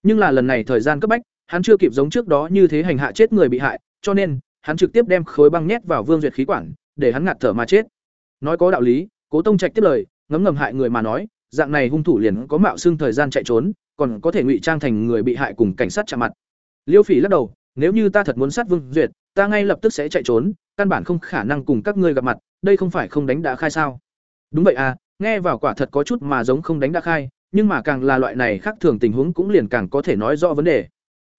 Nhưng là lần này thời gian cấp bách, hắn chưa kịp giống trước đó như thế hành hạ chết người bị hại, cho nên hắn trực tiếp đem khối băng nhét vào Vương Duyệt khí quản, để hắn ngạt thở mà chết. Nói có đạo lý, Cố Tông Trạch tiếp lời, ngấm ngầm hại người mà nói, dạng này hung thủ liền có mạo xưng thời gian chạy trốn, còn có thể ngụy trang thành người bị hại cùng cảnh sát chạm mặt. Liêu Phỉ lắc đầu, nếu như ta thật muốn sát Vương Duyệt, ta ngay lập tức sẽ chạy trốn, căn bản không khả năng cùng các ngươi gặp mặt, đây không phải không đánh đã khai sao? Đúng vậy à, nghe vào quả thật có chút mà giống không đánh đã khai, nhưng mà càng là loại này khác thường tình huống cũng liền càng có thể nói rõ vấn đề.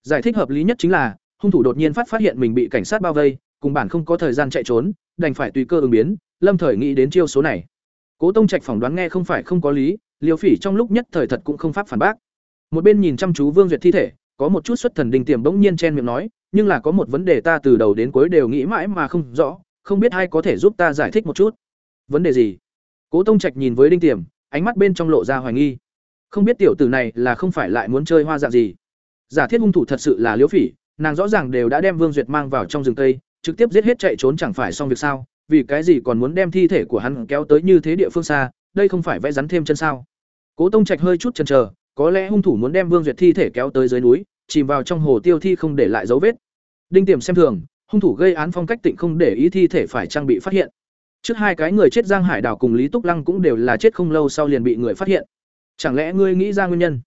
Giải thích hợp lý nhất chính là, hung thủ đột nhiên phát phát hiện mình bị cảnh sát bao vây, cùng bản không có thời gian chạy trốn, đành phải tùy cơ ứng biến, Lâm Thời nghĩ đến chiêu số này. Cố Tông Trạch phỏng đoán nghe không phải không có lý, Liêu Phỉ trong lúc nhất thời thật cũng không pháp phản bác. Một bên nhìn chăm chú Vương Duyệt thi thể, có một chút xuất thần đinh tiềm bỗng nhiên chen miệng nói, nhưng là có một vấn đề ta từ đầu đến cuối đều nghĩ mãi mà không rõ, không biết ai có thể giúp ta giải thích một chút. Vấn đề gì? Cố Tông Trạch nhìn với Đinh Tiềm, ánh mắt bên trong lộ ra hoài nghi. Không biết tiểu tử này là không phải lại muốn chơi hoa dạng gì. Giả thiết hung thủ thật sự là Liễu Phỉ, nàng rõ ràng đều đã đem Vương Duyệt mang vào trong rừng tây trực tiếp giết hết chạy trốn chẳng phải xong việc sao? Vì cái gì còn muốn đem thi thể của hắn kéo tới như thế địa phương xa, đây không phải vẽ rắn thêm chân sao? Cố Tông Trạch hơi chút chần chờ, có lẽ hung thủ muốn đem Vương Duyệt thi thể kéo tới dưới núi, chìm vào trong hồ tiêu thi không để lại dấu vết. Đinh Tiềm xem thường, hung thủ gây án phong cách tịnh không để ý thi thể phải trang bị phát hiện. Trước hai cái người chết Giang Hải Đảo cùng Lý Túc Lăng cũng đều là chết không lâu sau liền bị người phát hiện. Chẳng lẽ ngươi nghĩ ra nguyên nhân?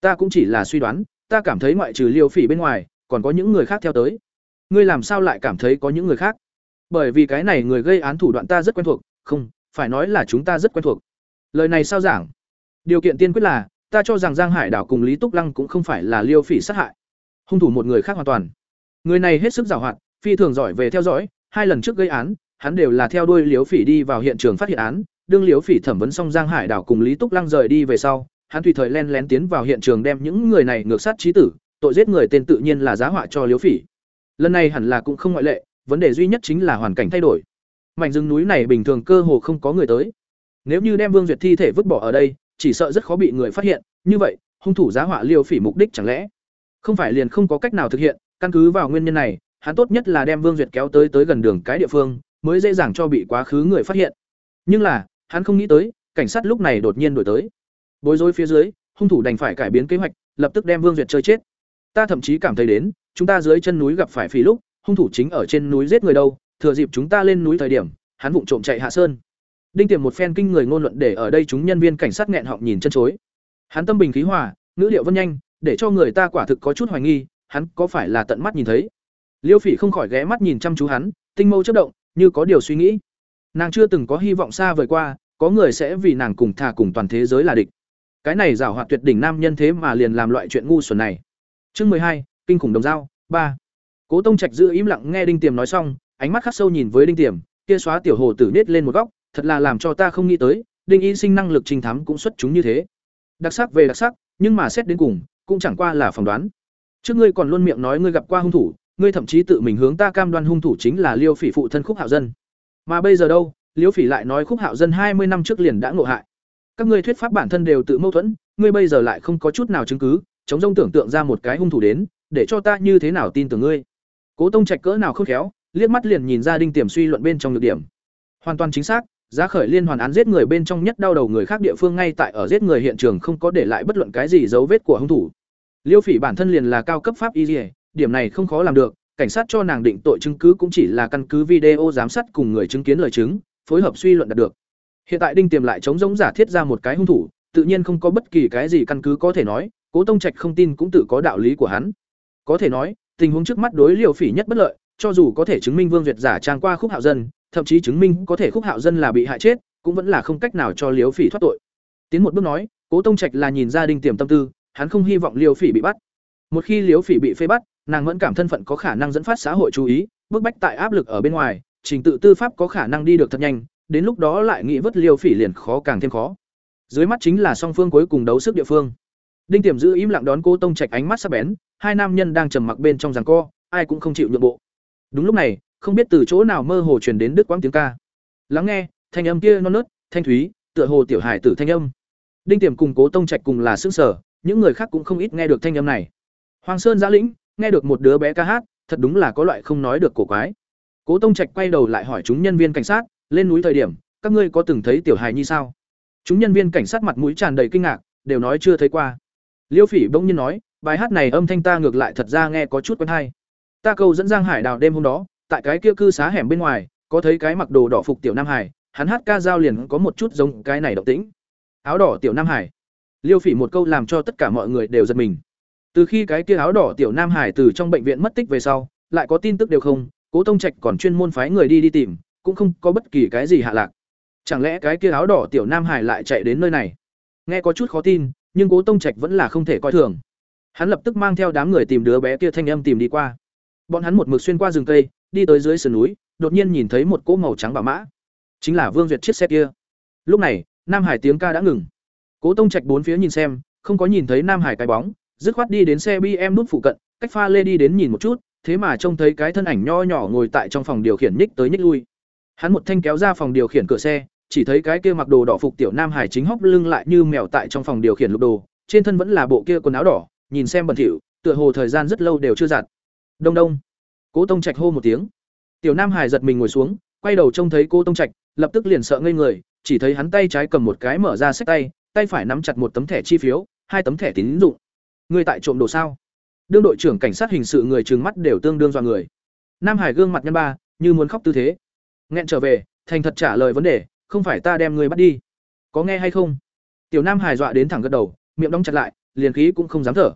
Ta cũng chỉ là suy đoán, ta cảm thấy ngoại trừ Liêu Phỉ bên ngoài, còn có những người khác theo tới. Ngươi làm sao lại cảm thấy có những người khác? Bởi vì cái này người gây án thủ đoạn ta rất quen thuộc, không, phải nói là chúng ta rất quen thuộc. Lời này sao giảng? Điều kiện tiên quyết là, ta cho rằng Giang Hải Đảo cùng Lý Túc Lăng cũng không phải là Liêu Phỉ sát hại. Hung thủ một người khác hoàn toàn. Người này hết sức giàu hoạt, phi thường giỏi về theo dõi, hai lần trước gây án, hắn đều là theo đuôi Liêu Phỉ đi vào hiện trường phát hiện án, đương Liêu Phỉ thẩm vấn xong Giang Hải đảo cùng Lý Túc Lăng rời đi về sau, hắn tùy thời len lén tiến vào hiện trường đem những người này ngược sát chí tử, tội giết người tên tự nhiên là giá họa cho Liêu Phỉ. Lần này hẳn là cũng không ngoại lệ, vấn đề duy nhất chính là hoàn cảnh thay đổi. Mảnh rừng núi này bình thường cơ hồ không có người tới. Nếu như đem Vương Duyệt thi thể vứt bỏ ở đây, chỉ sợ rất khó bị người phát hiện, như vậy, hung thủ giá họa Liêu Phỉ mục đích chẳng lẽ không phải liền không có cách nào thực hiện, căn cứ vào nguyên nhân này, hắn tốt nhất là đem Vương Duyệt kéo tới tới gần đường cái địa phương, mới dễ dàng cho bị quá khứ người phát hiện. Nhưng là, hắn không nghĩ tới, cảnh sát lúc này đột nhiên đổi tới. Bối rối phía dưới, hung thủ đành phải cải biến kế hoạch, lập tức đem Vương Duyệt chơi chết. Ta thậm chí cảm thấy đến, chúng ta dưới chân núi gặp phải phỉ lúc, hung thủ chính ở trên núi giết người đâu, thừa dịp chúng ta lên núi thời điểm, hắn vụng trộm chạy hạ sơn. Đinh Tiềm một phen kinh người ngôn luận để ở đây chúng nhân viên cảnh sát nghẹn họng nhìn chân chối. Hắn tâm bình khí hòa, ngữ liệu vân nhanh, để cho người ta quả thực có chút hoài nghi, hắn có phải là tận mắt nhìn thấy. Liêu Phỉ không khỏi ghé mắt nhìn chăm chú hắn, tinh mâu chớp động, như có điều suy nghĩ. Nàng chưa từng có hy vọng xa vời qua, có người sẽ vì nàng cùng thà cùng toàn thế giới là địch. Cái này giảo hoạt tuyệt đỉnh nam nhân thế mà liền làm loại chuyện ngu xuẩn này. Chương mười hai, kinh khủng đồng dao, ba. Cố Tông Trạch giữ im lặng nghe Đinh Tiềm nói xong, ánh mắt khắc sâu nhìn với Đinh Tiềm, kia xóa tiểu hồ tử nết lên một góc thật là làm cho ta không nghĩ tới, đinh y sinh năng lực trình thám cũng xuất chúng như thế. Đặc sắc về đặc sắc, nhưng mà xét đến cùng, cũng chẳng qua là phỏng đoán. Trước ngươi còn luôn miệng nói ngươi gặp qua hung thủ, ngươi thậm chí tự mình hướng ta cam đoan hung thủ chính là liêu phỉ phụ thân khúc hạo dân. Mà bây giờ đâu, liêu phỉ lại nói khúc hạo dân hai mươi năm trước liền đã ngộ hại. Các ngươi thuyết pháp bản thân đều tự mâu thuẫn, ngươi bây giờ lại không có chút nào chứng cứ, chống rông tưởng tượng ra một cái hung thủ đến, để cho ta như thế nào tin tưởng ngươi? Cố tông trạch cỡ nào không khéo, liếc mắt liền nhìn ra đinh tiềm suy luận bên trong nhược điểm. Hoàn toàn chính xác giá khởi liên hoàn án giết người bên trong nhất đau đầu người khác địa phương ngay tại ở giết người hiện trường không có để lại bất luận cái gì dấu vết của hung thủ. Liêu phỉ bản thân liền là cao cấp pháp y điểm này không khó làm được, cảnh sát cho nàng định tội chứng cứ cũng chỉ là căn cứ video giám sát cùng người chứng kiến lời chứng, phối hợp suy luận đạt được. Hiện tại đinh tiềm lại chống giống giả thiết ra một cái hung thủ, tự nhiên không có bất kỳ cái gì căn cứ có thể nói, cố tông trạch không tin cũng tự có đạo lý của hắn. Có thể nói, tình huống trước mắt đối Liêu phỉ nhất bất lợi, cho dù có thể chứng minh vương duyệt giả trang qua khúc hạo dân thậm chí chứng minh có thể khúc hạo dân là bị hại chết, cũng vẫn là không cách nào cho liều phỉ thoát tội. Tiến một bước nói, cố tông trạch là nhìn gia đinh tiềm tâm tư, hắn không hy vọng liều phỉ bị bắt. Một khi liều phỉ bị phê bắt, nàng vẫn cảm thân phận có khả năng dẫn phát xã hội chú ý, bức bách tại áp lực ở bên ngoài, trình tự tư pháp có khả năng đi được thật nhanh, đến lúc đó lại nghĩ vớt liều phỉ liền khó càng thêm khó. Dưới mắt chính là song phương cuối cùng đấu sức địa phương. Đinh tiềm giữ im lặng đón cố tông trạch ánh mắt sắc bén, hai nam nhân đang trầm mặc bên trong giằng co, ai cũng không chịu nhượng bộ. Đúng lúc này không biết từ chỗ nào mơ hồ truyền đến đứt quãng tiếng ca. Lắng nghe, thanh âm kia non nớt, thanh thúy, tựa hồ tiểu hải tử thanh âm. Đinh tiềm cùng cố tông trạch cùng là sướng sở, những người khác cũng không ít nghe được thanh âm này. Hoàng sơn giã lĩnh, nghe được một đứa bé ca hát, thật đúng là có loại không nói được cổ quái. Cố tông trạch quay đầu lại hỏi chúng nhân viên cảnh sát, lên núi thời điểm, các ngươi có từng thấy tiểu hài nhi sao? Chúng nhân viên cảnh sát mặt mũi tràn đầy kinh ngạc, đều nói chưa thấy qua. Liêu phỉ bỗng nhiên nói, bài hát này âm thanh ta ngược lại thật ra nghe có chút quen hay. Ta câu dẫn giang hải đào đêm hôm đó tại cái kia cư xá hẻm bên ngoài, có thấy cái mặc đồ đỏ phục tiểu nam hải, hắn hát ca giao liền có một chút giống cái này động tĩnh. Áo đỏ tiểu nam hải. Liêu phỉ một câu làm cho tất cả mọi người đều giật mình. Từ khi cái kia áo đỏ tiểu nam hải từ trong bệnh viện mất tích về sau, lại có tin tức đều không, cố tông trạch còn chuyên môn phái người đi đi tìm, cũng không có bất kỳ cái gì hạ lạc. Chẳng lẽ cái kia áo đỏ tiểu nam hải lại chạy đến nơi này? Nghe có chút khó tin, nhưng cố tông trạch vẫn là không thể coi thường. Hắn lập tức mang theo đám người tìm đứa bé kia thanh âm tìm đi qua. Bọn hắn một mực xuyên qua rừng cây đi tới dưới sườn núi, đột nhiên nhìn thấy một cỗ màu trắng bảo mã. Chính là vương duyệt chiếc xe kia. Lúc này, nam hải tiếng ca đã ngừng. Cố tông trạch bốn phía nhìn xem, không có nhìn thấy nam hải cái bóng, dứt khoát đi đến xe bm nút phụ cận, cách pha lê đi đến nhìn một chút, thế mà trông thấy cái thân ảnh nho nhỏ ngồi tại trong phòng điều khiển nhích tới nhích lui. Hắn một thanh kéo ra phòng điều khiển cửa xe, chỉ thấy cái kia mặc đồ đỏ phục tiểu nam hải chính hóc lưng lại như mèo tại trong phòng điều khiển lục đồ, trên thân vẫn là bộ kia quần áo đỏ, nhìn xem bẩn thỉu, tựa hồ thời gian rất lâu đều chưa giặt. Đông đông cố tông trạch hô một tiếng. Tiểu nam hải giật mình ngồi xuống, quay đầu trông thấy cô tông trạch, lập tức liền sợ ngây người, chỉ thấy hắn tay trái cầm một cái mở ra sách tay tay phải nắm chặt một tấm thẻ chi phiếu, hai tấm thẻ tín dụng. Người tại trộm đồ sao? Đương đội trưởng cảnh sát hình sự người trừng mắt đều tương đương dọa người. Nam hải gương mặt nhân ba, như muốn khóc tư thế. Nghẹn trở về, thành thật trả lời vấn đề, không phải ta đem người bắt đi. Có nghe hay không? Tiểu nam hải dọa đến thẳng gật đầu, miệng đóng chặt lại, liền khí cũng không dám thở.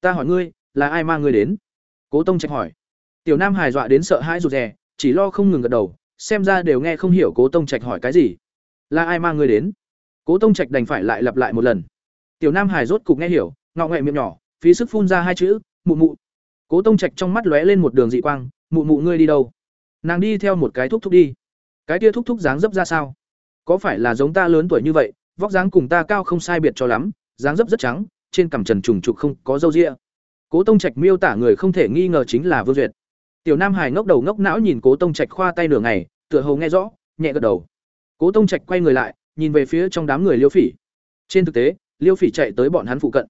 Ta hỏi ngươi, là ai mang ngươi đến? Cố tông trạch hỏi tiểu nam hải dọa đến sợ hãi rụt rè, chỉ lo không ngừng gật đầu, xem ra đều nghe không hiểu cố tông trạch hỏi cái gì. Là ai mang ngươi đến? Cố tông trạch đành phải lại lặp lại một lần. Tiểu nam hải rốt cục nghe hiểu, ngọ ngoẹ miệng nhỏ, phí sức phun ra hai chữ, mụ mụ. Cố tông trạch trong mắt lóe lên một đường dị quang, mụ mụ ngươi đi đâu? Nàng đi theo một cái thúc thúc đi. Cái tia thúc thúc dáng dấp ra sao? Có phải là giống ta lớn tuổi như vậy, vóc dáng cùng ta cao không sai biệt cho lắm, dáng dấp rất trắng, trên cằm trần trùng trục không có râu ria. Cố tông trạch miêu tả người không thể nghi ngờ chính là vương duyệt tiểu nam hải ngốc đầu ngốc não nhìn cố tông trạch khoa tay nửa ngày, tựa hồ nghe rõ, nhẹ gật đầu. Cố tông trạch quay người lại, nhìn về phía trong đám người liêu phỉ. Trên thực tế, liêu phỉ chạy tới bọn hắn phụ cận.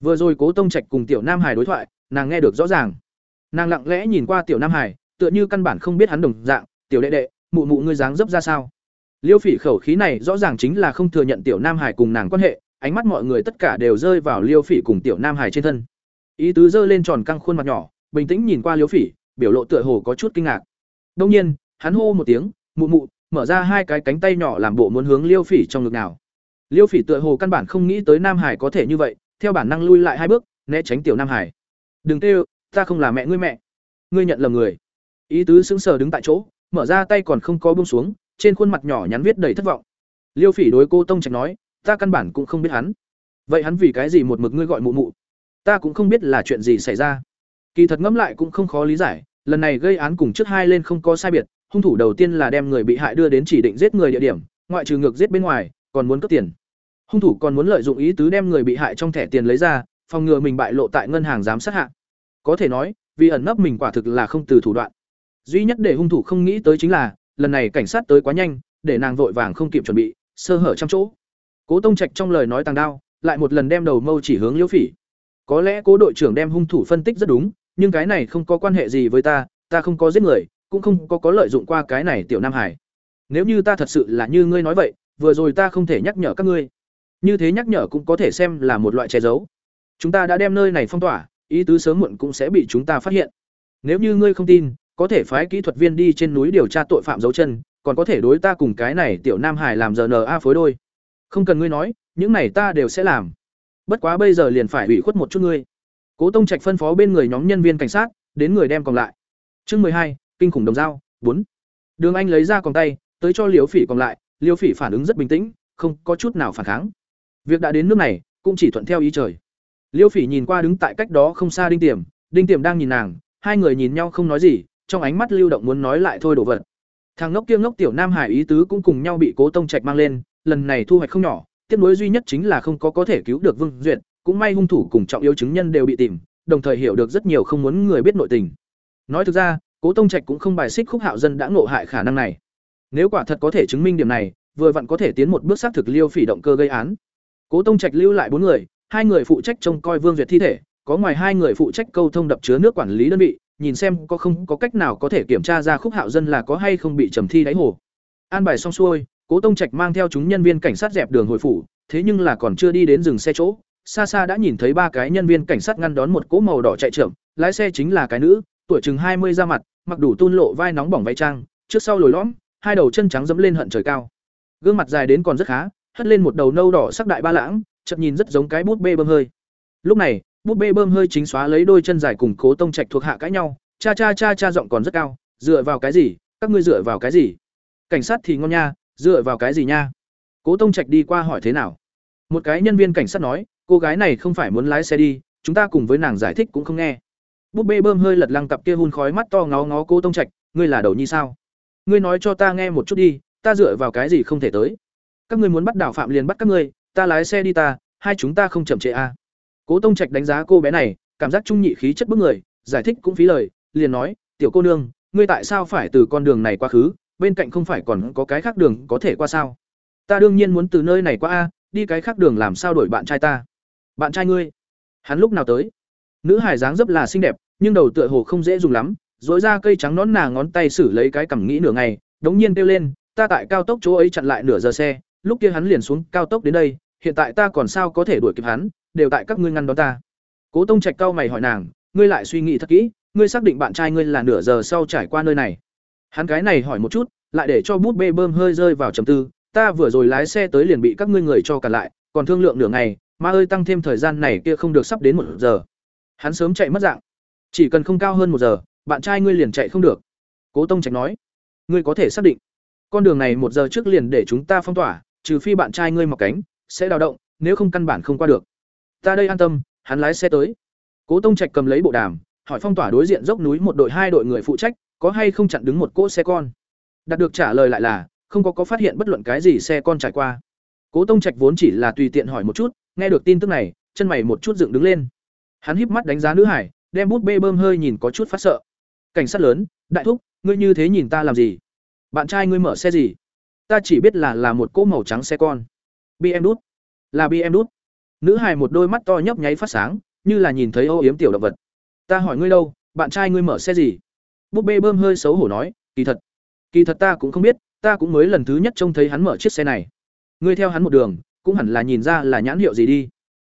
Vừa rồi cố tông trạch cùng tiểu nam hải đối thoại, nàng nghe được rõ ràng. Nàng lặng lẽ nhìn qua tiểu nam hải, tựa như căn bản không biết hắn đồng dạng, tiểu đệ đệ, mụ mụ ngươi dáng dấp ra sao? Liêu phỉ khẩu khí này rõ ràng chính là không thừa nhận tiểu nam hải cùng nàng quan hệ, ánh mắt mọi người tất cả đều rơi vào liêu phỉ cùng tiểu nam hải trên thân. Ý tứ giơ lên tròn căng khuôn mặt nhỏ, bình tĩnh nhìn qua liêu phỉ biểu lộ tựa hồ có chút kinh ngạc. Đông nhiên, hắn hô một tiếng, mụ mụ, mở ra hai cái cánh tay nhỏ làm bộ muốn hướng liêu phỉ trong ngực nào. Liêu phỉ tựa hồ căn bản không nghĩ tới nam hải có thể như vậy, theo bản năng lui lại hai bước, né tránh tiểu nam hải. Đừng tê ta không là mẹ ngươi mẹ. Ngươi nhận lầm người. Ý tứ sững sờ đứng tại chỗ, mở ra tay còn không có buông xuống, trên khuôn mặt nhỏ nhắn viết đầy thất vọng. Liêu phỉ đối cô tông trạch nói, ta căn bản cũng không biết hắn. Vậy hắn vì cái gì một mực ngươi gọi mụ mụ? Ta cũng không biết là chuyện gì xảy ra kỳ thật ngẫm lại cũng không khó lý giải lần này gây án cùng trước hai lên không có sai biệt hung thủ đầu tiên là đem người bị hại đưa đến chỉ định giết người địa điểm, ngoại trừ ngược giết bên ngoài, còn muốn cướp tiền. Hung thủ còn muốn lợi dụng ý tứ đem người bị hại trong thẻ tiền lấy ra, phòng ngừa mình bại lộ tại ngân hàng giám sát hạ. Có thể nói, vì ẩn nấp mình quả thực là không từ thủ đoạn. Duy nhất để hung thủ không nghĩ tới chính là, lần này cảnh sát tới quá nhanh, để nàng vội vàng không kịp chuẩn bị, sơ hở trăm chỗ. Cố Tông Trạch trong lời nói tàng đao, lại một lần đem đầu mâu chỉ hướng Liễu Phỉ. Có lẽ Cố đội trưởng đem hung thủ phân tích rất đúng, nhưng cái này không có quan hệ gì với ta, ta không có giết người, cũng không có có lợi dụng qua cái này tiểu Nam Hải. Nếu như ta thật sự là như ngươi nói vậy, vừa rồi ta không thể nhắc nhở các ngươi. Như thế nhắc nhở cũng có thể xem là một loại che giấu. Chúng ta đã đem nơi này phong tỏa, ý tứ sớm muộn cũng sẽ bị chúng ta phát hiện. Nếu như ngươi không tin, có thể phái kỹ thuật viên đi trên núi điều tra tội phạm dấu chân, còn có thể đối ta cùng cái này tiểu Nam Hải làm giờ RNA phối đôi. Không cần ngươi nói, những này ta đều sẽ làm. Bất quá bây giờ liền phải ủy khuất một chút ngươi. Cố Tông Trạch phân phó bên người nhóm nhân viên cảnh sát, đến người đem còn lại. Chương hai, kinh khủng đồng dao, bốn. Đường Anh lấy ra còn tay, tới cho Liễu Phỉ còn lại, Liễu Phỉ phản ứng rất bình tĩnh, không có chút nào phản kháng. Việc đã đến nước này, cũng chỉ thuận theo ý trời. Liễu Phỉ nhìn qua đứng tại cách đó không xa Đinh Tiềm, Đinh Tiềm đang nhìn nàng, hai người nhìn nhau không nói gì, trong ánh mắt lưu động muốn nói lại thôi đổ vật. Thằng ngốc kia ngốc tiểu Nam Hải ý tứ cũng cùng nhau bị Cố Tông Trạch mang lên, lần này thu hoạch không nhỏ, tiếc nuối duy nhất chính là không có có thể cứu được Vương Duyệt, cũng may hung thủ cùng trọng yếu chứng nhân đều bị tìm, đồng thời hiểu được rất nhiều không muốn người biết nội tình. Nói thực ra, Cố Tông Trạch cũng không bài xích Khúc Hạo Dân đã ngộ hại khả năng này. Nếu quả thật có thể chứng minh điểm này, vừa vặn có thể tiến một bước xác thực Liêu Phỉ động cơ gây án. Cố Tông Trạch lưu lại bốn người, hai người phụ trách trông coi Vương Duyệt thi thể, có ngoài hai người phụ trách câu thông đập chứa nước quản lý đơn vị, nhìn xem có không có cách nào có thể kiểm tra ra Khúc Hạo Dân là có hay không bị trầm thi đáy hồ. An bài xong xuôi, Cố Tông Trạch mang theo chúng nhân viên cảnh sát dẹp đường hồi phủ, thế nhưng là còn chưa đi đến dừng xe chỗ, xa xa đã nhìn thấy ba cái nhân viên cảnh sát ngăn đón một cỗ màu đỏ chạy chậm, lái xe chính là cái nữ, tuổi chừng hai mươi ra mặt, mặc đủ tôn lộ vai nóng bỏng váy trang, trước sau lồi lõm, hai đầu chân trắng dẫm lên hận trời cao. Gương mặt dài đến còn rất khá, hất lên một đầu nâu đỏ sắc đại ba lãng, chợt nhìn rất giống cái bút bê bơm hơi. Lúc này, bút bê bơm hơi chính xóa lấy đôi chân dài cùng Cố Tông Trạch thuộc hạ cãi nhau, cha cha cha cha giọng còn rất cao, dựa vào cái gì? Các ngươi dựa vào cái gì? Cảnh sát thì ngon nha, dựa vào cái gì nha? Cố Tông Trạch đi qua hỏi thế nào? Một cái nhân viên cảnh sát nói, cô gái này không phải muốn lái xe đi, chúng ta cùng với nàng giải thích cũng không nghe. Búp bê bơm hơi lật lăng cặp kia hun khói mắt to ngó ngó cô Tông Trạch, ngươi là đầu nhi sao? Ngươi nói cho ta nghe một chút đi, ta dựa vào cái gì không thể tới? Các ngươi muốn bắt đảo phạm liền bắt các ngươi, ta lái xe đi ta, hai chúng ta không chậm trễ. À. Cố Tông Trạch đánh giá cô bé này, cảm giác trung nhị khí chất bức người, giải thích cũng phí lời, liền nói, "Tiểu cô nương, ngươi tại sao phải từ con đường này qua khứ, bên cạnh không phải còn có cái khác đường có thể qua sao? Ta đương nhiên muốn từ nơi này qua a, đi cái khác đường làm sao đổi bạn trai ta?" "Bạn trai ngươi?" Hắn lúc nào tới? Nữ hải dáng dấp là xinh đẹp, nhưng đầu tựa hồ không dễ dùng lắm, dối ra cây trắng nón nà ngón tay xử lấy cái cằm nghĩ nửa ngày, đống nhiên kêu lên, ta tại cao tốc chỗ ấy chặn lại nửa giờ xe, lúc kia hắn liền xuống cao tốc đến đây, hiện tại ta còn sao có thể đuổi kịp hắn, đều tại các ngươi ngăn đón ta. Cố Tông Trạch cao mày hỏi nàng, ngươi lại suy nghĩ thật kỹ, ngươi xác định bạn trai ngươi là nửa giờ sau trải qua nơi này. Hắn cái này hỏi một chút, lại để cho bút bê bơm hơi rơi vào trầm tư, ta vừa rồi lái xe tới liền bị các ngươi người cho cả lại, còn thương lượng nửa ngày, ma ơi tăng thêm thời gian này kia không được sắp đến một giờ. Hắn sớm chạy mất dạng. Chỉ cần không cao hơn một giờ, bạn trai ngươi liền chạy không được. Cố Tông Trạch nói, ngươi có thể xác định, con đường này một giờ trước liền để chúng ta phong tỏa, trừ phi bạn trai ngươi mọc cánh, sẽ đào động, nếu không căn bản không qua được. Ta đây an tâm, hắn lái xe tới. Cố Tông Trạch cầm lấy bộ đàm, hỏi phong tỏa đối diện dốc núi một đội hai đội người phụ trách, có hay không chặn đứng một cỗ xe con. Đạt được trả lời lại là, không có có phát hiện bất luận cái gì xe con trải qua. Cố Tông Trạch vốn chỉ là tùy tiện hỏi một chút, nghe được tin tức này, chân mày một chút dựng đứng lên. Hắn híp mắt đánh giá nữ hải, đem bút bê bơm hơi nhìn có chút phát sợ. Cảnh sát lớn, đại thúc, ngươi như thế nhìn ta làm gì? Bạn trai ngươi mở xe gì? Ta chỉ biết là là một cỗ màu trắng xe con. BM đút. Là BM đút. Nữ hải một đôi mắt to nhấp nháy phát sáng, như là nhìn thấy ô yếm tiểu động vật. Ta hỏi ngươi đâu, bạn trai ngươi mở xe gì? Búp bê bơm hơi xấu hổ nói, kỳ thật, kỳ thật ta cũng không biết, ta cũng mới lần thứ nhất trông thấy hắn mở chiếc xe này. Ngươi theo hắn một đường, cũng hẳn là nhìn ra là nhãn hiệu gì đi.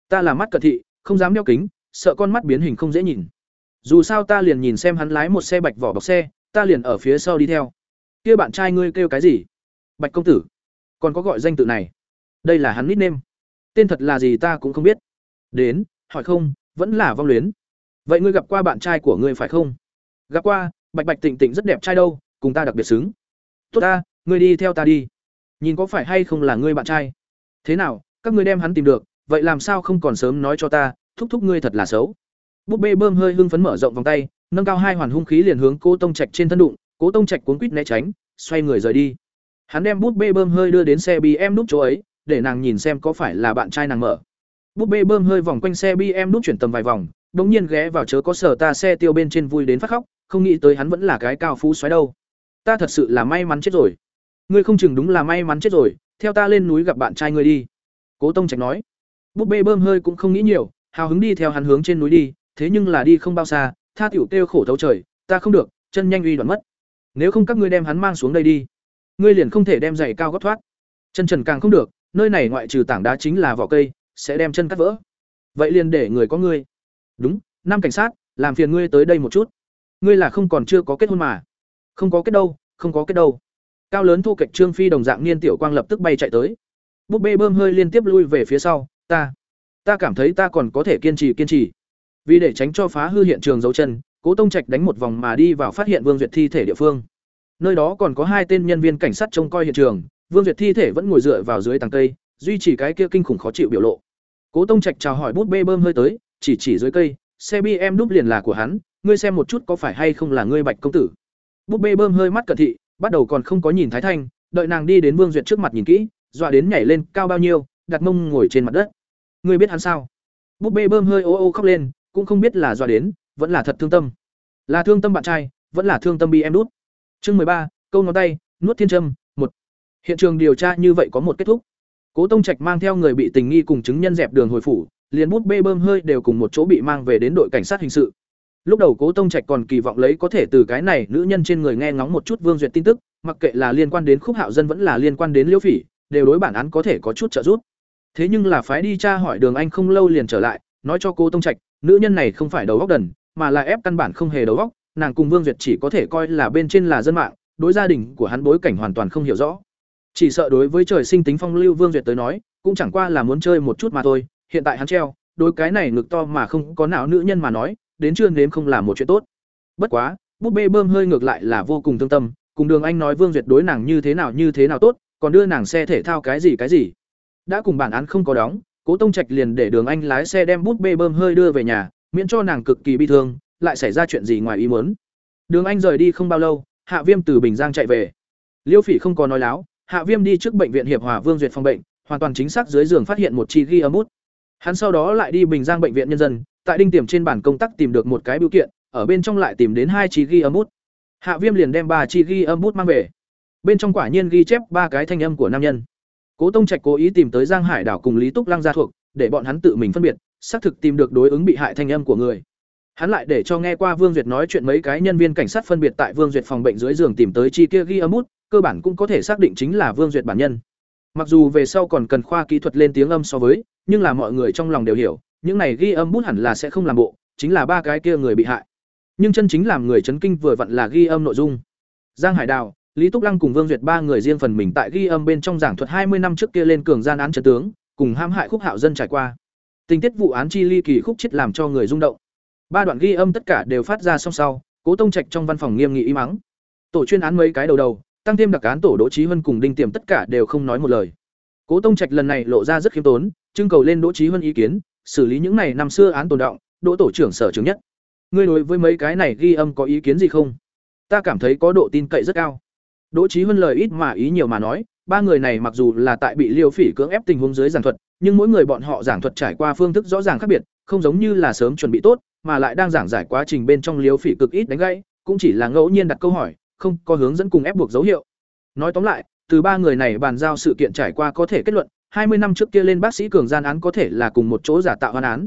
Ta là mắt cận thị, không dám đeo kính, sợ con mắt biến hình không dễ nhìn. Dù sao ta liền nhìn xem hắn lái một xe bạch vỏ bọc xe, ta liền ở phía sau đi theo. Kia bạn trai ngươi kêu cái gì? Bạch công tử. Còn có gọi danh tự này. Đây là hắn nickname. Tên thật là gì ta cũng không biết. Đến, hỏi không, vẫn là vong luyến. Vậy ngươi gặp qua bạn trai của ngươi phải không? Gặp qua, Bạch Bạch Tịnh Tịnh rất đẹp trai đâu, cùng ta đặc biệt xứng. Tốt ta, ngươi đi theo ta đi. Nhìn có phải hay không là ngươi bạn trai? Thế nào, các ngươi đem hắn tìm được, vậy làm sao không còn sớm nói cho ta, thúc thúc ngươi thật là xấu. Búp bê bơm hơi hưng phấn mở rộng vòng tay, nâng cao hai hoàn hung khí liền hướng Cố Tông Trạch trên thân đụng, cố tông trạch cuốn quýt né tránh xoay người rời đi. Hắn đem bút bê bơm hơi đưa đến xe bi em núp chỗ ấy để nàng nhìn xem có phải là bạn trai nàng mở. Bút bê bơm hơi vòng quanh xe bi em núp chuyển tầm vài vòng đ ỗ n g nhiên ghé vào chớ có sở ta xe tiêu bên trên vui đến phát khóc không nghĩ tới hắn vẫn là cái cao phú xoáy đâu. Ta thật sự là may mắn chết rồi. Ngươi không chừng đúng là may mắn chết rồi theo ta lên núi gặp bạn trai ngươi đi. Cố tông trạch nói. Búp bê bơm hơi cũng không nghĩ nhiều, hào hứng đi theo hắn hướng trên núi đi, thế nhưng là đi không bao xa, tha tiểu kêu khổ thấu trời, ta không được, chân nhanh uy đoạn mất. Nếu không các ngươi đem hắn mang xuống đây đi, ngươi liền không thể đem giày cao gấp thoát. Chân trần càng không được, nơi này ngoại trừ tảng đá chính là vỏ cây, sẽ đem chân cắt vỡ. Vậy liền để người có ngươi. Đúng, năm cảnh sát, làm phiền ngươi tới đây một chút. Ngươi là không còn chưa có kết hôn mà. Không có kết đâu, không có kết đâu cao lớn thu kịch trương phi đồng dạng niên tiểu quang lập tức bay chạy tới. Búp bê bơm hơi liên tiếp lui về phía sau, ta ta cảm thấy ta còn có thể kiên trì kiên trì. Vì để tránh cho phá hư hiện trường dấu chân, cố tông trạch đánh một vòng mà đi vào phát hiện vương duyệt thi thể địa phương. Nơi đó còn có hai tên nhân viên cảnh sát trông coi hiện trường, vương duyệt thi thể vẫn ngồi dựa vào dưới tàng cây, duy trì cái kia kinh khủng khó chịu biểu lộ. Cố tông trạch chào hỏi bút bê bơm hơi tới, chỉ chỉ dưới cây, xe bi em đúc liền là của hắn, ngươi xem một chút có phải hay không là ngươi bạch công tử? Bút bê bơm hơi mắt cận thị bắt đầu còn không có nhìn thái thanh, đợi nàng đi đến vương duyệt trước mặt nhìn kỹ, dọa đến nhảy lên cao bao nhiêu, đặt mông ngồi trên mặt đất. Ngươi biết hắn sao? Bút bê bơm hơi ô ô khóc lên, cũng không biết là dọa đến, vẫn là thật thương tâm. Là thương tâm bạn trai, vẫn là thương tâm bị em đút. Chương mười ba, câu ngón tay, nuốt thiên trâm một. Hiện trường điều tra như vậy có một kết thúc. Cố tông trạch mang theo người bị tình nghi cùng chứng nhân dẹp đường hồi phủ, liền bút bê bơm hơi đều cùng một chỗ bị mang về đến đội cảnh sát hình sự lúc đầu cố tông trạch còn kỳ vọng lấy có thể từ cái này nữ nhân trên người nghe ngóng một chút vương duyệt tin tức, mặc kệ là liên quan đến khúc hạo dân vẫn là liên quan đến liễu phỉ, đều đối bản án có thể có chút trợ giúp. Thế nhưng là phái đi tra hỏi đường anh không lâu liền trở lại, nói cho cố tông trạch, nữ nhân này không phải đầu góc đần, mà là ép căn bản không hề đầu góc nàng cùng vương duyệt chỉ có thể coi là bên trên là dân mạng, đối gia đình của hắn bối cảnh hoàn toàn không hiểu rõ. Chỉ sợ đối với trời sinh tính phong lưu vương duyệt tới nói, cũng chẳng qua là muốn chơi một chút mà thôi, hiện tại hắn treo, đối cái này ngực to mà không có não nữ nhân mà nói đến chưa nếm không là một chuyện tốt. Bất quá, búp bê bơm hơi ngược lại là vô cùng thương tâm, cùng đường anh nói vương duyệt đối nàng như thế nào như thế nào tốt, còn đưa nàng xe thể thao cái gì cái gì. Đã cùng bản án không có đóng, cố tông trạch liền để đường anh lái xe đem bút bê bơm hơi đưa về nhà, miễn cho nàng cực kỳ bi thương, lại xảy ra chuyện gì ngoài ý muốn. Đường anh rời đi không bao lâu, hạ viêm từ bình giang chạy về. Liêu phỉ không có nói láo, hạ viêm đi trước bệnh viện hiệp hòa vương duyệt phòng bệnh, hoàn toàn chính xác dưới giường phát hiện một chi ghi âm bút hắn sau đó lại đi bình giang bệnh viện nhân dân tại đinh tiềm trên bản công tác tìm được một cái biểu kiện, ở bên trong lại tìm đến hai chi ghi âm bút. Hạ viêm liền đem ba chi ghi âm bút mang về. Bên trong quả nhiên ghi chép ba cái thanh âm của nam nhân. Cố tông trạch cố ý tìm tới giang hải đảo cùng lý túc lăng gia thuộc, để bọn hắn tự mình phân biệt, xác thực tìm được đối ứng bị hại thanh âm của người. Hắn lại để cho nghe qua vương duyệt nói chuyện mấy cái nhân viên cảnh sát phân biệt tại vương duyệt phòng bệnh dưới giường tìm tới chi kia ghi âm bút, cơ bản cũng có thể xác định chính là vương duyệt bản nhân. Mặc dù về sau còn cần khoa kỹ thuật lên tiếng âm so với, nhưng là mọi người trong lòng đều hiểu những này ghi âm bút hẳn là sẽ không làm bộ, chính là ba cái kia người bị hại. Nhưng chân chính làm người chấn kinh vừa vặn là ghi âm nội dung. Giang hải đào, lý túc lăng cùng vương duyệt ba người riêng phần mình tại ghi âm bên trong giảng thuật hai mươi năm trước kia lên cường gian án trần tướng, cùng ham hại khúc hạo dân trải qua. Tình tiết vụ án chi ly kỳ khúc chết làm cho người rung động. Ba đoạn ghi âm tất cả đều phát ra song sau, cố tông trạch trong văn phòng nghiêm nghị im mắng tổ chuyên án mấy cái đầu đầu, tăng thêm đặc án tổ đỗ trí huân cùng đinh tiềm tất cả đều không nói một lời. Cố tông trạch lần này lộ ra rất khiêm tốn, trưng cầu lên đỗ trí huân ý kiến xử lý những này năm xưa án tồn động, đỗ tổ trưởng sở trưởng nhất. Ngươi đối với mấy cái này ghi âm có ý kiến gì không? Ta cảm thấy có độ tin cậy rất cao. Đỗ chí huân lời ít mà ý nhiều mà nói, ba người này mặc dù là tại bị liêu phỉ cưỡng ép tình huống dưới giảng thuật, nhưng mỗi người bọn họ giảng thuật trải qua phương thức rõ ràng khác biệt, không giống như là sớm chuẩn bị tốt, mà lại đang giảng giải quá trình bên trong liêu phỉ cực ít đánh gãy, cũng chỉ là ngẫu nhiên đặt câu hỏi, không có hướng dẫn cùng ép buộc dấu hiệu. Nói tóm lại, từ ba người này bàn giao sự kiện trải qua có thể kết luận hai mươi năm trước kia lên bác sĩ cường gian án có thể là cùng một chỗ giả tạo hoan án.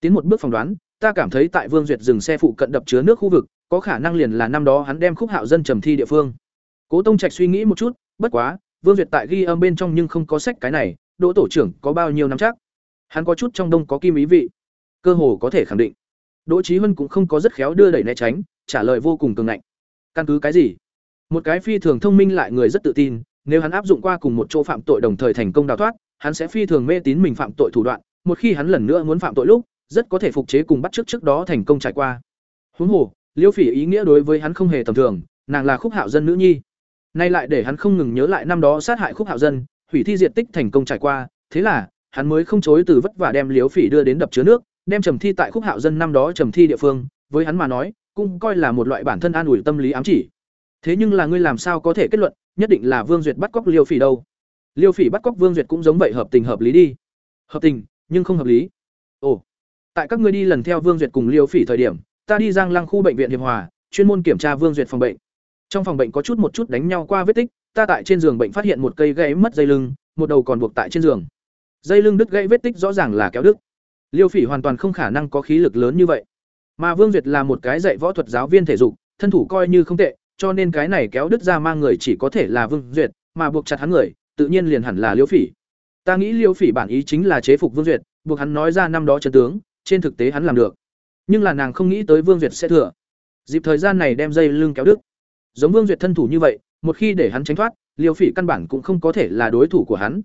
Tiến một bước phỏng đoán, ta cảm thấy tại vương duyệt dừng xe phụ cận đập chứa nước khu vực, có khả năng liền là năm đó hắn đem khúc hạo dân trầm thi địa phương. Cố tông trạch suy nghĩ một chút, bất quá, vương duyệt tại ghi âm bên trong nhưng không có sách cái này đỗ tổ trưởng có bao nhiêu năm chắc? Hắn có chút trong đông có kim ý vị. Cơ hồ có thể khẳng định. Đỗ trí huân cũng không có rất khéo đưa đẩy né tránh, trả lời vô cùng cường ngạnh. Căn cứ cái gì? Một cái phi thường thông minh lại người rất tự tin nếu hắn áp dụng qua cùng một chỗ phạm tội đồng thời thành công đào thoát, hắn sẽ phi thường mê tín mình phạm tội thủ đoạn, một khi hắn lần nữa muốn phạm tội lúc, rất có thể phục chế cùng bắt trước trước đó thành công trải qua. Huống hồ, liêu phỉ ý nghĩa đối với hắn không hề tầm thường, nàng là khúc hạo dân nữ nhi. Nay lại để hắn không ngừng nhớ lại năm đó sát hại khúc hạo dân, hủy thi diệt tích thành công trải qua, thế là, hắn mới không chối từ vất vả đem liếu phỉ đưa đến đập chứa nước, đem trầm thi tại khúc hạo dân năm đó trầm thi địa phương, với hắn mà nói, cũng coi là một loại bản thân an ủi tâm lý ám chỉ thế nhưng là ngươi làm sao có thể kết luận, nhất định là vương duyệt bắt cóc liêu phỉ đâu? Liêu phỉ bắt cóc vương duyệt cũng giống vậy hợp tình hợp lý đi. Hợp tình, nhưng không hợp lý. Ồ, tại các ngươi đi lần theo vương duyệt cùng liêu phỉ thời điểm, ta đi giang lăng khu bệnh viện hiệp hòa, chuyên môn kiểm tra vương duyệt phòng bệnh. Trong phòng bệnh có chút một chút đánh nhau qua vết tích, ta tại trên giường bệnh phát hiện một cây gãy mất dây lưng, một đầu còn buộc tại trên giường. Dây lưng đứt gãy vết tích rõ ràng là kéo đứt. Liêu phỉ hoàn toàn không khả năng có khí lực lớn như vậy. Mà vương duyệt là một cái dạy võ thuật giáo viên thể dục, thân thủ coi như không tệ cho nên cái này kéo đứt ra mang người chỉ có thể là vương duyệt, mà buộc chặt hắn người, tự nhiên liền hẳn là liêu phỉ. Ta nghĩ liêu phỉ bản ý chính là chế phục vương duyệt, buộc hắn nói ra năm đó chân tướng, trên thực tế hắn làm được. Nhưng là nàng không nghĩ tới vương duyệt sẽ thừa. Dịp thời gian này đem dây lưng kéo đứt. Giống vương duyệt thân thủ như vậy, một khi để hắn tránh thoát liêu phỉ căn bản cũng không có thể là đối thủ của hắn.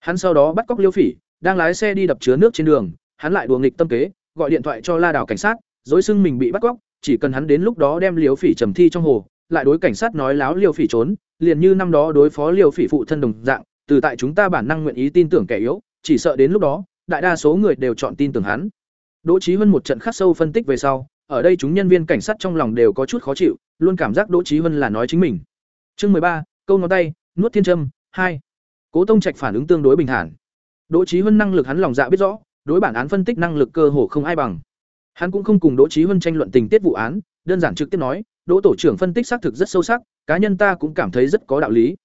Hắn sau đó bắt cóc liêu phỉ, đang lái xe đi đập chứa nước trên đường, hắn lại đùa nghịch tâm kế, gọi điện thoại cho la đảo cảnh sát, dối xưng mình bị bắt cóc, chỉ cần hắn đến lúc đó đem liêu phỉ trầm thi trong hồ lại đối cảnh sát nói láo liều phỉ trốn, liền như năm đó đối phó liều phỉ phụ thân đồng dạng, từ tại chúng ta bản năng nguyện ý tin tưởng kẻ yếu, chỉ sợ đến lúc đó, đại đa số người đều chọn tin tưởng hắn. Đỗ trí hơn một trận khắc sâu phân tích về sau, ở đây chúng nhân viên cảnh sát trong lòng đều có chút khó chịu, luôn cảm giác đỗ trí hơn là nói chính mình. Chương mười ba, câu ngón tay, nuốt thiên trâm hai. Cố tông trạch phản ứng tương đối bình thản. Đỗ trí hơn năng lực hắn lòng dạ biết rõ, đối bản án phân tích năng lực cơ hồ không ai bằng. Hắn cũng không cùng đỗ trí hơn tranh luận tình tiết vụ án, đơn giản trực tiếp nói đỗ tổ trưởng phân tích xác thực rất sâu sắc, cá nhân ta cũng cảm thấy rất có đạo lý.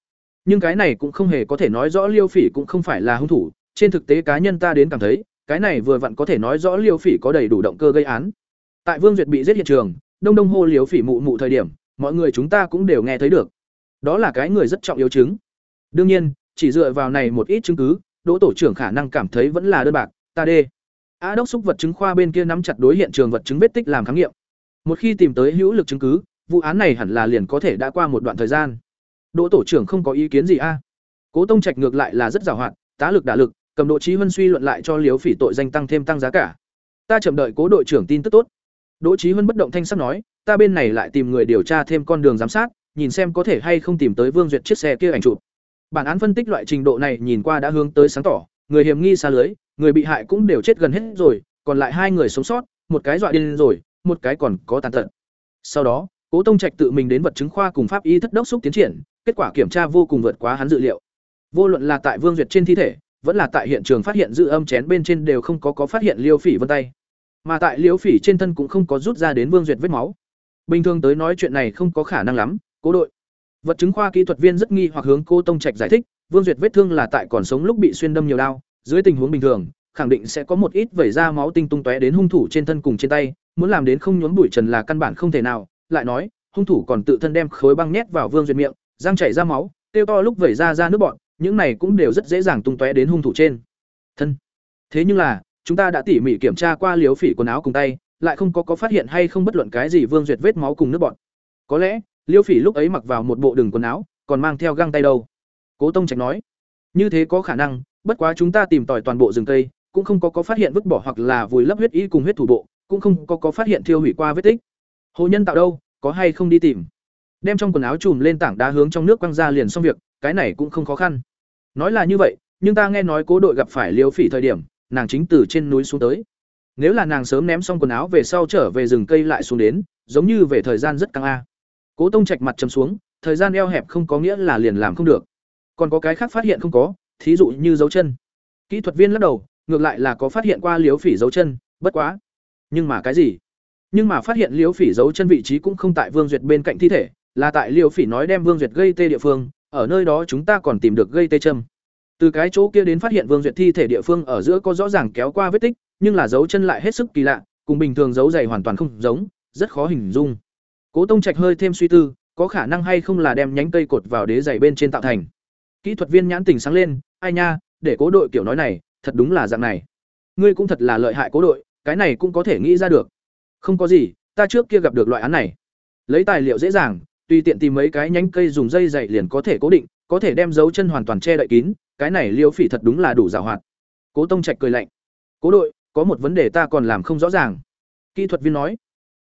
Nhưng cái này cũng không hề có thể nói rõ liêu phỉ cũng không phải là hung thủ. Trên thực tế cá nhân ta đến cảm thấy, cái này vừa vặn có thể nói rõ liêu phỉ có đầy đủ động cơ gây án. Tại vương duyệt bị giết hiện trường, đông đông hô liêu phỉ mụ mụ thời điểm, mọi người chúng ta cũng đều nghe thấy được. Đó là cái người rất trọng yếu chứng. Đương nhiên, chỉ dựa vào này một ít chứng cứ, đỗ tổ trưởng khả năng cảm thấy vẫn là đơn bạc, ta đê. Á đốc xúc vật chứng khoa bên kia nắm chặt đối hiện trường vật chứng vết tích làm khám nghiệm. Một khi tìm tới hữu lực chứng cứ vụ án này hẳn là liền có thể đã qua một đoạn thời gian. Đỗ tổ trưởng không có ý kiến gì a. Cố tông trạch ngược lại là rất giàu hoạt tá lực đả lực, cầm độ trí huân suy luận lại cho liếu phỉ tội danh tăng thêm tăng giá cả. Ta chậm đợi cố đội trưởng tin tức tốt. Đỗ trí huân bất động thanh sắc nói, ta bên này lại tìm người điều tra thêm con đường giám sát, nhìn xem có thể hay không tìm tới vương duyệt chiếc xe kia ảnh chụp. Bản án phân tích loại trình độ này nhìn qua đã hướng tới sáng tỏ, người hiểm nghi xa lưới, người bị hại cũng đều chết gần hết rồi, còn lại hai người sống sót, một cái dọa điên rồi, một cái còn có tàn tật. Sau đó cố tông trạch tự mình đến vật chứng khoa cùng pháp y thất đốc xúc tiến triển, kết quả kiểm tra vô cùng vượt quá hắn dự liệu. Vô luận là tại vương duyệt trên thi thể, vẫn là tại hiện trường phát hiện dự âm chén bên trên đều không có có phát hiện liêu phỉ vân tay. Mà tại liêu phỉ trên thân cũng không có rút ra đến vương duyệt vết máu. Bình thường tới nói chuyện này không có khả năng lắm, cố đội. Vật chứng khoa kỹ thuật viên rất nghi hoặc hướng cố tông trạch giải thích, vương duyệt vết thương là tại còn sống lúc bị xuyên đâm nhiều đao dưới tình huống bình thường, khẳng định sẽ có một ít vẩy ra máu tinh tung tóe đến hung thủ trên thân cùng trên tay, muốn làm đến không nhốn bụi trần là căn bản không thể nào lại nói, hung thủ còn tự thân đem khối băng nhét vào vương duyệt miệng, răng chảy ra máu tiêu to lúc vẩy ra ra nước bọn, những này cũng đều rất dễ dàng tung tóe đến hung thủ trên. Thân. Thế nhưng là, chúng ta đã tỉ mỉ kiểm tra qua liếu phỉ quần áo cùng tay, lại không có có phát hiện hay không bất luận cái gì vương duyệt vết máu cùng nước bọn. Có lẽ liêu phỉ lúc ấy mặc vào một bộ đường quần áo, còn mang theo găng tay đâu. Cố tông trạch nói. Như thế có khả năng, bất quá chúng ta tìm tòi toàn bộ rừng cây, cũng không có có phát hiện vứt bỏ hoặc là vùi lấp huyết y cùng huyết thủ bộ, cũng không có có phát hiện thiêu hủy qua vết tích hồ nhân tạo đâu, có hay không đi tìm? Đem trong quần áo chùm lên tảng đá hướng trong nước quăng ra liền xong việc, cái này cũng không khó khăn. Nói là như vậy, nhưng ta nghe nói cố đội gặp phải liêu phỉ thời điểm, nàng chính từ trên núi xuống tới. Nếu là nàng sớm ném xong quần áo về sau trở về rừng cây lại xuống đến, giống như về thời gian rất căng a. Cố tông trạch mặt chấm xuống, thời gian eo hẹp không có nghĩa là liền làm không được. Còn có cái khác phát hiện không có, thí dụ như dấu chân. Kỹ thuật viên lắc đầu, ngược lại là có phát hiện qua liếu phỉ dấu chân, bất quá. Nhưng mà cái gì? Nhưng mà phát hiện liếu phỉ giấu chân vị trí cũng không tại vương duyệt bên cạnh thi thể, là tại liếu phỉ nói đem vương duyệt gây tê địa phương, ở nơi đó chúng ta còn tìm được gây tê châm. Từ cái chỗ kia đến phát hiện vương duyệt thi thể địa phương ở giữa có rõ ràng kéo qua vết tích, nhưng là dấu chân lại hết sức kỳ lạ, cùng bình thường dấu giày hoàn toàn không giống, rất khó hình dung. Cố tông trạch hơi thêm suy tư, có khả năng hay không là đem nhánh cây cột vào đế giày bên trên tạo thành. Kỹ thuật viên nhãn tình sáng lên, ai nha, để cố đội kiểu nói này, thật đúng là dạng này. Ngươi cũng thật là lợi hại cố đội, cái này cũng có thể nghĩ ra được không có gì, ta trước kia gặp được loại án này. Lấy tài liệu dễ dàng, tùy tiện tìm mấy cái nhánh cây dùng dây dày liền có thể cố định, có thể đem dấu chân hoàn toàn che đậy kín, cái này liêu phỉ thật đúng là đủ giàu hoạt. Cố tông trạch cười lạnh. Cố đội, có một vấn đề ta còn làm không rõ ràng. Kỹ thuật viên nói.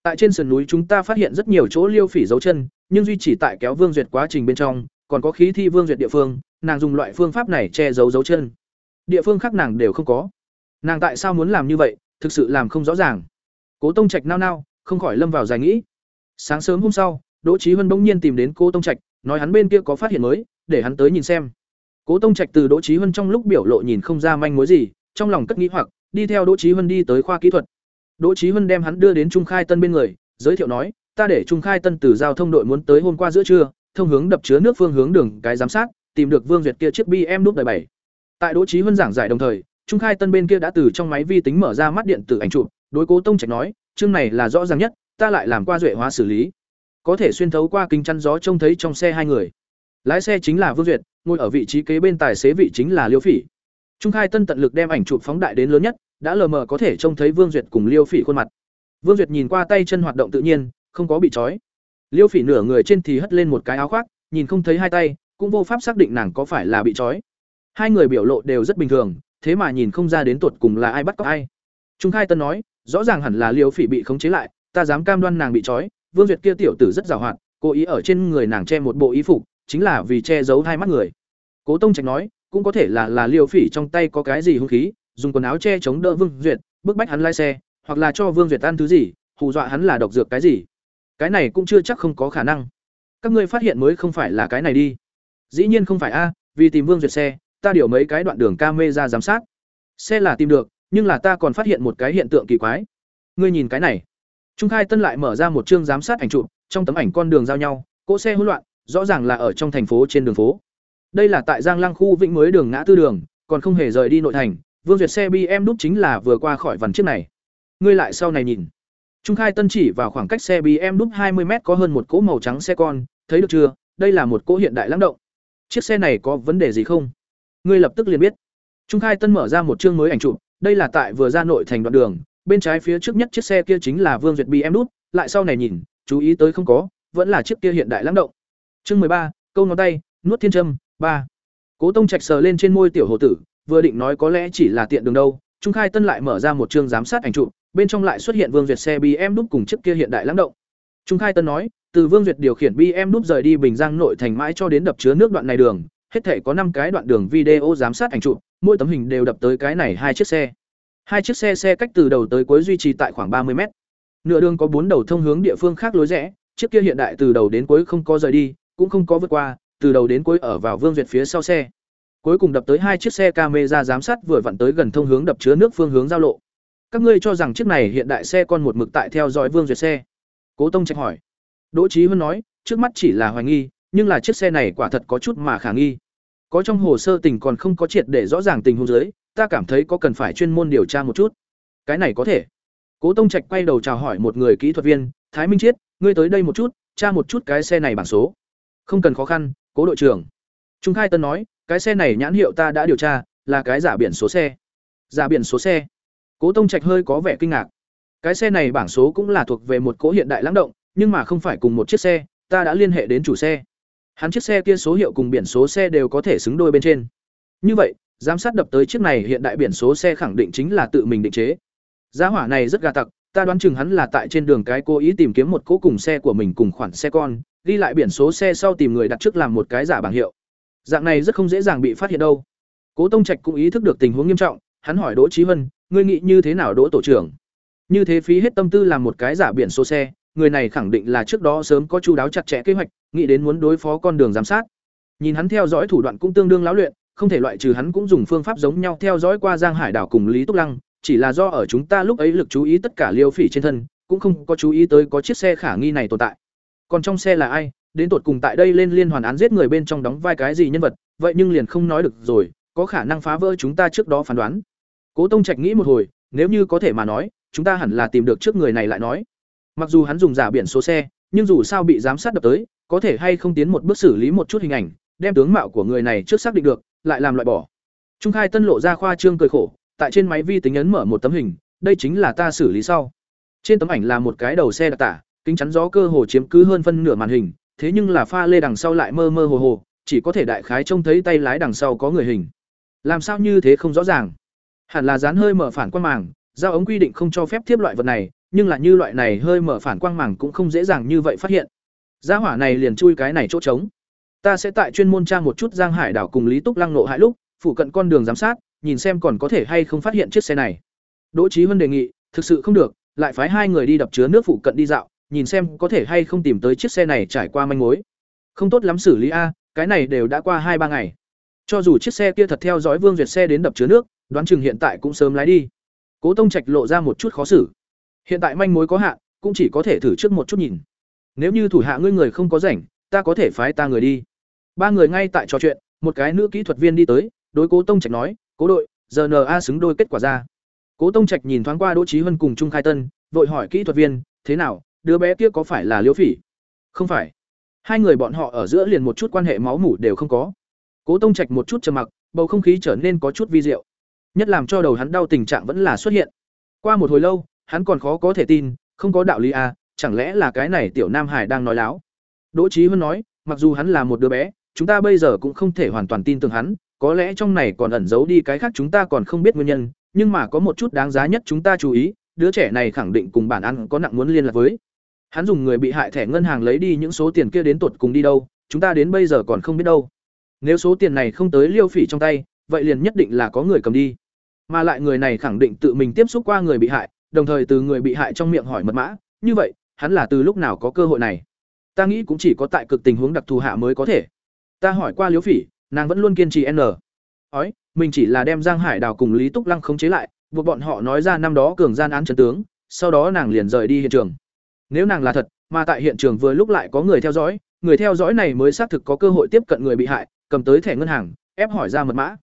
Tại trên sườn núi chúng ta phát hiện rất nhiều chỗ liêu phỉ dấu chân, nhưng duy chỉ tại kéo vương duyệt quá trình bên trong, còn có khí thi vương duyệt địa phương, nàng dùng loại phương pháp này che giấu dấu chân. Địa phương khác nàng đều không có. Nàng tại sao muốn làm như vậy, thực sự làm không rõ ràng cố tông trạch nao nao không khỏi lâm vào dài nghĩ sáng sớm hôm sau Đỗ Chí Huân bỗng nhiên tìm đến Cố Tông Trạch, nói hắn bên kia có phát hiện mới, để hắn tới nhìn xem. Cố Tông Trạch từ Đỗ Chí Huân trong lúc biểu lộ nhìn không ra manh mối gì, trong lòng cất nghĩ hoặc, đi theo Đỗ Chí Huân đi tới khoa kỹ thuật. Đỗ Chí Huân đem hắn đưa đến Trung Khai Tân bên người, giới thiệu nói, ta để Trung Khai Tân từ giao thông đội muốn tới hôm qua giữa trưa, thông hướng đập chứa nước phương hướng đường cái giám sát, tìm được Vương Duyệt kia chiếc BM đúc đời bảy. Tại Đỗ Chí Huân giảng giải đồng thời, Trung Khai Tân bên kia đã từ trong máy vi tính mở ra mắt điện tử ảnh chụp, đối Cố Tông Trạch nói, chương này là rõ ràng nhất, ta lại làm qua duệ hóa xử lý. Có thể xuyên thấu qua kính chắn gió trông thấy trong xe hai người. Lái xe chính là Vương Duyệt, ngồi ở vị trí kế bên tài xế vị chính là Liêu Phỉ. Trung Khai Tân tận lực đem ảnh chụp phóng đại đến lớn nhất, đã lờ mờ có thể trông thấy Vương Duyệt cùng Liêu Phỉ khuôn mặt. Vương Duyệt nhìn qua tay chân hoạt động tự nhiên, không có bị trói. Liêu Phỉ nửa người trên thì hất lên một cái áo khoác, nhìn không thấy hai tay, cũng vô pháp xác định nàng có phải là bị trói. Hai người biểu lộ đều rất bình thường, thế mà nhìn không ra đến tuột cùng là ai bắt cóc ai. Trung Khai Tân nói, rõ ràng hẳn là Liêu Phỉ bị khống chế lại, ta dám cam đoan nàng bị trói, Vương Duyệt kia tiểu tử rất giàu hoạt, cố ý ở trên người nàng che một bộ y phục, chính là vì che giấu hai mắt người. Cố Tông Trạch nói, cũng có thể là là Liêu Phỉ trong tay có cái gì hung khí, dùng quần áo che chống đỡ Vương Duyệt, bức bách hắn lái xe, hoặc là cho Vương Duyệt ăn thứ gì, hù dọa hắn là độc dược cái gì. Cái này cũng chưa chắc không có khả năng. Các ngươi phát hiện mới không phải là cái này đi. Dĩ nhiên không phải a, vì tìm Vương Duyệt xe, ta điều mấy cái đoạn đường camera giám sát. Xe là tìm được, nhưng là ta còn phát hiện một cái hiện tượng kỳ quái. Ngươi nhìn cái này. Trung Khai Tân lại mở ra một chương giám sát ảnh chụp, trong tấm ảnh con đường giao nhau, cỗ xe hỗn loạn, rõ ràng là ở trong thành phố trên đường phố. Đây là tại Giang Lăng khu Vĩnh mới đường ngã tư đường, còn không hề rời đi nội thành, Vương Duyệt xe BM đúc chính là vừa qua khỏi vằn chiếc này. Ngươi lại sau này nhìn. Trung Khai Tân chỉ vào khoảng cách xe BM đúc 20 m có hơn một cỗ màu trắng xe con, thấy được chưa? Đây là một cỗ hiện đại lãng động. Chiếc xe này có vấn đề gì không? Ngươi lập tức liền biết. Trung Khai Tân mở ra một chương mới ảnh chụp, đây là tại vừa ra nội thành đoạn đường, bên trái phía trước nhất chiếc xe kia chính là Vương Duyệt bi em đút lại sau này nhìn, chú ý tới không có, vẫn là chiếc kia hiện đại lãng động. Chương 13, câu ngón tay, nuốt thiên châm, 3. Cố Tông Trạch sờ lên trên môi tiểu hồ tử, vừa định nói có lẽ chỉ là tiện đường đâu, Trung Khai Tân lại mở ra một chương giám sát ảnh chụp, bên trong lại xuất hiện Vương Duyệt xe BM đúc cùng chiếc kia hiện đại lãng động. Trung Khai Tân nói, từ Vương Duyệt điều khiển BM đúc rời đi Bình Giang nội thành mãi cho đến đập chứa nước đoạn này đường, hết thể có năm cái đoạn đường video giám sát ảnh chụp, mỗi tấm hình đều đập tới cái này hai chiếc xe. Hai chiếc xe xe cách từ đầu tới cuối duy trì tại khoảng ba mươi mét. Nửa đường có bốn đầu thông hướng địa phương khác lối rẽ, chiếc kia hiện đại từ đầu đến cuối không có rời đi, cũng không có vượt qua, từ đầu đến cuối ở vào Vương Duyệt phía sau xe. Cuối cùng đập tới hai chiếc xe camera giám sát vừa vặn tới gần thông hướng đập chứa nước phương hướng giao lộ. Các ngươi cho rằng chiếc này hiện đại xe con một mực tại theo dõi Vương Duyệt xe? Cố Tông trách hỏi. Đỗ Chí Huân nói, trước mắt chỉ là hoài nghi, nhưng là chiếc xe này quả thật có chút mà khả nghi. Có trong hồ sơ tình còn không có triệt để rõ ràng tình huống dưới, ta cảm thấy có cần phải chuyên môn điều tra một chút. Cái này có thể. Cố Tông Trạch quay đầu chào hỏi một người kỹ thuật viên, Thái Minh Chiết, ngươi tới đây một chút, tra một chút cái xe này bảng số. Không cần khó khăn, Cố đội trưởng. Trung Khai Tân nói, cái xe này nhãn hiệu ta đã điều tra, là cái giả biển số xe. Giả biển số xe. Cố Tông Trạch hơi có vẻ kinh ngạc. Cái xe này bảng số cũng là thuộc về một cỗ hiện đại lãng động, nhưng mà không phải cùng một chiếc xe, ta đã liên hệ đến chủ xe. Hắn chiếc xe kia số hiệu cùng biển số xe đều có thể xứng đôi bên trên. Như vậy, giám sát đập tới chiếc này hiện đại biển số xe khẳng định chính là tự mình định chế. Giá hỏa này rất gà tặc, ta đoán chừng hắn là tại trên đường cái cố ý tìm kiếm một cỗ cùng xe của mình cùng khoản xe con, ghi lại biển số xe sau tìm người đặt trước làm một cái giả bảng hiệu. Dạng này rất không dễ dàng bị phát hiện đâu. Cố Tông Trạch cũng ý thức được tình huống nghiêm trọng, hắn hỏi Đỗ Chí Vân, ngươi nghĩ như thế nào Đỗ tổ trưởng? Như thế phí hết tâm tư làm một cái giả biển số xe, người này khẳng định là trước đó sớm có chu đáo chặt chẽ kế hoạch, nghĩ đến muốn đối phó con đường giám sát. Nhìn hắn theo dõi thủ đoạn cũng tương đương lão luyện, không thể loại trừ hắn cũng dùng phương pháp giống nhau theo dõi qua Giang Hải đảo cùng Lý Túc Lăng, chỉ là do ở chúng ta lúc ấy lực chú ý tất cả Liêu Phỉ trên thân, cũng không có chú ý tới có chiếc xe khả nghi này tồn tại. Còn trong xe là ai, đến tột cùng tại đây lên liên hoàn án giết người bên trong đóng vai cái gì nhân vật, vậy nhưng liền không nói được rồi, có khả năng phá vỡ chúng ta trước đó phán đoán. Cố Tông Trạch nghĩ một hồi, nếu như có thể mà nói, chúng ta hẳn là tìm được trước người này lại nói. Mặc dù hắn dùng giả biển số xe, nhưng dù sao bị giám sát đập tới, có thể hay không tiến một bước xử lý một chút hình ảnh, đem tướng mạo của người này trước xác định được, lại làm loại bỏ. Trung Khai Tân lộ ra khoa trương cười khổ, tại trên máy vi tính ấn mở một tấm hình, đây chính là ta xử lý sau. Trên tấm ảnh là một cái đầu xe đặc tả, kính chắn gió cơ hồ chiếm cứ hơn phân nửa màn hình, thế nhưng là pha lê đằng sau lại mơ mơ hồ hồ, chỉ có thể đại khái trông thấy tay lái đằng sau có người hình. Làm sao như thế không rõ ràng? Hẳn là dán hơi mở phản quan màng, giao ống quy định không cho phép tiếp loại vật này, nhưng là như loại này hơi mở phản quang màng cũng không dễ dàng như vậy phát hiện. Gia hỏa này liền chui cái này chỗ trống. Ta sẽ tại chuyên môn tra một chút Giang Hải đảo cùng Lý Túc Lăng nộ hại lúc, phụ cận con đường giám sát, nhìn xem còn có thể hay không phát hiện chiếc xe này. Đỗ Chí Vân đề nghị, thực sự không được, lại phái hai người đi đập chứa nước phụ cận đi dạo, nhìn xem có thể hay không tìm tới chiếc xe này trải qua manh mối. Không tốt lắm xử lý a, cái này đều đã qua hai ba ngày. Cho dù chiếc xe kia thật theo dõi Vương Duyệt xe đến đập chứa nước, đoán chừng hiện tại cũng sớm lái đi. Cố Tông Trạch lộ ra một chút khó xử. Hiện tại manh mối có hạn, cũng chỉ có thể thử trước một chút nhìn. Nếu như thủ hạ ngươi người không có rảnh, ta có thể phái ta người đi. Ba người ngay tại trò chuyện, một cái nữ kỹ thuật viên đi tới, đối Cố Tông Trạch nói, "Cố đội, giờ NA xứng đôi kết quả ra." Cố Tông Trạch nhìn thoáng qua Đỗ trí Hân cùng Trung Khai Tân, vội hỏi kỹ thuật viên, "Thế nào, đứa bé kia có phải là Liễu Phỉ?" "Không phải." Hai người bọn họ ở giữa liền một chút quan hệ máu mủ đều không có. Cố Tông Trạch một chút trầm mặc, bầu không khí trở nên có chút vi diệu. Nhất làm cho đầu hắn đau tình trạng vẫn là xuất hiện. Qua một hồi lâu, hắn còn khó có thể tin, không có đạo lý à, chẳng lẽ là cái này tiểu Nam Hải đang nói láo. Đỗ Chí Hân nói, mặc dù hắn là một đứa bé, chúng ta bây giờ cũng không thể hoàn toàn tin tưởng hắn, có lẽ trong này còn ẩn giấu đi cái khác chúng ta còn không biết nguyên nhân, nhưng mà có một chút đáng giá nhất chúng ta chú ý, đứa trẻ này khẳng định cùng bản ăn có nặng muốn liên lạc với. Hắn dùng người bị hại thẻ ngân hàng lấy đi những số tiền kia đến tuột cùng đi đâu, chúng ta đến bây giờ còn không biết đâu. Nếu số tiền này không tới Liêu Phỉ trong tay, vậy liền nhất định là có người cầm đi. Mà lại người này khẳng định tự mình tiếp xúc qua người bị hại, đồng thời từ người bị hại trong miệng hỏi mật mã, như vậy, hắn là từ lúc nào có cơ hội này? Ta nghĩ cũng chỉ có tại cực tình huống đặc thù hạ mới có thể. Ta hỏi qua Liễu Phỉ, nàng vẫn luôn kiên trì n. Ói, mình chỉ là đem Giang Hải Đào cùng Lý Túc Lăng khống chế lại, buộc bọn họ nói ra năm đó cường gian án trấn tướng, sau đó nàng liền rời đi hiện trường. Nếu nàng là thật, mà tại hiện trường vừa lúc lại có người theo dõi, người theo dõi này mới xác thực có cơ hội tiếp cận người bị hại, cầm tới thẻ ngân hàng, ép hỏi ra mật mã.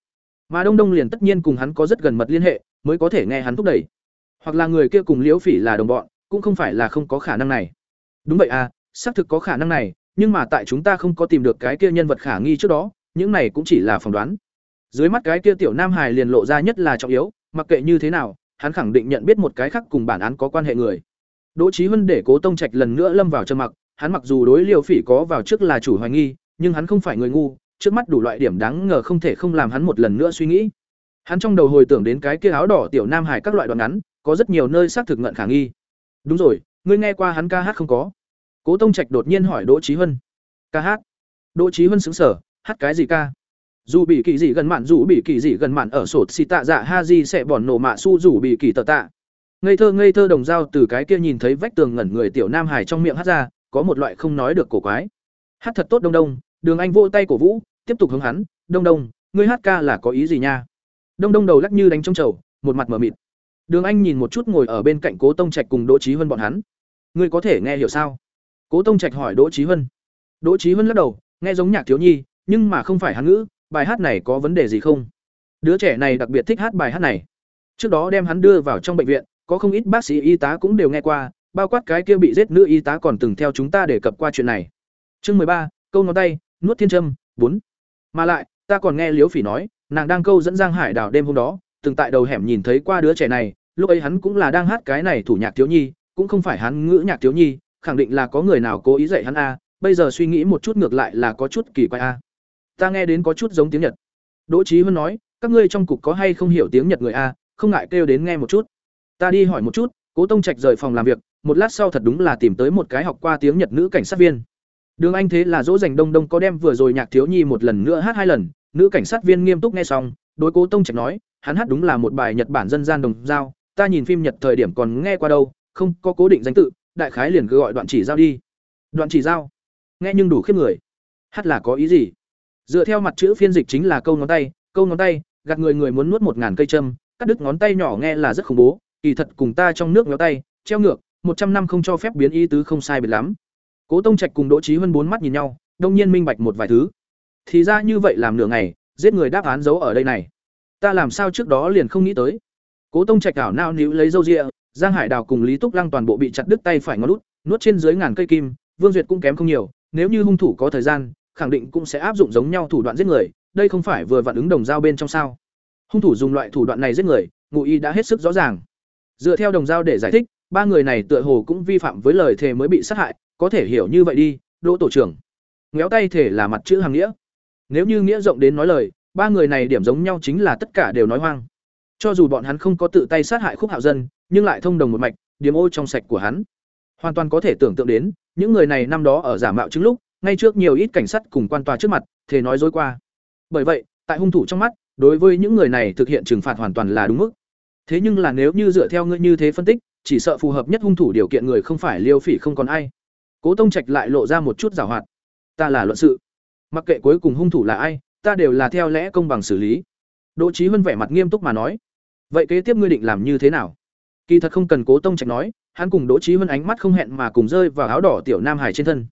Mà Đông Đông liền tất nhiên cùng hắn có rất gần mật liên hệ, mới có thể nghe hắn thúc đẩy. Hoặc là người kia cùng Liễu Phỉ là đồng bọn, cũng không phải là không có khả năng này. Đúng vậy à, xác thực có khả năng này, nhưng mà tại chúng ta không có tìm được cái kia nhân vật khả nghi trước đó, những này cũng chỉ là phỏng đoán. Dưới mắt cái kia tiểu Nam Hải liền lộ ra nhất là trọng yếu, mặc kệ như thế nào, hắn khẳng định nhận biết một cái khác cùng bản án có quan hệ người. Đỗ trí huân để Cố Tông Trạch lần nữa lâm vào trầm mặc, hắn mặc dù đối liều Phỉ có vào trước là chủ hoài nghi, nhưng hắn không phải người ngu, trước mắt đủ loại điểm đáng ngờ không thể không làm hắn một lần nữa suy nghĩ. Hắn trong đầu hồi tưởng đến cái kia áo đỏ tiểu Nam Hải các loại đoạn ngắn, có rất nhiều nơi xác thực ngận khả nghi. Đúng rồi, ngươi nghe qua hắn ca hát không có? Cố Tông Trạch đột nhiên hỏi Đỗ Chí Hân. Ca hát? Đỗ Chí Hân sững sờ, hát cái gì ca? Dù bị kỳ gì gần mạn dù bị kỳ gì gần mạn ở sổ xì tạ dạ ha di sẽ bòn nổ mạ su dù bị kỳ tờ tạ. Ngây thơ ngây thơ đồng dao từ cái kia nhìn thấy vách tường ngẩn người tiểu Nam Hải trong miệng hát ra, có một loại không nói được cổ quái. Hát thật tốt đông đông, Đường Anh vỗ tay cổ vũ, tiếp tục hướng hắn, "Đông Đông, ngươi hát ca là có ý gì nha?" Đông Đông đầu lắc như đánh trong chậu, một mặt mở mịt. Đường Anh nhìn một chút ngồi ở bên cạnh Cố Tông Trạch cùng Đỗ Chí Hân bọn hắn. "Ngươi có thể nghe hiểu sao?" Cố Tông Trạch hỏi Đỗ Chí Hân. Đỗ Chí Hân lắc đầu, nghe giống nhạc thiếu nhi, nhưng mà không phải hắn ngữ, bài hát này có vấn đề gì không? Đứa trẻ này đặc biệt thích hát bài hát này. Trước đó đem hắn đưa vào trong bệnh viện, có không ít bác sĩ y tá cũng đều nghe qua, bao quát cái kia bị giết nữ y tá còn từng theo chúng ta để cập qua chuyện này. Chương mười ba, câu ngón tay, nuốt thiên châm, bốn. Mà lại, ta còn nghe Liễu Phỉ nói, nàng đang câu dẫn Giang Hải đảo đêm hôm đó, từng tại đầu hẻm nhìn thấy qua đứa trẻ này, lúc ấy hắn cũng là đang hát cái này thủ nhạc thiếu nhi, cũng không phải hắn ngữ nhạc thiếu nhi, khẳng định là có người nào cố ý dạy hắn a, bây giờ suy nghĩ một chút ngược lại là có chút kỳ quái a. Ta nghe đến có chút giống tiếng Nhật. Đỗ Chí Hân nói, các ngươi trong cục có hay không hiểu tiếng Nhật người a, không ngại kêu đến nghe một chút. Ta đi hỏi một chút, Cố Tông Trạch rời phòng làm việc, một lát sau thật đúng là tìm tới một cái học qua tiếng Nhật nữ cảnh sát viên. Đường Anh thế là dỗ dành Đông Đông có đem vừa rồi nhạc thiếu nhi một lần nữa hát hai lần, nữ cảnh sát viên nghiêm túc nghe xong, đối Cố Tông Trạch nói, hắn hát đúng là một bài Nhật bản dân gian đồng giao, ta nhìn phim Nhật thời điểm còn nghe qua đâu, không có cố định danh tự, đại khái liền cứ gọi đoạn chỉ giao đi. Đoạn chỉ giao? Nghe nhưng đủ khiếp người. Hát là có ý gì? Dựa theo mặt chữ phiên dịch chính là câu ngón tay, câu ngón tay, gạt người người muốn nuốt một ngàn cây châm, cắt đứt ngón tay nhỏ nghe là rất khủng bố, kỳ thật cùng ta trong nước méo tay, treo ngược, một trăm năm không cho phép biến ý tứ không sai biệt lắm. Cố Tông Trạch cùng Đỗ Chí hơn bốn mắt nhìn nhau, đông nhiên minh bạch một vài thứ. Thì ra như vậy làm nửa ngày, giết người đáp án giấu ở đây này. Ta làm sao trước đó liền không nghĩ tới. Cố Tông Trạch ảo nao níu lấy dâu rịa, Giang Hải Đào cùng Lý Túc Lăng toàn bộ bị chặt đứt tay phải ngón út, nuốt trên dưới ngàn cây kim, Vương Duyệt cũng kém không nhiều, nếu như hung thủ có thời gian, khẳng định cũng sẽ áp dụng giống nhau thủ đoạn giết người, đây không phải vừa vặn ứng đồng dao bên trong sao? Hung thủ dùng loại thủ đoạn này giết người, ngụ ý đã hết sức rõ ràng. Dựa theo đồng dao để giải thích, ba người này tựa hồ cũng vi phạm với lời thề mới bị sát hại, có thể hiểu như vậy đi, Đỗ tổ trưởng. Ngéo tay thể là mặt chữ hàng nghĩa. Nếu như nghĩa rộng đến nói lời, ba người này điểm giống nhau chính là tất cả đều nói hoang. Cho dù bọn hắn không có tự tay sát hại Khúc Hạo Dân, nhưng lại thông đồng một mạch, điểm ô trong sạch của hắn. Hoàn toàn có thể tưởng tượng đến, những người này năm đó ở giả mạo chứng lúc, ngay trước nhiều ít cảnh sát cùng quan tòa trước mặt, thế nói dối qua. Bởi vậy, tại hung thủ trong mắt, đối với những người này thực hiện trừng phạt hoàn toàn là đúng mức. Thế nhưng là nếu như dựa theo ngươi như thế phân tích, chỉ sợ phù hợp nhất hung thủ điều kiện người không phải liêu phỉ không còn ai cố tông trạch lại lộ ra một chút giảo hoạt ta là luận sự mặc kệ cuối cùng hung thủ là ai ta đều là theo lẽ công bằng xử lý. Đỗ trí huân vẻ mặt nghiêm túc mà nói, vậy kế tiếp ngươi định làm như thế nào? Kỳ thật không cần cố tông trạch nói, hắn cùng đỗ trí huân ánh mắt không hẹn mà cùng rơi vào áo đỏ tiểu nam hải trên thân.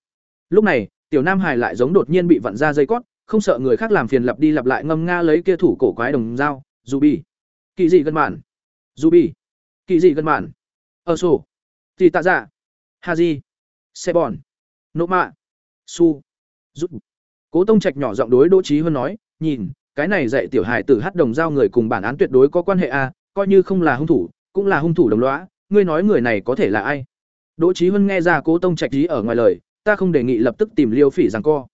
Lúc này, tiểu nam hải lại giống đột nhiên bị vặn ra dây cót, không sợ người khác làm phiền lặp đi lặp lại ngâm nga lấy kia thủ cổ quái đồng dao, dù bi kỳ dị gần bản. Dù bi kỳ dị gần bản. Ở sổ. Thì tạ dạ. Hà di. Xe bòn. Nộ mạ. Su. Giúp cố tông trạch nhỏ giọng đối đỗ Chí huân nói nhìn cái này dạy tiểu hài tử hát đồng giao người cùng bản án tuyệt đối có quan hệ a à, coi như không là hung thủ cũng là hung thủ đồng lõa ngươi nói người này có thể là ai? Đỗ Chí huân nghe ra cố tông trạch ý ở ngoài lời ta không đề nghị lập tức tìm liêu phỉ rằng co.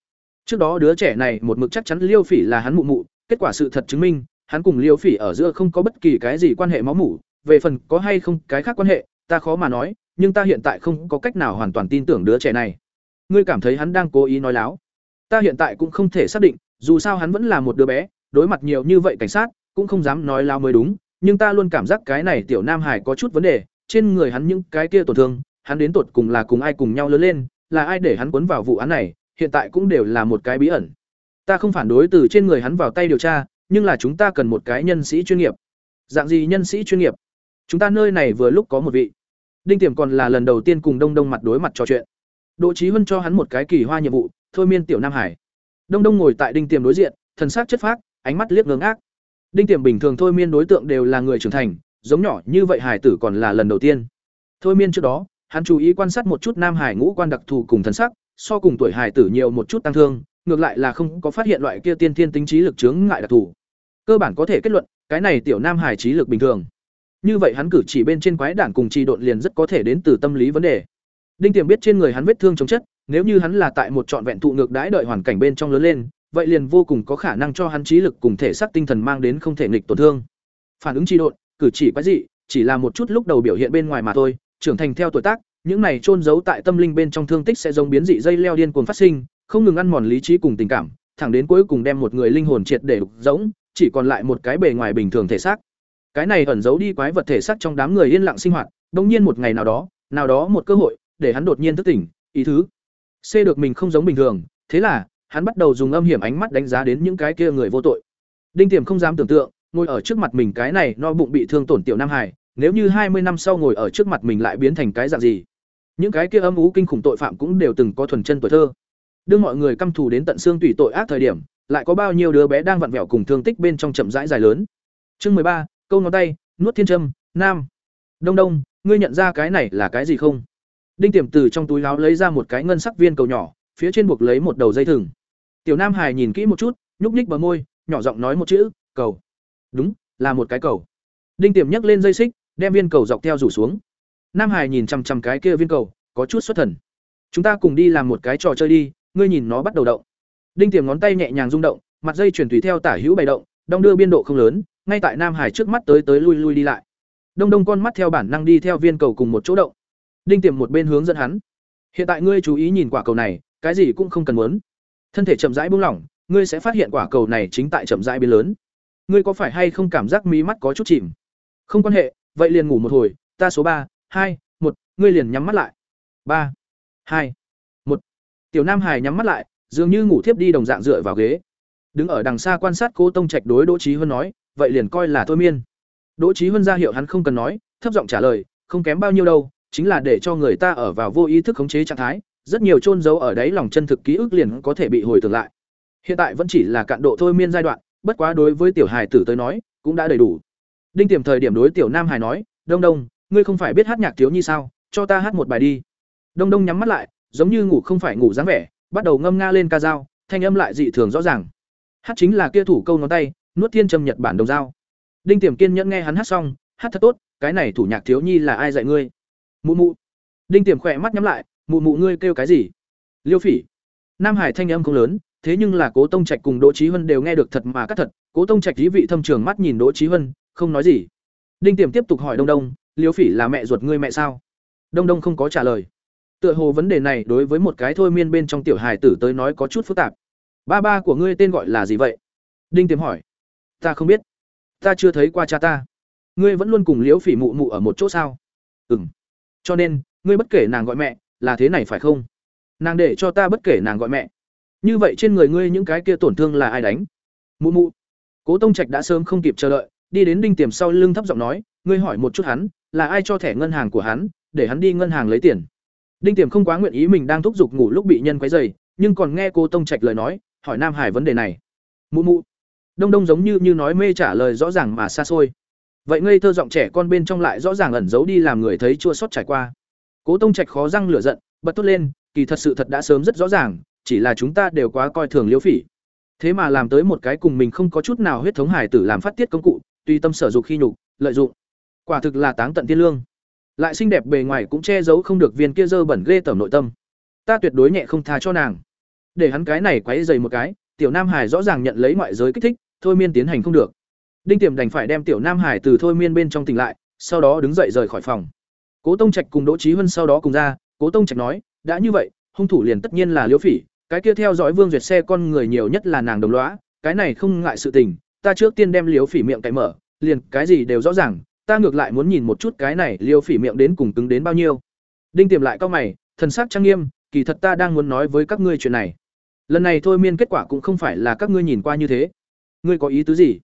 Trước đó đứa trẻ này một mực chắc chắn liêu phỉ là hắn mụ mụ kết quả sự thật chứng minh hắn cùng liêu phỉ ở giữa không có bất kỳ cái gì quan hệ máu mủ về phần có hay không cái khác quan hệ ta khó mà nói nhưng ta hiện tại không có cách nào hoàn toàn tin tưởng đứa trẻ này. Ngươi cảm thấy hắn đang cố ý nói láo? Ta hiện tại cũng không thể xác định, dù sao hắn vẫn là một đứa bé, đối mặt nhiều như vậy cảnh sát, cũng không dám nói láo mới đúng, nhưng ta luôn cảm giác cái này tiểu nam hải có chút vấn đề, trên người hắn những cái kia tổn thương, hắn đến tột cùng là cùng ai cùng nhau lớn lên, là ai để hắn quấn vào vụ án này, hiện tại cũng đều là một cái bí ẩn. Ta không phản đối từ trên người hắn vào tay điều tra, nhưng là chúng ta cần một cái nhân sĩ chuyên nghiệp. Dạng gì nhân sĩ chuyên nghiệp? Chúng ta nơi này vừa lúc có một vị. Đinh tiềm còn là lần đầu tiên cùng đông đông mặt đối mặt trò chuyện. Đỗ trí huân cho hắn một cái kỳ hoa nhiệm vụ thôi miên tiểu nam hải. Đông đông ngồi tại đinh tiềm đối diện, thần sắc chất phác, ánh mắt liếc ngưỡng ác. Đinh tiềm bình thường thôi miên đối tượng đều là người trưởng thành, giống nhỏ như vậy hải tử còn là lần đầu tiên. Thôi miên trước đó, hắn chú ý quan sát một chút nam hải ngũ quan đặc thù cùng thần sắc, so cùng tuổi hải tử nhiều một chút tăng thương, ngược lại là không có phát hiện loại kia tiên thiên tính trí lực chướng ngại đặc thù. Cơ bản có thể kết luận, cái này tiểu nam hải trí lực bình thường. Như vậy hắn cử chỉ bên trên quái đản cùng trì độn liền rất có thể đến từ tâm lý vấn đề. Đinh tiềm biết trên người hắn vết thương chống chất nếu như hắn là tại một trọn vẹn thụ ngược đãi đợi hoàn cảnh bên trong lớn lên, vậy liền vô cùng có khả năng cho hắn trí lực cùng thể xác tinh thần mang đến không thể nghịch tổn thương. Phản ứng tri độn, cử chỉ quái dị, chỉ là một chút lúc đầu biểu hiện bên ngoài mà thôi, trưởng thành theo tuổi tác, những này trôn giấu tại tâm linh bên trong thương tích sẽ giống biến dị dây leo điên cuồng phát sinh, không ngừng ăn mòn lý trí cùng tình cảm, thẳng đến cuối cùng đem một người linh hồn triệt để đục giống chỉ còn lại một cái bề ngoài bình thường thể xác. Cái này ẩn giấu đi quái vật thể xác trong đám người yên lặng sinh hoạt đông nhiên một ngày nào đó nào đó một cơ hội, để hắn đột nhiên thức tỉnh, ý thứ c được mình không giống bình thường, thế là, hắn bắt đầu dùng âm hiểm ánh mắt đánh giá đến những cái kia người vô tội. Đinh tiềm không dám tưởng tượng, ngồi ở trước mặt mình cái này no bụng bị thương tổn tiểu nam hải, nếu như hai mươi năm sau ngồi ở trước mặt mình lại biến thành cái dạng gì? Những cái kia âm ú kinh khủng tội phạm cũng đều từng có thuần chân tuổi thơ. Đưa mọi người căm thù đến tận xương tùy tội ác thời điểm, lại có bao nhiêu đứa bé đang vặn vẹo cùng thương tích bên trong chậm rãi dài lớn. Chương mười ba, câu ngón tay, nuốt thiên trâm nam. Đông đông, ngươi nhận ra cái này là cái gì không? Đinh tiềm từ trong túi áo lấy ra một cái ngân sắc viên cầu nhỏ, phía trên buộc lấy một đầu dây thừng. Tiểu nam hải nhìn kỹ một chút, nhúc nhích bờ môi, nhỏ giọng nói một chữ, cầu. Đúng, là một cái cầu. Đinh tiềm nhấc lên dây xích, đem viên cầu dọc theo rủ xuống. Nam hải nhìn chằm chằm cái kia viên cầu, có chút xuất thần. Chúng ta cùng đi làm một cái trò chơi đi, ngươi nhìn nó bắt đầu động. Đinh tiềm ngón tay nhẹ nhàng rung động, mặt dây chuyển tùy theo tả hữu bày động, đong đưa biên độ không lớn, ngay tại nam hải trước mắt tới tới lui lui đi lại. Đông đông con mắt theo bản năng đi theo viên cầu cùng một chỗ động đinh tiềm một bên hướng dẫn hắn. Hiện tại ngươi chú ý nhìn quả cầu này, cái gì cũng không cần muốn. Thân thể chậm rãi buông lỏng, ngươi sẽ phát hiện quả cầu này chính tại chậm rãi biến lớn. Ngươi có phải hay không cảm giác mí mắt có chút chìm? Không quan hệ, vậy liền ngủ một hồi, ta số ba, hai, một, ngươi liền nhắm mắt lại. Ba, hai, một. Tiểu nam hải nhắm mắt lại, dường như ngủ thiếp đi đồng dạng dựa vào ghế. Đứng ở đằng xa quan sát cố tông trạch đối đỗ trí huân nói, vậy liền coi là thôi miên. Đỗ trí huân ra hiệu hắn không cần nói, thấp giọng trả lời, không kém bao nhiêu đâu chính là để cho người ta ở vào vô ý thức khống chế trạng thái, rất nhiều chôn giấu ở đáy lòng chân thực ký ức liền có thể bị hồi tưởng lại. Hiện tại vẫn chỉ là cạn độ thôi miên giai đoạn, bất quá đối với tiểu hài tử tới nói, cũng đã đầy đủ. Đinh tiềm thời điểm đối tiểu nam hài nói, đông đông, ngươi không phải biết hát nhạc thiếu nhi sao? Cho ta hát một bài đi. Đông đông nhắm mắt lại, giống như ngủ không phải ngủ dáng vẻ, bắt đầu ngâm nga lên ca dao, thanh âm lại dị thường rõ ràng. Hát chính là kia thủ câu ngón tay, nuốt thiên trầm nhật bản đồng dao. Đinh tiềm kiên nhẫn nghe hắn hát xong, hát thật tốt, cái này thủ nhạc thiếu nhi là ai dạy ngươi? Mụ mụ. Đinh tiềm khỏe mắt nhắm lại, mụ mụ ngươi kêu cái gì? Liêu phỉ. Nam hải thanh âm không lớn, thế nhưng là cố tông trạch cùng đỗ trí huân đều nghe được thật mà cắt thật. Cố tông trạch lý vị thâm trường mắt nhìn đỗ trí huân, không nói gì. Đinh tiềm tiếp tục hỏi đông đông, liêu phỉ là mẹ ruột ngươi mẹ sao? Đông đông không có trả lời. Tựa hồ vấn đề này đối với một cái thôi miên bên trong tiểu hài tử tới nói có chút phức tạp. Ba ba của ngươi tên gọi là gì vậy? Đinh tiềm hỏi. Ta không biết. Ta chưa thấy qua cha ta. Ngươi vẫn luôn cùng liễu phỉ mụ mụ ở một chỗ sao? Ừm. Cho nên, ngươi bất kể nàng gọi mẹ, là thế này phải không? Nàng để cho ta bất kể nàng gọi mẹ. Như vậy trên người ngươi những cái kia tổn thương là ai đánh? Mụ mụ. Cố Tông Trạch đã sớm không kịp chờ đợi, đi đến Đinh Tiềm sau lưng thấp giọng nói, ngươi hỏi một chút hắn, là ai cho thẻ ngân hàng của hắn, để hắn đi ngân hàng lấy tiền. Đinh Tiềm không quá nguyện ý mình đang thúc giục ngủ lúc bị nhân quấy dày nhưng còn nghe Cố Tông Trạch lời nói, hỏi Nam Hải vấn đề này. Mụ mụ. Đông Đông giống như như nói mê trả lời rõ ràng mà xa xôi. Vậy ngây thơ giọng trẻ con bên trong lại rõ ràng ẩn giấu đi làm người thấy chua xót trải qua. Cố Tông Trạch khó răng lửa giận, bật thốt lên, kỳ thật sự thật đã sớm rất rõ ràng, chỉ là chúng ta đều quá coi thường Liễu Phỉ. Thế mà làm tới một cái cùng mình không có chút nào huyết thống hải tử làm phát tiết công cụ, tùy tâm sở dục khi nhục, lợi dụng. Quả thực là táng tận thiên lương. Lại xinh đẹp bề ngoài cũng che giấu không được viên kia dơ bẩn ghê tởm nội tâm. Ta tuyệt đối nhẹ không tha cho nàng. Để hắn cái này quấy dày một cái, tiểu Nam Hải rõ ràng nhận lấy ngoại giới kích thích, thôi miên tiến hành không được. Đinh Tiềm đành phải đem tiểu Nam Hải từ thôi miên bên trong tỉnh lại, sau đó đứng dậy rời khỏi phòng. Cố Tông Trạch cùng Đỗ Chí Hân sau đó cùng ra, Cố Tông Trạch nói, đã như vậy, hung thủ liền tất nhiên là Liễu Phỉ, cái kia theo dõi Vương Duyệt xe con người nhiều nhất là nàng đồng lõa, cái này không ngại sự tình, ta trước tiên đem Liễu Phỉ miệng cái mở, liền cái gì đều rõ ràng, ta ngược lại muốn nhìn một chút cái này Liễu Phỉ miệng đến cùng cứng đến bao nhiêu. Đinh Tiềm lại cao mày, thần sắc trang nghiêm, kỳ thật ta đang muốn nói với các ngươi chuyện này. Lần này thôi miên kết quả cũng không phải là các ngươi nhìn qua như thế. Ngươi có ý tứ gì?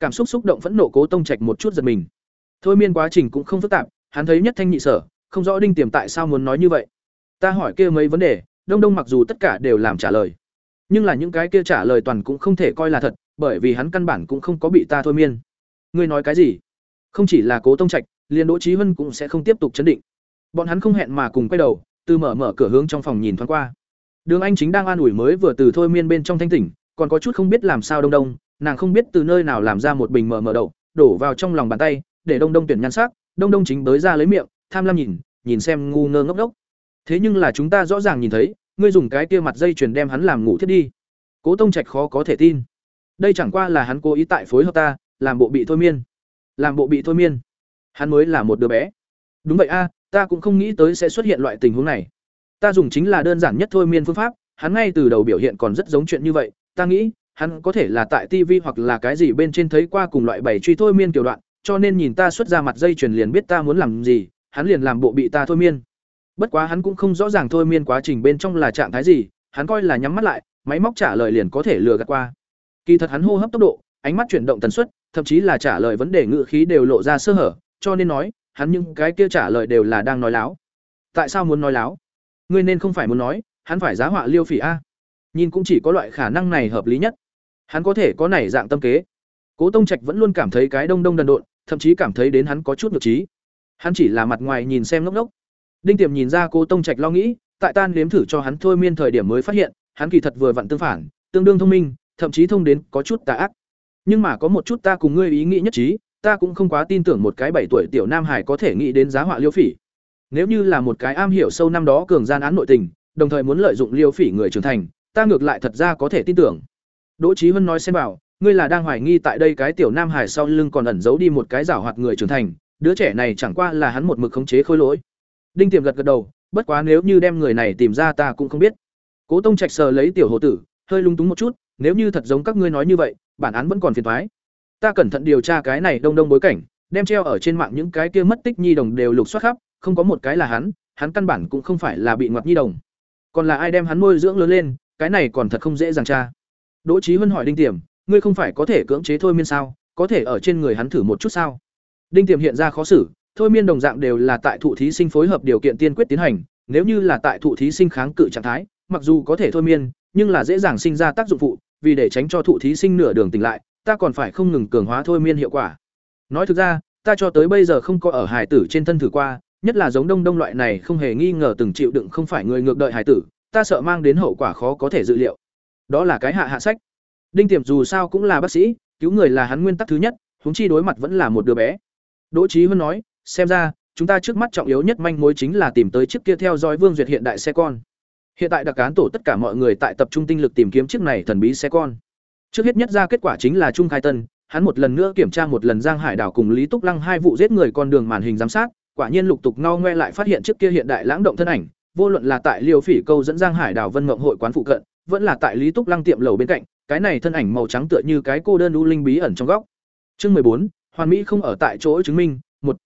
Cảm xúc xúc động phẫn nộ Cố Tông Trạch một chút giật mình. Thôi miên quá trình cũng không phức tạp, hắn thấy nhất thanh nhị sở, không rõ Đinh Tiềm tại sao muốn nói như vậy. Ta hỏi kia mấy vấn đề, Đông Đông mặc dù tất cả đều làm trả lời, nhưng là những cái kia trả lời toàn cũng không thể coi là thật, bởi vì hắn căn bản cũng không có bị ta thôi miên. Ngươi nói cái gì? Không chỉ là Cố Tông Trạch, liền Đỗ trí Hân cũng sẽ không tiếp tục chấn định. Bọn hắn không hẹn mà cùng quay đầu, từ mở mở cửa hướng trong phòng nhìn thoáng qua. Đường Anh chính đang an ủi mới vừa từ thôi miên bên trong thanh tỉnh, còn có chút không biết làm sao đông đông, nàng không biết từ nơi nào làm ra một bình mở mở đậu, đổ vào trong lòng bàn tay, để đông đông tuyển nhan sắc, đông đông chính bới ra lấy miệng, tham lam nhìn, nhìn xem ngu ngơ ngốc đốc Thế nhưng là chúng ta rõ ràng nhìn thấy, ngươi dùng cái kia mặt dây chuyền đem hắn làm ngủ thiết đi. Cố Tông Trạch khó có thể tin. Đây chẳng qua là hắn cố ý tại phối hợp ta, làm bộ bị thôi miên. Làm bộ bị thôi miên. Hắn mới là một đứa bé. Đúng vậy a, ta cũng không nghĩ tới sẽ xuất hiện loại tình huống này. Ta dùng chính là đơn giản nhất thôi miên phương pháp, hắn ngay từ đầu biểu hiện còn rất giống chuyện như vậy, ta nghĩ, hắn có thể là tại TV hoặc là cái gì bên trên thấy qua cùng loại bảy truy thôi miên kiểu đoạn, cho nên nhìn ta xuất ra mặt dây chuyền liền biết ta muốn làm gì, hắn liền làm bộ bị ta thôi miên. Bất quá hắn cũng không rõ ràng thôi miên quá trình bên trong là trạng thái gì, hắn coi là nhắm mắt lại, máy móc trả lời liền có thể lừa gạt qua. Kỳ thật hắn hô hấp tốc độ, ánh mắt chuyển động tần suất, thậm chí là trả lời vấn đề ngữ khí đều lộ ra sơ hở, cho nên nói, hắn những cái kia trả lời đều là đang nói láo. Tại sao muốn nói láo? Ngươi nên không phải muốn nói, hắn phải giá họa Liêu Phỉ a. Nhìn cũng chỉ có loại khả năng này hợp lý nhất. Hắn có thể có nảy dạng tâm kế. Cố Tông Trạch vẫn luôn cảm thấy cái đông đông đần độn, thậm chí cảm thấy đến hắn có chút nhược trí. Hắn chỉ là mặt ngoài nhìn xem ngốc ngốc. Đinh Tiềm nhìn ra Cố Tông Trạch lo nghĩ, tại tan nếm thử cho hắn thôi miên thời điểm mới phát hiện, hắn kỳ thật vừa vặn tương phản, tương đương thông minh, thậm chí thông đến có chút tà ác. Nhưng mà có một chút ta cùng ngươi ý nghĩ nhất trí, ta cũng không quá tin tưởng một cái bảy tuổi tiểu nam hải có thể nghĩ đến giá họa Liêu Phỉ. Nếu như là một cái am hiểu sâu năm đó cường gian án nội tình, đồng thời muốn lợi dụng Liêu Phỉ người trưởng thành, ta ngược lại thật ra có thể tin tưởng. Đỗ Chí Hân nói xem bảo, ngươi là đang hoài nghi tại đây cái tiểu nam hải sau lưng còn ẩn giấu đi một cái giảo hoạt người trưởng thành, đứa trẻ này chẳng qua là hắn một mực khống chế khôi lỗi. Đinh Tiềm gật gật đầu, bất quá nếu như đem người này tìm ra ta cũng không biết. Cố Tông Trạch sờ lấy tiểu hồ tử, hơi lung túng một chút, nếu như thật giống các ngươi nói như vậy, bản án vẫn còn phiền toái. Ta cẩn thận điều tra cái này đông đông bối cảnh, đem treo ở trên mạng những cái kia mất tích nhi đồng đều lục soát khắp, không có một cái là hắn, hắn căn bản cũng không phải là bị ngoặt nhi đồng. Còn là ai đem hắn nuôi dưỡng lớn lên, cái này còn thật không dễ dàng tra. Đỗ Chí Hân hỏi Đinh Tiềm, ngươi không phải có thể cưỡng chế thôi miên sao, có thể ở trên người hắn thử một chút sao? Đinh Tiềm hiện ra khó xử, thôi miên đồng dạng đều là tại thụ thí sinh phối hợp điều kiện tiên quyết tiến hành, nếu như là tại thụ thí sinh kháng cự trạng thái, mặc dù có thể thôi miên, nhưng là dễ dàng sinh ra tác dụng phụ, vì để tránh cho thụ thí sinh nửa đường tỉnh lại, ta còn phải không ngừng cường hóa thôi miên hiệu quả. Nói thực ra, ta cho tới bây giờ không có ở hải tử trên thân thử qua, nhất là giống đông đông loại này không hề nghi ngờ từng chịu đựng không phải người ngược đợi hải tử, ta sợ mang đến hậu quả khó có thể dự liệu. Đó là cái hạ hạ sách. Đinh Tiềm dù sao cũng là bác sĩ, cứu người là hắn nguyên tắc thứ nhất, huống chi đối mặt vẫn là một đứa bé. Đỗ Chí hơn nói, xem ra, chúng ta trước mắt trọng yếu nhất manh mối chính là tìm tới chiếc kia theo dõi Vương Duyệt hiện đại xe con. Hiện tại đặc cán tổ tất cả mọi người tại tập trung tinh lực tìm kiếm chiếc này thần bí xe con. Trước hết nhất ra kết quả chính là Trung Khai Tân, hắn một lần nữa kiểm tra một lần Giang Hải đảo cùng Lý Túc Lăng hai vụ giết người con đường màn hình giám sát, quả nhiên lục tục ngao ngoe lại phát hiện chiếc kia hiện đại lãng động thân ảnh, vô luận là tại Liêu Phỉ câu dẫn Giang Hải đảo Vân Mộng hội quán phụ cận, vẫn là tại Lý Túc Lăng tiệm lầu bên cạnh, cái này thân ảnh màu trắng tựa như cái cô đơn u linh bí ẩn trong góc. Chương mười bốn, Hoàn Mỹ không ở tại chỗ chứng minh, một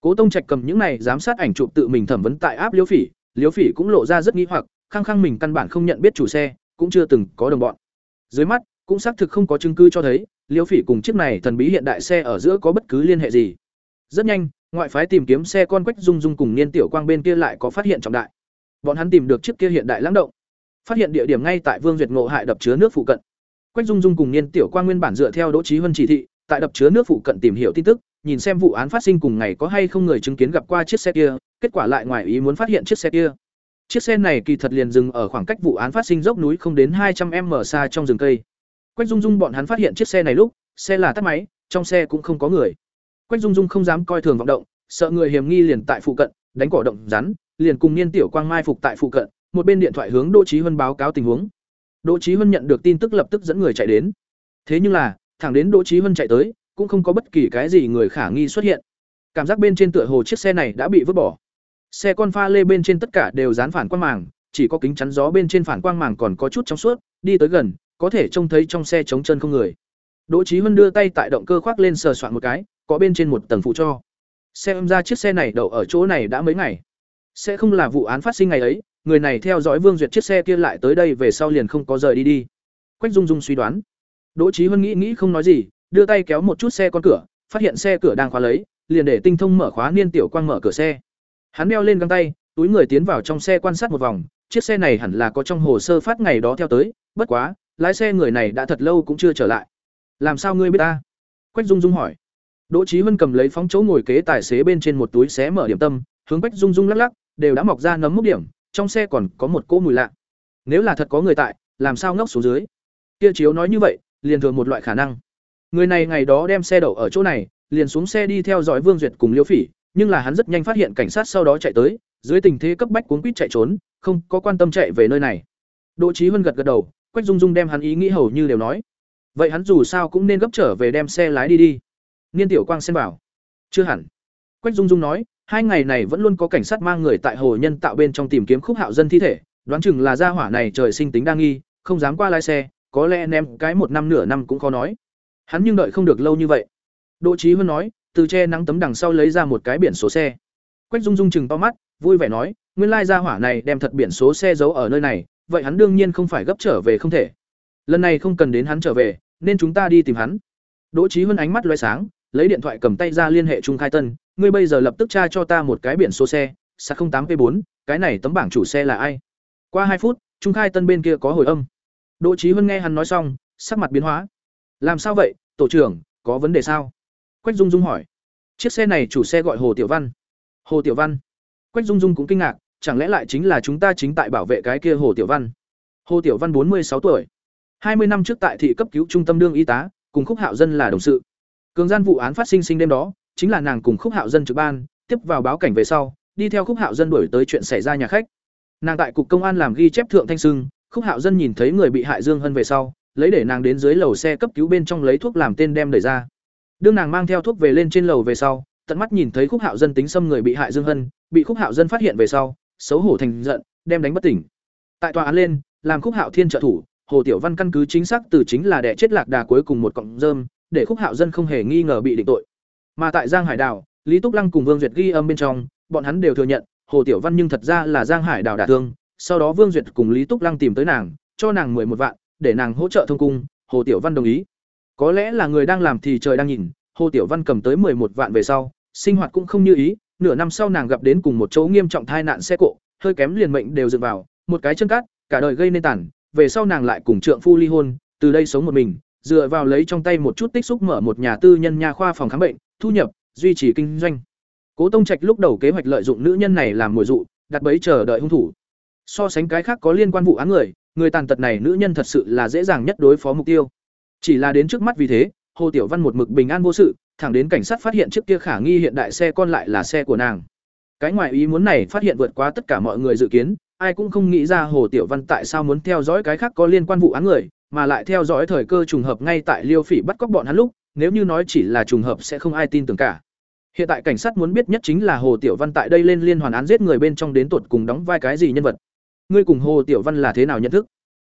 Cố Tông Trạch cầm những này giám sát ảnh chụp tự mình thẩm vấn tại áp Liễu Phỉ, Liễu Phỉ cũng lộ ra rất nghi hoặc, khăng khăng mình căn bản không nhận biết chủ xe, cũng chưa từng có đồng bọn. Dưới mắt, cũng xác thực không có chứng cứ cho thấy, Liễu Phỉ cùng chiếc này thần bí hiện đại xe ở giữa có bất cứ liên hệ gì. Rất nhanh, ngoại phái tìm kiếm xe con quách dung dung cùng niên tiểu quang bên kia lại có phát hiện trọng đại. Bọn hắn tìm được chiếc kia hiện đại lãng động, phát hiện địa điểm ngay tại Vương Duyệt ngộ hại đập chứa nước phụ cận. Quách Dung Dung cùng Niên Tiểu Quang nguyên bản dựa theo Đỗ Chí Hân chỉ thị, tại đập chứa nước phụ cận tìm hiểu tin tức, nhìn xem vụ án phát sinh cùng ngày có hay không người chứng kiến gặp qua chiếc xe kia, kết quả lại ngoài ý muốn phát hiện chiếc xe kia. Chiếc xe này kỳ thật liền dừng ở khoảng cách vụ án phát sinh dốc núi không đến hai 200m xa trong rừng cây. Quách Dung Dung bọn hắn phát hiện chiếc xe này lúc, xe là tắt máy, trong xe cũng không có người. Quách Dung Dung không dám coi thường vọng động, sợ người hiểm nghi liền tại phụ cận, đánh cỏ động rắn, liền cùng Niên Tiểu Quang mai phục tại phụ cận, một bên điện thoại hướng Đỗ Chí Hân báo cáo tình huống. Đỗ Chí Hân nhận được tin tức lập tức dẫn người chạy đến. Thế nhưng là, thẳng đến Đỗ Chí Hân chạy tới, cũng không có bất kỳ cái gì người khả nghi xuất hiện. Cảm giác bên trên tựa hồ chiếc xe này đã bị vứt bỏ. Xe con pha lê bên trên tất cả đều dán phản quang màng, chỉ có kính chắn gió bên trên phản quang màng còn có chút trong suốt, đi tới gần, có thể trông thấy trong xe trống chân không người. Đỗ Chí Hân đưa tay tại động cơ khoác lên sờ soạn một cái, có bên trên một tầng phụ cho. Xem ra chiếc xe này đậu ở chỗ này đã mấy ngày. Sẽ không là vụ án phát sinh ngày ấy, người này theo dõi Vương Duyệt chiếc xe kia lại tới đây về sau liền không có rời đi đi. Quách Dung Dung suy đoán. Đỗ Chí Huân nghĩ nghĩ không nói gì, đưa tay kéo một chút xe con cửa, phát hiện xe cửa đang khóa lấy, liền để tinh thông mở khóa niên tiểu quang mở cửa xe. Hắn đeo lên găng tay, túi người tiến vào trong xe quan sát một vòng, chiếc xe này hẳn là có trong hồ sơ phát ngày đó theo tới, bất quá, lái xe người này đã thật lâu cũng chưa trở lại. Làm sao ngươi biết ta? Quách Dung Dung hỏi. Đỗ Chí Huân cầm lấy phóng chỗ ngồi kế tài xế bên trên một túi xé mở điểm tâm, hướng Quách Dung Dung lắc lắc, đều đã mọc ra nấm mốc điểm, trong xe còn có một cỗ mùi lạ. Nếu là thật có người tại, làm sao ngốc xuống dưới? Kia chiếu nói như vậy, liền thường một loại khả năng. Người này ngày đó đem xe đậu ở chỗ này, liền xuống xe đi theo dõi Vương Duyệt cùng Liêu Phỉ, nhưng là hắn rất nhanh phát hiện cảnh sát sau đó chạy tới, dưới tình thế cấp bách cuống quýt chạy trốn, không có quan tâm chạy về nơi này. Đỗ Chí Huân gật gật đầu, Quách Dung Dung đem hắn ý nghĩ hầu như đều nói. Vậy hắn dù sao cũng nên gấp trở về đem xe lái đi đi. Niên Tiểu Quang xen bảo. Chưa hẳn. Quách Dung Dung nói, hai ngày này vẫn luôn có cảnh sát mang người tại hồ nhân tạo bên trong tìm kiếm khúc hạo dân thi thể, đoán chừng là gia hỏa này trời sinh tính đa nghi, không dám qua lái xe, có lẽ ném cái một năm nửa năm cũng khó nói. Hắn nhưng đợi không được lâu như vậy. Đỗ Chí Huân nói, từ che nắng tấm đằng sau lấy ra một cái biển số xe. Quách Dung Dung chừng to mắt, vui vẻ nói, nguyên lai gia hỏa này đem thật biển số xe giấu ở nơi này, vậy hắn đương nhiên không phải gấp trở về không thể. Lần này không cần đến hắn trở về, nên chúng ta đi tìm hắn. Đỗ Chí Huân ánh mắt loay sáng, lấy điện thoại cầm tay ra liên hệ Trung Khai Tân, ngươi bây giờ lập tức tra cho ta một cái biển số xe, sạc 08P4, cái này tấm bảng chủ xe là ai? Qua hai phút, Trung Khai Tân bên kia có hồi âm. Đỗ Chí Huân nghe hắn nói xong, sắc mặt biến hóa. Làm sao vậy, tổ trưởng, có vấn đề sao? Quách Dung Dung hỏi. Chiếc xe này chủ xe gọi Hồ Tiểu Văn. Hồ Tiểu Văn? Quách Dung Dung cũng kinh ngạc, chẳng lẽ lại chính là chúng ta chính tại bảo vệ cái kia Hồ Tiểu Văn? Hồ Tiểu Văn bốn mươi sáu tuổi. hai mươi năm trước tại thị cấp cứu trung tâm đương y tá, cùng Khúc Hạo Dân là đồng sự. Cường gian vụ án phát sinh sinh đêm đó, chính là nàng cùng Khúc Hạo Dân trực ban, tiếp vào báo cảnh về sau, đi theo Khúc Hạo Dân đuổi tới chuyện xảy ra nhà khách. Nàng tại cục công an làm ghi chép thượng thanh sưng, Khúc Hạo Dân nhìn thấy người bị hại Dương Hân về sau, lấy để nàng đến dưới lầu xe cấp cứu bên trong lấy thuốc làm tên đem đẩy ra. Đương nàng mang theo thuốc về lên trên lầu về sau, tận mắt nhìn thấy Khúc Hạo Dân tính xâm người bị hại Dương Hân, bị Khúc Hạo Dân phát hiện về sau, xấu hổ thành giận, đem đánh bất tỉnh. Tại tòa án lên, làm Khúc Hạo Thiên trợ thủ, Hồ Tiểu Văn căn cứ chính xác từ chính là đẻ chết lạc đà cuối cùng một cọng rơm, để Khúc Hạo Dân không hề nghi ngờ bị định tội. Mà tại Giang Hải Đảo, Lý Túc Lăng cùng Vương Duyệt ghi âm bên trong, bọn hắn đều thừa nhận, Hồ Tiểu Văn nhưng thật ra là Giang Hải Đảo đả thương, sau đó Vương Duyệt cùng Lý Túc Lăng tìm tới nàng, cho nàng một vạn, để nàng hỗ trợ thông cung, Hồ Tiểu Văn đồng ý. Có lẽ là người đang làm thì trời đang nhìn, Hồ Tiểu Văn cầm tới một vạn về sau, sinh hoạt cũng không như ý, nửa năm sau nàng gặp đến cùng một chỗ nghiêm trọng tai nạn xe cộ, hơi kém liền mệnh đều dựng vào, một cái chân cát, cả đời gây nên tàn, về sau nàng lại cùng trượng phu ly hôn, từ đây sống một mình, dựa vào lấy trong tay một chút tích xúc mở một nhà tư nhân nha khoa phòng khám bệnh, thu nhập, duy trì kinh doanh. Cố Tông Trạch lúc đầu kế hoạch lợi dụng nữ nhân này làm mồi dụ, đặt bẫy chờ đợi hung thủ. So sánh cái khác có liên quan vụ án người, người tàn tật này nữ nhân thật sự là dễ dàng nhất đối phó mục tiêu. Chỉ là đến trước mắt vì thế, Hồ Tiểu Văn một mực bình an vô sự, thẳng đến cảnh sát phát hiện chiếc kia khả nghi hiện đại xe con lại là xe của nàng. Cái ngoại ý muốn này phát hiện vượt quá tất cả mọi người dự kiến, ai cũng không nghĩ ra Hồ Tiểu Văn tại sao muốn theo dõi cái khác có liên quan vụ án người, mà lại theo dõi thời cơ trùng hợp ngay tại Liêu Phỉ bắt cóc bọn hắn lúc, nếu như nói chỉ là trùng hợp sẽ không ai tin tưởng cả. Hiện tại cảnh sát muốn biết nhất chính là Hồ Tiểu Văn tại đây lên liên hoàn án giết người bên trong đến tuột cùng đóng vai cái gì nhân vật. Ngươi cùng Hồ Tiểu Văn là thế nào nhận thức?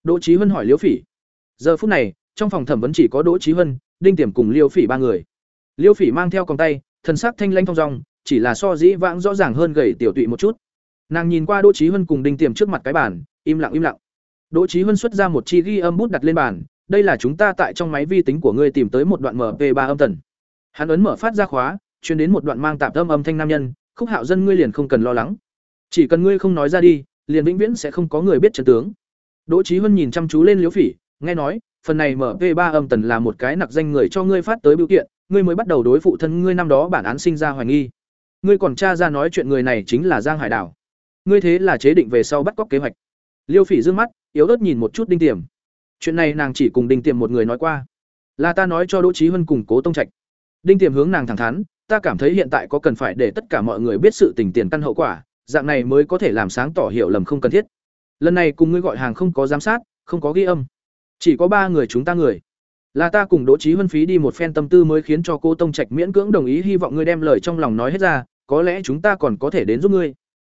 Đỗ Chí Hân hỏi Liêu Phỉ. Giờ phút này, trong phòng thẩm vấn chỉ có Đỗ Chí Hân, Đinh Tiềm cùng Liêu Phỉ ba người. Liêu Phỉ mang theo còng tay, thần sắc thanh lãnh thong dong, chỉ là so dĩ vãng rõ ràng hơn gầy tiểu tụy một chút nàng nhìn qua đỗ trí huân cùng đinh tiềm trước mặt cái bàn im lặng im lặng đỗ trí huân xuất ra một chi ghi âm bút đặt lên bàn đây là chúng ta tại trong máy vi tính của ngươi tìm tới một đoạn mp 3 âm tần hắn ấn mở phát ra khóa, truyền đến một đoạn mang tạp âm âm thanh nam nhân, khúc hạo dân ngươi liền không cần lo lắng. Chỉ cần ngươi không nói ra đi, liền vĩnh viễn sẽ không có người biết trận tướng. Đỗ trí huân nhìn chăm chú lên liễu phỉ, nghe nói, phần này mp 3 âm tần là một cái nặc danh người cho ngươi phát tới biểu kiện, ngươi mới bắt đầu đối phụ thân ngươi năm đó bản án sinh ra hoài nghi. Ngươi còn tra ra nói chuyện người này chính là giang hải đảo. Ngươi thế là chế định về sau bắt cóc kế hoạch. Liêu phỉ dương mắt, yếu ớt nhìn một chút đinh tiềm chuyện này nàng chỉ cùng đinh tiềm một người nói qua. Là ta nói cho đỗ trí huân cùng cố tông trạch. Đinh tiềm hướng nàng thẳng thắn, ta cảm thấy hiện tại có cần phải để tất cả mọi người biết sự tình tiền căn hậu quả, dạng này mới có thể làm sáng tỏ hiểu lầm không cần thiết. Lần này cùng ngươi gọi hàng không có giám sát, không có ghi âm. Chỉ có ba người chúng ta người. Là ta cùng đỗ trí huân phí đi một phen tâm tư mới khiến cho cô tông trạch miễn cưỡng đồng ý, hy vọng ngươi đem lời trong lòng nói hết ra, có lẽ chúng ta còn có thể đến giúp ngươi.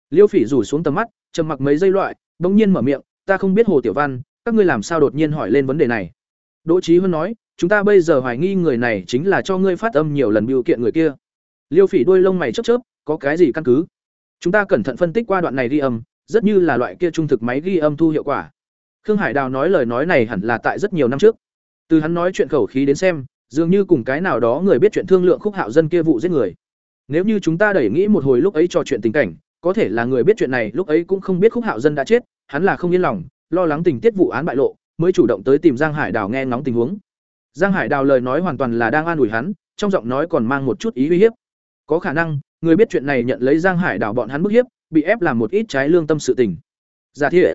Liêu phỉ rủ xuống tầm mắt, trầm mặc mấy giây loại, bỗng nhiên mở miệng, ta không biết hồ tiểu văn các ngươi làm sao đột nhiên hỏi lên vấn đề này? Đỗ trí huân nói, chúng ta bây giờ hoài nghi người này chính là cho ngươi phát âm nhiều lần biểu kiện người kia. Liêu phỉ đuôi lông mày chớp chớp, có cái gì căn cứ? Chúng ta cẩn thận phân tích qua đoạn này ghi âm, rất như là loại kia trung thực máy ghi âm thu hiệu quả. Khương hải đào nói lời nói này hẳn là tại rất nhiều năm trước. Từ hắn nói chuyện khẩu khí đến xem, dường như cùng cái nào đó người biết chuyện thương lượng khúc hạo dân kia vụ giết người. Nếu như chúng ta đẩy nghĩ một hồi lúc ấy trò chuyện tình cảnh, có thể là người biết chuyện này lúc ấy cũng không biết khúc hạo dân đã chết, hắn là không yên lòng lo lắng tình tiết vụ án bại lộ, mới chủ động tới tìm giang hải đào nghe ngóng tình huống. Giang hải đào lời nói hoàn toàn là đang an ủi hắn, trong giọng nói còn mang một chút ý uy hiếp. Có khả năng, người biết chuyện này nhận lấy giang hải đào bọn hắn bức hiếp, bị ép làm một ít trái lương tâm sự tình. Giả thiết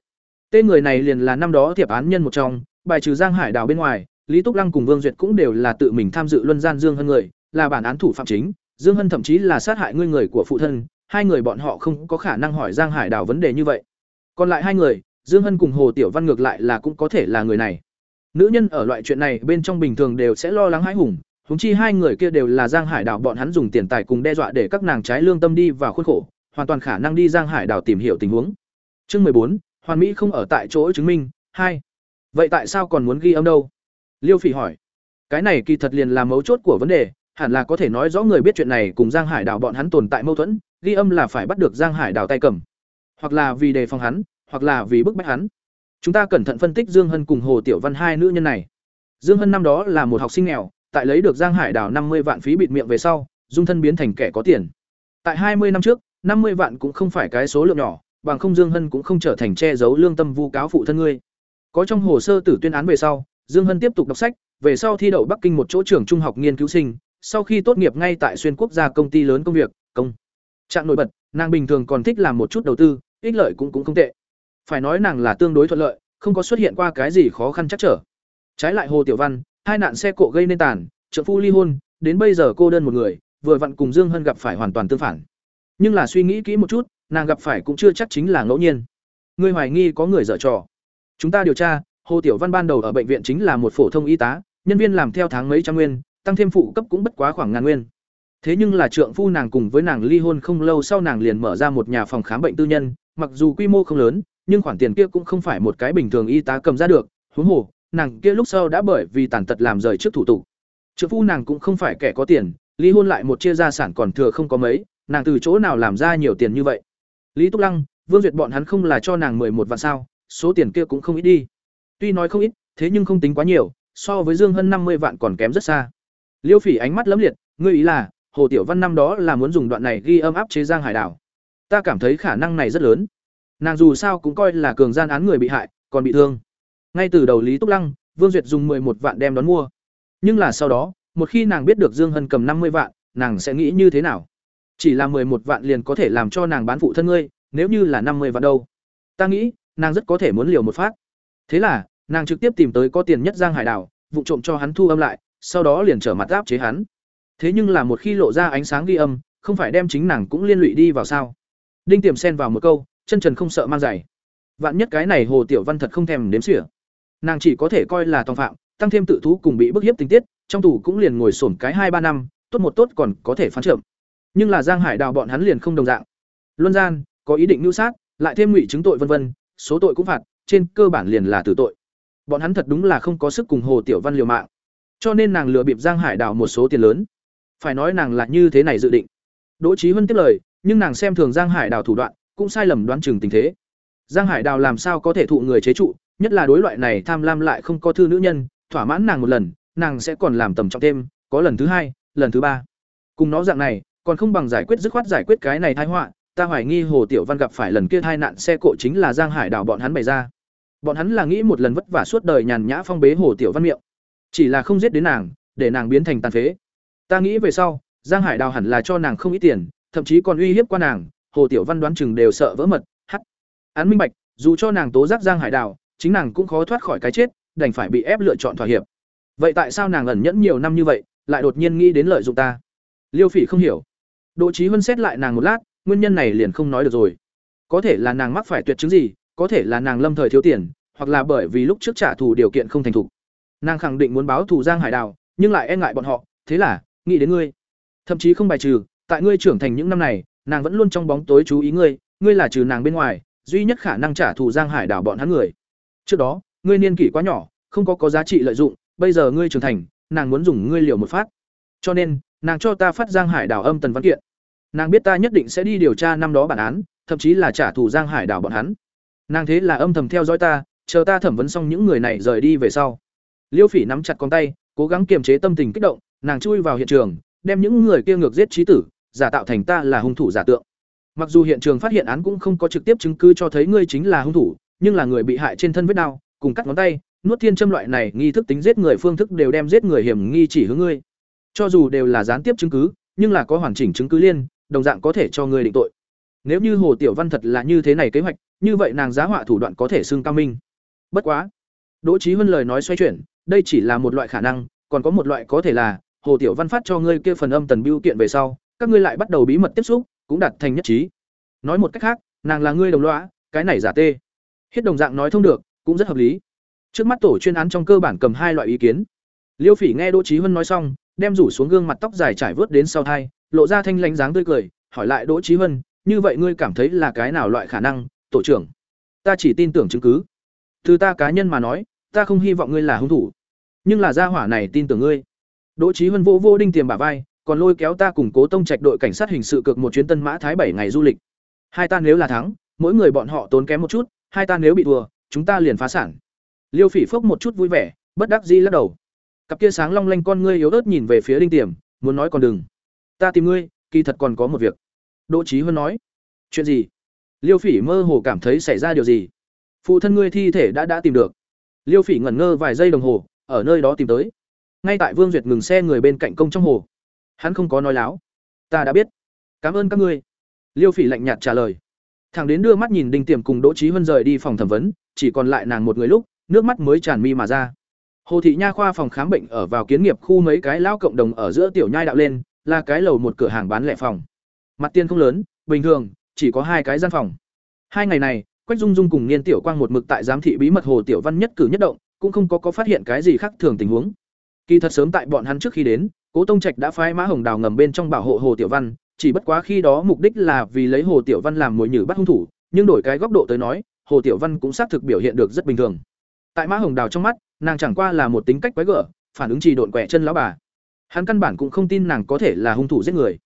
tên người này liền là năm đó thiệp án nhân một trong, bài trừ giang hải đào bên ngoài, lý túc lăng cùng vương duyệt cũng đều là tự mình tham dự luân gian dương Hân người, là bản án thủ phạm chính. Dương hân thậm chí là sát hại ngươi người của phụ thân, hai người bọn họ không có khả năng hỏi giang hải đào vấn đề như vậy. Còn lại hai người dương hân cùng hồ tiểu văn ngược lại là cũng có thể là người này. Nữ nhân ở loại chuyện này bên trong bình thường đều sẽ lo lắng hãi hùng, huống chi hai người kia đều là giang hải đảo bọn hắn dùng tiền tài cùng đe dọa để các nàng trái lương tâm đi vào khuôn khổ, hoàn toàn khả năng đi giang hải đảo tìm hiểu tình huống. Chương mười bốn, hoàn mỹ không ở tại chỗ chứng minh, hai. Vậy tại sao còn muốn ghi âm đâu? Liêu phỉ hỏi. Cái này kỳ thật liền là mấu chốt của vấn đề, hẳn là có thể nói rõ người biết chuyện này cùng giang hải đảo bọn hắn tồn tại mâu thuẫn, ghi âm là phải bắt được giang hải đảo tay cầm. Hoặc là vì đề phòng hắn hoặc là vì bức bách hắn. Chúng ta cẩn thận phân tích dương hân cùng hồ tiểu văn hai nữ nhân này. Dương hân năm đó là một học sinh nghèo, tại lấy được giang hải đảo năm mươi vạn phí bịt miệng về sau, dung thân biến thành kẻ có tiền. Tại hai mươi năm trước, năm mươi vạn cũng không phải cái số lượng nhỏ, bằng không dương hân cũng không trở thành che giấu lương tâm vu cáo phụ thân ngươi. Có trong hồ sơ tử tuyên án về sau, dương hân tiếp tục đọc sách, về sau thi đậu bắc kinh một chỗ trường trung học nghiên cứu sinh, sau khi tốt nghiệp ngay tại xuyên quốc gia công ty lớn công việc, công trạng nổi bật, nàng bình thường còn thích làm một chút đầu tư, ích lợi cũng cũng không tệ phải nói nàng là tương đối thuận lợi, không có xuất hiện qua cái gì khó khăn chắc trở. Trái lại hồ tiểu văn, hai nạn xe cộ gây nên tàn trợ phu ly hôn, đến bây giờ cô đơn một người, vừa vặn cùng dương hân gặp phải hoàn toàn tương phản. Nhưng là suy nghĩ kỹ một chút, nàng gặp phải cũng chưa chắc chính là ngẫu nhiên. Ngươi hoài nghi có người dở trò. Chúng ta điều tra, hồ tiểu văn ban đầu ở bệnh viện chính là một phổ thông y tá, nhân viên làm theo tháng mấy trăm nguyên, tăng thêm phụ cấp cũng bất quá khoảng ngàn nguyên. Thế nhưng là trượng phu nàng cùng với nàng ly hôn không lâu sau nàng liền mở ra một nhà phòng khám bệnh tư nhân, mặc dù quy mô không lớn nhưng khoản tiền kia cũng không phải một cái bình thường y tá cầm ra được, huống hồ, nàng kia lúc sau đã bởi vì tàn tật làm rời trước thủ tục. Trợ phu nàng cũng không phải kẻ có tiền, ly hôn lại một chia gia sản còn thừa không có mấy, nàng từ chỗ nào làm ra nhiều tiền như vậy? Lý túc lăng, vương duyệt bọn hắn không là cho nàng mười một vạn sao, số tiền kia cũng không ít đi. Tuy nói không ít, thế nhưng không tính quá nhiều, so với dương hơn năm mươi vạn còn kém rất xa. Liêu phỉ ánh mắt lấm liệt, ngươi ý là, hồ tiểu văn năm đó là muốn dùng đoạn này ghi âm áp chế giang hải đảo. Ta cảm thấy khả năng này rất lớn nàng dù sao cũng coi là cường gian án người bị hại, còn bị thương. Ngay từ đầu lý túc lăng, vương duyệt dùng một vạn đem đón mua. Nhưng là sau đó, một khi nàng biết được dương hân cầm năm mươi vạn, nàng sẽ nghĩ như thế nào? Chỉ là một vạn liền có thể làm cho nàng bán phụ thân ngươi, nếu như là năm mươi vạn đâu. Ta nghĩ, nàng rất có thể muốn liều một phát. Thế là, nàng trực tiếp tìm tới có tiền nhất giang hải đảo vụ trộm cho hắn thu âm lại, sau đó liền trở mặt áp chế hắn. Thế nhưng là một khi lộ ra ánh sáng ghi âm, không phải đem chính nàng cũng liên lụy đi vào sao? Đinh tiềm xen vào một câu chân trần không sợ mang giày. Vạn nhất cái này hồ tiểu văn thật không thèm đếm xỉa. Nàng chỉ có thể coi là tòng phạm tăng thêm tự thú cùng bị bức hiếp tình tiết trong tù cũng liền ngồi sổm cái hai ba năm tốt một tốt còn có thể phán trưởng nhưng là giang hải đào bọn hắn liền không đồng dạng. Luân gian có ý định mưu sát lại thêm ngụy chứng tội vân vân số tội cũng phạt trên cơ bản liền là tử tội. Bọn hắn thật đúng là không có sức cùng hồ tiểu văn liều mạng. Cho nên nàng lừa bịp giang hải đào một số tiền lớn. Phải nói nàng là như thế này dự định. Đỗ trí Huân tiếp lời, nhưng nàng xem thường Giang Hải Đào thủ đoạn, cũng sai lầm đoán chừng tình thế. Giang Hải Đào làm sao có thể thụ người chế trụ, nhất là đối loại này tham lam lại không có thư nữ nhân, thỏa mãn nàng một lần, nàng sẽ còn làm tầm trọng thêm, có lần thứ hai, lần thứ ba. Cùng nó dạng này, còn không bằng giải quyết dứt khoát giải quyết cái này tai họa, ta hoài nghi Hồ Tiểu Văn gặp phải lần kia tai nạn xe cộ chính là Giang Hải Đào bọn hắn bày ra. Bọn hắn là nghĩ một lần vất vả suốt đời nhàn nhã phong bế Hồ Tiểu Văn miệng, chỉ là không giết đến nàng, để nàng biến thành tàn phế. Ta nghĩ về sau, Giang Hải Đào hẳn là cho nàng không ít tiền, thậm chí còn uy hiếp qua nàng, Hồ Tiểu Văn đoán chừng đều sợ vỡ mật, hắc. Án minh bạch, dù cho nàng tố giác Giang Hải Đào, chính nàng cũng khó thoát khỏi cái chết, đành phải bị ép lựa chọn thỏa hiệp. Vậy tại sao nàng ẩn nhẫn nhiều năm như vậy, lại đột nhiên nghĩ đến lợi dụng ta? Liêu Phỉ không hiểu. Đỗ Chí Huân xét lại nàng một lát, nguyên nhân này liền không nói được rồi. Có thể là nàng mắc phải tuyệt chứng gì, có thể là nàng lâm thời thiếu tiền, hoặc là bởi vì lúc trước trả thù điều kiện không thành thục. Nàng khẳng định muốn báo thù Giang Hải Đào, nhưng lại e ngại bọn họ, thế là nghĩ đến ngươi. Thậm chí không bài trừ, tại ngươi trưởng thành những năm này, nàng vẫn luôn trong bóng tối chú ý ngươi, ngươi là trừ nàng bên ngoài, duy nhất khả năng trả thù Giang Hải Đảo bọn hắn người. Trước đó, ngươi niên kỷ quá nhỏ, không có có giá trị lợi dụng, bây giờ ngươi trưởng thành, nàng muốn dùng ngươi liều một phát. Cho nên, nàng cho ta phát Giang Hải Đảo âm tần văn kiện. Nàng biết ta nhất định sẽ đi điều tra năm đó bản án, thậm chí là trả thù Giang Hải Đảo bọn hắn. Nàng thế là âm thầm theo dõi ta, chờ ta thẩm vấn xong những người này rời đi về sau. Liêu Phỉ nắm chặt con tay, cố gắng kiềm chế tâm tình kích động, nàng chui vào hiện trường, đem những người kia ngược giết trí tử, giả tạo thành ta là hung thủ giả tượng. Mặc dù hiện trường phát hiện án cũng không có trực tiếp chứng cứ cho thấy ngươi chính là hung thủ, nhưng là người bị hại trên thân vết đau, cùng cắt ngón tay, nuốt thiên châm loại này nghi thức tính giết người phương thức đều đem giết người hiểm nghi chỉ hướng ngươi. Cho dù đều là gián tiếp chứng cứ, nhưng là có hoàn chỉnh chứng cứ liên, đồng dạng có thể cho ngươi định tội. Nếu như Hồ Tiểu Văn thật là như thế này kế hoạch, như vậy nàng giá họa thủ đoạn có thể xưng cao minh. Bất quá, Đỗ Chí Huân lời nói xoay chuyển, đây chỉ là một loại khả năng, còn có một loại có thể là Hồ Tiểu Văn phát cho ngươi kia phần âm tần biêu kiện về sau, các ngươi lại bắt đầu bí mật tiếp xúc, cũng đạt thành nhất trí. Nói một cách khác, nàng là ngươi đồng lõa, cái này giả tê. Hết đồng dạng nói thông được, cũng rất hợp lý. Trước mắt tổ chuyên án trong cơ bản cầm hai loại ý kiến. Liêu Phỉ nghe Đỗ Chí Huân nói xong, đem rủ xuống gương mặt tóc dài trải vớt đến sau tai, lộ ra thanh lãnh dáng tươi cười, hỏi lại Đỗ Chí Huân, "Như vậy ngươi cảm thấy là cái nào loại khả năng, tổ trưởng?" "Ta chỉ tin tưởng chứng cứ. Từ ta cá nhân mà nói, ta không hy vọng ngươi là hung thủ, nhưng là gia hỏa này tin tưởng ngươi." Đỗ Chí Huân vô vô đinh tiềm bả vai, còn lôi kéo ta cùng Cố Tông Trạch đội cảnh sát hình sự cược một chuyến Tân Mã Thái bảy ngày du lịch. Hai ta nếu là thắng, mỗi người bọn họ tốn kém một chút, hai ta nếu bị thua, chúng ta liền phá sản. Liêu Phỉ phốc một chút vui vẻ, bất đắc dĩ lắc đầu. Cặp kia sáng long lanh con ngươi yếu ớt nhìn về phía đinh tiềm, muốn nói còn đừng. Ta tìm ngươi, kỳ thật còn có một việc. Đỗ trí Huân nói. Chuyện gì? Liêu Phỉ mơ hồ cảm thấy xảy ra điều gì. Phụ thân ngươi thi thể đã đã tìm được. Liêu Phỉ ngẩn ngơ vài giây đồng hồ, ở nơi đó tìm tới. Ngay tại Vương Duyệt ngừng xe người bên cạnh công trong hồ. Hắn không có nói láo. Ta đã biết. Cảm ơn các ngươi. Liêu Phỉ lạnh nhạt trả lời. Thằng đến đưa mắt nhìn Đinh Tiềm cùng Đỗ trí Huân rời đi phòng thẩm vấn, chỉ còn lại nàng một người lúc, nước mắt mới tràn mi mà ra. Hồ thị nha khoa phòng khám bệnh ở vào kiến nghiệp khu mấy cái lão cộng đồng ở giữa tiểu nhai đạo lên, là cái lầu một cửa hàng bán lẻ phòng. Mặt tiền không lớn, bình thường, chỉ có hai cái gian phòng. Hai ngày này, Quách Dung Dung cùng Niên Tiểu Quang một mực tại giám thị bí mật Hồ Tiểu Văn nhất cử nhất động, cũng không có có phát hiện cái gì khác thường tình huống. Kỳ thật sớm tại bọn hắn trước khi đến, Cố Tông Trạch đã phái Mã Hồng Đào ngầm bên trong bảo hộ Hồ Tiểu Văn, chỉ bất quá khi đó mục đích là vì lấy Hồ Tiểu Văn làm mồi nhử bắt hung thủ, nhưng đổi cái góc độ tới nói, Hồ Tiểu Văn cũng xác thực biểu hiện được rất bình thường. Tại Mã Hồng Đào trong mắt, nàng chẳng qua là một tính cách quái gở, phản ứng trì độn quẻ chân lão bà. Hắn căn bản cũng không tin nàng có thể là hung thủ giết người.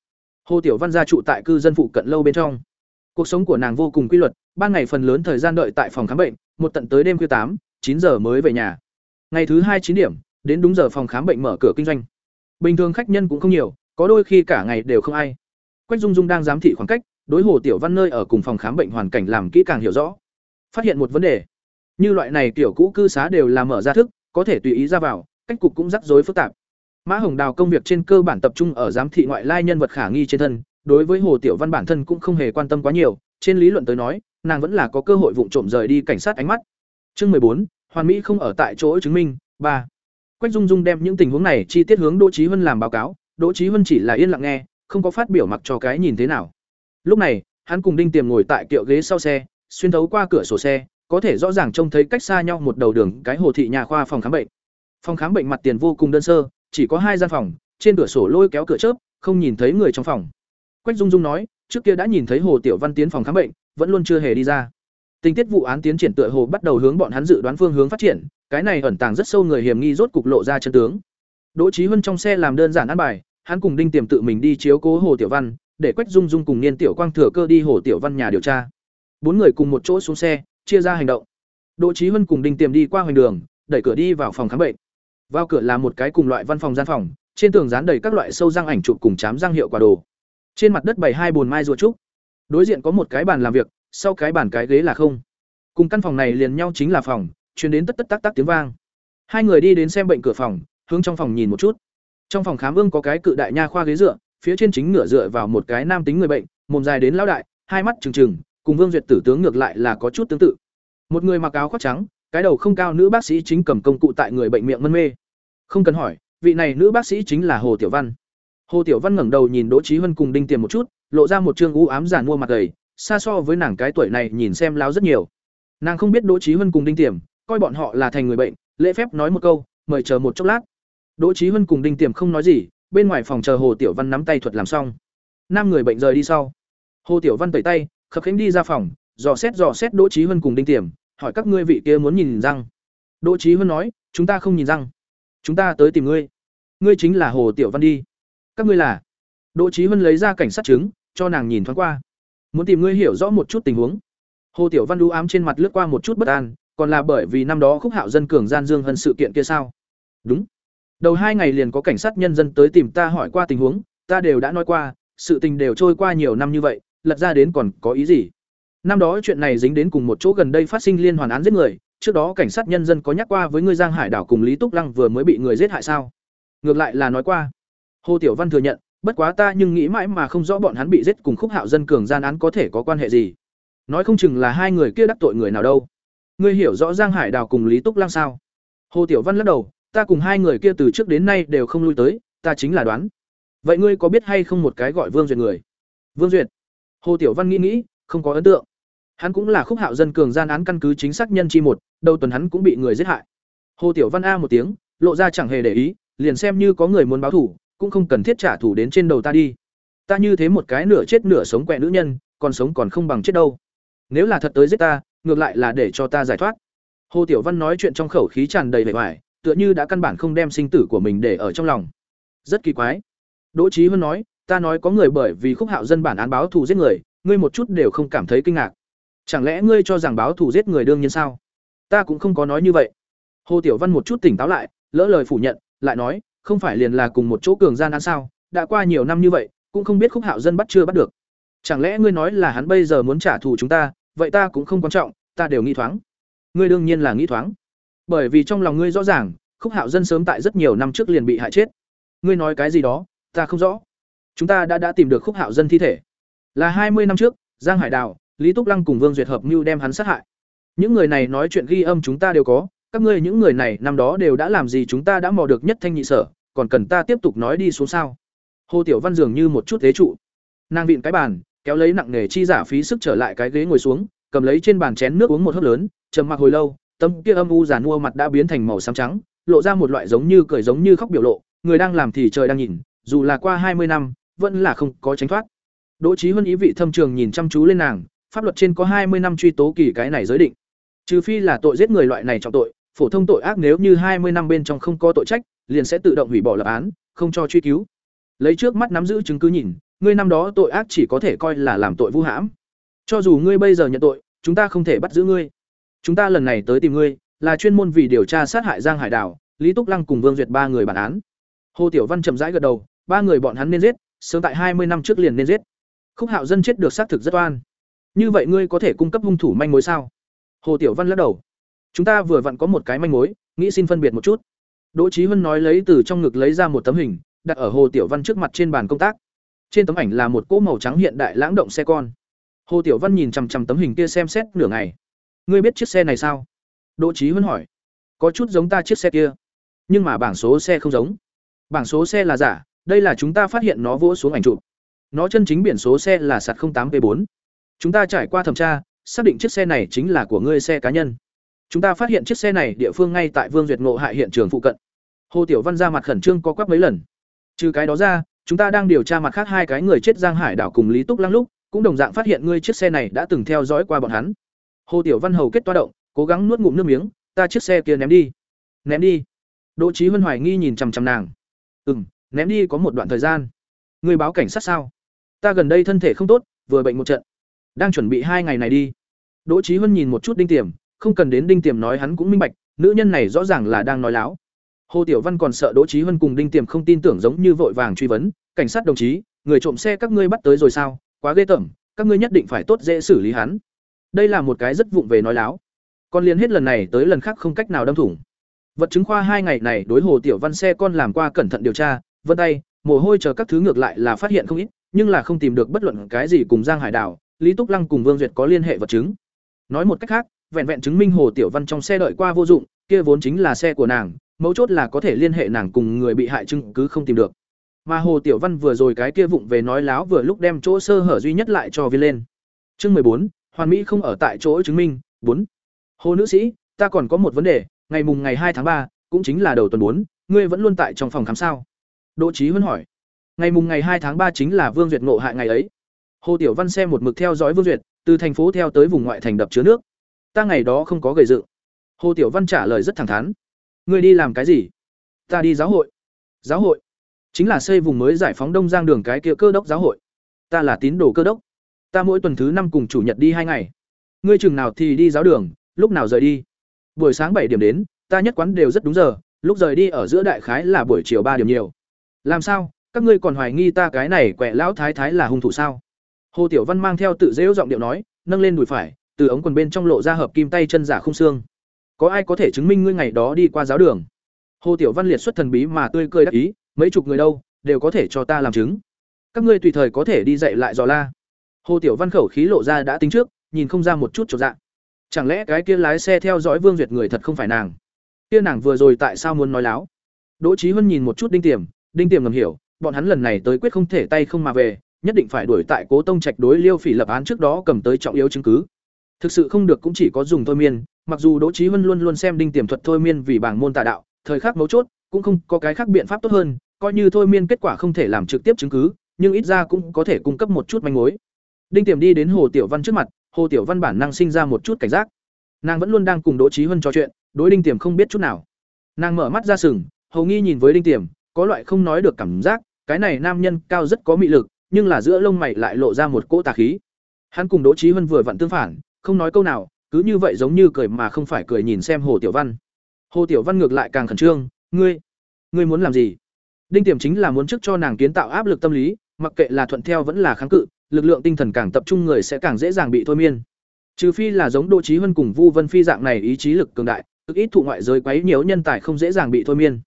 Hồ Tiểu Văn gia trụ tại cư dân phụ cận lâu bên trong. Cuộc sống của nàng vô cùng quy luật, ban ngày phần lớn thời gian đợi tại phòng khám bệnh, một tận tới đêm khuya tám, chín giờ mới về nhà. Ngày thứ hai chín điểm, đến đúng giờ phòng khám bệnh mở cửa kinh doanh. Bình thường khách nhân cũng không nhiều, có đôi khi cả ngày đều không ai. Quách Dung Dung đang giám thị khoảng cách, đối Hồ Tiểu Văn nơi ở cùng phòng khám bệnh hoàn cảnh làm kỹ càng hiểu rõ. Phát hiện một vấn đề. Như loại này tiểu cũ cư xá đều là mở ra thức, có thể tùy ý ra vào, cách cục cũng rắc rối phức tạp. Mã Hồng Đào công việc trên cơ bản tập trung ở giám thị ngoại lai nhân vật khả nghi trên thân, đối với Hồ Tiểu Văn bản thân cũng không hề quan tâm quá nhiều, trên lý luận tới nói, nàng vẫn là có cơ hội vụng trộm rời đi cảnh sát ánh mắt. Chương bốn, Hoàn Mỹ không ở tại chỗ chứng minh, ba. Quách Dung Dung đem những tình huống này chi tiết hướng Đỗ Chí Huân làm báo cáo, Đỗ Chí Huân chỉ là yên lặng nghe, không có phát biểu mặc cho cái nhìn thế nào. Lúc này, hắn cùng Đinh Tiềm ngồi tại kiệu ghế sau xe, xuyên thấu qua cửa sổ xe, có thể rõ ràng trông thấy cách xa nhau một đầu đường cái hồ thị nhà khoa phòng khám bệnh. Phòng khám bệnh mặt tiền vô cùng đơn sơ, chỉ có hai gian phòng, trên cửa sổ lôi kéo cửa chớp, không nhìn thấy người trong phòng. Quách Dung Dung nói, trước kia đã nhìn thấy Hồ Tiểu Văn tiến phòng khám bệnh, vẫn luôn chưa hề đi ra. Tình tiết vụ án tiến triển tựa hồ bắt đầu hướng bọn hắn dự đoán phương hướng phát triển, cái này ẩn tàng rất sâu người hiểm nghi rốt cục lộ ra chân tướng. Đỗ Chí Huân trong xe làm đơn giản ăn bài, hắn cùng Đinh Tiềm tự mình đi chiếu cố Hồ Tiểu Văn, để Quách Dung Dung cùng Niên Tiểu Quang thừa cơ đi Hồ Tiểu Văn nhà điều tra. Bốn người cùng một chỗ xuống xe, chia ra hành động. Đỗ Chí Huân cùng Đinh Tiềm đi qua hoành đường, đẩy cửa đi vào phòng khám bệnh. Vào cửa là một cái cùng loại văn phòng gian phòng, trên tường dán đầy các loại sâu răng ảnh chụp cùng chám răng hiệu quả đồ. Trên mặt đất bày hai bồn mai rùa trúc. Đối diện có một cái bàn làm việc, sau cái bàn cái ghế là không. Cùng căn phòng này liền nhau chính là phòng, chuyển đến tất tất tác tác tiếng vang. Hai người đi đến xem bệnh cửa phòng, hướng trong phòng nhìn một chút. Trong phòng khám ương có cái cự đại nha khoa ghế dựa, phía trên chính ngửa dựa vào một cái nam tính người bệnh, mồm dài đến lão đại, hai mắt trừng trừng, cùng Vương Duyệt tử tướng ngược lại là có chút tương tự. Một người mặc áo khoác trắng, cái đầu không cao nữ bác sĩ chính cầm công cụ tại người bệnh miệng mân mê. Không cần hỏi, vị này nữ bác sĩ chính là Hồ Tiểu Văn. Hồ Tiểu Văn ngẩng đầu nhìn Đỗ Chí Hân cùng Đinh tiền một chút, lộ ra một trương u ám giàn mua mặt gầy, xa so với nàng cái tuổi này nhìn xem láo rất nhiều. Nàng không biết Đỗ Chí Hân cùng Đinh Tiềm, coi bọn họ là thành người bệnh, lễ phép nói một câu, mời chờ một chốc lát. Đỗ Chí Hân cùng Đinh Tiềm không nói gì, bên ngoài phòng chờ Hồ Tiểu Văn nắm tay thuật làm xong. Năm người bệnh rời đi sau. Hồ Tiểu Văn tẩy tay, khập khiễng đi ra phòng, dò xét dò xét Đỗ Chí Hân cùng Đinh Tiềm, hỏi các ngươi vị kia muốn nhìn răng. Đỗ Chí Hân nói, chúng ta không nhìn răng, chúng ta tới tìm ngươi. Ngươi chính là Hồ Tiểu Văn đi. Các ngươi là? Đỗ Chí Hân lấy ra cảnh sát chứng, cho nàng nhìn thoáng qua. Muốn tìm ngươi hiểu rõ một chút tình huống. Hồ Tiểu Văn đu ám trên mặt lướt qua một chút bất an, còn là bởi vì năm đó Khúc Hạo dân cường gian Dương Hân sự kiện kia sao? Đúng. Đầu hai ngày liền có cảnh sát nhân dân tới tìm ta hỏi qua tình huống, ta đều đã nói qua, sự tình đều trôi qua nhiều năm như vậy, lật ra đến còn có ý gì? Năm đó chuyện này dính đến cùng một chỗ gần đây phát sinh liên hoàn án giết người, trước đó cảnh sát nhân dân có nhắc qua với ngươi Giang Hải đảo cùng Lý Túc Lăng vừa mới bị người giết hại sao? Ngược lại là nói qua. Hồ Tiểu Văn thừa nhận, bất quá ta nhưng nghĩ mãi mà không rõ bọn hắn bị giết cùng Khúc Hạo dân cường gian án có thể có quan hệ gì. Nói không chừng là hai người kia đắc tội người nào đâu. Ngươi hiểu rõ Giang Hải đào cùng Lý Túc Lăng sao? Hồ Tiểu Văn lắc đầu, ta cùng hai người kia từ trước đến nay đều không lui tới, ta chính là đoán. Vậy ngươi có biết hay không một cái gọi Vương Duyệt người? Vương Duyệt. Hồ Tiểu Văn nghĩ nghĩ, không có ấn tượng. Hắn cũng là khúc hạo dân cường gian án căn cứ chính xác nhân chi một, đầu tuần hắn cũng bị người giết hại. Hồ Tiểu Văn a một tiếng, lộ ra chẳng hề để ý, liền xem như có người muốn báo thủ, cũng không cần thiết trả thù đến trên đầu ta đi. Ta như thế một cái nửa chết nửa sống quẻ nữ nhân, còn sống còn không bằng chết đâu. Nếu là thật tới giết ta, ngược lại là để cho ta giải thoát. Hồ Tiểu Văn nói chuyện trong khẩu khí tràn đầy vẻ vải, tựa như đã căn bản không đem sinh tử của mình để ở trong lòng. Rất kỳ quái. Đỗ Chí Huân nói, ta nói có người bởi vì khúc hạo dân bản án báo thù giết người, ngươi một chút đều không cảm thấy kinh ngạc. Chẳng lẽ ngươi cho rằng báo thù giết người đương nhiên sao? Ta cũng không có nói như vậy. Hồ Tiểu Văn một chút tỉnh táo lại, lỡ lời phủ nhận, lại nói, không phải liền là cùng một chỗ cường gian án sao? Đã qua nhiều năm như vậy, cũng không biết khúc hạo dân bắt chưa bắt được. Chẳng lẽ ngươi nói là hắn bây giờ muốn trả thù chúng ta, vậy ta cũng không quan trọng, ta đều nghĩ thoáng. Ngươi đương nhiên là nghĩ thoáng. Bởi vì trong lòng ngươi rõ ràng khúc hạo dân sớm tại rất nhiều năm trước liền bị hại chết. Ngươi nói cái gì đó ta không rõ. Chúng ta đã đã tìm được khúc hạo dân thi thể. Là hai mươi năm trước giang hải đào lý túc lăng cùng vương duyệt hợp mưu đem hắn sát hại. Những người này nói chuyện ghi âm chúng ta đều có các ngươi những người này năm đó đều đã làm gì chúng ta đã mò được nhất thanh nhị sở còn cần ta tiếp tục nói đi xuống sao? Hồ tiểu văn dường như một chút thế trụ. Nàng vịn cái bàn kéo lấy nặng nề chi giả phí sức trở lại cái ghế ngồi xuống cầm lấy trên bàn chén nước uống một hớp lớn trầm mặc hồi lâu Tâm kia âm u giàn mua mặt đã biến thành màu xám trắng, lộ ra một loại giống như cười giống như khóc biểu lộ, người đang làm thì trời đang nhìn, dù là qua hai mươi năm, vẫn là không có tránh thoát. Đỗ Chí Huân ý vị thâm trường nhìn chăm chú lên nàng, pháp luật trên có hai mươi năm truy tố kỳ cái này giới định. Trừ phi là tội giết người loại này trọng tội, phổ thông tội ác nếu như hai mươi năm bên trong không có tội trách, liền sẽ tự động hủy bỏ lập án, không cho truy cứu. Lấy trước mắt nắm giữ chứng cứ nhìn, ngươi năm đó tội ác chỉ có thể coi là làm tội vu hãm. Cho dù ngươi bây giờ nhận tội, chúng ta không thể bắt giữ ngươi. Chúng ta lần này tới tìm ngươi, là chuyên môn vì điều tra sát hại Giang Hải Đảo, Lý Túc Lăng cùng Vương Duyệt ba người bản án. Hồ Tiểu Văn chậm rãi gật đầu, ba người bọn hắn nên giết, sớm tại hai mươi năm trước liền nên giết. Khúc Hạo dân chết được xác thực rất oan. Như vậy ngươi có thể cung cấp hung thủ manh mối sao? Hồ Tiểu Văn lắc đầu. Chúng ta vừa vặn có một cái manh mối, nghĩ xin phân biệt một chút. Đỗ Chí Hân nói lấy từ trong ngực lấy ra một tấm hình, đặt ở Hồ Tiểu Văn trước mặt trên bàn công tác. Trên tấm ảnh là một cỗ màu trắng hiện đại lãng động xe con. Hồ Tiểu Văn nhìn chằm chằm tấm hình kia xem xét nửa ngày. Ngươi biết chiếc xe này sao? Đỗ trí huân hỏi. Có chút giống ta chiếc xe kia. Nhưng mà bảng số xe không giống. Bảng số xe là giả, đây là chúng ta phát hiện nó vỗ xuống ảnh chụp. Nó chân chính biển số xe là sạt tám p bốn. Chúng ta trải qua thẩm tra, xác định chiếc xe này chính là của ngươi xe cá nhân. Chúng ta phát hiện chiếc xe này địa phương ngay tại vương duyệt ngộ hại hiện trường phụ cận. Hồ tiểu văn ra mặt khẩn trương có quắp mấy lần. Trừ cái đó ra chúng ta đang điều tra mặt khác hai cái người chết giang hải đảo cùng lý túc lăng lúc cũng đồng dạng phát hiện ngươi chiếc xe này đã từng theo dõi qua bọn hắn Hồ Tiểu Văn hầu kết toa động, cố gắng nuốt ngụm nước miếng, ta chiếc xe kia ném đi. Ném đi? Đỗ Chí Vân hoài nghi nhìn chằm chằm nàng. Ừm, ném đi có một đoạn thời gian. ngươi báo cảnh sát sao? ta gần đây thân thể không tốt vừa bệnh một trận đang chuẩn bị hai ngày này đi đỗ Chí huân nhìn một chút đinh tiềm không cần đến đinh tiềm nói hắn cũng minh bạch nữ nhân này rõ ràng là đang nói láo hồ tiểu văn còn sợ đỗ Chí Hân cùng đinh tiềm không tin tưởng giống như vội vàng truy vấn, cảnh sát đồng chí, người trộm xe các ngươi bắt tới rồi sao? Quá ghê tởm, các ngươi nhất định phải tốt dễ xử lý hắn. Đây là một cái rất vụng về nói láo. Con liên hết lần này tới lần khác không cách nào đâm thủng. Vật chứng khoa hai ngày này đối hồ tiểu văn xe con làm qua cẩn thận điều tra, vân tay, mồ hôi chờ các thứ ngược lại là phát hiện không ít, nhưng là không tìm được bất luận cái gì cùng giang hải đảo lý túc lăng cùng vương duyệt có liên hệ vật chứng. Nói một cách khác, vẹn vẹn chứng minh hồ tiểu văn trong xe đợi qua vô dụng, kia vốn chính là xe của nàng mấu chốt là có thể liên hệ nàng cùng người bị hại chứng cứ không tìm được. Mà hồ tiểu văn vừa rồi cái kia vụng về nói láo vừa lúc đem chỗ sơ hở duy nhất lại cho viên lên. Chương mười bốn, hoàn mỹ không ở tại chỗ chứng minh, bốn. Hồ nữ sĩ, ta còn có một vấn đề, ngày mùng ngày hai tháng ba, cũng chính là đầu tuần bốn, ngươi vẫn luôn tại trong phòng khám sao? Đỗ trí huân hỏi. Ngày mùng ngày hai tháng ba chính là vương duyệt ngộ hại ngày ấy. Hồ tiểu văn xem một mực theo dõi vương duyệt, từ thành phố theo tới vùng ngoại thành đập chứa nước. Ta ngày đó không có gầy dựng hồ tiểu văn trả lời rất thẳng thắn ngươi đi làm cái gì? Ta đi giáo hội. Giáo hội? Chính là xây vùng mới giải phóng đông giang đường cái kia cơ đốc giáo hội. Ta là tín đồ cơ đốc. Ta mỗi tuần thứ năm cùng chủ nhật đi hai ngày. Ngươi chừng nào thì đi giáo đường, lúc nào rời đi? Buổi sáng bảy điểm đến, ta nhất quán đều rất đúng giờ, lúc rời đi ở giữa đại khái là buổi chiều ba điểm nhiều. Làm sao? Các ngươi còn hoài nghi ta cái này quẹ lão thái thái là hung thủ sao? Hồ tiểu văn mang theo tự dễu giọng điệu nói, nâng lên đùi phải, từ ống quần bên trong lộ ra hợp kim tay chân giả không xương có ai có thể chứng minh ngươi ngày đó đi qua giáo đường? Hồ tiểu văn liệt xuất thần bí mà tươi cười đắc ý, mấy chục người đâu, đều có thể cho ta làm chứng. Các ngươi tùy thời có thể đi dạy lại dò la. Hồ tiểu văn khẩu khí lộ ra đã tính trước, nhìn không ra một chút trọn dạng chẳng lẽ cái kia lái xe theo dõi vương duyệt người thật không phải nàng? Kia nàng vừa rồi tại sao muốn nói láo? Đỗ trí huân nhìn một chút đinh tiềm đinh tiềm ngầm hiểu, bọn hắn lần này tới quyết không thể tay không mà về, nhất định phải đuổi tại cố tông trạch đối liêu phỉ lập án trước đó cầm tới trọng yếu chứng cứ thực sự không được cũng chỉ có dùng thôi miên, mặc dù đỗ trí huân luôn luôn xem đinh tiềm thuật thôi miên vì bảng môn tà đạo, thời khắc mấu chốt, cũng không có cái khác biện pháp tốt hơn, coi như thôi miên kết quả không thể làm trực tiếp chứng cứ, nhưng ít ra cũng có thể cung cấp một chút manh mối. Đinh tiềm đi đến hồ tiểu văn trước mặt, hồ tiểu văn bản năng sinh ra một chút cảnh giác. Nàng vẫn luôn đang cùng đỗ trí huân trò chuyện, đối đinh tiềm không biết chút nào. Nàng mở mắt ra sừng, hầu nghi nhìn với đinh tiềm, có loại không nói được cảm giác, cái này nam nhân cao rất có mị lực, nhưng là giữa lông mày lại lộ ra một cỗ tà khí. Hắn cùng đỗ trí huân vừa vặn tương phản không nói câu nào, cứ như vậy giống như cười mà không phải cười nhìn xem hồ tiểu văn. Hồ tiểu văn ngược lại càng khẩn trương, ngươi ngươi muốn làm gì? Đinh tiềm chính là muốn trước cho nàng kiến tạo áp lực tâm lý, mặc kệ là thuận theo vẫn là kháng cự, lực lượng tinh thần càng tập trung người sẽ càng dễ dàng bị thôi miên. Trừ phi là giống đỗ trí huân cùng vu vân phi dạng này ý chí lực cường đại, cực ít thụ ngoại giới quấy nhiều nhân tài không dễ dàng bị thôi miên.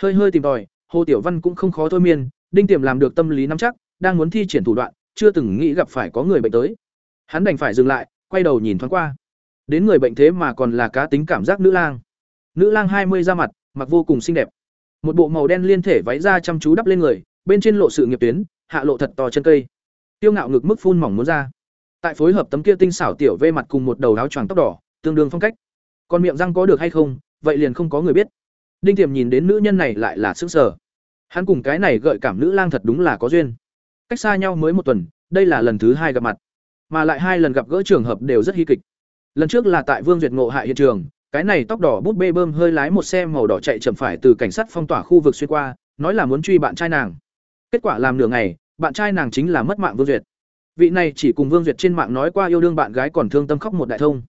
Hơi hơi tìm tòi, hồ tiểu văn cũng không khó thôi miên, đinh tiềm làm được tâm lý nắm chắc, đang muốn thi triển thủ đoạn, chưa từng nghĩ gặp phải có người bệnh tới. Hắn đành phải dừng lại quay đầu nhìn thoáng qua. Đến người bệnh thế mà còn là cá tính cảm giác nữ lang. Nữ lang hai mươi ra mặt, mặc vô cùng xinh đẹp. Một bộ màu đen liên thể váy da chăm chú đắp lên người, bên trên lộ sự nghiệp tuyến, hạ lộ thật to chân cây. Tiêu ngạo ngực mức phun mỏng muốn ra. Tại phối hợp tấm kia tinh xảo tiểu vê mặt cùng một đầu áo choàng tóc đỏ, tương đương phong cách. Còn miệng răng có được hay không, vậy liền không có người biết. Đinh tiềm nhìn đến nữ nhân này lại là sức sở hắn cùng cái này gợi cảm nữ lang thật đúng là có duyên. Cách xa nhau mới một tuần, đây là lần thứ hai gặp mặt mà lại hai lần gặp gỡ trường hợp đều rất hy kịch. Lần trước là tại vương duyệt ngộ hại hiện trường, cái này tóc đỏ bút bê bơm hơi lái một xe màu đỏ chạy chậm phải từ cảnh sát phong tỏa khu vực xuyên qua, nói là muốn truy bạn trai nàng. Kết quả làm nửa ngày, bạn trai nàng chính là mất mạng vương duyệt. Vị này chỉ cùng vương duyệt trên mạng nói qua yêu đương bạn gái còn thương tâm khóc một đại thông.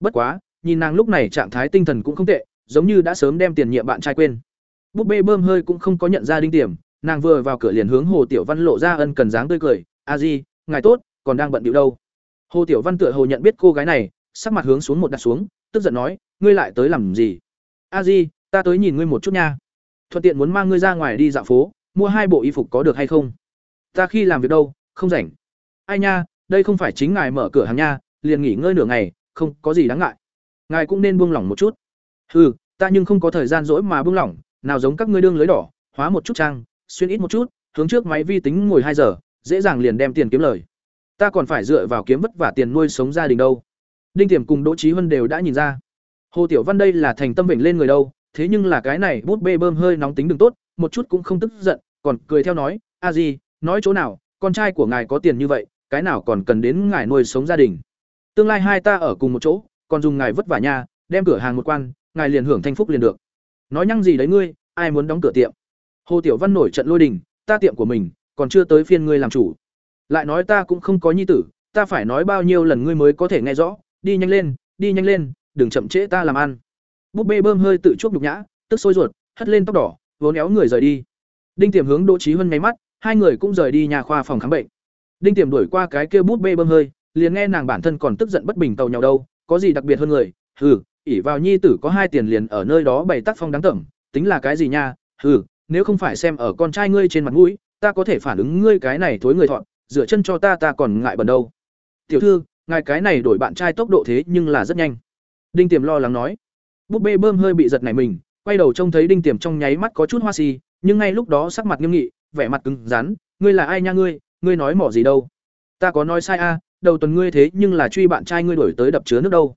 Bất quá, nhìn nàng lúc này trạng thái tinh thần cũng không tệ, giống như đã sớm đem tiền nhiệm bạn trai quên. Búp bê bơm hơi cũng không có nhận ra đinh tiềm nàng vừa vào cửa liền hướng hồ tiểu văn lộ ra ân cần dáng tươi cười. A di, ngài tốt, còn đang bận điệu đâu? Hồ tiểu văn tựa hồ nhận biết cô gái này sắc mặt hướng xuống một đặt xuống tức giận nói ngươi lại tới làm gì? A di ta tới nhìn ngươi một chút nha. Thuận tiện muốn mang ngươi ra ngoài đi dạo phố mua hai bộ y phục có được hay không? Ta khi làm việc đâu không rảnh. Ai nha đây không phải chính ngài mở cửa hàng nha liền nghỉ ngơi nửa ngày không có gì đáng ngại. Ngài cũng nên buông lỏng một chút. Hừ, ta nhưng không có thời gian rỗi mà buông lỏng nào giống các ngươi đương lưới đỏ hóa một chút trang xuyên ít một chút hướng trước máy vi tính ngồi hai giờ dễ dàng liền đem tiền kiếm lời ta còn phải dựa vào kiếm vất vả tiền nuôi sống gia đình đâu. Đinh tiềm cùng đỗ trí huân đều đã nhìn ra. Hồ tiểu văn đây là thành tâm bệnh lên người đâu, thế nhưng là cái này bút bê bơm hơi nóng tính đừng tốt, một chút cũng không tức giận, còn cười theo nói, a gì nói chỗ nào, con trai của ngài có tiền như vậy, cái nào còn cần đến ngài nuôi sống gia đình? Tương lai hai ta ở cùng một chỗ, còn dùng ngài vất vả nha, đem cửa hàng một quan, ngài liền hưởng thanh phúc liền được. Nói nhăng gì đấy ngươi, ai muốn đóng cửa tiệm? Hồ tiểu văn nổi trận lôi đình, ta tiệm của mình còn chưa tới phiên ngươi làm chủ lại nói ta cũng không có nhi tử ta phải nói bao nhiêu lần ngươi mới có thể nghe rõ đi nhanh lên đi nhanh lên đừng chậm trễ ta làm ăn. Búp bê bơm hơi tự chuốc nhục nhã tức sôi ruột hất lên tóc đỏ vốn éo người rời đi. Đinh tiềm hướng đỗ trí huân nháy mắt hai người cũng rời đi nhà khoa phòng khám bệnh. Đinh tiềm đuổi qua cái kia búp bê bơm hơi liền nghe nàng bản thân còn tức giận bất bình tàu nhau đâu có gì đặc biệt hơn người? Hừ ỉ vào nhi tử có hai tiền liền ở nơi đó bày tác phong đáng tưởng, tính là cái gì nha? Hừ nếu không phải xem ở con trai ngươi trên mặt mũi ta có thể phản ứng ngươi cái này thối người thọn dựa chân cho ta ta còn ngại bẩn đâu. Tiểu thư ngài cái này đổi bạn trai tốc độ thế nhưng là rất nhanh. Đinh tiềm lo lắng nói. Búp bê bơm hơi bị giật này mình quay đầu trông thấy đinh tiềm trong nháy mắt có chút hoa xì nhưng ngay lúc đó sắc mặt nghiêm nghị vẻ mặt cứng rắn. Ngươi là ai nha ngươi? Ngươi nói mỏ gì đâu? Ta có nói sai a à, đầu tuần ngươi thế nhưng là truy bạn trai ngươi đổi tới đập chứa nước đâu.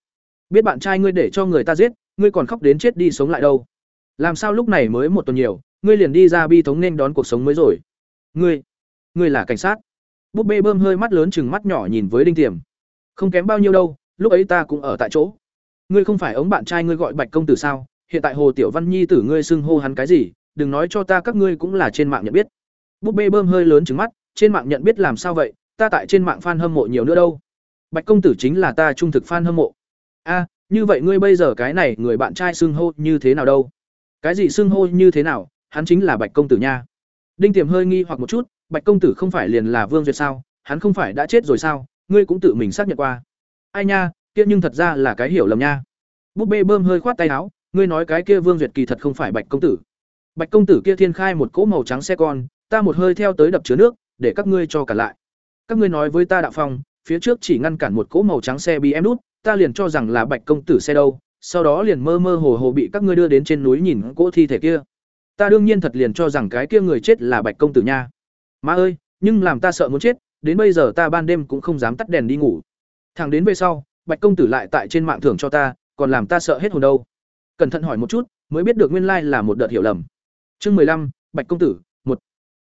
Biết bạn trai ngươi để cho người ta giết ngươi còn khóc đến chết đi sống lại đâu. Làm sao lúc này mới một tuần nhiều ngươi liền đi ra bi thống nên đón cuộc sống mới rồi. Ngươi ngươi là cảnh sát búp bê bơm hơi mắt lớn chừng mắt nhỏ nhìn với đinh tiềm. Không kém bao nhiêu đâu, lúc ấy ta cũng ở tại chỗ. Ngươi không phải ống bạn trai ngươi gọi bạch công tử sao? Hiện tại hồ tiểu văn nhi tử ngươi xưng hô hắn cái gì? Đừng nói cho ta các ngươi cũng là trên mạng nhận biết. Búp bê bơm hơi lớn chừng mắt, trên mạng nhận biết làm sao vậy? Ta tại trên mạng fan hâm mộ nhiều nữa đâu. Bạch công tử chính là ta trung thực fan hâm mộ. A, như vậy ngươi bây giờ cái này người bạn trai xưng hô như thế nào đâu? Cái gì xưng hô như thế nào? Hắn chính là bạch công tử nha. Đinh tiềm hơi nghi hoặc một chút bạch công tử không phải liền là vương duyệt sao? Hắn không phải đã chết rồi sao? Ngươi cũng tự mình xác nhận qua. Ai nha, kia nhưng thật ra là cái hiểu lầm nha. Búp bê bơm hơi khoát tay áo, ngươi nói cái kia vương duyệt kỳ thật không phải bạch công tử. Bạch công tử kia thiên khai một cỗ màu trắng xe con, ta một hơi theo tới đập chứa nước, để các ngươi cho cả lại. Các ngươi nói với ta đạo phong, phía trước chỉ ngăn cản một cỗ màu trắng xe bị em đút, ta liền cho rằng là bạch công tử xe đâu, sau đó liền mơ mơ hồ hồ bị các ngươi đưa đến trên núi nhìn cỗ thi thể kia. Ta đương nhiên thật liền cho rằng cái kia người chết là bạch công tử nha má ơi, nhưng làm ta sợ muốn chết, đến bây giờ ta ban đêm cũng không dám tắt đèn đi ngủ. Thằng đến về sau, bạch công tử lại tại trên mạng thưởng cho ta, còn làm ta sợ hết hồn đâu. Cẩn thận hỏi một chút, mới biết được nguyên lai là một đợt hiểu lầm. Chương mười lăm, bạch công tử, một.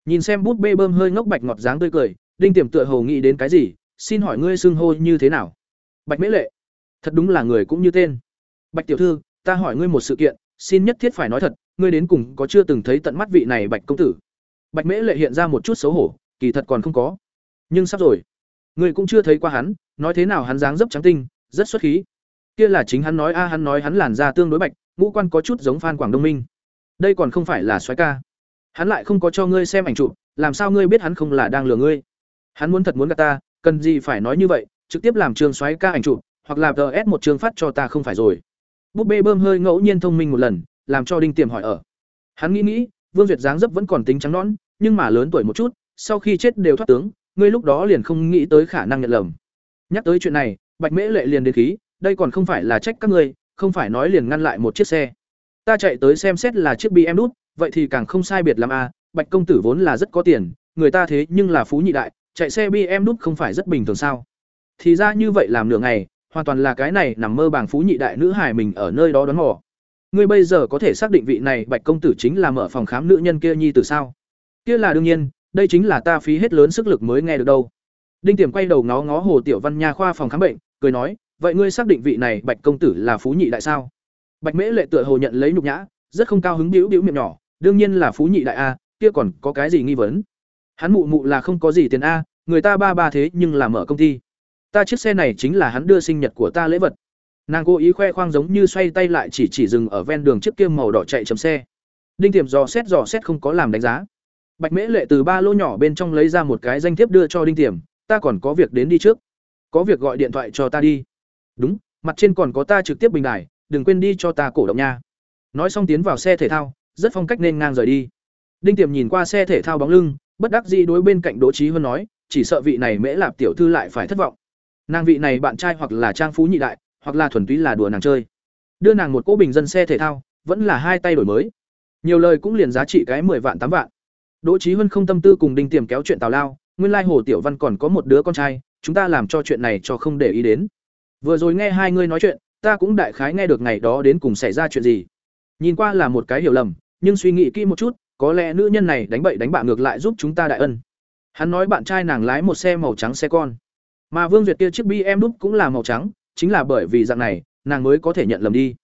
Nhìn xem bút bê bơm hơi ngốc bạch ngọt dáng tươi cười, đinh tiềm tựa hồ nghĩ đến cái gì, xin hỏi ngươi xưng hô như thế nào? Bạch mễ lệ. Thật đúng là người cũng như tên. Bạch tiểu thư, ta hỏi ngươi một sự kiện, xin nhất thiết phải nói thật, ngươi đến cùng có chưa từng thấy tận mắt vị này bạch công tử? Bạch mễ lệ hiện ra một chút xấu hổ, kỳ thật còn không có. Nhưng sắp rồi. Ngươi cũng chưa thấy qua hắn, nói thế nào hắn dáng dấp trắng tinh, rất xuất khí. Kia là chính hắn nói, a, hắn nói hắn làn da tương đối bạch, ngũ quan có chút giống phan quảng đông minh. Đây còn không phải là soái ca. Hắn lại không có cho ngươi xem ảnh chụp, làm sao ngươi biết hắn không là đang lừa ngươi? Hắn muốn thật muốn gạt ta, cần gì phải nói như vậy, trực tiếp làm trường soái ca ảnh chụp, hoặc là ts một trường phát cho ta không phải rồi. Búp bê bơm hơi ngẫu nhiên thông minh một lần, làm cho đinh tiềm hỏi ở. Hắn nghĩ nghĩ, vương duyệt dáng dấp vẫn còn tính trắng nõn nhưng mà lớn tuổi một chút sau khi chết đều thoát tướng ngươi lúc đó liền không nghĩ tới khả năng nhận lầm. Nhắc tới chuyện này bạch mễ lệ liền đến khí đây còn không phải là trách các ngươi không phải nói liền ngăn lại một chiếc xe. Ta chạy tới xem xét là chiếc bmw, đút vậy thì càng không sai biệt làm a à, bạch công tử vốn là rất có tiền người ta thế nhưng là phú nhị đại chạy xe bmw đút không phải rất bình thường sao? Thì ra như vậy làm nửa ngày hoàn toàn là cái này nằm mơ bảng phú nhị đại nữ hải mình ở nơi đó đón mò. Ngươi bây giờ có thể xác định vị này bạch công tử chính là mở phòng khám nữ nhân kia nhi từ sao? Kia là đương nhiên, đây chính là ta phí hết lớn sức lực mới nghe được đâu. Đinh tiềm quay đầu ngó ngó hồ tiểu văn nha khoa phòng khám bệnh, cười nói, vậy ngươi xác định vị này bạch công tử là phú nhị đại sao? Bạch mễ lệ tựa hồ nhận lấy nhục nhã, rất không cao hứng bĩu bĩu miệng nhỏ, đương nhiên là phú nhị đại a, kia còn có cái gì nghi vấn? Hắn mụ mụ là không có gì tiền a, người ta ba ba thế nhưng là mở công ty. Ta chiếc xe này chính là hắn đưa sinh nhật của ta lễ vật. Nàng cố ý khoe khoang giống như xoay tay lại chỉ chỉ dừng ở ven đường trước kia màu đỏ chạy chấm xe. Đinh tiềm dò xét dò xét không có làm đánh giá bạch mễ lệ từ ba lô nhỏ bên trong lấy ra một cái danh thiếp đưa cho đinh tiềm, ta còn có việc đến đi trước. Có việc gọi điện thoại cho ta đi. Đúng, mặt trên còn có ta trực tiếp bình đài, đừng quên đi cho ta cổ động nha. Nói xong tiến vào xe thể thao, rất phong cách nên ngang rời đi. Đinh tiềm nhìn qua xe thể thao bóng lưng, bất đắc dĩ đối bên cạnh đỗ Chí Huân nói, chỉ sợ vị này mễ lạp tiểu thư lại phải thất vọng. Nàng vị này bạn trai hoặc là trang phú nhị đại, hoặc là thuần túy là đùa nàng chơi. Đưa nàng một cỗ bình dân xe thể thao, vẫn là hai tay đổi mới. Nhiều lời cũng liền giá trị cái mười vạn tám vạn đỗ Chí huân không tâm tư cùng đinh tiềm kéo chuyện tào lao, nguyên lai hồ tiểu văn còn có một đứa con trai, chúng ta làm cho chuyện này cho không để ý đến. Vừa rồi nghe hai ngươi nói chuyện, ta cũng đại khái nghe được ngày đó đến cùng xảy ra chuyện gì. Nhìn qua là một cái hiểu lầm, nhưng suy nghĩ kỹ một chút, có lẽ nữ nhân này đánh bậy đánh bạ ngược lại giúp chúng ta đại ân. Hắn nói bạn trai nàng lái một xe màu trắng xe con. Mà vương duyệt kia chiếc BMW đúc cũng là màu trắng, chính là bởi vì dạng này, nàng mới có thể nhận lầm đi.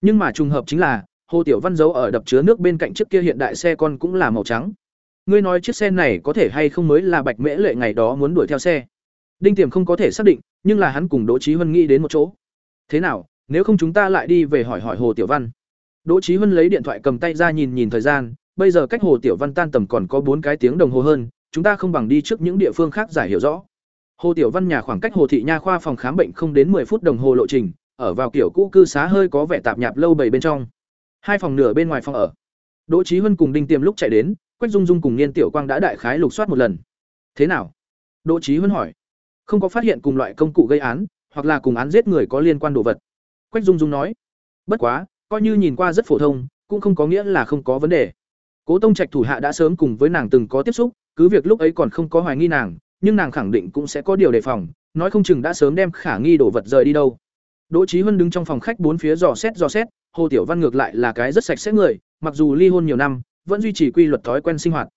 Nhưng mà trùng hợp chính là, hồ tiểu văn giấu ở đập chứa nước bên cạnh chiếc kia hiện đại xe con cũng là màu trắng ngươi nói chiếc xe này có thể hay không mới là bạch mễ lệ ngày đó muốn đuổi theo xe? Đinh tiềm không có thể xác định, nhưng là hắn cùng đỗ trí huân nghĩ đến một chỗ. Thế nào, nếu không chúng ta lại đi về hỏi hỏi hồ tiểu văn. Đỗ trí huân lấy điện thoại cầm tay ra nhìn nhìn thời gian, bây giờ cách hồ tiểu văn tan tầm còn có bốn cái tiếng đồng hồ hơn, chúng ta không bằng đi trước những địa phương khác giải hiểu rõ. Hồ tiểu văn nhà khoảng cách hồ thị nha khoa phòng khám bệnh không đến 10 phút đồng hồ lộ trình, ở vào kiểu cũ cư xá hơi có vẻ tạp nhạp lâu bầy bên trong. Hai phòng nửa bên ngoài phòng ở. Đỗ trí huân cùng đinh tiềm lúc chạy đến quách dung dung cùng niên tiểu quang đã đại khái lục soát một lần. Thế nào? Đỗ Chí huân hỏi. Không có phát hiện cùng loại công cụ gây án, hoặc là cùng án giết người có liên quan đồ vật. Quách dung dung nói. Bất quá, coi như nhìn qua rất phổ thông, cũng không có nghĩa là không có vấn đề. Cố tông trạch thủ hạ đã sớm cùng với nàng từng có tiếp xúc, cứ việc lúc ấy còn không có hoài nghi nàng, nhưng nàng khẳng định cũng sẽ có điều đề phòng, nói không chừng đã sớm đem khả nghi đồ vật rời đi đâu. Đỗ Chí huân đứng trong phòng khách bốn phía dò xét dò xét, hồ tiểu văn ngược lại là cái rất sạch sẽ người, mặc dù ly hôn nhiều năm vẫn duy trì quy luật thói quen sinh hoạt.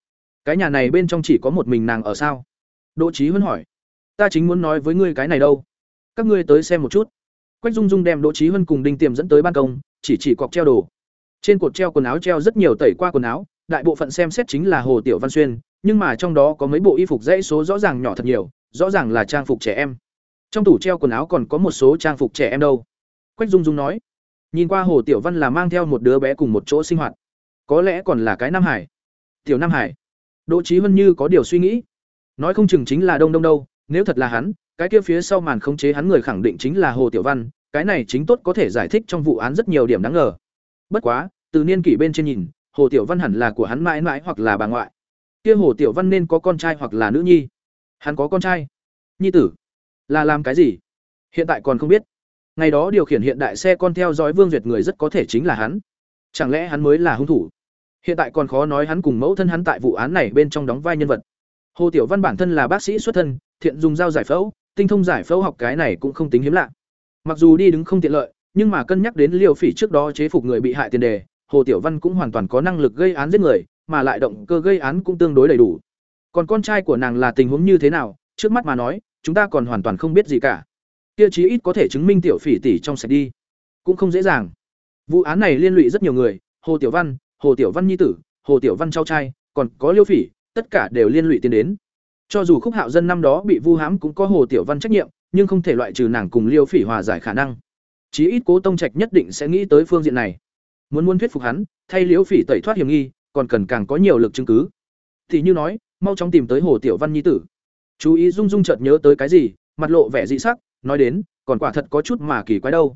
Cái nhà này bên trong chỉ có một mình nàng ở sao? Đỗ trí huân hỏi. Ta chính muốn nói với ngươi cái này đâu. Các ngươi tới xem một chút. Quách dung dung đem đỗ trí huân cùng đinh tiềm dẫn tới ban công, chỉ chỉ cọc treo đồ. Trên cột treo quần áo treo rất nhiều tẩy qua quần áo, đại bộ phận xem xét chính là hồ tiểu văn xuyên, nhưng mà trong đó có mấy bộ y phục dãy số rõ ràng nhỏ thật nhiều, rõ ràng là trang phục trẻ em. Trong tủ treo quần áo còn có một số trang phục trẻ em đâu. Quách dung dung nói. Nhìn qua hồ tiểu văn là mang theo một đứa bé cùng một chỗ sinh hoạt có lẽ còn là cái nam hải. Tiểu nam hải. Đỗ trí huân như có điều suy nghĩ. Nói không chừng chính là đông đông đâu, nếu thật là hắn, cái kia phía sau màn khống chế hắn người khẳng định chính là hồ tiểu văn, cái này chính tốt có thể giải thích trong vụ án rất nhiều điểm đáng ngờ. Bất quá, từ niên kỷ bên trên nhìn, hồ tiểu văn hẳn là của hắn mãi mãi hoặc là bà ngoại. Kia hồ tiểu văn nên có con trai hoặc là nữ nhi? Hắn có con trai? Nhi tử? Là làm cái gì? Hiện tại còn không biết. Ngày đó điều khiển hiện đại xe con theo dõi vương duyệt người rất có thể chính là hắn. Chẳng lẽ hắn mới là hung thủ? Hiện tại còn khó nói hắn cùng mẫu thân hắn tại vụ án này bên trong đóng vai nhân vật. Hồ tiểu văn bản thân là bác sĩ xuất thân, thiện dùng dao giải phẫu, tinh thông giải phẫu học cái này cũng không tính hiếm lạ. Mặc dù đi đứng không tiện lợi, nhưng mà cân nhắc đến liều phỉ trước đó chế phục người bị hại tiền đề, hồ tiểu văn cũng hoàn toàn có năng lực gây án giết người, mà lại động cơ gây án cũng tương đối đầy đủ. Còn con trai của nàng là tình huống như thế nào, trước mắt mà nói, chúng ta còn hoàn toàn không biết gì cả. Kia chí ít có thể chứng minh tiểu phỉ tỷ trong sạch đi. Cũng không dễ dàng. Vụ án này liên lụy rất nhiều người, hồ tiểu văn hồ tiểu văn nhi tử, hồ tiểu văn cháu trai, còn có liêu phỉ, tất cả đều liên lụy tiến đến. Cho dù khúc hạo dân năm đó bị vu hãm cũng có hồ tiểu văn trách nhiệm, nhưng không thể loại trừ nàng cùng liêu phỉ hòa giải khả năng. Chí ít cố tông trạch nhất định sẽ nghĩ tới phương diện này. Muốn muốn thuyết phục hắn, thay liêu phỉ tẩy thoát hiểm nghi, còn cần càng có nhiều lực chứng cứ. Thì như nói, mau chóng tìm tới hồ tiểu văn nhi tử. Chú ý dung dung chợt nhớ tới cái gì, mặt lộ vẻ dị sắc, nói đến, còn quả thật có chút mà kỳ quái đâu.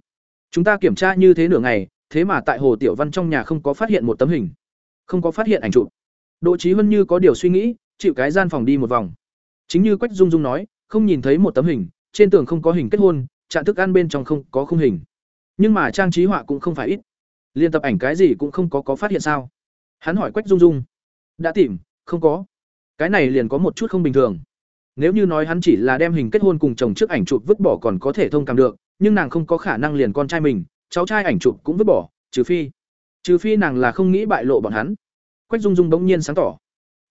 Chúng ta kiểm tra như thế nửa ngày thế mà tại hồ tiểu văn trong nhà không có phát hiện một tấm hình. Không có phát hiện ảnh chụp. Đỗ trí huân như có điều suy nghĩ, chịu cái gian phòng đi một vòng. Chính như quách dung dung nói, không nhìn thấy một tấm hình, trên tường không có hình kết hôn trạng thức ăn bên trong không có khung hình. Nhưng mà trang trí họa cũng không phải ít. Liên tập ảnh cái gì cũng không có có phát hiện sao? Hắn hỏi quách dung dung. Đã tìm, không có. Cái này liền có một chút không bình thường. Nếu như nói hắn chỉ là đem hình kết hôn cùng chồng trước ảnh chụp vứt bỏ còn có thể thông cảm được, nhưng nàng không có khả năng liền con trai mình cháu trai ảnh chụp cũng vứt bỏ, trừ phi trừ phi nàng là không nghĩ bại lộ bọn hắn. Quách dung dung bỗng nhiên sáng tỏ.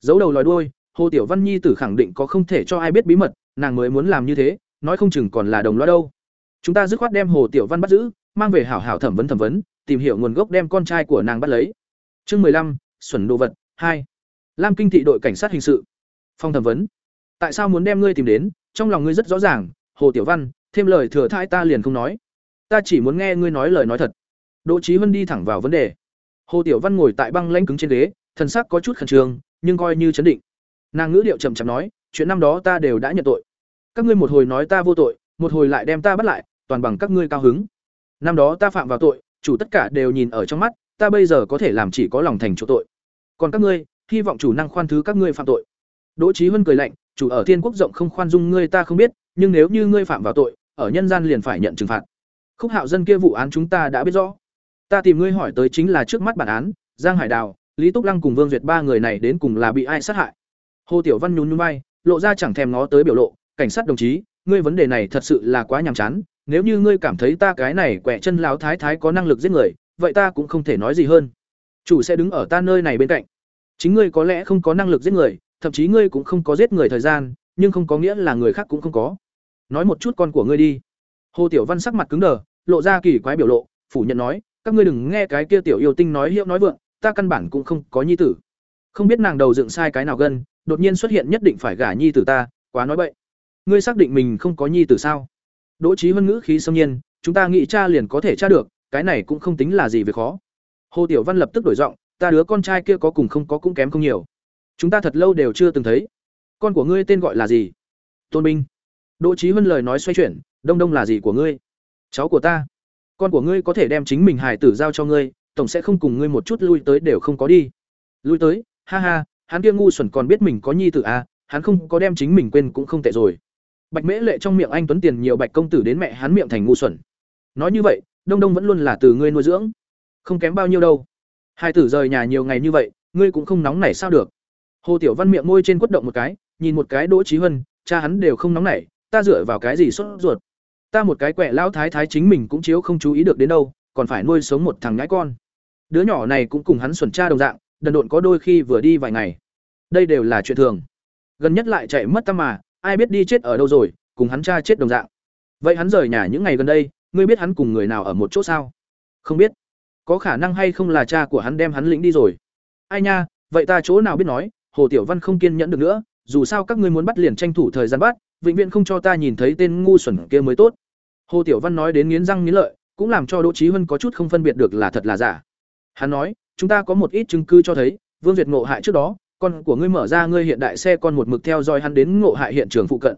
Giấu đầu lòi đuôi, hồ tiểu văn nhi tử khẳng định có không thể cho ai biết bí mật, nàng mới muốn làm như thế, nói không chừng còn là đồng loa đâu. Chúng ta dứt khoát đem hồ tiểu văn bắt giữ, mang về hảo hảo thẩm vấn thẩm vấn, tìm hiểu nguồn gốc đem con trai của nàng bắt lấy. Chương mười lăm, xuẩn đồ vật, hai. Lam kinh thị đội cảnh sát hình sự. Phong thẩm vấn. Tại sao muốn đem ngươi tìm đến? Trong lòng ngươi rất rõ ràng, hồ tiểu văn, thêm lời thừa thãi ta liền không nói ta chỉ muốn nghe ngươi nói lời nói thật. Đỗ trí huân đi thẳng vào vấn đề. Hồ tiểu văn ngồi tại băng lanh cứng trên ghế, thần sắc có chút khẩn trương, nhưng coi như chấn định. Nàng ngữ điệu chậm chậm nói, chuyện năm đó ta đều đã nhận tội. Các ngươi một hồi nói ta vô tội, một hồi lại đem ta bắt lại, toàn bằng các ngươi cao hứng. Năm đó ta phạm vào tội, chủ tất cả đều nhìn ở trong mắt, ta bây giờ có thể làm chỉ có lòng thành chỗ tội. Còn các ngươi, hy vọng chủ năng khoan thứ các ngươi phạm tội. Đỗ trí huân cười lạnh, chủ ở thiên quốc rộng không khoan dung ngươi ta không biết, nhưng nếu như ngươi phạm vào tội, ở nhân gian liền phải nhận trừng phạt khúc hạo dân kia vụ án chúng ta đã biết rõ. Ta tìm ngươi hỏi tới chính là trước mắt bản án, giang hải đào, lý túc lăng cùng vương duyệt ba người này đến cùng là bị ai sát hại? Hồ tiểu văn nhún nhún bay lộ ra chẳng thèm ngó tới biểu lộ, cảnh sát đồng chí, ngươi vấn đề này thật sự là quá nhàm chán, nếu như ngươi cảm thấy ta cái này quẹ chân láo thái thái có năng lực giết người, vậy ta cũng không thể nói gì hơn. Chủ sẽ đứng ở ta nơi này bên cạnh. Chính ngươi có lẽ không có năng lực giết người, thậm chí ngươi cũng không có giết người thời gian, nhưng không có nghĩa là người khác cũng không có. Nói một chút con của ngươi đi. Hồ tiểu văn sắc mặt cứng đờ lộ ra kỳ quái biểu lộ phủ nhận nói các ngươi đừng nghe cái kia tiểu yêu tinh nói hiệu nói vượng ta căn bản cũng không có nhi tử. Không biết nàng đầu dựng sai cái nào gần, đột nhiên xuất hiện nhất định phải gả nhi tử ta quá nói bậy. Ngươi xác định mình không có nhi tử sao? Đỗ Chí Vân ngữ khí xâm nhiên chúng ta nghĩ cha liền có thể tra được cái này cũng không tính là gì việc khó. Hồ tiểu văn lập tức đổi giọng ta đứa con trai kia có cùng không có cũng kém không nhiều. Chúng ta thật lâu đều chưa từng thấy. Con của ngươi tên gọi là gì? Tôn binh. Đỗ Chí Vân lời nói xoay chuyển đông đông là gì của ngươi? Cháu của ta. Con của ngươi có thể đem chính mình hải tử giao cho ngươi tổng sẽ không cùng ngươi một chút lui tới đều không có đi. Lui tới? Ha ha hắn kia ngu xuẩn còn biết mình có nhi tử à, hắn không có đem chính mình quên cũng không tệ rồi. Bạch mễ lệ trong miệng anh tuấn tiền nhiều bạch công tử đến mẹ hắn miệng thành ngu xuẩn. Nói như vậy đông đông vẫn luôn là từ ngươi nuôi dưỡng. Không kém bao nhiêu đâu. Hai tử rời nhà nhiều ngày như vậy ngươi cũng không nóng nảy sao được. Hồ tiểu văn miệng môi trên quất động một cái nhìn một cái đỗ trí huân cha hắn đều không nóng nảy ta dựa vào cái gì sốt ruột? Ta một cái quẹ lão thái thái chính mình cũng chiếu không chú ý được đến đâu, còn phải nuôi sống một thằng nhãi con. Đứa nhỏ này cũng cùng hắn xuẩn cha đồng dạng, đần độn có đôi khi vừa đi vài ngày. Đây đều là chuyện thường. Gần nhất lại chạy mất tâm mà, ai biết đi chết ở đâu rồi, cùng hắn cha chết đồng dạng. Vậy hắn rời nhà những ngày gần đây, ngươi biết hắn cùng người nào ở một chỗ sao? Không biết. Có khả năng hay không là cha của hắn đem hắn lĩnh đi rồi. Ai nha, vậy ta chỗ nào biết nói, hồ tiểu văn không kiên nhẫn được nữa, dù sao các ngươi muốn bắt liền tranh thủ thời gian bắt, vĩnh viễn không cho ta nhìn thấy tên ngu xuẩn kia mới tốt hồ tiểu văn nói đến nghiến răng nghiến lợi, cũng làm cho đỗ Chí Hân có chút không phân biệt được là thật là giả. Hắn nói, chúng ta có một ít chứng cứ cho thấy, vương duyệt ngộ hại trước đó, con của ngươi mở ra ngươi hiện đại xe con một mực theo dõi hắn đến ngộ hại hiện trường phụ cận.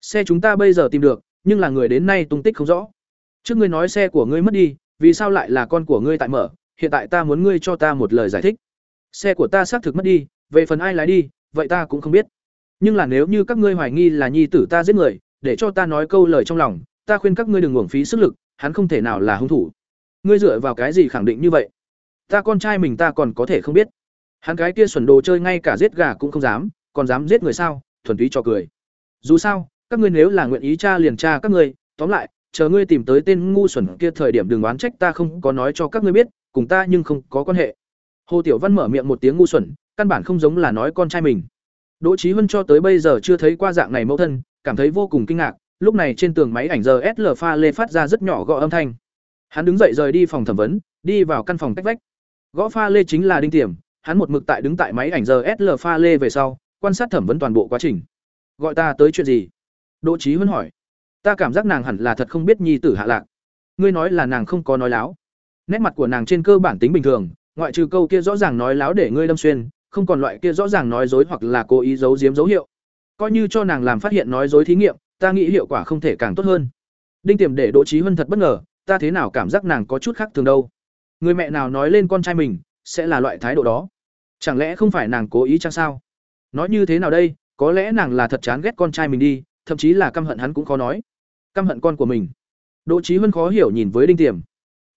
Xe chúng ta bây giờ tìm được, nhưng là người đến nay tung tích không rõ. Trước ngươi nói xe của ngươi mất đi, vì sao lại là con của ngươi tại mở? Hiện tại ta muốn ngươi cho ta một lời giải thích. Xe của ta xác thực mất đi, về phần ai lái đi, vậy ta cũng không biết. Nhưng là nếu như các ngươi hoài nghi là nhi tử ta giết người, để cho ta nói câu lời trong lòng ta khuyên các ngươi đừng uổng phí sức lực, hắn không thể nào là hung thủ. Ngươi dựa vào cái gì khẳng định như vậy? Ta con trai mình ta còn có thể không biết. Hắn cái kia xuẩn đồ chơi ngay cả giết gà cũng không dám, còn dám giết người sao? Thuần túy cho cười. Dù sao, các ngươi nếu là nguyện ý tra liền tra các ngươi, tóm lại, chờ ngươi tìm tới tên ngu xuẩn kia thời điểm đừng oán trách ta không có nói cho các ngươi biết, cùng ta nhưng không có quan hệ. Hồ tiểu văn mở miệng một tiếng ngu xuẩn, căn bản không giống là nói con trai mình. Đỗ Chí huân cho tới bây giờ chưa thấy qua dạng này mẫu thân, cảm thấy vô cùng kinh ngạc lúc này trên tường máy ảnh giờ sl pha lê phát ra rất nhỏ gõ âm thanh. Hắn đứng dậy rời đi phòng thẩm vấn, đi vào căn phòng cách vách. Gõ pha lê chính là đinh tiềm, hắn một mực tại đứng tại máy ảnh giờ sl pha lê về sau, quan sát thẩm vấn toàn bộ quá trình. Gọi ta tới chuyện gì? Đỗ trí huân hỏi. Ta cảm giác nàng hẳn là thật không biết nhi tử hạ lạc. Ngươi nói là nàng không có nói láo. Nét mặt của nàng trên cơ bản tính bình thường, ngoại trừ câu kia rõ ràng nói láo để ngươi đâm xuyên, không còn loại kia rõ ràng nói dối hoặc là cố ý giấu giếm dấu hiệu. Coi như cho nàng làm phát hiện nói dối thí nghiệm ta nghĩ hiệu quả không thể càng tốt hơn. Đinh tiềm để đỗ trí huân thật bất ngờ, ta thế nào cảm giác nàng có chút khác thường đâu. Người mẹ nào nói lên con trai mình, sẽ là loại thái độ đó. Chẳng lẽ không phải nàng cố ý chăng sao? Nói như thế nào đây, có lẽ nàng là thật chán ghét con trai mình đi, thậm chí là căm hận hắn cũng khó nói. Căm hận con của mình. Đỗ trí huân khó hiểu nhìn với đinh tiềm.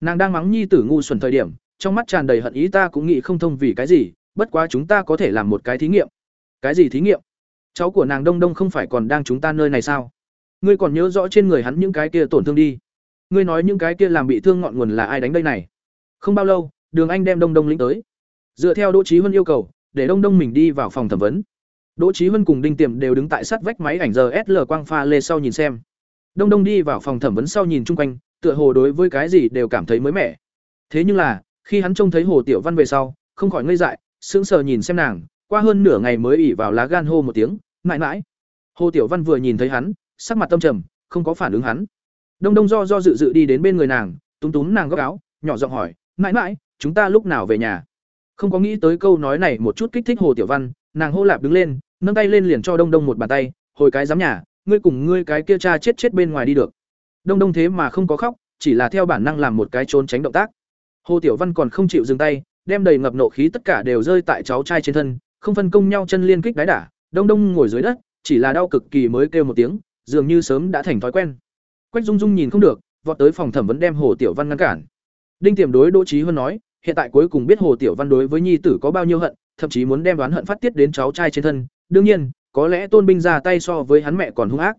Nàng đang mắng nhi tử ngu xuẩn thời điểm, trong mắt tràn đầy hận ý ta cũng nghĩ không thông vì cái gì, bất quá chúng ta có thể làm một cái thí nghiệm. Cái gì thí nghiệm? Cháu của nàng đông đông không phải còn đang chúng ta nơi này sao? Ngươi còn nhớ rõ trên người hắn những cái kia tổn thương đi. Ngươi nói những cái kia làm bị thương ngọn nguồn là ai đánh đây này? Không bao lâu, đường anh đem đông đông lĩnh tới. Dựa theo đỗ trí huân yêu cầu, để đông đông mình đi vào phòng thẩm vấn. Đỗ trí huân cùng đinh tiềm đều đứng tại sát vách máy ảnh giờ sl quang pha lê sau nhìn xem. Đông đông đi vào phòng thẩm vấn sau nhìn chung quanh, tựa hồ đối với cái gì đều cảm thấy mới mẻ. Thế nhưng là, khi hắn trông thấy hồ tiểu văn về sau, không khỏi ngây dại, sững sờ nhìn xem nàng, qua hơn nửa ngày mới ỉ vào lá gan hô một tiếng, mãi mãi. Hồ tiểu văn vừa nhìn thấy hắn sắc mặt tâm trầm, không có phản ứng hắn. Đông đông do do dự dự đi đến bên người nàng, túm túm nàng góc áo, nhỏ giọng hỏi, mãi mãi, chúng ta lúc nào về nhà? Không có nghĩ tới câu nói này một chút kích thích hồ tiểu văn, nàng hô lạp đứng lên, nâng tay lên liền cho đông đông một bàn tay, hồi cái dám nhà, ngươi cùng ngươi cái kia cha chết chết bên ngoài đi được. Đông đông thế mà không có khóc, chỉ là theo bản năng làm một cái trốn tránh động tác. Hồ tiểu văn còn không chịu dừng tay, đem đầy ngập nộ khí tất cả đều rơi tại cháu trai trên thân, không phân công nhau chân liên kích đái đả. Đông đông ngồi dưới đất, chỉ là đau cực kỳ mới kêu một tiếng dường như sớm đã thành thói quen. Quách dung dung nhìn không được, vọt tới phòng thẩm vấn đem hồ tiểu văn ngăn cản. Đinh tiềm đối đỗ trí hơn nói, hiện tại cuối cùng biết hồ tiểu văn đối với nhi tử có bao nhiêu hận, thậm chí muốn đem đoán hận phát tiết đến cháu trai trên thân. Đương nhiên, có lẽ tôn binh ra tay so với hắn mẹ còn hung ác.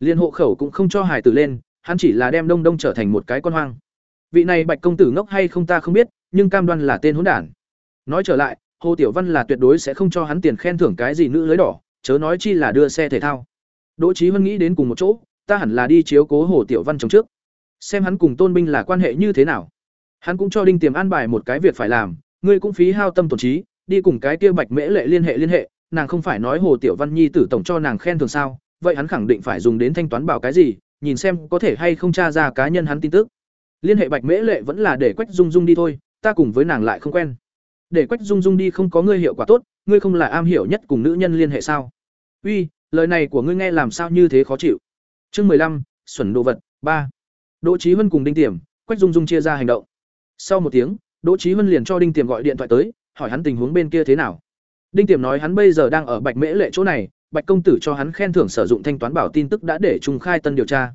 Liên hộ khẩu cũng không cho hải tử lên, hắn chỉ là đem đông đông trở thành một cái con hoang. Vị này bạch công tử ngốc hay không ta không biết, nhưng cam đoan là tên hỗn đản. Nói trở lại, hồ tiểu văn là tuyệt đối sẽ không cho hắn tiền khen thưởng cái gì nữ lưới đỏ, chớ nói chi là đưa xe thể thao đỗ Chí Vân nghĩ đến cùng một chỗ ta hẳn là đi chiếu cố hồ tiểu văn chồng trước xem hắn cùng tôn binh là quan hệ như thế nào hắn cũng cho đinh tiềm an bài một cái việc phải làm ngươi cũng phí hao tâm tổn trí đi cùng cái kia Bạch Mễ Lệ liên hệ liên hệ, nàng không phải nói Hồ Tiểu Văn Nhi tử tổng cho nàng khen thường sao, vậy hắn khẳng định phải dùng đến thanh toán bảo cái gì, nhìn xem có thể hay không tra ra cá nhân hắn tin tức. Liên hệ Bạch Mễ Lệ vẫn là để Quách Dung Dung đi thôi, ta cùng với nàng lại không quen. Để Quách Dung Dung đi không có ngươi hiệu quả tốt, ngươi không là am hiểu nhất cùng nữ nhân liên hệ sao? Uy, lời này của ngươi nghe làm sao như thế khó chịu. Chương mười lăm, xuẩn đồ vật, ba. Đỗ Chí huân cùng Đinh Tiềm, Quách Dung Dung chia ra hành động. Sau một tiếng, Đỗ Chí huân liền cho Đinh Tiềm gọi điện thoại tới, hỏi hắn tình huống bên kia thế nào. Đinh Tiềm nói hắn bây giờ đang ở Bạch Mễ Lệ chỗ này, Bạch công tử cho hắn khen thưởng sử dụng thanh toán bảo tin tức đã để trùng khai tân điều tra.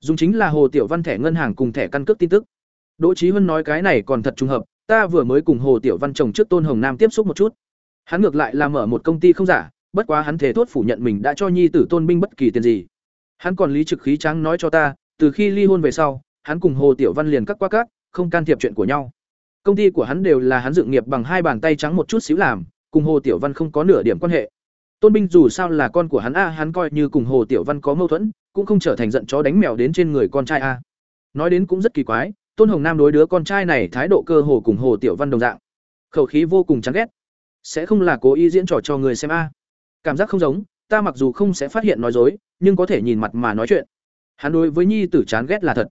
Dùng chính là Hồ Tiểu Văn thẻ ngân hàng cùng thẻ căn cước tin tức. Đỗ Chí huân nói cái này còn thật trùng hợp, ta vừa mới cùng Hồ Tiểu Văn chồng trước Tôn Hồng Nam tiếp xúc một chút. Hắn ngược lại là mở một công ty không giả, bất quá hắn thể thốt phủ nhận mình đã cho nhi tử Tôn Binh bất kỳ tiền gì. Hắn còn lý trực khí trắng nói cho ta, từ khi ly hôn về sau, hắn cùng Hồ Tiểu Văn liền cắt qua cắt, không can thiệp chuyện của nhau. Công ty của hắn đều là hắn dựng nghiệp bằng hai bàn tay trắng một chút xíu làm, cùng Hồ Tiểu Văn không có nửa điểm quan hệ. Tôn Binh dù sao là con của hắn a, hắn coi như cùng Hồ Tiểu Văn có mâu thuẫn, cũng không trở thành giận chó đánh mèo đến trên người con trai a. Nói đến cũng rất kỳ quái, Tôn Hồng Nam đối đứa con trai này thái độ cơ hồ cùng Hồ Tiểu Văn đồng dạng. Khẩu khí vô cùng chán ghét. Sẽ không là cố ý diễn trò cho người xem a. Cảm giác không giống, ta mặc dù không sẽ phát hiện nói dối, nhưng có thể nhìn mặt mà nói chuyện. Hắn đối với nhi tử chán ghét là thật.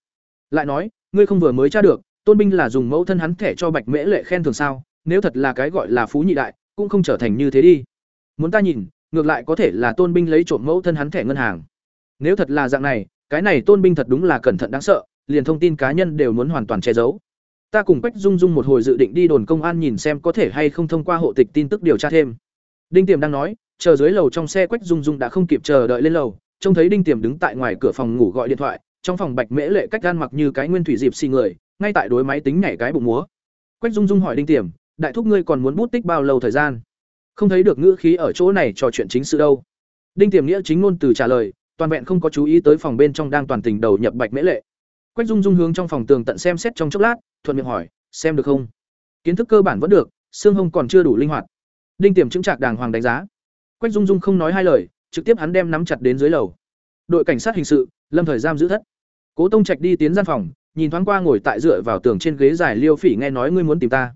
Lại nói, ngươi không vừa mới tra được, Tôn Binh là dùng mẫu thân hắn thẻ cho Bạch Mễ Lệ khen thường sao? Nếu thật là cái gọi là phú nhị đại, cũng không trở thành như thế đi. Muốn ta nhìn, ngược lại có thể là Tôn Binh lấy trộm mẫu thân hắn thẻ ngân hàng. Nếu thật là dạng này, cái này Tôn Binh thật đúng là cẩn thận đáng sợ, liền thông tin cá nhân đều muốn hoàn toàn che giấu. Ta cùng Quách Dung Dung một hồi dự định đi đồn công an nhìn xem có thể hay không thông qua hộ tịch tin tức điều tra thêm. Đinh Tiềm đang nói, chờ dưới lầu trong xe Quách Dung Dung đã không kịp chờ đợi lên lầu, trông thấy Đinh Tiềm đứng tại ngoài cửa phòng ngủ gọi điện thoại, trong phòng Bạch Mễ Lệ cách gan mặc như cái nguyên thủy dịp xì người, ngay tại đối máy tính nhảy cái bụng múa. Quách Dung Dung hỏi Đinh Tiềm, đại thúc ngươi còn muốn bút tích bao lâu thời gian? Không thấy được ngữ khí ở chỗ này trò chuyện chính sự đâu. Đinh Tiềm nghĩa chính ngôn từ trả lời, toàn vẹn không có chú ý tới phòng bên trong đang toàn tình đầu nhập Bạch Mễ Lệ. Quách Dung Dung hướng trong phòng tường tận xem xét trong chốc lát, thuận miệng hỏi, xem được không? Kiến thức cơ bản vẫn được, xương hông còn chưa đủ linh hoạt. Đinh Tiềm chứng trạc đàng hoàng đánh giá. Quách Dung Dung không nói hai lời, trực tiếp hắn đem nắm chặt đến dưới lầu. Đội cảnh sát hình sự, Lâm Thời giam giữ thất. Cố Tông Trạch đi tiến gian phòng, nhìn thoáng qua ngồi tại dựa vào tường trên ghế dài Liêu Phỉ nghe nói ngươi muốn tìm ta.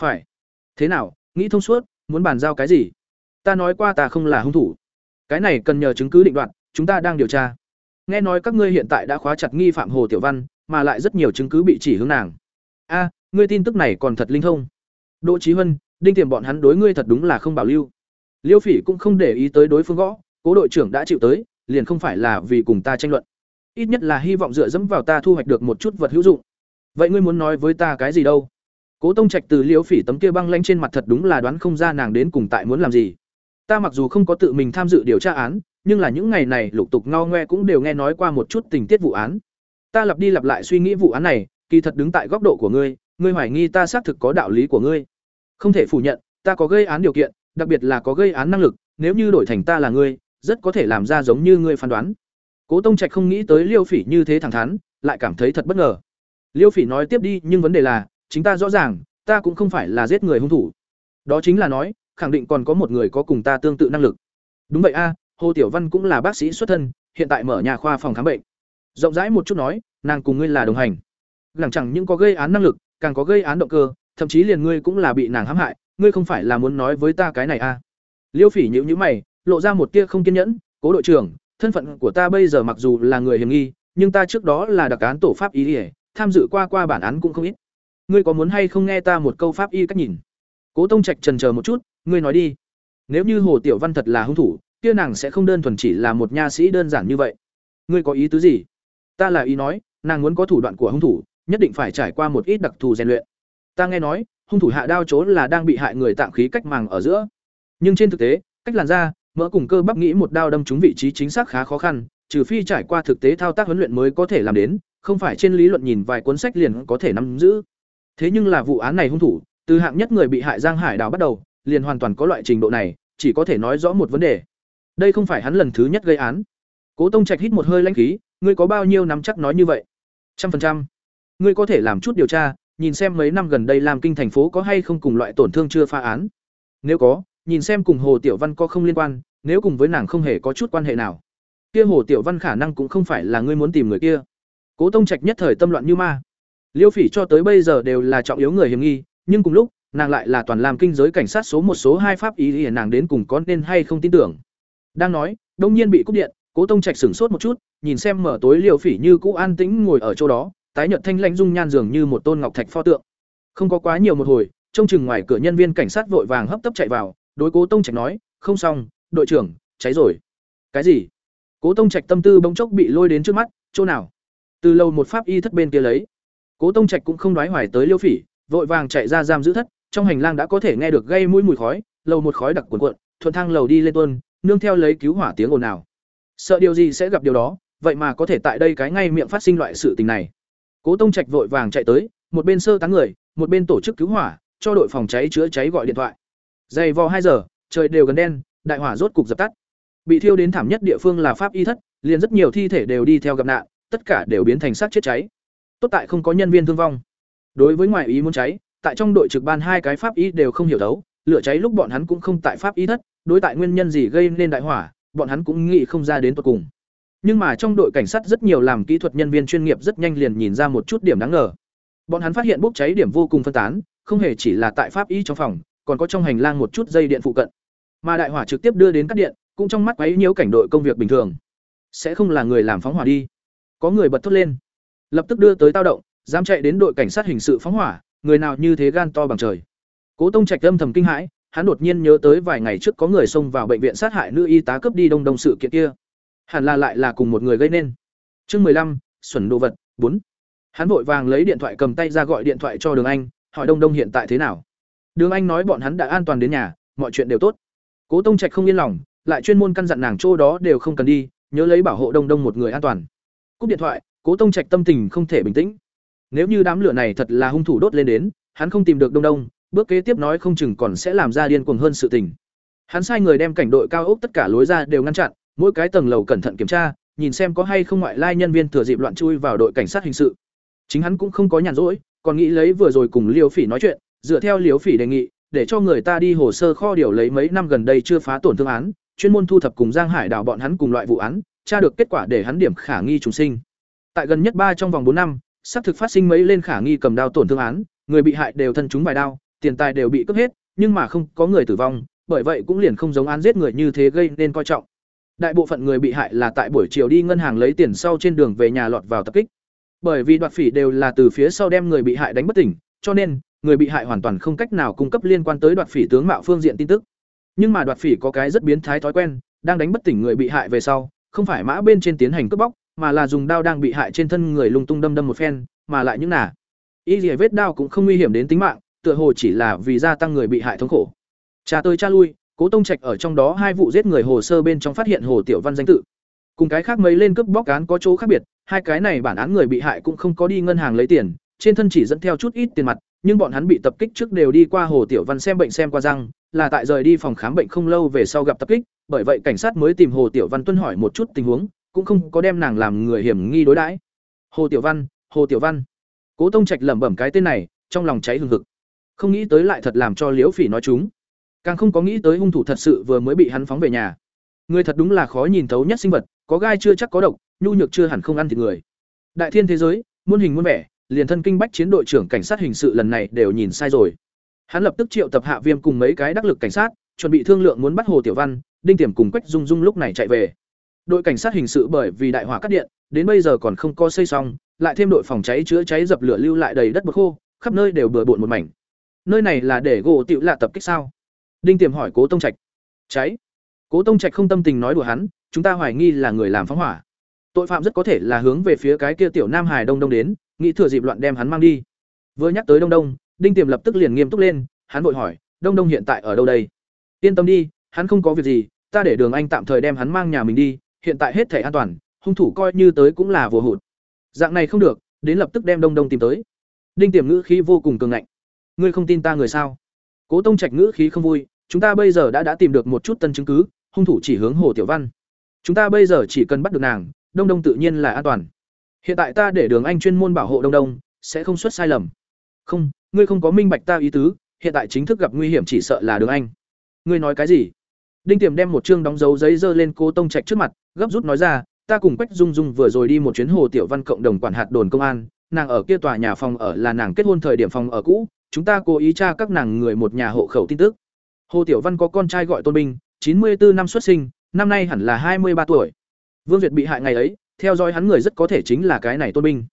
Phải. Thế nào, nghĩ thông suốt, muốn bàn giao cái gì? Ta nói qua ta không là hung thủ. Cái này cần nhờ chứng cứ định đoạt, chúng ta đang điều tra. Nghe nói các ngươi hiện tại đã khóa chặt nghi phạm Hồ Tiểu Văn, mà lại rất nhiều chứng cứ bị chỉ hướng nàng. A, ngươi tin tức này còn thật linh thông. Đỗ Chí Hân, đinh tiềm bọn hắn đối ngươi thật đúng là không bảo lưu. Liêu Phỉ cũng không để ý tới đối phương gõ, cố đội trưởng đã chịu tới, liền không phải là vì cùng ta tranh luận. Ít nhất là hy vọng dựa dẫm vào ta thu hoạch được một chút vật hữu dụng. Vậy ngươi muốn nói với ta cái gì đâu? Cố Tông Trạch từ Liêu Phỉ tấm kia băng lanh trên mặt thật đúng là đoán không ra nàng đến cùng tại muốn làm gì. Ta mặc dù không có tự mình tham dự điều tra án, nhưng là những ngày này lục tục ngao ngoe cũng đều nghe nói qua một chút tình tiết vụ án. Ta lặp đi lặp lại suy nghĩ vụ án này, kỳ thật đứng tại góc độ của ngươi, ngươi hoài nghi ta xác thực có đạo lý của ngươi. Không thể phủ nhận, ta có gây án điều kiện, đặc biệt là có gây án năng lực, nếu như đổi thành ta là ngươi, rất có thể làm ra giống như ngươi phán đoán. Cố Tông Trạch không nghĩ tới Liêu Phỉ như thế thẳng thắn, lại cảm thấy thật bất ngờ. Liêu Phỉ nói tiếp đi, nhưng vấn đề là, chính ta rõ ràng, ta cũng không phải là giết người hung thủ. Đó chính là nói, khẳng định còn có một người có cùng ta tương tự năng lực. Đúng vậy a, Hồ Tiểu Văn cũng là bác sĩ xuất thân, hiện tại mở nhà khoa phòng khám bệnh. Rộng rãi một chút nói, nàng cùng ngươi là đồng hành. Lẳng chẳng những có gây án năng lực, càng có gây án động cơ, thậm chí liền ngươi cũng là bị nàng hãm hại, ngươi không phải là muốn nói với ta cái này à? Liêu Phỉ nhíu nhíu mày, lộ ra một tia không kiên nhẫn, "Cố đội trưởng, thân phận của ta bây giờ mặc dù là người hiểm nghi, nhưng ta trước đó là đặc án tổ pháp y, y tham dự qua qua bản án cũng không ít. Ngươi có muốn hay không nghe ta một câu pháp y cách nhìn?" Cố Tông Trạch trần chờ một chút, "Ngươi nói đi. Nếu như Hồ Tiểu Văn thật là hung thủ, kia nàng sẽ không đơn thuần chỉ là một nha sĩ đơn giản như vậy. Ngươi có ý tứ gì?" Ta là ý nói, nàng muốn có thủ đoạn của hung thủ, nhất định phải trải qua một ít đặc thù rèn luyện. Ta nghe nói, hung thủ hạ đao chỗ là đang bị hại người tạm khí cách màng ở giữa. Nhưng trên thực tế, cách làn da, mỡ cùng cơ bắp nghĩ một đao đâm trúng vị trí chính xác khá khó khăn, trừ phi trải qua thực tế thao tác huấn luyện mới có thể làm đến, không phải trên lý luận nhìn vài cuốn sách liền có thể nắm giữ. Thế nhưng là vụ án này hung thủ, từ hạng nhất người bị hại Giang Hải Đào bắt đầu, liền hoàn toàn có loại trình độ này, chỉ có thể nói rõ một vấn đề. Đây không phải hắn lần thứ nhất gây án. Cố Tông Trạch hít một hơi lãnh khí, ngươi có bao nhiêu nắm chắc nói như vậy? Trăm phần trăm. Ngươi có thể làm chút điều tra, nhìn xem mấy năm gần đây làm kinh thành phố có hay không cùng loại tổn thương chưa phá án. Nếu có, nhìn xem cùng Hồ Tiểu Văn có không liên quan, nếu cùng với nàng không hề có chút quan hệ nào. Kia Hồ Tiểu Văn khả năng cũng không phải là ngươi muốn tìm người kia. Cố Tông Trạch nhất thời tâm loạn như ma. Liêu Phỉ cho tới bây giờ đều là trọng yếu người hiểm nghi, nhưng cùng lúc, nàng lại là toàn làm kinh giới cảnh sát số một số hai pháp ý ý nàng đến cùng có nên hay không tin tưởng. Đang nói, đông nhiên bị cúp điện, Cố Tông Trạch sửng sốt một chút, nhìn xem mở tối Liêu Phỉ như cũ an tĩnh ngồi ở chỗ đó, tái nhợt thanh lãnh dung nhan dường như một tôn ngọc thạch pho tượng. Không có quá nhiều một hồi, trông chừng ngoài cửa nhân viên cảnh sát vội vàng hấp tấp chạy vào, đối Cố Tông Trạch nói, "Không xong, đội trưởng, cháy rồi." "Cái gì?" Cố Tông Trạch tâm tư bỗng chốc bị lôi đến trước mắt, "Chỗ nào?" Từ lâu một pháp y thất bên kia lấy. Cố Tông Trạch cũng không đoái hoài tới Liêu Phỉ, vội vàng chạy ra giam giữ thất, trong hành lang đã có thể nghe được gây mũi mùi khói, lầu một khói đặc cuồn cuộn, thuận thang lầu đi lên tuôn, nương theo lấy cứu hỏa tiếng ồn ào. Sợ điều gì sẽ gặp điều đó, vậy mà có thể tại đây cái ngay miệng phát sinh loại sự tình này. Cố Tông Trạch vội vàng chạy tới, một bên sơ tán người, một bên tổ chức cứu hỏa, cho đội phòng cháy chữa cháy gọi điện thoại. Dày vò hai giờ, trời đều gần đen, đại hỏa rốt cục dập tắt. Bị thiêu đến thảm nhất địa phương là pháp y thất, liền rất nhiều thi thể đều đi theo gặp nạn, tất cả đều biến thành xác chết cháy. Tốt tại không có nhân viên thương vong. Đối với ngoại ý muốn cháy, tại trong đội trực ban hai cái pháp y đều không hiểu đấu, lửa cháy lúc bọn hắn cũng không tại pháp y thất, đối tại nguyên nhân gì gây nên đại hỏa, bọn hắn cũng nghĩ không ra đến tận cùng. Nhưng mà trong đội cảnh sát rất nhiều làm kỹ thuật nhân viên chuyên nghiệp rất nhanh liền nhìn ra một chút điểm đáng ngờ. Bọn hắn phát hiện bốc cháy điểm vô cùng phân tán, không hề chỉ là tại pháp y trong phòng, còn có trong hành lang một chút dây điện phụ cận. Mà đại hỏa trực tiếp đưa đến cắt điện, cũng trong mắt quấy nhiễu cảnh đội công việc bình thường. Sẽ không là người làm phóng hỏa đi. Có người bật thốt lên, lập tức đưa tới tao động, dám chạy đến đội cảnh sát hình sự phóng hỏa, người nào như thế gan to bằng trời. Cố Tông Trạch âm thầm kinh hãi, hắn đột nhiên nhớ tới vài ngày trước có người xông vào bệnh viện sát hại nữ y tá cướp đi đông đông sự kiện kia. Hẳn là lại là cùng một người gây nên. Chương mười lăm, xuẩn đồ vật, bốn. Hắn vội vàng lấy điện thoại cầm tay ra gọi điện thoại cho Đường Anh, hỏi Đông Đông hiện tại thế nào. Đường Anh nói bọn hắn đã an toàn đến nhà, mọi chuyện đều tốt. Cố Tông Trạch không yên lòng, lại chuyên môn căn dặn nàng chỗ đó đều không cần đi, nhớ lấy bảo hộ Đông Đông một người an toàn. Cúp điện thoại, Cố Tông Trạch tâm tình không thể bình tĩnh. Nếu như đám lửa này thật là hung thủ đốt lên đến, hắn không tìm được Đông Đông, bước kế tiếp nói không chừng còn sẽ làm ra điên cuồng hơn sự tình. Hắn sai người đem cảnh đội cao ốc tất cả lối ra đều ngăn chặn, mỗi cái tầng lầu cẩn thận kiểm tra, nhìn xem có hay không ngoại lai nhân viên thừa dịp loạn chui vào đội cảnh sát hình sự. Chính hắn cũng không có nhàn rỗi, còn nghĩ lấy vừa rồi cùng Liêu Phỉ nói chuyện, dựa theo Liêu Phỉ đề nghị, để cho người ta đi hồ sơ kho điều lấy mấy năm gần đây chưa phá tổn thương án, chuyên môn thu thập cùng Giang Hải đào bọn hắn cùng loại vụ án, tra được kết quả để hắn điểm khả nghi trùng sinh. Tại gần nhất ba trong vòng bốn năm, xác thực phát sinh mấy lên khả nghi cầm đao tổn thương án, người bị hại đều thân chúng vài đao, tiền tài đều bị cướp hết, nhưng mà không có người tử vong, bởi vậy cũng liền không giống án giết người như thế gây nên coi trọng. Đại bộ phận người bị hại là tại buổi chiều đi ngân hàng lấy tiền sau trên đường về nhà lọt vào tập kích. Bởi vì đoạt phỉ đều là từ phía sau đem người bị hại đánh bất tỉnh, cho nên người bị hại hoàn toàn không cách nào cung cấp liên quan tới đoạt phỉ tướng mạo phương diện tin tức. Nhưng mà đoạt phỉ có cái rất biến thái thói quen, đang đánh bất tỉnh người bị hại về sau, không phải mã bên trên tiến hành cướp bóc, mà là dùng đao đang bị hại trên thân người lung tung đâm đâm một phen, mà lại những nả. Y liễu vết đao cũng không nguy hiểm đến tính mạng, tựa hồ chỉ là vì gia tăng người bị hại thống khổ. Cha tôi cha lui, Cố Tông Trạch ở trong đó hai vụ giết người hồ sơ bên trong phát hiện Hồ Tiểu Văn danh tự. Cùng cái khác mấy lên cướp bóc án có chỗ khác biệt, hai cái này bản án người bị hại cũng không có đi ngân hàng lấy tiền, trên thân chỉ dẫn theo chút ít tiền mặt, nhưng bọn hắn bị tập kích trước đều đi qua Hồ Tiểu Văn xem bệnh xem qua răng, là tại rời đi phòng khám bệnh không lâu về sau gặp tập kích, bởi vậy cảnh sát mới tìm Hồ Tiểu Văn tuân hỏi một chút tình huống, cũng không có đem nàng làm người hiểm nghi đối đãi. Hồ Tiểu Văn, Hồ Tiểu Văn. Cố Tông Trạch lẩm bẩm cái tên này, trong lòng cháy hừng hực. Không nghĩ tới lại thật làm cho Liễu Phỉ nói chúng. Càng không có nghĩ tới hung thủ thật sự vừa mới bị hắn phóng về nhà. Người thật đúng là khó nhìn thấu nhất sinh vật, có gai chưa chắc có độc, nhu nhược chưa hẳn không ăn thịt người. Đại thiên thế giới, muôn hình muôn vẻ, liền thân kinh bách chiến đội trưởng cảnh sát hình sự lần này đều nhìn sai rồi. Hắn lập tức triệu tập Hạ Viêm cùng mấy cái đắc lực cảnh sát, chuẩn bị thương lượng muốn bắt Hồ Tiểu Văn, Đinh Tiềm cùng Quách Dung Dung lúc này chạy về. Đội cảnh sát hình sự bởi vì đại hỏa cắt điện, đến bây giờ còn không có xây xong, lại thêm đội phòng cháy chữa cháy dập lửa lưu lại đầy đất bực khô, khắp nơi đều bừa bộn một mảnh. Nơi này là để gỗ tiểu lạ tập kích sao? Đinh Tiềm hỏi Cố Tông Trạch. Cháy. Cố Tông Trạch không tâm tình nói đùa hắn, chúng ta hoài nghi là người làm phóng hỏa. Tội phạm rất có thể là hướng về phía cái kia tiểu Nam Hải Đông Đông đến, nghĩ thừa dịp loạn đem hắn mang đi. Vừa nhắc tới Đông Đông, Đinh Tiềm lập tức liền nghiêm túc lên, hắn vội hỏi, Đông Đông hiện tại ở đâu đây? Yên tâm đi, hắn không có việc gì, ta để Đường Anh tạm thời đem hắn mang nhà mình đi, hiện tại hết thể an toàn, hung thủ coi như tới cũng là vừa hụt. Dạng này không được, đến lập tức đem Đông Đông tìm tới. Đinh Tiềm ngữ khí vô cùng cường ngạnh. Ngươi không tin ta người sao? Cố Tông Trạch ngữ khí không vui, chúng ta bây giờ đã đã tìm được một chút tân chứng cứ, hung thủ chỉ hướng Hồ Tiểu Văn. Chúng ta bây giờ chỉ cần bắt được nàng, Đông Đông tự nhiên là an toàn. Hiện tại ta để Đường Anh chuyên môn bảo hộ Đông Đông, sẽ không xuất sai lầm. Không, ngươi không có minh bạch ta ý tứ, hiện tại chính thức gặp nguy hiểm chỉ sợ là Đường Anh. Ngươi nói cái gì? Đinh Tiềm đem một chương đóng dấu giấy dơ lên Cố Tông Trạch trước mặt, gấp rút nói ra, ta cùng Quách Dung Dung vừa rồi đi một chuyến Hồ Tiểu Văn cộng đồng quản hạt đồn công an, nàng ở kia tòa nhà phòng ở là nàng kết hôn thời điểm phòng ở cũ, chúng ta cố ý tra các nàng người một nhà hộ khẩu tin tức. Hồ Tiểu Văn có con trai gọi Tôn Binh, chín mươi bốn năm xuất sinh, năm nay hẳn là hai mươi ba tuổi. Vương Duyệt bị hại ngày ấy, theo dõi hắn người rất có thể chính là cái này Tôn Binh.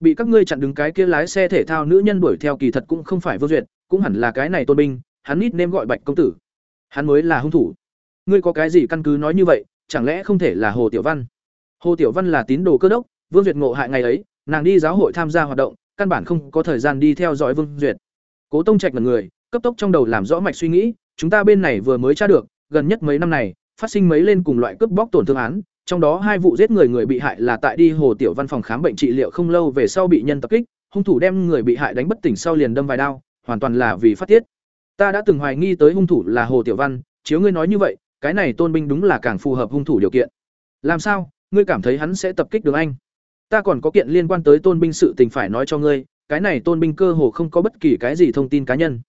Bị các ngươi chặn đứng cái kia lái xe thể thao nữ nhân đuổi theo kỳ thật cũng không phải Vương Duyệt, cũng hẳn là cái này Tôn Binh, hắn nít nêm gọi Bạch công tử. Hắn mới là hung thủ. Ngươi có cái gì căn cứ nói như vậy, chẳng lẽ không thể là Hồ Tiểu Văn? Hồ Tiểu Văn là tín đồ cơ đốc, Vương Duyệt ngộ hại ngày ấy, nàng đi giáo hội tham gia hoạt động, căn bản không có thời gian đi theo dõi Vương Duyệt. Cố Tông Trạch là người, cấp tốc trong đầu làm rõ mạch suy nghĩ, chúng ta bên này vừa mới tra được, gần nhất mấy năm này, phát sinh mấy lên cùng loại cướp bóc tổn thương án, trong đó hai vụ giết người người bị hại là tại đi Hồ Tiểu Văn phòng khám bệnh trị liệu không lâu về sau bị nhân tập kích, hung thủ đem người bị hại đánh bất tỉnh sau liền đâm vài đao, hoàn toàn là vì phát tiết. Ta đã từng hoài nghi tới hung thủ là Hồ Tiểu Văn, chiếu ngươi nói như vậy, cái này Tôn binh đúng là càng phù hợp hung thủ điều kiện. Làm sao? Ngươi cảm thấy hắn sẽ tập kích Đường Anh? Ta còn có kiện liên quan tới Tôn binh sự tình phải nói cho ngươi, cái này Tôn binh cơ hồ không có bất kỳ cái gì thông tin cá nhân.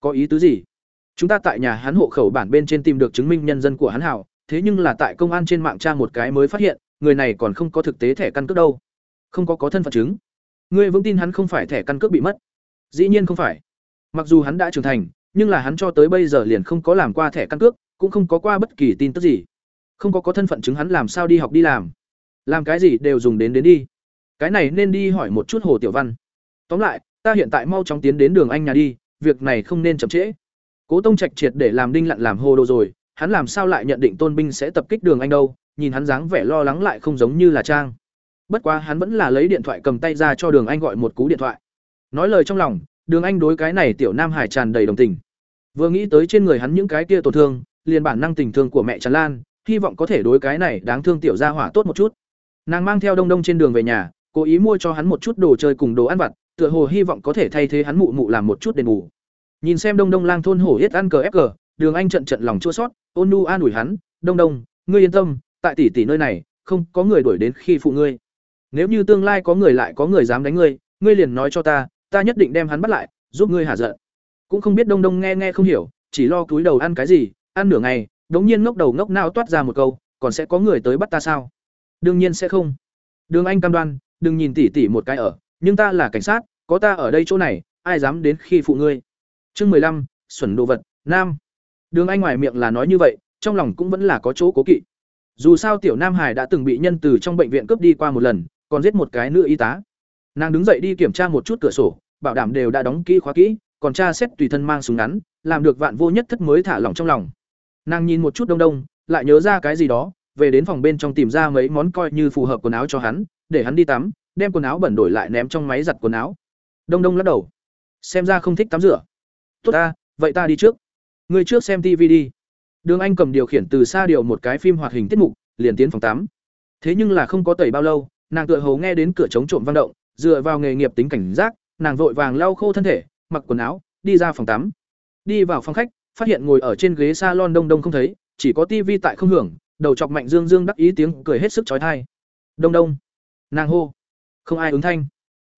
Có ý tứ gì? Chúng ta tại nhà hắn hộ khẩu bản bên trên tìm được chứng minh nhân dân của hắn hảo, thế nhưng là tại công an trên mạng tra một cái mới phát hiện, người này còn không có thực tế thẻ căn cước đâu. Không có có thân phận chứng. Ngươi vững tin hắn không phải thẻ căn cước bị mất? Dĩ nhiên không phải. Mặc dù hắn đã trưởng thành, nhưng là hắn cho tới bây giờ liền không có làm qua thẻ căn cước, cũng không có qua bất kỳ tin tức gì. Không có có thân phận chứng hắn làm sao đi học đi làm? Làm cái gì đều dùng đến đến đi. Cái này nên đi hỏi một chút Hồ Tiểu Văn. Tóm lại, ta hiện tại mau chóng tiến đến đường anh nhà đi, việc này không nên chậm trễ. Cố Tông Trạch triệt để làm đinh lặn làm hồ đồ rồi, hắn làm sao lại nhận định Tôn binh sẽ tập kích Đường Anh đâu, nhìn hắn dáng vẻ lo lắng lại không giống như là trang. Bất quá hắn vẫn là lấy điện thoại cầm tay ra cho Đường Anh gọi một cú điện thoại. Nói lời trong lòng, Đường Anh đối cái này tiểu Nam Hải tràn đầy đồng tình. Vừa nghĩ tới trên người hắn những cái kia tổn thương, liền bản năng tình thương của mẹ Trần Lan, hy vọng có thể đối cái này đáng thương tiểu gia hỏa tốt một chút. Nàng mang theo Đông Đông trên đường về nhà, cố ý mua cho hắn một chút đồ chơi cùng đồ ăn vặt, tựa hồ hy vọng có thể thay thế hắn mụ mụ làm một chút đền bù. Nhìn xem Đông Đông Lang thôn hổ yết ăn cờ ép cờ, Đường Anh trận trận lòng chua xót, ôn nu an ủi hắn, "Đông Đông, ngươi yên tâm, tại tỷ tỷ nơi này, không có người đuổi đến khi phụ ngươi. Nếu như tương lai có người lại có người dám đánh ngươi, ngươi liền nói cho ta, ta nhất định đem hắn bắt lại, giúp ngươi hạ giận." Cũng không biết Đông Đông nghe nghe không hiểu, chỉ lo cúi đầu ăn cái gì, ăn nửa ngày, đống nhiên ngốc đầu ngốc nao toát ra một câu, "Còn sẽ có người tới bắt ta sao?" Đương nhiên sẽ không. Đường Anh cam đoan, đừng nhìn tỷ tỷ một cái ở, nhưng ta là cảnh sát, có ta ở đây chỗ này, ai dám đến khi phụ ngươi. Chương mười lăm, xuẩn đồ vật, nam. Đường Anh ngoài miệng là nói như vậy, trong lòng cũng vẫn là có chỗ cố kỵ. Dù sao tiểu Nam Hải đã từng bị nhân từ trong bệnh viện cướp đi qua một lần, còn giết một cái nữ y tá. Nàng đứng dậy đi kiểm tra một chút cửa sổ, bảo đảm đều đã đóng kỹ khóa kỹ, còn tra xét tùy thân mang súng ngắn, làm được vạn vô nhất thất mới thả lỏng trong lòng. Nàng nhìn một chút đông đông, lại nhớ ra cái gì đó, về đến phòng bên trong tìm ra mấy món coi như phù hợp quần áo cho hắn, để hắn đi tắm, đem quần áo bẩn đổi lại ném trong máy giặt quần áo. Đông đông lắc đầu, xem ra không thích tắm rửa. Tốt ta, vậy ta đi trước. Ngươi trước xem TV đi. Đường Anh cầm điều khiển từ xa điều một cái phim hoạt hình tiết mục, liền tiến phòng tắm. Thế nhưng là không có tẩy bao lâu, nàng tựa hồ nghe đến cửa chống trộm vang động, dựa vào nghề nghiệp tính cảnh giác, nàng vội vàng lau khô thân thể, mặc quần áo, đi ra phòng tắm. Đi vào phòng khách, phát hiện ngồi ở trên ghế salon đông đông không thấy, chỉ có TV tại không hưởng, đầu chọc mạnh dương dương đắc ý tiếng cười hết sức chói tai. Đông đông. Nàng hô. Không ai ứng thanh.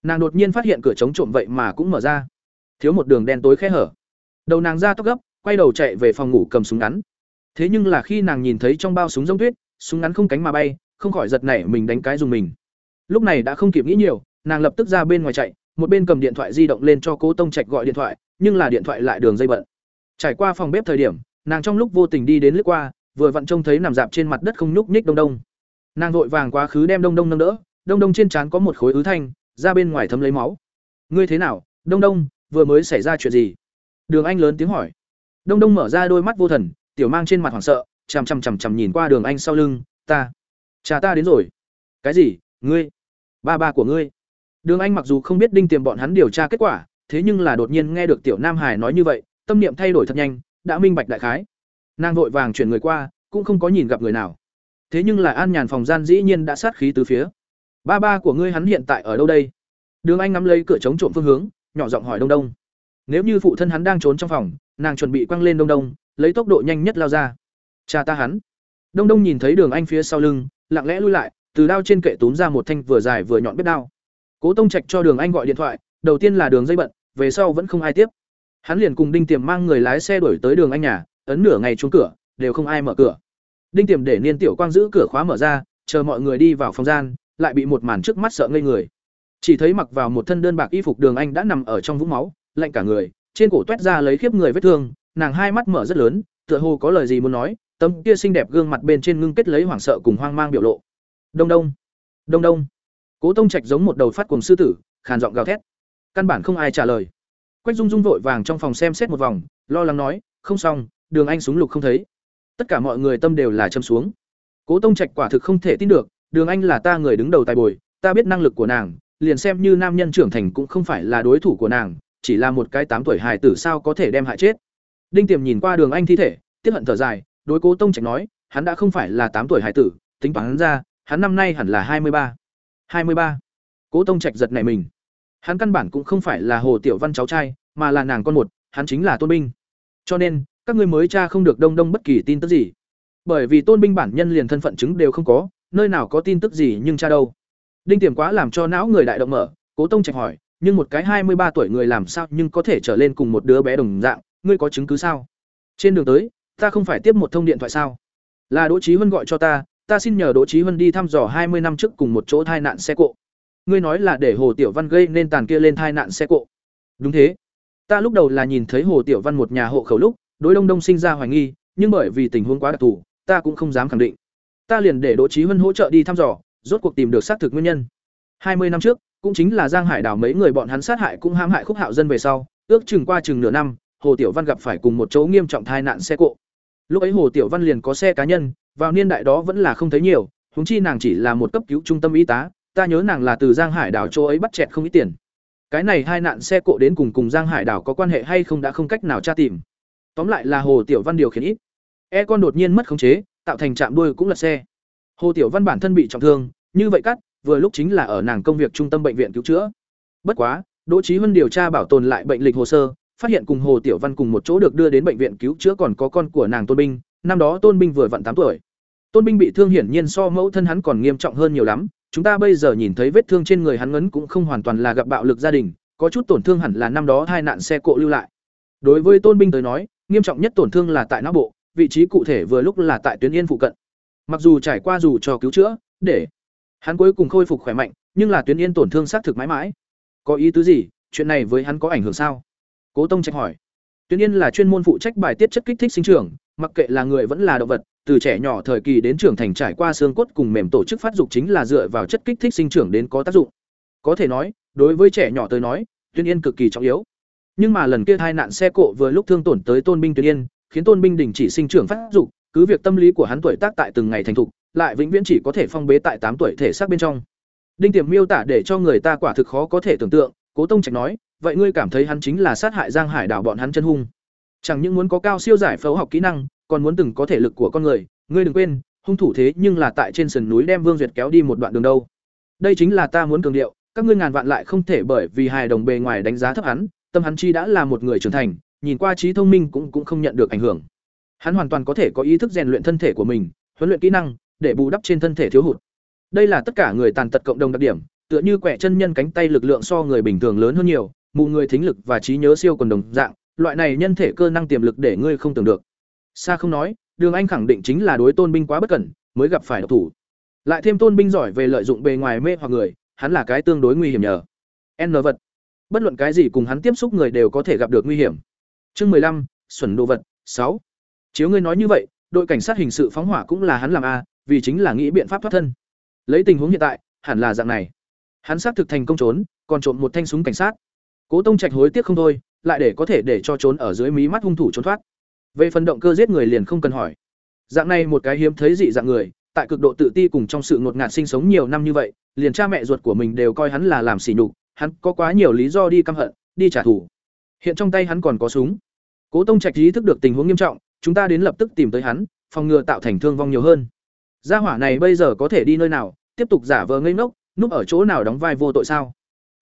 Nàng đột nhiên phát hiện cửa chống trộm vậy mà cũng mở ra. Thiếu một đường đen tối khe hở. Đầu nàng ra tóc gấp, quay đầu chạy về phòng ngủ cầm súng ngắn. Thế nhưng là khi nàng nhìn thấy trong bao súng giống tuyết, súng ngắn không cánh mà bay, không khỏi giật nảy mình đánh cái dùng mình. Lúc này đã không kịp nghĩ nhiều, nàng lập tức ra bên ngoài chạy, một bên cầm điện thoại di động lên cho Cố Tông Trạch gọi điện thoại, nhưng là điện thoại lại đường dây bận. Trải qua phòng bếp thời điểm, nàng trong lúc vô tình đi đến lướt qua, vừa vặn trông thấy nằm dạp trên mặt đất không nhúc nhích Đông Đông. Nàng vội vàng quá khứ đem Đông Đông nâng đỡ, Đông Đông trên trán có một khối ứ thanh, ra bên ngoài thấm lấy máu. "Ngươi thế nào, Đông Đông, vừa mới xảy ra chuyện gì?" Đường Anh lớn tiếng hỏi. Đông Đông mở ra đôi mắt vô thần, tiểu mang trên mặt hoảng sợ, chằm chằm chằm chằm nhìn qua Đường Anh sau lưng, "Ta, cha ta đến rồi." "Cái gì? Ngươi? Ba ba của ngươi?" Đường Anh mặc dù không biết đinh tiềm bọn hắn điều tra kết quả, thế nhưng là đột nhiên nghe được tiểu Nam Hải nói như vậy, tâm niệm thay đổi thật nhanh, đã minh bạch đại khái. Nàng vội vàng chuyển người qua, cũng không có nhìn gặp người nào. Thế nhưng là An Nhàn phòng gian dĩ nhiên đã sát khí từ phía. "Ba ba của ngươi hắn hiện tại ở đâu đây?" Đường Anh ngắm lấy cửa chống trộm phương hướng, nhỏ giọng hỏi Đông Đông. Nếu như phụ thân hắn đang trốn trong phòng, nàng chuẩn bị quăng lên Đông Đông, lấy tốc độ nhanh nhất lao ra. Cha ta hắn. Đông Đông nhìn thấy Đường Anh phía sau lưng, lặng lẽ lui lại, từ đao trên kệ túm ra một thanh vừa dài vừa nhọn bếp đao. Cố Tông Trạch cho Đường Anh gọi điện thoại, đầu tiên là đường dây bận, về sau vẫn không ai tiếp. Hắn liền cùng Đinh Tiềm mang người lái xe đuổi tới Đường Anh nhà, ấn nửa ngày trúng cửa, đều không ai mở cửa. Đinh Tiềm để Niên Tiểu Quang giữ cửa khóa mở ra, chờ mọi người đi vào phòng gian, lại bị một màn trước mắt sợ ngây người. Chỉ thấy mặc vào một thân đơn bạc y phục Đường Anh đã nằm ở trong vũng máu, lạnh cả người, trên cổ toét ra lấy khiếp người vết thương, nàng hai mắt mở rất lớn, tựa hồ có lời gì muốn nói, tấm kia xinh đẹp gương mặt bên trên ngưng kết lấy hoảng sợ cùng hoang mang biểu lộ. Đông đông, đông đông. Cố Tông Trạch giống một đầu phát cuồng sư tử, khàn giọng gào thét. Căn bản không ai trả lời. Quách Dung Dung vội vàng trong phòng xem xét một vòng, lo lắng nói, "Không xong, Đường Anh súng lục không thấy." Tất cả mọi người tâm đều là châm xuống. Cố Tông Trạch quả thực không thể tin được, Đường Anh là ta người đứng đầu tài bồi, ta biết năng lực của nàng, liền xem như nam nhân trưởng thành cũng không phải là đối thủ của nàng, chỉ là một cái tám tuổi hài tử sao có thể đem hại chết. Đinh Tiềm nhìn qua Đường Anh thi thể, tiếc hận thở dài, đối Cố Tông Trạch nói, hắn đã không phải là tám tuổi hài tử, tính toán ra, hắn năm nay hẳn là hai mươi ba. hai mươi ba. Cố Tông Trạch giật nảy mình. Hắn căn bản cũng không phải là Hồ Tiểu Văn cháu trai, mà là nàng con một, hắn chính là Tôn Binh. Cho nên, các ngươi mới tra không được đông đông bất kỳ tin tức gì. Bởi vì Tôn Binh bản nhân liền thân phận chứng đều không có, nơi nào có tin tức gì nhưng tra đâu. Đinh Tiềm quá làm cho não người đại động mở, Cố Tông Trạch hỏi, nhưng một cái hai mươi ba tuổi người làm sao nhưng có thể trở lên cùng một đứa bé đồng dạng, ngươi có chứng cứ sao? Trên đường tới, ta không phải tiếp một thông điện thoại sao? Là Đỗ Chí Huân gọi cho ta, ta xin nhờ Đỗ Chí Huân đi thăm dò hai mươi năm trước cùng một chỗ tai nạn xe cộ. Ngươi nói là để Hồ Tiểu Văn gây nên tàn kia lên tai nạn xe cộ. Đúng thế. Ta lúc đầu là nhìn thấy Hồ Tiểu Văn một nhà hộ khẩu lúc, đối Đông Đông sinh ra hoài nghi, nhưng bởi vì tình huống quá đặc thù, ta cũng không dám khẳng định. Ta liền để Đỗ Chí Huân hỗ trợ đi thăm dò, rốt cuộc tìm được xác thực nguyên nhân. Hai mươi năm trước, cũng chính là Giang Hải đảo mấy người bọn hắn sát hại cũng hãm hại Khúc Hạo dân về sau, ước chừng qua chừng nửa năm, Hồ Tiểu Văn gặp phải cùng một chỗ nghiêm trọng tai nạn xe cộ. Lúc ấy Hồ Tiểu Văn liền có xe cá nhân, vào niên đại đó vẫn là không thấy nhiều, huống chi nàng chỉ là một cấp cứu trung tâm y tá, ta nhớ nàng là từ Giang Hải đảo chỗ ấy bắt chẹt không ít tiền. Cái này hai nạn xe cộ đến cùng cùng Giang Hải đảo có quan hệ hay không đã không cách nào tra tìm. Tóm lại là Hồ Tiểu Văn điều khiển ít. E con đột nhiên mất khống chế, tạo thành chạm đuôi cũng lật xe. Hồ Tiểu Văn bản thân bị trọng thương, như vậy cắt, vừa lúc chính là ở nàng công việc trung tâm bệnh viện cứu chữa. Bất quá, Đỗ Chí Huân điều tra bảo tồn lại bệnh lịch hồ sơ, phát hiện cùng Hồ Tiểu Văn cùng một chỗ được đưa đến bệnh viện cứu chữa còn có con của nàng Tôn Binh, năm đó Tôn Binh vừa vặn tám tuổi. Tôn Binh bị thương hiển nhiên so mẫu thân hắn còn nghiêm trọng hơn nhiều lắm, chúng ta bây giờ nhìn thấy vết thương trên người hắn ngấn cũng không hoàn toàn là gặp bạo lực gia đình, có chút tổn thương hẳn là năm đó hai nạn xe cộ lưu lại. Đối với Tôn Binh tới nói, nghiêm trọng nhất tổn thương là tại não bộ, vị trí cụ thể vừa lúc là tại tuyến yên phụ cận. Mặc dù trải qua dù cho cứu chữa, để hắn cuối cùng khôi phục khỏe mạnh, nhưng là tuyến yên tổn thương xác thực mãi mãi. Có ý tứ gì? Chuyện này với hắn có ảnh hưởng sao? Cố Tông Trạch hỏi. Tuyến yên là chuyên môn phụ trách bài tiết chất kích thích sinh trưởng, mặc kệ là người vẫn là động vật, từ trẻ nhỏ thời kỳ đến trưởng thành trải qua xương cốt cùng mềm tổ chức phát dục chính là dựa vào chất kích thích sinh trưởng đến có tác dụng. Có thể nói, đối với trẻ nhỏ tới nói, Tuyên Yên cực kỳ trọng yếu. Nhưng mà lần kia hai nạn xe cộ vừa lúc thương tổn tới Tôn binh Tuyên Yên, khiến Tôn binh đình chỉ sinh trưởng phát dục, cứ việc tâm lý của hắn tuổi tác tại từng ngày thành thục, lại vĩnh viễn chỉ có thể phong bế tại tám tuổi thể xác bên trong. Đinh Tiềm miêu tả để cho người ta quả thực khó có thể tưởng tượng, Cố Tông Trạch nói, vậy ngươi cảm thấy hắn chính là sát hại Giang Hải đảo bọn hắn chân hung? Chẳng những muốn có cao siêu giải phẫu học kỹ năng, còn muốn từng có thể lực của con người, ngươi đừng quên, hung thủ thế nhưng là tại trên sườn núi đem Vương Duyệt kéo đi một đoạn đường đâu. Đây chính là ta muốn cường điệu, các ngươi ngàn vạn lại không thể bởi vì hài đồng bề ngoài đánh giá thấp hắn, tâm hắn chi đã là một người trưởng thành, nhìn qua trí thông minh cũng cũng không nhận được ảnh hưởng. Hắn hoàn toàn có thể có ý thức rèn luyện thân thể của mình, huấn luyện kỹ năng để bù đắp trên thân thể thiếu hụt. Đây là tất cả người tàn tật cộng đồng đặc điểm, tựa như quẻ chân nhân cánh tay lực lượng so người bình thường lớn hơn nhiều, mù người thính lực và trí nhớ siêu quần đồng dạng, loại này nhân thể cơ năng tiềm lực để ngươi không tưởng được. Sa không nói, Đường Anh khẳng định chính là đối Tôn binh quá bất cẩn, mới gặp phải độc thủ. Lại thêm Tôn binh giỏi về lợi dụng bề ngoài mê hoặc người, hắn là cái tương đối nguy hiểm nhờ. N vật. Bất luận cái gì cùng hắn tiếp xúc người đều có thể gặp được nguy hiểm. Chương mười lăm, xuẩn đồ vật, sáu. Chiếu ngươi nói như vậy, đội cảnh sát hình sự phóng hỏa cũng là hắn làm a, vì chính là nghĩ biện pháp thoát thân. Lấy tình huống hiện tại, hẳn là dạng này. Hắn xác thực thành công trốn, còn trộm một thanh súng cảnh sát. Cố Tông Trạch hối tiếc không thôi, lại để có thể để cho trốn ở dưới mí mắt hung thủ trốn thoát. Về phần động cơ giết người liền không cần hỏi. Dạng này một cái hiếm thấy dị dạng người, tại cực độ tự ti cùng trong sự ngột ngạt sinh sống nhiều năm như vậy, liền cha mẹ ruột của mình đều coi hắn là làm sỉ nhục, hắn có quá nhiều lý do đi căm hận, đi trả thù. Hiện trong tay hắn còn có súng. Cố Tông Trạch ý thức được tình huống nghiêm trọng, chúng ta đến lập tức tìm tới hắn, phòng ngừa tạo thành thương vong nhiều hơn. Gia hỏa này bây giờ có thể đi nơi nào, tiếp tục giả vờ ngây ngốc, núp ở chỗ nào đóng vai vô tội sao?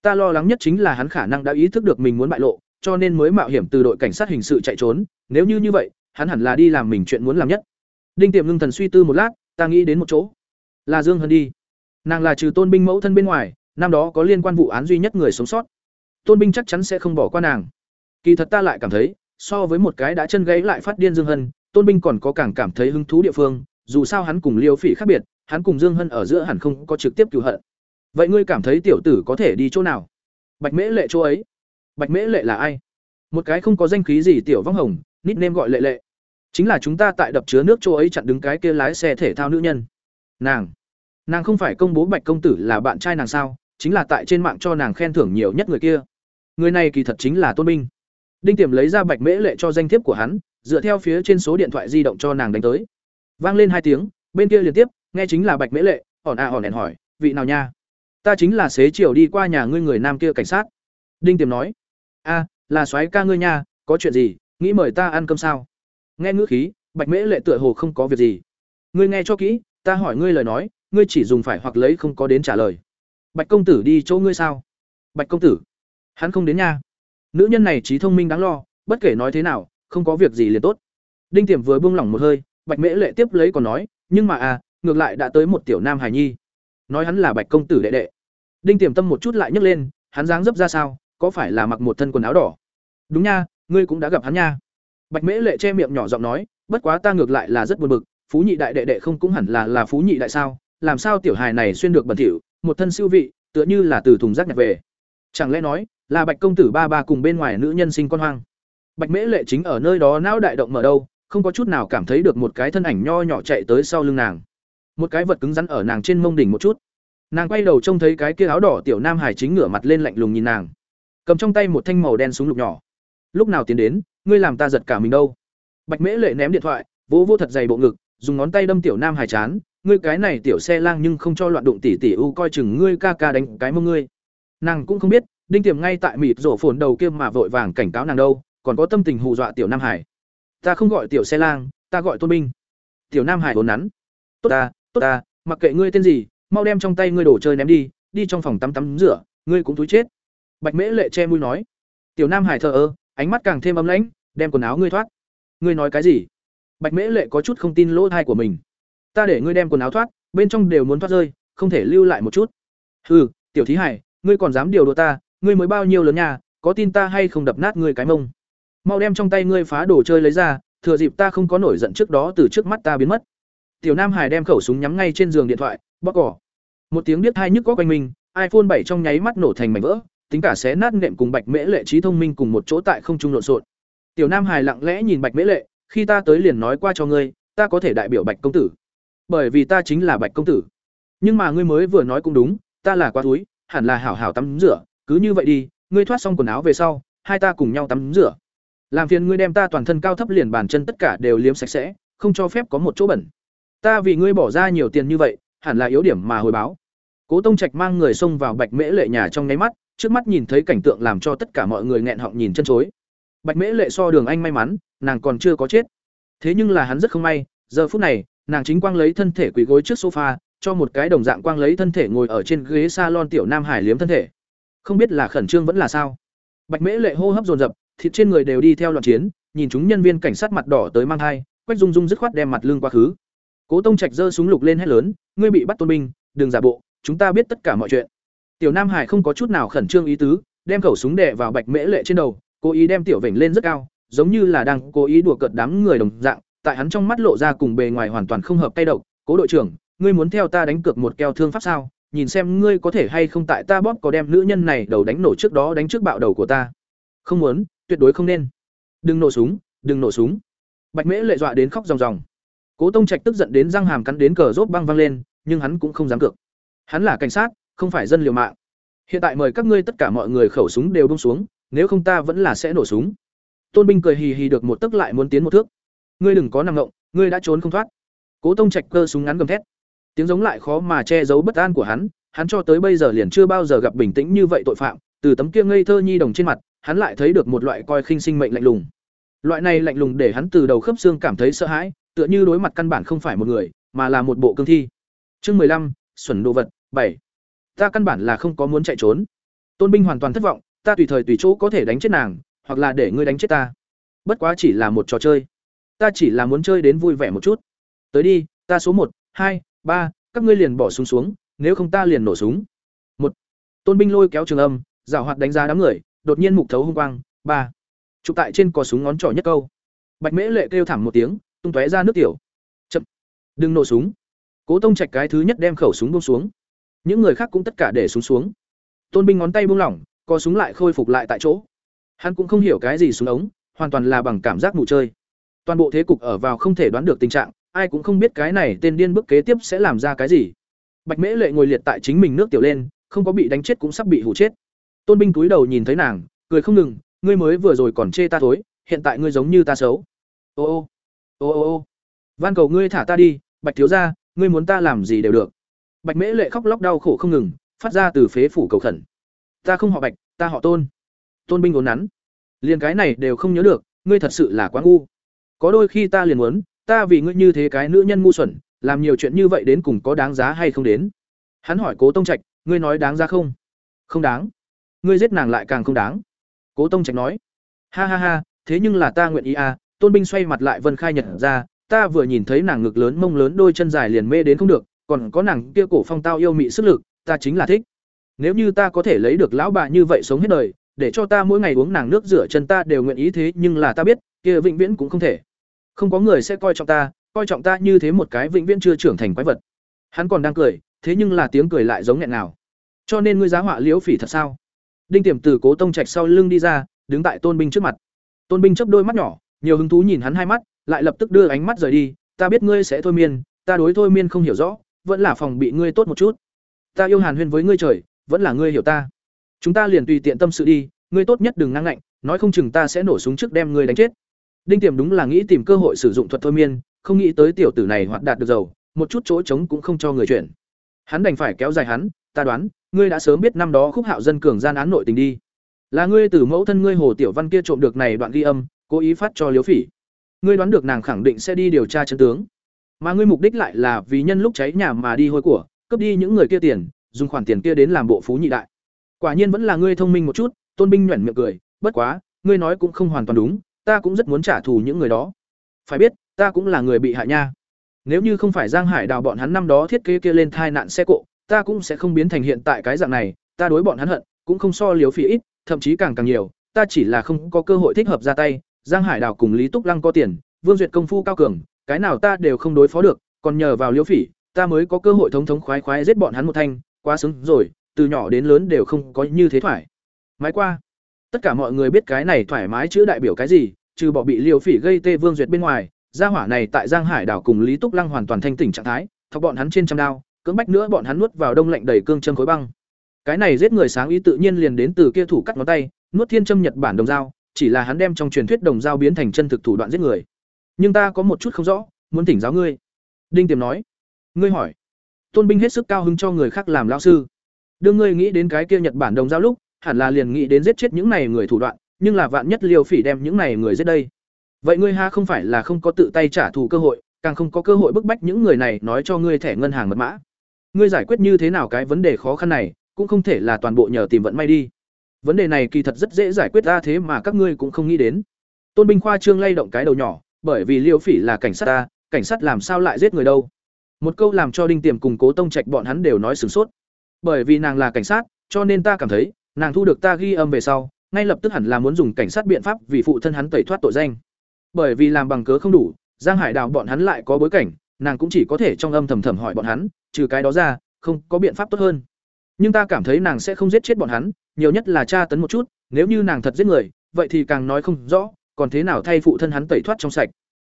Ta lo lắng nhất chính là hắn khả năng đã ý thức được mình muốn bại lộ, cho nên mới mạo hiểm từ đội cảnh sát hình sự chạy trốn, nếu như như vậy, hắn hẳn là đi làm mình chuyện muốn làm nhất. Đinh Tiềm ngưng thần suy tư một lát, ta nghĩ đến một chỗ. Là Dương Hân đi. Nàng là trừ Tôn binh mẫu thân bên ngoài, năm đó có liên quan vụ án duy nhất người sống sót. Tôn binh chắc chắn sẽ không bỏ qua nàng. Kỳ thật ta lại cảm thấy, so với một cái đã chân gãy lại phát điên Dương Hân, Tôn binh còn có càng cảm thấy hứng thú địa phương, dù sao hắn cùng Liêu Phỉ khác biệt, hắn cùng Dương Hân ở giữa hẳn không có trực tiếp cừu hận. Vậy ngươi cảm thấy tiểu tử có thể đi chỗ nào? Bạch Mễ lệ chỗ ấy. bạch mễ lệ là ai một cái không có danh khí gì tiểu vong hồng nít gọi lệ lệ chính là chúng ta tại đập chứa nước chỗ ấy chặn đứng cái kia lái xe thể thao nữ nhân nàng nàng không phải công bố bạch công tử là bạn trai nàng sao chính là tại trên mạng cho nàng khen thưởng nhiều nhất người kia người này kỳ thật chính là tôn minh đinh tiềm lấy ra bạch mễ lệ cho danh thiếp của hắn, dựa theo phía trên số điện thoại di động cho nàng đánh tới. Vang lên hai tiếng, bên kia liên tiếp, nghe chính là bạch mễ lệ ỏn à ỏn hỏi, vị nào nha? Ta chính là xế chiều đi qua nhà ngươi người nam kia cảnh sát. Đinh tiềm nói, a, là soái ca ngươi nha, có chuyện gì, nghĩ mời ta ăn cơm sao? Nghe ngữ khí, bạch mễ lệ tựa hồ không có việc gì. Ngươi nghe cho kỹ, ta hỏi ngươi lời nói, ngươi chỉ dùng phải hoặc lấy không có đến trả lời. Bạch công tử đi chỗ ngươi sao? Bạch công tử, hắn không đến nha nữ nhân này trí thông minh đáng lo, bất kể nói thế nào, không có việc gì liền tốt. Đinh tiềm vừa buông lỏng một hơi, bạch mễ lệ tiếp lấy còn nói, nhưng mà à ngược lại đã tới một tiểu nam hài nhi. Nói hắn là bạch công tử đệ đệ. Đinh tiềm tâm một chút lại nhấc lên, hắn dáng dấp ra sao, có phải là mặc một thân quần áo đỏ? Đúng nha, ngươi cũng đã gặp hắn nha. Bạch mễ lệ che miệng nhỏ giọng nói, bất quá ta ngược lại là rất buồn bực, phú nhị đại đệ đệ không cũng hẳn là là phú nhị đại sao, làm sao tiểu hài này xuyên được bẩn thỉu, một thân siêu vị, tựa như là từ thùng rác nhặt về. Chẳng lẽ nói là bạch công tử ba ba cùng bên ngoài nữ nhân sinh con hoang. Bạch mễ lệ chính ở nơi đó não đại động mở đâu không có chút nào cảm thấy được một cái thân ảnh nho nhỏ chạy tới sau lưng nàng. Một cái vật cứng rắn ở nàng trên mông đỉnh một chút. Nàng quay đầu trông thấy cái kia áo đỏ tiểu nam hải chính ngửa mặt lên lạnh lùng nhìn nàng. Cầm trong tay một thanh màu đen súng lục nhỏ. Lúc nào tiến đến, ngươi làm ta giật cả mình đâu? Bạch mễ lệ ném điện thoại, vỗ vô thật dày bộ ngực, dùng ngón tay đâm tiểu nam hải chán. Ngươi cái này tiểu xe lang nhưng không cho loạn đụng tỉ tỉ u, coi chừng ngươi ca ca đánh cái mông ngươi. Nàng cũng không biết đinh tiềm ngay tại mịt rổ phồn đầu kia mà vội vàng cảnh cáo nàng đâu, còn có tâm tình hù dọa tiểu nam hải. Ta không gọi tiểu xe lang, ta gọi tôn binh tiểu nam hải vốn nắn. Tốt ta tốt ta, mặc kệ ngươi tên gì, mau đem trong tay ngươi đồ chơi ném đi đi trong phòng tắm tắm rửa, ngươi cũng túi chết. Bạch mễ lệ che mũi nói. Tiểu nam hải thờ ơ, ánh mắt càng thêm ấm lãnh, đem quần áo ngươi thoát. Ngươi nói cái gì? Bạch mễ lệ có chút không tin lỗ thai của mình. Ta để ngươi đem quần áo thoát, bên trong đều muốn thoát rơi, không thể lưu lại một chút. Hừ, tiểu thí hải, ngươi còn dám điều đồ ta ngươi mới bao nhiêu lớn nhà có tin ta hay không đập nát ngươi cái mông? Mau đem trong tay ngươi phá đồ chơi lấy ra, thừa dịp ta không có nổi giận trước đó từ trước mắt ta biến mất. Tiểu nam hải đem khẩu súng nhắm ngay trên giường điện thoại bóc cỏ. Một tiếng biết hai nhức có quanh mình, iphone bảy trong nháy mắt nổ thành mảnh vỡ, tính cả xé nát nệm cùng bạch mễ lệ trí thông minh cùng một chỗ tại không trung lộn xộn. Tiểu nam hải lặng lẽ nhìn bạch mễ lệ, khi ta tới liền nói qua cho ngươi, ta có thể đại biểu bạch công tử. Bởi vì ta chính là bạch công tử. Nhưng mà ngươi mới vừa nói cũng đúng, ta là quá túi hẳn là hảo hảo tắm rửa cứ như vậy đi, ngươi thoát xong quần áo về sau, hai ta cùng nhau tắm rửa. Làm phiền ngươi đem ta toàn thân cao thấp liền bàn chân tất cả đều liếm sạch sẽ, không cho phép có một chỗ bẩn. Ta vì ngươi bỏ ra nhiều tiền như vậy, hẳn là yếu điểm mà hồi báo. Cố tông trạch mang người xông vào bạch mễ lệ nhà trong nháy mắt, trước mắt nhìn thấy cảnh tượng làm cho tất cả mọi người nghẹn họng nhìn chân chối. Bạch mễ lệ so đường anh may mắn, nàng còn chưa có chết. Thế nhưng là hắn rất không may, giờ phút này, nàng chính quang lấy thân thể quỳ gối trước sofa, cho một cái đồng dạng quang lấy thân thể ngồi ở trên ghế salon tiểu nam hải liếm thân thể không biết là khẩn trương vẫn là sao. Bạch mễ lệ hô hấp dồn dập, thịt trên người đều đi theo loạn chiến, nhìn chúng nhân viên cảnh sát mặt đỏ tới mang thai, quách dung dung dứt khoát đem mặt lưng quá khứ. Cố tông trạch giơ súng lục lên hét lớn, ngươi bị bắt tôn binh, đừng giả bộ, chúng ta biết tất cả mọi chuyện. Tiểu nam hải không có chút nào khẩn trương ý tứ, đem khẩu súng đè vào bạch mễ lệ trên đầu, cố ý đem tiểu vểnh lên rất cao, giống như là đang cố ý đùa cợt đám người đồng dạng, tại hắn trong mắt lộ ra cùng bề ngoài hoàn toàn không hợp tay độc. Cố đội trưởng, ngươi muốn theo ta đánh cược một keo thương pháp sao? Nhìn xem ngươi có thể hay không tại ta bóp có đem nữ nhân này đầu đánh nổ trước đó đánh trước bạo đầu của ta. Không muốn, tuyệt đối không nên. Đừng nổ súng, đừng nổ súng. Bạch mễ lệ dọa đến khóc ròng ròng. Cố tông trạch tức giận đến răng hàm cắn đến cờ rốt băng văng lên, nhưng hắn cũng không dám cược. Hắn là cảnh sát, không phải dân liều mạng. Hiện tại mời các ngươi tất cả mọi người khẩu súng đều bông xuống, nếu không ta vẫn là sẽ nổ súng. Tôn binh cười hì hì được một tức lại muốn tiến một thước. Ngươi đừng có nằm ngộng, ngươi đã trốn không thoát. Cố tông trạch cơ súng ngắn gầm thét tiếng giống lại khó mà che giấu bất an của hắn hắn cho tới bây giờ liền chưa bao giờ gặp bình tĩnh như vậy tội phạm, từ tấm kia ngây thơ nhi đồng trên mặt, hắn lại thấy được một loại coi khinh sinh mệnh lạnh lùng. Loại này lạnh lùng để hắn từ đầu khớp xương cảm thấy sợ hãi, tựa như đối mặt căn bản không phải một người, mà là một bộ cương thi. Chương mười lăm, xuẩn đồ vật, bảy. Ta căn bản là không có muốn chạy trốn. Tôn binh hoàn toàn thất vọng, ta tùy thời tùy chỗ có thể đánh chết nàng, hoặc là để ngươi đánh chết ta. Bất quá chỉ là một trò chơi. Ta chỉ là muốn chơi đến vui vẻ một chút. Tới đi, ta số một, hai ba các ngươi liền bỏ súng xuống nếu không ta liền nổ súng. Một tôn binh lôi kéo trường âm giảo hoạt đánh giá đám người đột nhiên mục thấu hung quang. Ba chụp tại trên cò súng ngón trỏ nhất câu. Bạch mễ lệ kêu thảm một tiếng tung tóe ra nước tiểu. Chậm đừng nổ súng. Cố tông trạch cái thứ nhất đem khẩu súng bông xuống. Những người khác cũng tất cả để súng xuống. Tôn binh ngón tay buông lỏng co súng lại khôi phục lại tại chỗ. Hắn cũng không hiểu cái gì súng ống, hoàn toàn là bằng cảm giác mù chơi. Toàn bộ thế cục ở vào không thể đoán được tình trạng, ai cũng không biết cái này tên điên bước kế tiếp sẽ làm ra cái gì. Bạch Mễ Lệ ngồi liệt tại chính mình nước tiểu lên, không có bị đánh chết cũng sắp bị hủ chết. Tôn Binh túi đầu nhìn thấy nàng, cười không ngừng, ngươi mới vừa rồi còn chê ta thối, hiện tại ngươi giống như ta xấu. Ô ô, ô ô ô, van cầu ngươi thả ta đi, Bạch thiếu gia, ngươi muốn ta làm gì đều được. Bạch Mễ Lệ khóc lóc đau khổ không ngừng, phát ra từ phế phủ cầu khẩn. Ta không họ Bạch, ta họ Tôn. Tôn Binh uốn nắn. Liên cái này đều không nhớ được, ngươi thật sự là quá ngu. Có đôi khi ta liền muốn, ta vì ngươi như thế cái nữ nhân ngu xuẩn, làm nhiều chuyện như vậy đến cùng có đáng giá hay không đến. Hắn hỏi Cố Tông Trạch, ngươi nói đáng giá không? Không đáng. Ngươi giết nàng lại càng không đáng. Cố Tông Trạch nói, ha ha ha, thế nhưng là ta nguyện ý à, Tôn Binh xoay mặt lại Vân Khai nhận ra, ta vừa nhìn thấy nàng ngực lớn mông lớn đôi chân dài liền mê đến không được, còn có nàng kia cổ phong tao yêu mị sức lực, ta chính là thích. Nếu như ta có thể lấy được lão bà như vậy sống hết đời, để cho ta mỗi ngày uống nàng nước rửa chân ta đều nguyện ý thế, nhưng là ta biết, kia vĩnh viễn cũng không thể. Không có người sẽ coi trọng ta, coi trọng ta như thế một cái vĩnh viễn chưa trưởng thành quái vật. Hắn còn đang cười, thế nhưng là tiếng cười lại giống nghẹn nào. Cho nên ngươi giá họa liễu phỉ thật sao? Đinh Tiềm từ Cố Tông Trạch sau lưng đi ra, đứng tại Tôn Binh trước mặt. Tôn Binh chớp đôi mắt nhỏ, nhiều hứng thú nhìn hắn hai mắt, lại lập tức đưa ánh mắt rời đi, ta biết ngươi sẽ thôi miên, ta đối thôi miên không hiểu rõ, vẫn là phòng bị ngươi tốt một chút. Ta yêu Hàn Huyên với ngươi trời, vẫn là ngươi hiểu ta. Chúng ta liền tùy tiện tâm sự đi, ngươi tốt nhất đừng ngang ngạnh, nói không chừng ta sẽ nổ súng trước đem ngươi đánh chết. Đinh Tiềm đúng là nghĩ tìm cơ hội sử dụng thuật thôi miên, không nghĩ tới tiểu tử này hoạt đạt được giàu, một chút chỗ trống cũng không cho người chuyển. Hắn đành phải kéo dài hắn, ta đoán, ngươi đã sớm biết năm đó khúc hạo dân cường gian án nội tình đi. Là ngươi từ mẫu thân ngươi Hồ Tiểu Văn kia trộm được này đoạn ghi âm, cố ý phát cho Liễu Phỉ. Ngươi đoán được nàng khẳng định sẽ đi điều tra chân tướng. Mà ngươi mục đích lại là vì nhân lúc cháy nhà mà đi hôi của, cướp đi những người kia tiền, dùng khoản tiền kia đến làm bộ phú nhị đại. Quả nhiên vẫn là ngươi thông minh một chút, Tôn Binh nhuyễn miệng cười, bất quá, ngươi nói cũng không hoàn toàn đúng, ta cũng rất muốn trả thù những người đó. Phải biết, ta cũng là người bị hại nha. Nếu như không phải Giang Hải Đào bọn hắn năm đó thiết kế kia lên thai nạn xe cộ, ta cũng sẽ không biến thành hiện tại cái dạng này, ta đối bọn hắn hận, cũng không so liếu phỉ ít, thậm chí càng càng nhiều, ta chỉ là không có cơ hội thích hợp ra tay, Giang Hải Đào cùng Lý Túc Lăng có tiền, Vương Duyệt công phu cao cường, cái nào ta đều không đối phó được, còn nhờ vào liếu phỉ, ta mới có cơ hội thống thống khoái khoái giết bọn hắn một thanh, quá sướng rồi, từ nhỏ đến lớn đều không có như thế thoải. Mãi qua. Tất cả mọi người biết cái này thoải mái chữ đại biểu cái gì, trừ bỏ bị liều phỉ gây tê vương duyệt bên ngoài, gia hỏa này tại Giang Hải đảo cùng Lý Túc Lăng hoàn toàn thanh tỉnh trạng thái, thọc bọn hắn trên trăm đao, cưỡng bách nữa bọn hắn nuốt vào đông lạnh đầy cương châm khối băng. Cái này giết người sáng ý tự nhiên liền đến từ kia thủ cắt ngón tay, nuốt thiên châm Nhật Bản đồng dao, chỉ là hắn đem trong truyền thuyết đồng dao biến thành chân thực thủ đoạn giết người. Nhưng ta có một chút không rõ, muốn thỉnh giáo ngươi. Đinh Tiềm nói. Ngươi hỏi. Tôn binh hết sức cao hứng cho người khác làm lão sư. Đương ngươi nghĩ đến cái kia Nhật Bản đồng dao lúc, hẳn là liền nghĩ đến giết chết những này người thủ đoạn, nhưng là vạn nhất Liêu Phỉ đem những này người giết đây. Vậy ngươi ha không phải là không có tự tay trả thù cơ hội, càng không có cơ hội bức bách những người này nói cho ngươi thẻ ngân hàng mật mã. Ngươi giải quyết như thế nào cái vấn đề khó khăn này, cũng không thể là toàn bộ nhờ tìm vận may đi. Vấn đề này kỳ thật rất dễ giải quyết ra thế mà các ngươi cũng không nghĩ đến. Tôn binh khoa trương lay động cái đầu nhỏ, bởi vì Liêu Phỉ là cảnh sát ta, cảnh sát làm sao lại giết người đâu? Một câu làm cho Đinh Tiềm cùng Cố Tông Trạch bọn hắn đều nói sửng sốt. Bởi vì nàng là cảnh sát, cho nên ta cảm thấy, nàng thu được ta ghi âm về sau, ngay lập tức hẳn là muốn dùng cảnh sát biện pháp vì phụ thân hắn tẩy thoát tội danh. Bởi vì làm bằng cớ không đủ, Giang Hải Đào bọn hắn lại có bối cảnh, nàng cũng chỉ có thể trong âm thầm thầm hỏi bọn hắn, trừ cái đó ra, không có biện pháp tốt hơn. Nhưng ta cảm thấy nàng sẽ không giết chết bọn hắn, nhiều nhất là tra tấn một chút, nếu như nàng thật giết người, vậy thì càng nói không rõ, còn thế nào thay phụ thân hắn tẩy thoát trong sạch.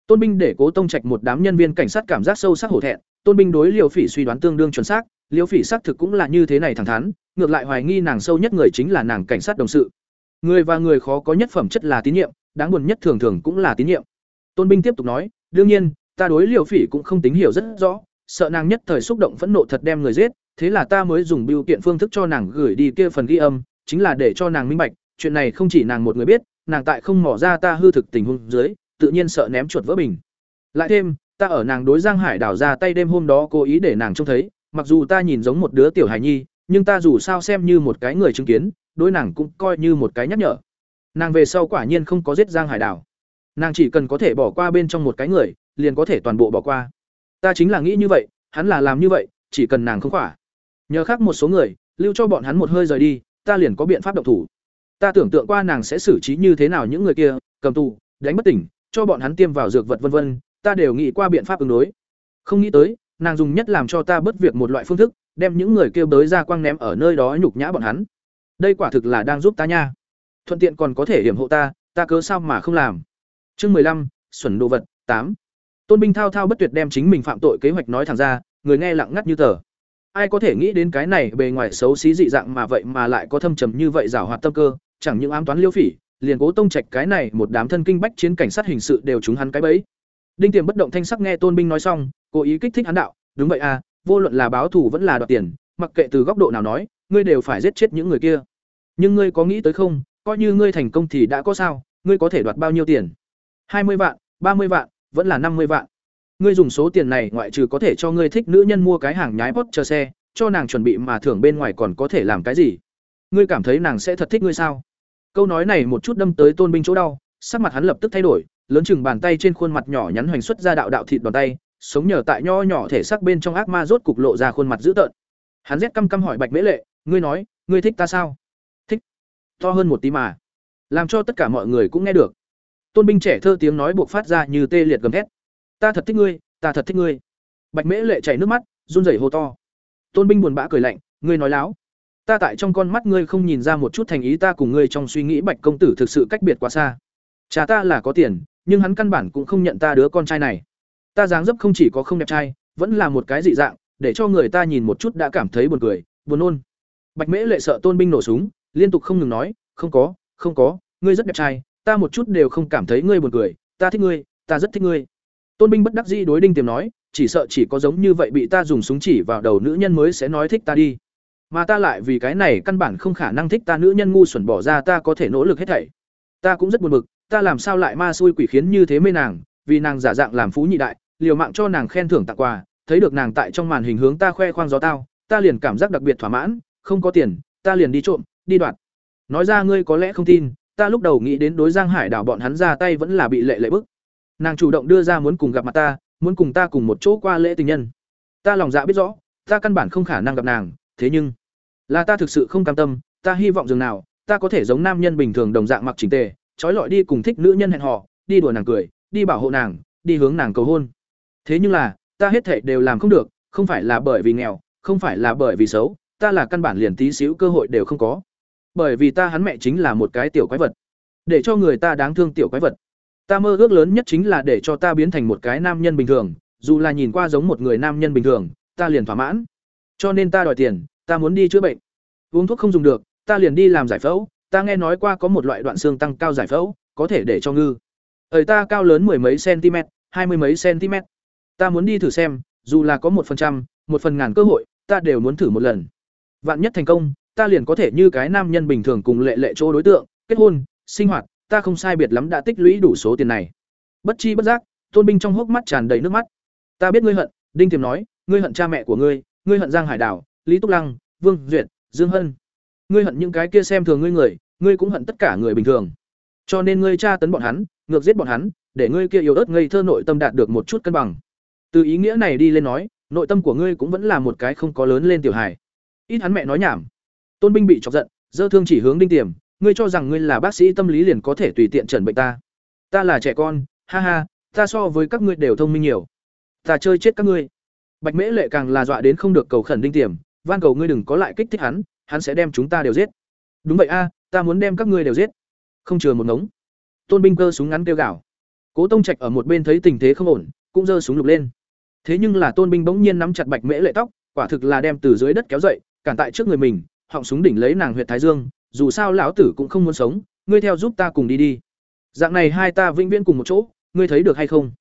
Tôn binh để Cố Tông Trạch một đám nhân viên cảnh sát cảm giác sâu sắc hổ thẹn, Tôn binh đối liều Phỉ suy đoán tương đương chuẩn xác, Liêu Phỉ xác thực cũng là như thế này thẳng thắn, ngược lại hoài nghi nàng sâu nhất người chính là nàng cảnh sát đồng sự. Người và người khó có nhất phẩm chất là tín nhiệm, đáng buồn nhất thường thường cũng là tín nhiệm. Tôn binh tiếp tục nói, đương nhiên, ta đối Liêu Phỉ cũng không tín hiểu rất rõ, sợ nàng nhất thời xúc động phẫn nộ thật đem người giết, thế là ta mới dùng biểu kiện phương thức cho nàng gửi đi kia phần ghi âm, chính là để cho nàng minh bạch, chuyện này không chỉ nàng một người biết, nàng tại không mò ra ta hư thực tình huống dưới, tự nhiên sợ ném chuột vỡ bình. Lại thêm, ta ở nàng đối Giang Hải đảo ra tay đêm hôm đó cố ý để nàng trông thấy, mặc dù ta nhìn giống một đứa tiểu hài nhi, nhưng ta dù sao xem như một cái người chứng kiến, đối nàng cũng coi như một cái nhắc nhở. Nàng về sau quả nhiên không có giết Giang Hải đảo. Nàng chỉ cần có thể bỏ qua bên trong một cái người, liền có thể toàn bộ bỏ qua. Ta chính là nghĩ như vậy, hắn là làm như vậy, chỉ cần nàng không khỏa. Nhờ khác một số người, lưu cho bọn hắn một hơi rời đi, ta liền có biện pháp động thủ. Ta tưởng tượng qua nàng sẽ xử trí như thế nào những người kia, cầm tù, đánh bất tỉnh, cho bọn hắn tiêm vào dược vật vân vân, ta đều nghĩ qua biện pháp ứng đối. Không nghĩ tới, nàng dùng nhất làm cho ta bớt việc một loại phương thức, đem những người kêu bới ra quang ném ở nơi đó nhục nhã bọn hắn. Đây quả thực là đang giúp ta nha. thuận tiện còn có thể hiểm hộ ta ta cớ sao mà không làm chương mười lăm xuẩn đồ vật tám tôn binh thao thao bất tuyệt đem chính mình phạm tội kế hoạch nói thẳng ra người nghe lặng ngắt như tờ ai có thể nghĩ đến cái này bề ngoài xấu xí dị dạng mà vậy mà lại có thâm trầm như vậy giảo hoạt tâm cơ chẳng những ám toán liêu phỉ liền cố tông trạch cái này một đám thân kinh bách chiến cảnh sát hình sự đều trúng hắn cái bẫy đinh tiềm bất động thanh sắc nghe tôn binh nói xong, cố ý kích thích hắn đạo, đúng vậy à vô luận là báo thù vẫn là đoạt tiền, mặc kệ từ góc độ nào nói, ngươi đều phải giết chết những người kia. Nhưng ngươi có nghĩ tới không, coi như ngươi thành công thì đã có sao, ngươi có thể đoạt bao nhiêu tiền? Hai mươi vạn, ba mươi vạn, vẫn là năm mươi vạn. Ngươi dùng số tiền này ngoại trừ có thể cho ngươi thích nữ nhân mua cái hàng nhái bốt chờ xe, cho nàng chuẩn bị mà thưởng bên ngoài còn có thể làm cái gì? Ngươi cảm thấy nàng sẽ thật thích ngươi sao? Câu nói này một chút đâm tới tôn binh chỗ đau, sắc mặt hắn lập tức thay đổi lớn chừng bàn tay trên khuôn mặt nhỏ nhắn hoành xuất ra đạo đạo thịt đòn tay, sống nhờ tại nho nhỏ thể xác bên trong ác ma rốt cục lộ ra khuôn mặt dữ tợn. Hắn rét căm căm hỏi bạch mễ lệ, ngươi nói, ngươi thích ta sao? Thích. To hơn một tí mà. Làm cho tất cả mọi người cũng nghe được. Tôn binh trẻ thơ tiếng nói buộc phát ra như tê liệt gầm thét. Ta thật thích ngươi, ta thật thích ngươi. Bạch mễ lệ chảy nước mắt, run rẩy hô to. Tôn binh buồn bã cười lạnh, ngươi nói láo. Ta tại trong con mắt ngươi không nhìn ra một chút thành ý ta cùng ngươi trong suy nghĩ bạch công tử thực sự cách biệt quá xa. Cha ta là có tiền nhưng hắn căn bản cũng không nhận ta đứa con trai này. Ta dáng dấp không chỉ có không đẹp trai, vẫn là một cái dị dạng, để cho người ta nhìn một chút đã cảm thấy buồn cười, buồn nôn. Bạch mễ lệ sợ tôn binh nổ súng, liên tục không ngừng nói, không có không có, ngươi rất đẹp trai, ta một chút đều không cảm thấy ngươi buồn cười, ta thích ngươi, ta rất thích ngươi. Tôn binh bất đắc dĩ đối đinh tiềm nói, chỉ sợ chỉ có giống như vậy bị ta dùng súng chỉ vào đầu nữ nhân mới sẽ nói thích ta đi. Mà ta lại vì cái này căn bản không khả năng thích ta, nữ nhân ngu xuẩn bỏ ra, ta có thể nỗ lực hết thảy. Ta cũng rất buồn bực ta làm sao lại ma xui quỷ khiến như thế mê nàng, vì nàng giả dạng làm phú nhị đại, liều mạng cho nàng khen thưởng tặng quà, thấy được nàng tại trong màn hình hướng ta khoe khoang gió tao, ta liền cảm giác đặc biệt thỏa mãn, không có tiền, ta liền đi trộm, đi đoạt. Nói ra ngươi có lẽ không tin, ta lúc đầu nghĩ đến đối giang hải đảo bọn hắn ra tay vẫn là bị lệ lệ bức. Nàng chủ động đưa ra muốn cùng gặp mặt ta, muốn cùng ta cùng một chỗ qua lễ tình nhân. Ta lòng dạ biết rõ, ta căn bản không khả năng gặp nàng, thế nhưng là ta thực sự không cam tâm, ta hy vọng dường nào, ta có thể giống nam nhân bình thường đồng dạng mặc chỉnh tề trói lọi đi cùng thích nữ nhân hẹn hò, đi đùa nàng cười, đi bảo hộ nàng, đi hướng nàng cầu hôn. Thế nhưng là, ta hết thảy đều làm không được, không phải là bởi vì nghèo, không phải là bởi vì xấu, ta là căn bản liền tí xíu cơ hội đều không có. Bởi vì ta hắn mẹ chính là một cái tiểu quái vật. Để cho người ta đáng thương tiểu quái vật. Ta mơ ước lớn nhất chính là để cho ta biến thành một cái nam nhân bình thường, dù là nhìn qua giống một người nam nhân bình thường, ta liền thỏa mãn. Cho nên ta đòi tiền, ta muốn đi chữa bệnh. Uống thuốc không dùng được, ta liền đi làm giải phẫu ta nghe nói qua có một loại đoạn xương tăng cao giải phẫu, có thể để cho ngư. Ời ta cao lớn mười mấy cm hai mươi mấy cm ta muốn đi thử xem, dù là có một phần trăm, một phần ngàn cơ hội, ta đều muốn thử một lần. Vạn nhất thành công, ta liền có thể như cái nam nhân bình thường cùng lệ lệ chỗ đối tượng, kết hôn, sinh hoạt, ta không sai biệt lắm đã tích lũy đủ số tiền này. Bất chi bất giác, tôn binh trong hốc mắt tràn đầy nước mắt. Ta biết ngươi hận, đinh tiềm nói, ngươi hận cha mẹ của ngươi ngươi hận giang hải đảo, lý túc lăng, vương duyệt, dương hân. Ngươi hận những cái kia xem thường ngươi người ngươi cũng hận tất cả người bình thường. Cho nên ngươi tra tấn bọn hắn, ngược giết bọn hắn, để ngươi kia yếu ớt ngây thơ nội tâm đạt được một chút cân bằng. Từ ý nghĩa này đi lên nói, nội tâm của ngươi cũng vẫn là một cái không có lớn lên tiểu hài. Ít hắn mẹ nói nhảm. Tôn binh bị chọc giận, dơ thương chỉ hướng đinh tiềm, ngươi cho rằng ngươi là bác sĩ tâm lý liền có thể tùy tiện trần bệnh ta. Ta là trẻ con, ha ha, ta so với các ngươi đều thông minh nhiều. Ta chơi chết các ngươi. Bạch mễ lệ càng là dọa đến không được cầu khẩn đinh tiềm, van cầu ngươi đừng có lại kích thích hắn hắn sẽ đem chúng ta đều giết. Đúng vậy a ta muốn đem các ngươi đều giết. Không chừa một ngống. Tôn binh cơ súng ngắn kêu gào. Cố tông trạch ở một bên thấy tình thế không ổn, cũng giơ súng lục lên. Thế nhưng là tôn binh bỗng nhiên nắm chặt bạch mễ lệ tóc, quả thực là đem từ dưới đất kéo dậy, cản tại trước người mình, họng súng đỉnh lấy nàng huyệt thái dương, dù sao lão tử cũng không muốn sống, ngươi theo giúp ta cùng đi đi. Dạng này hai ta vĩnh viễn cùng một chỗ, ngươi thấy được hay không?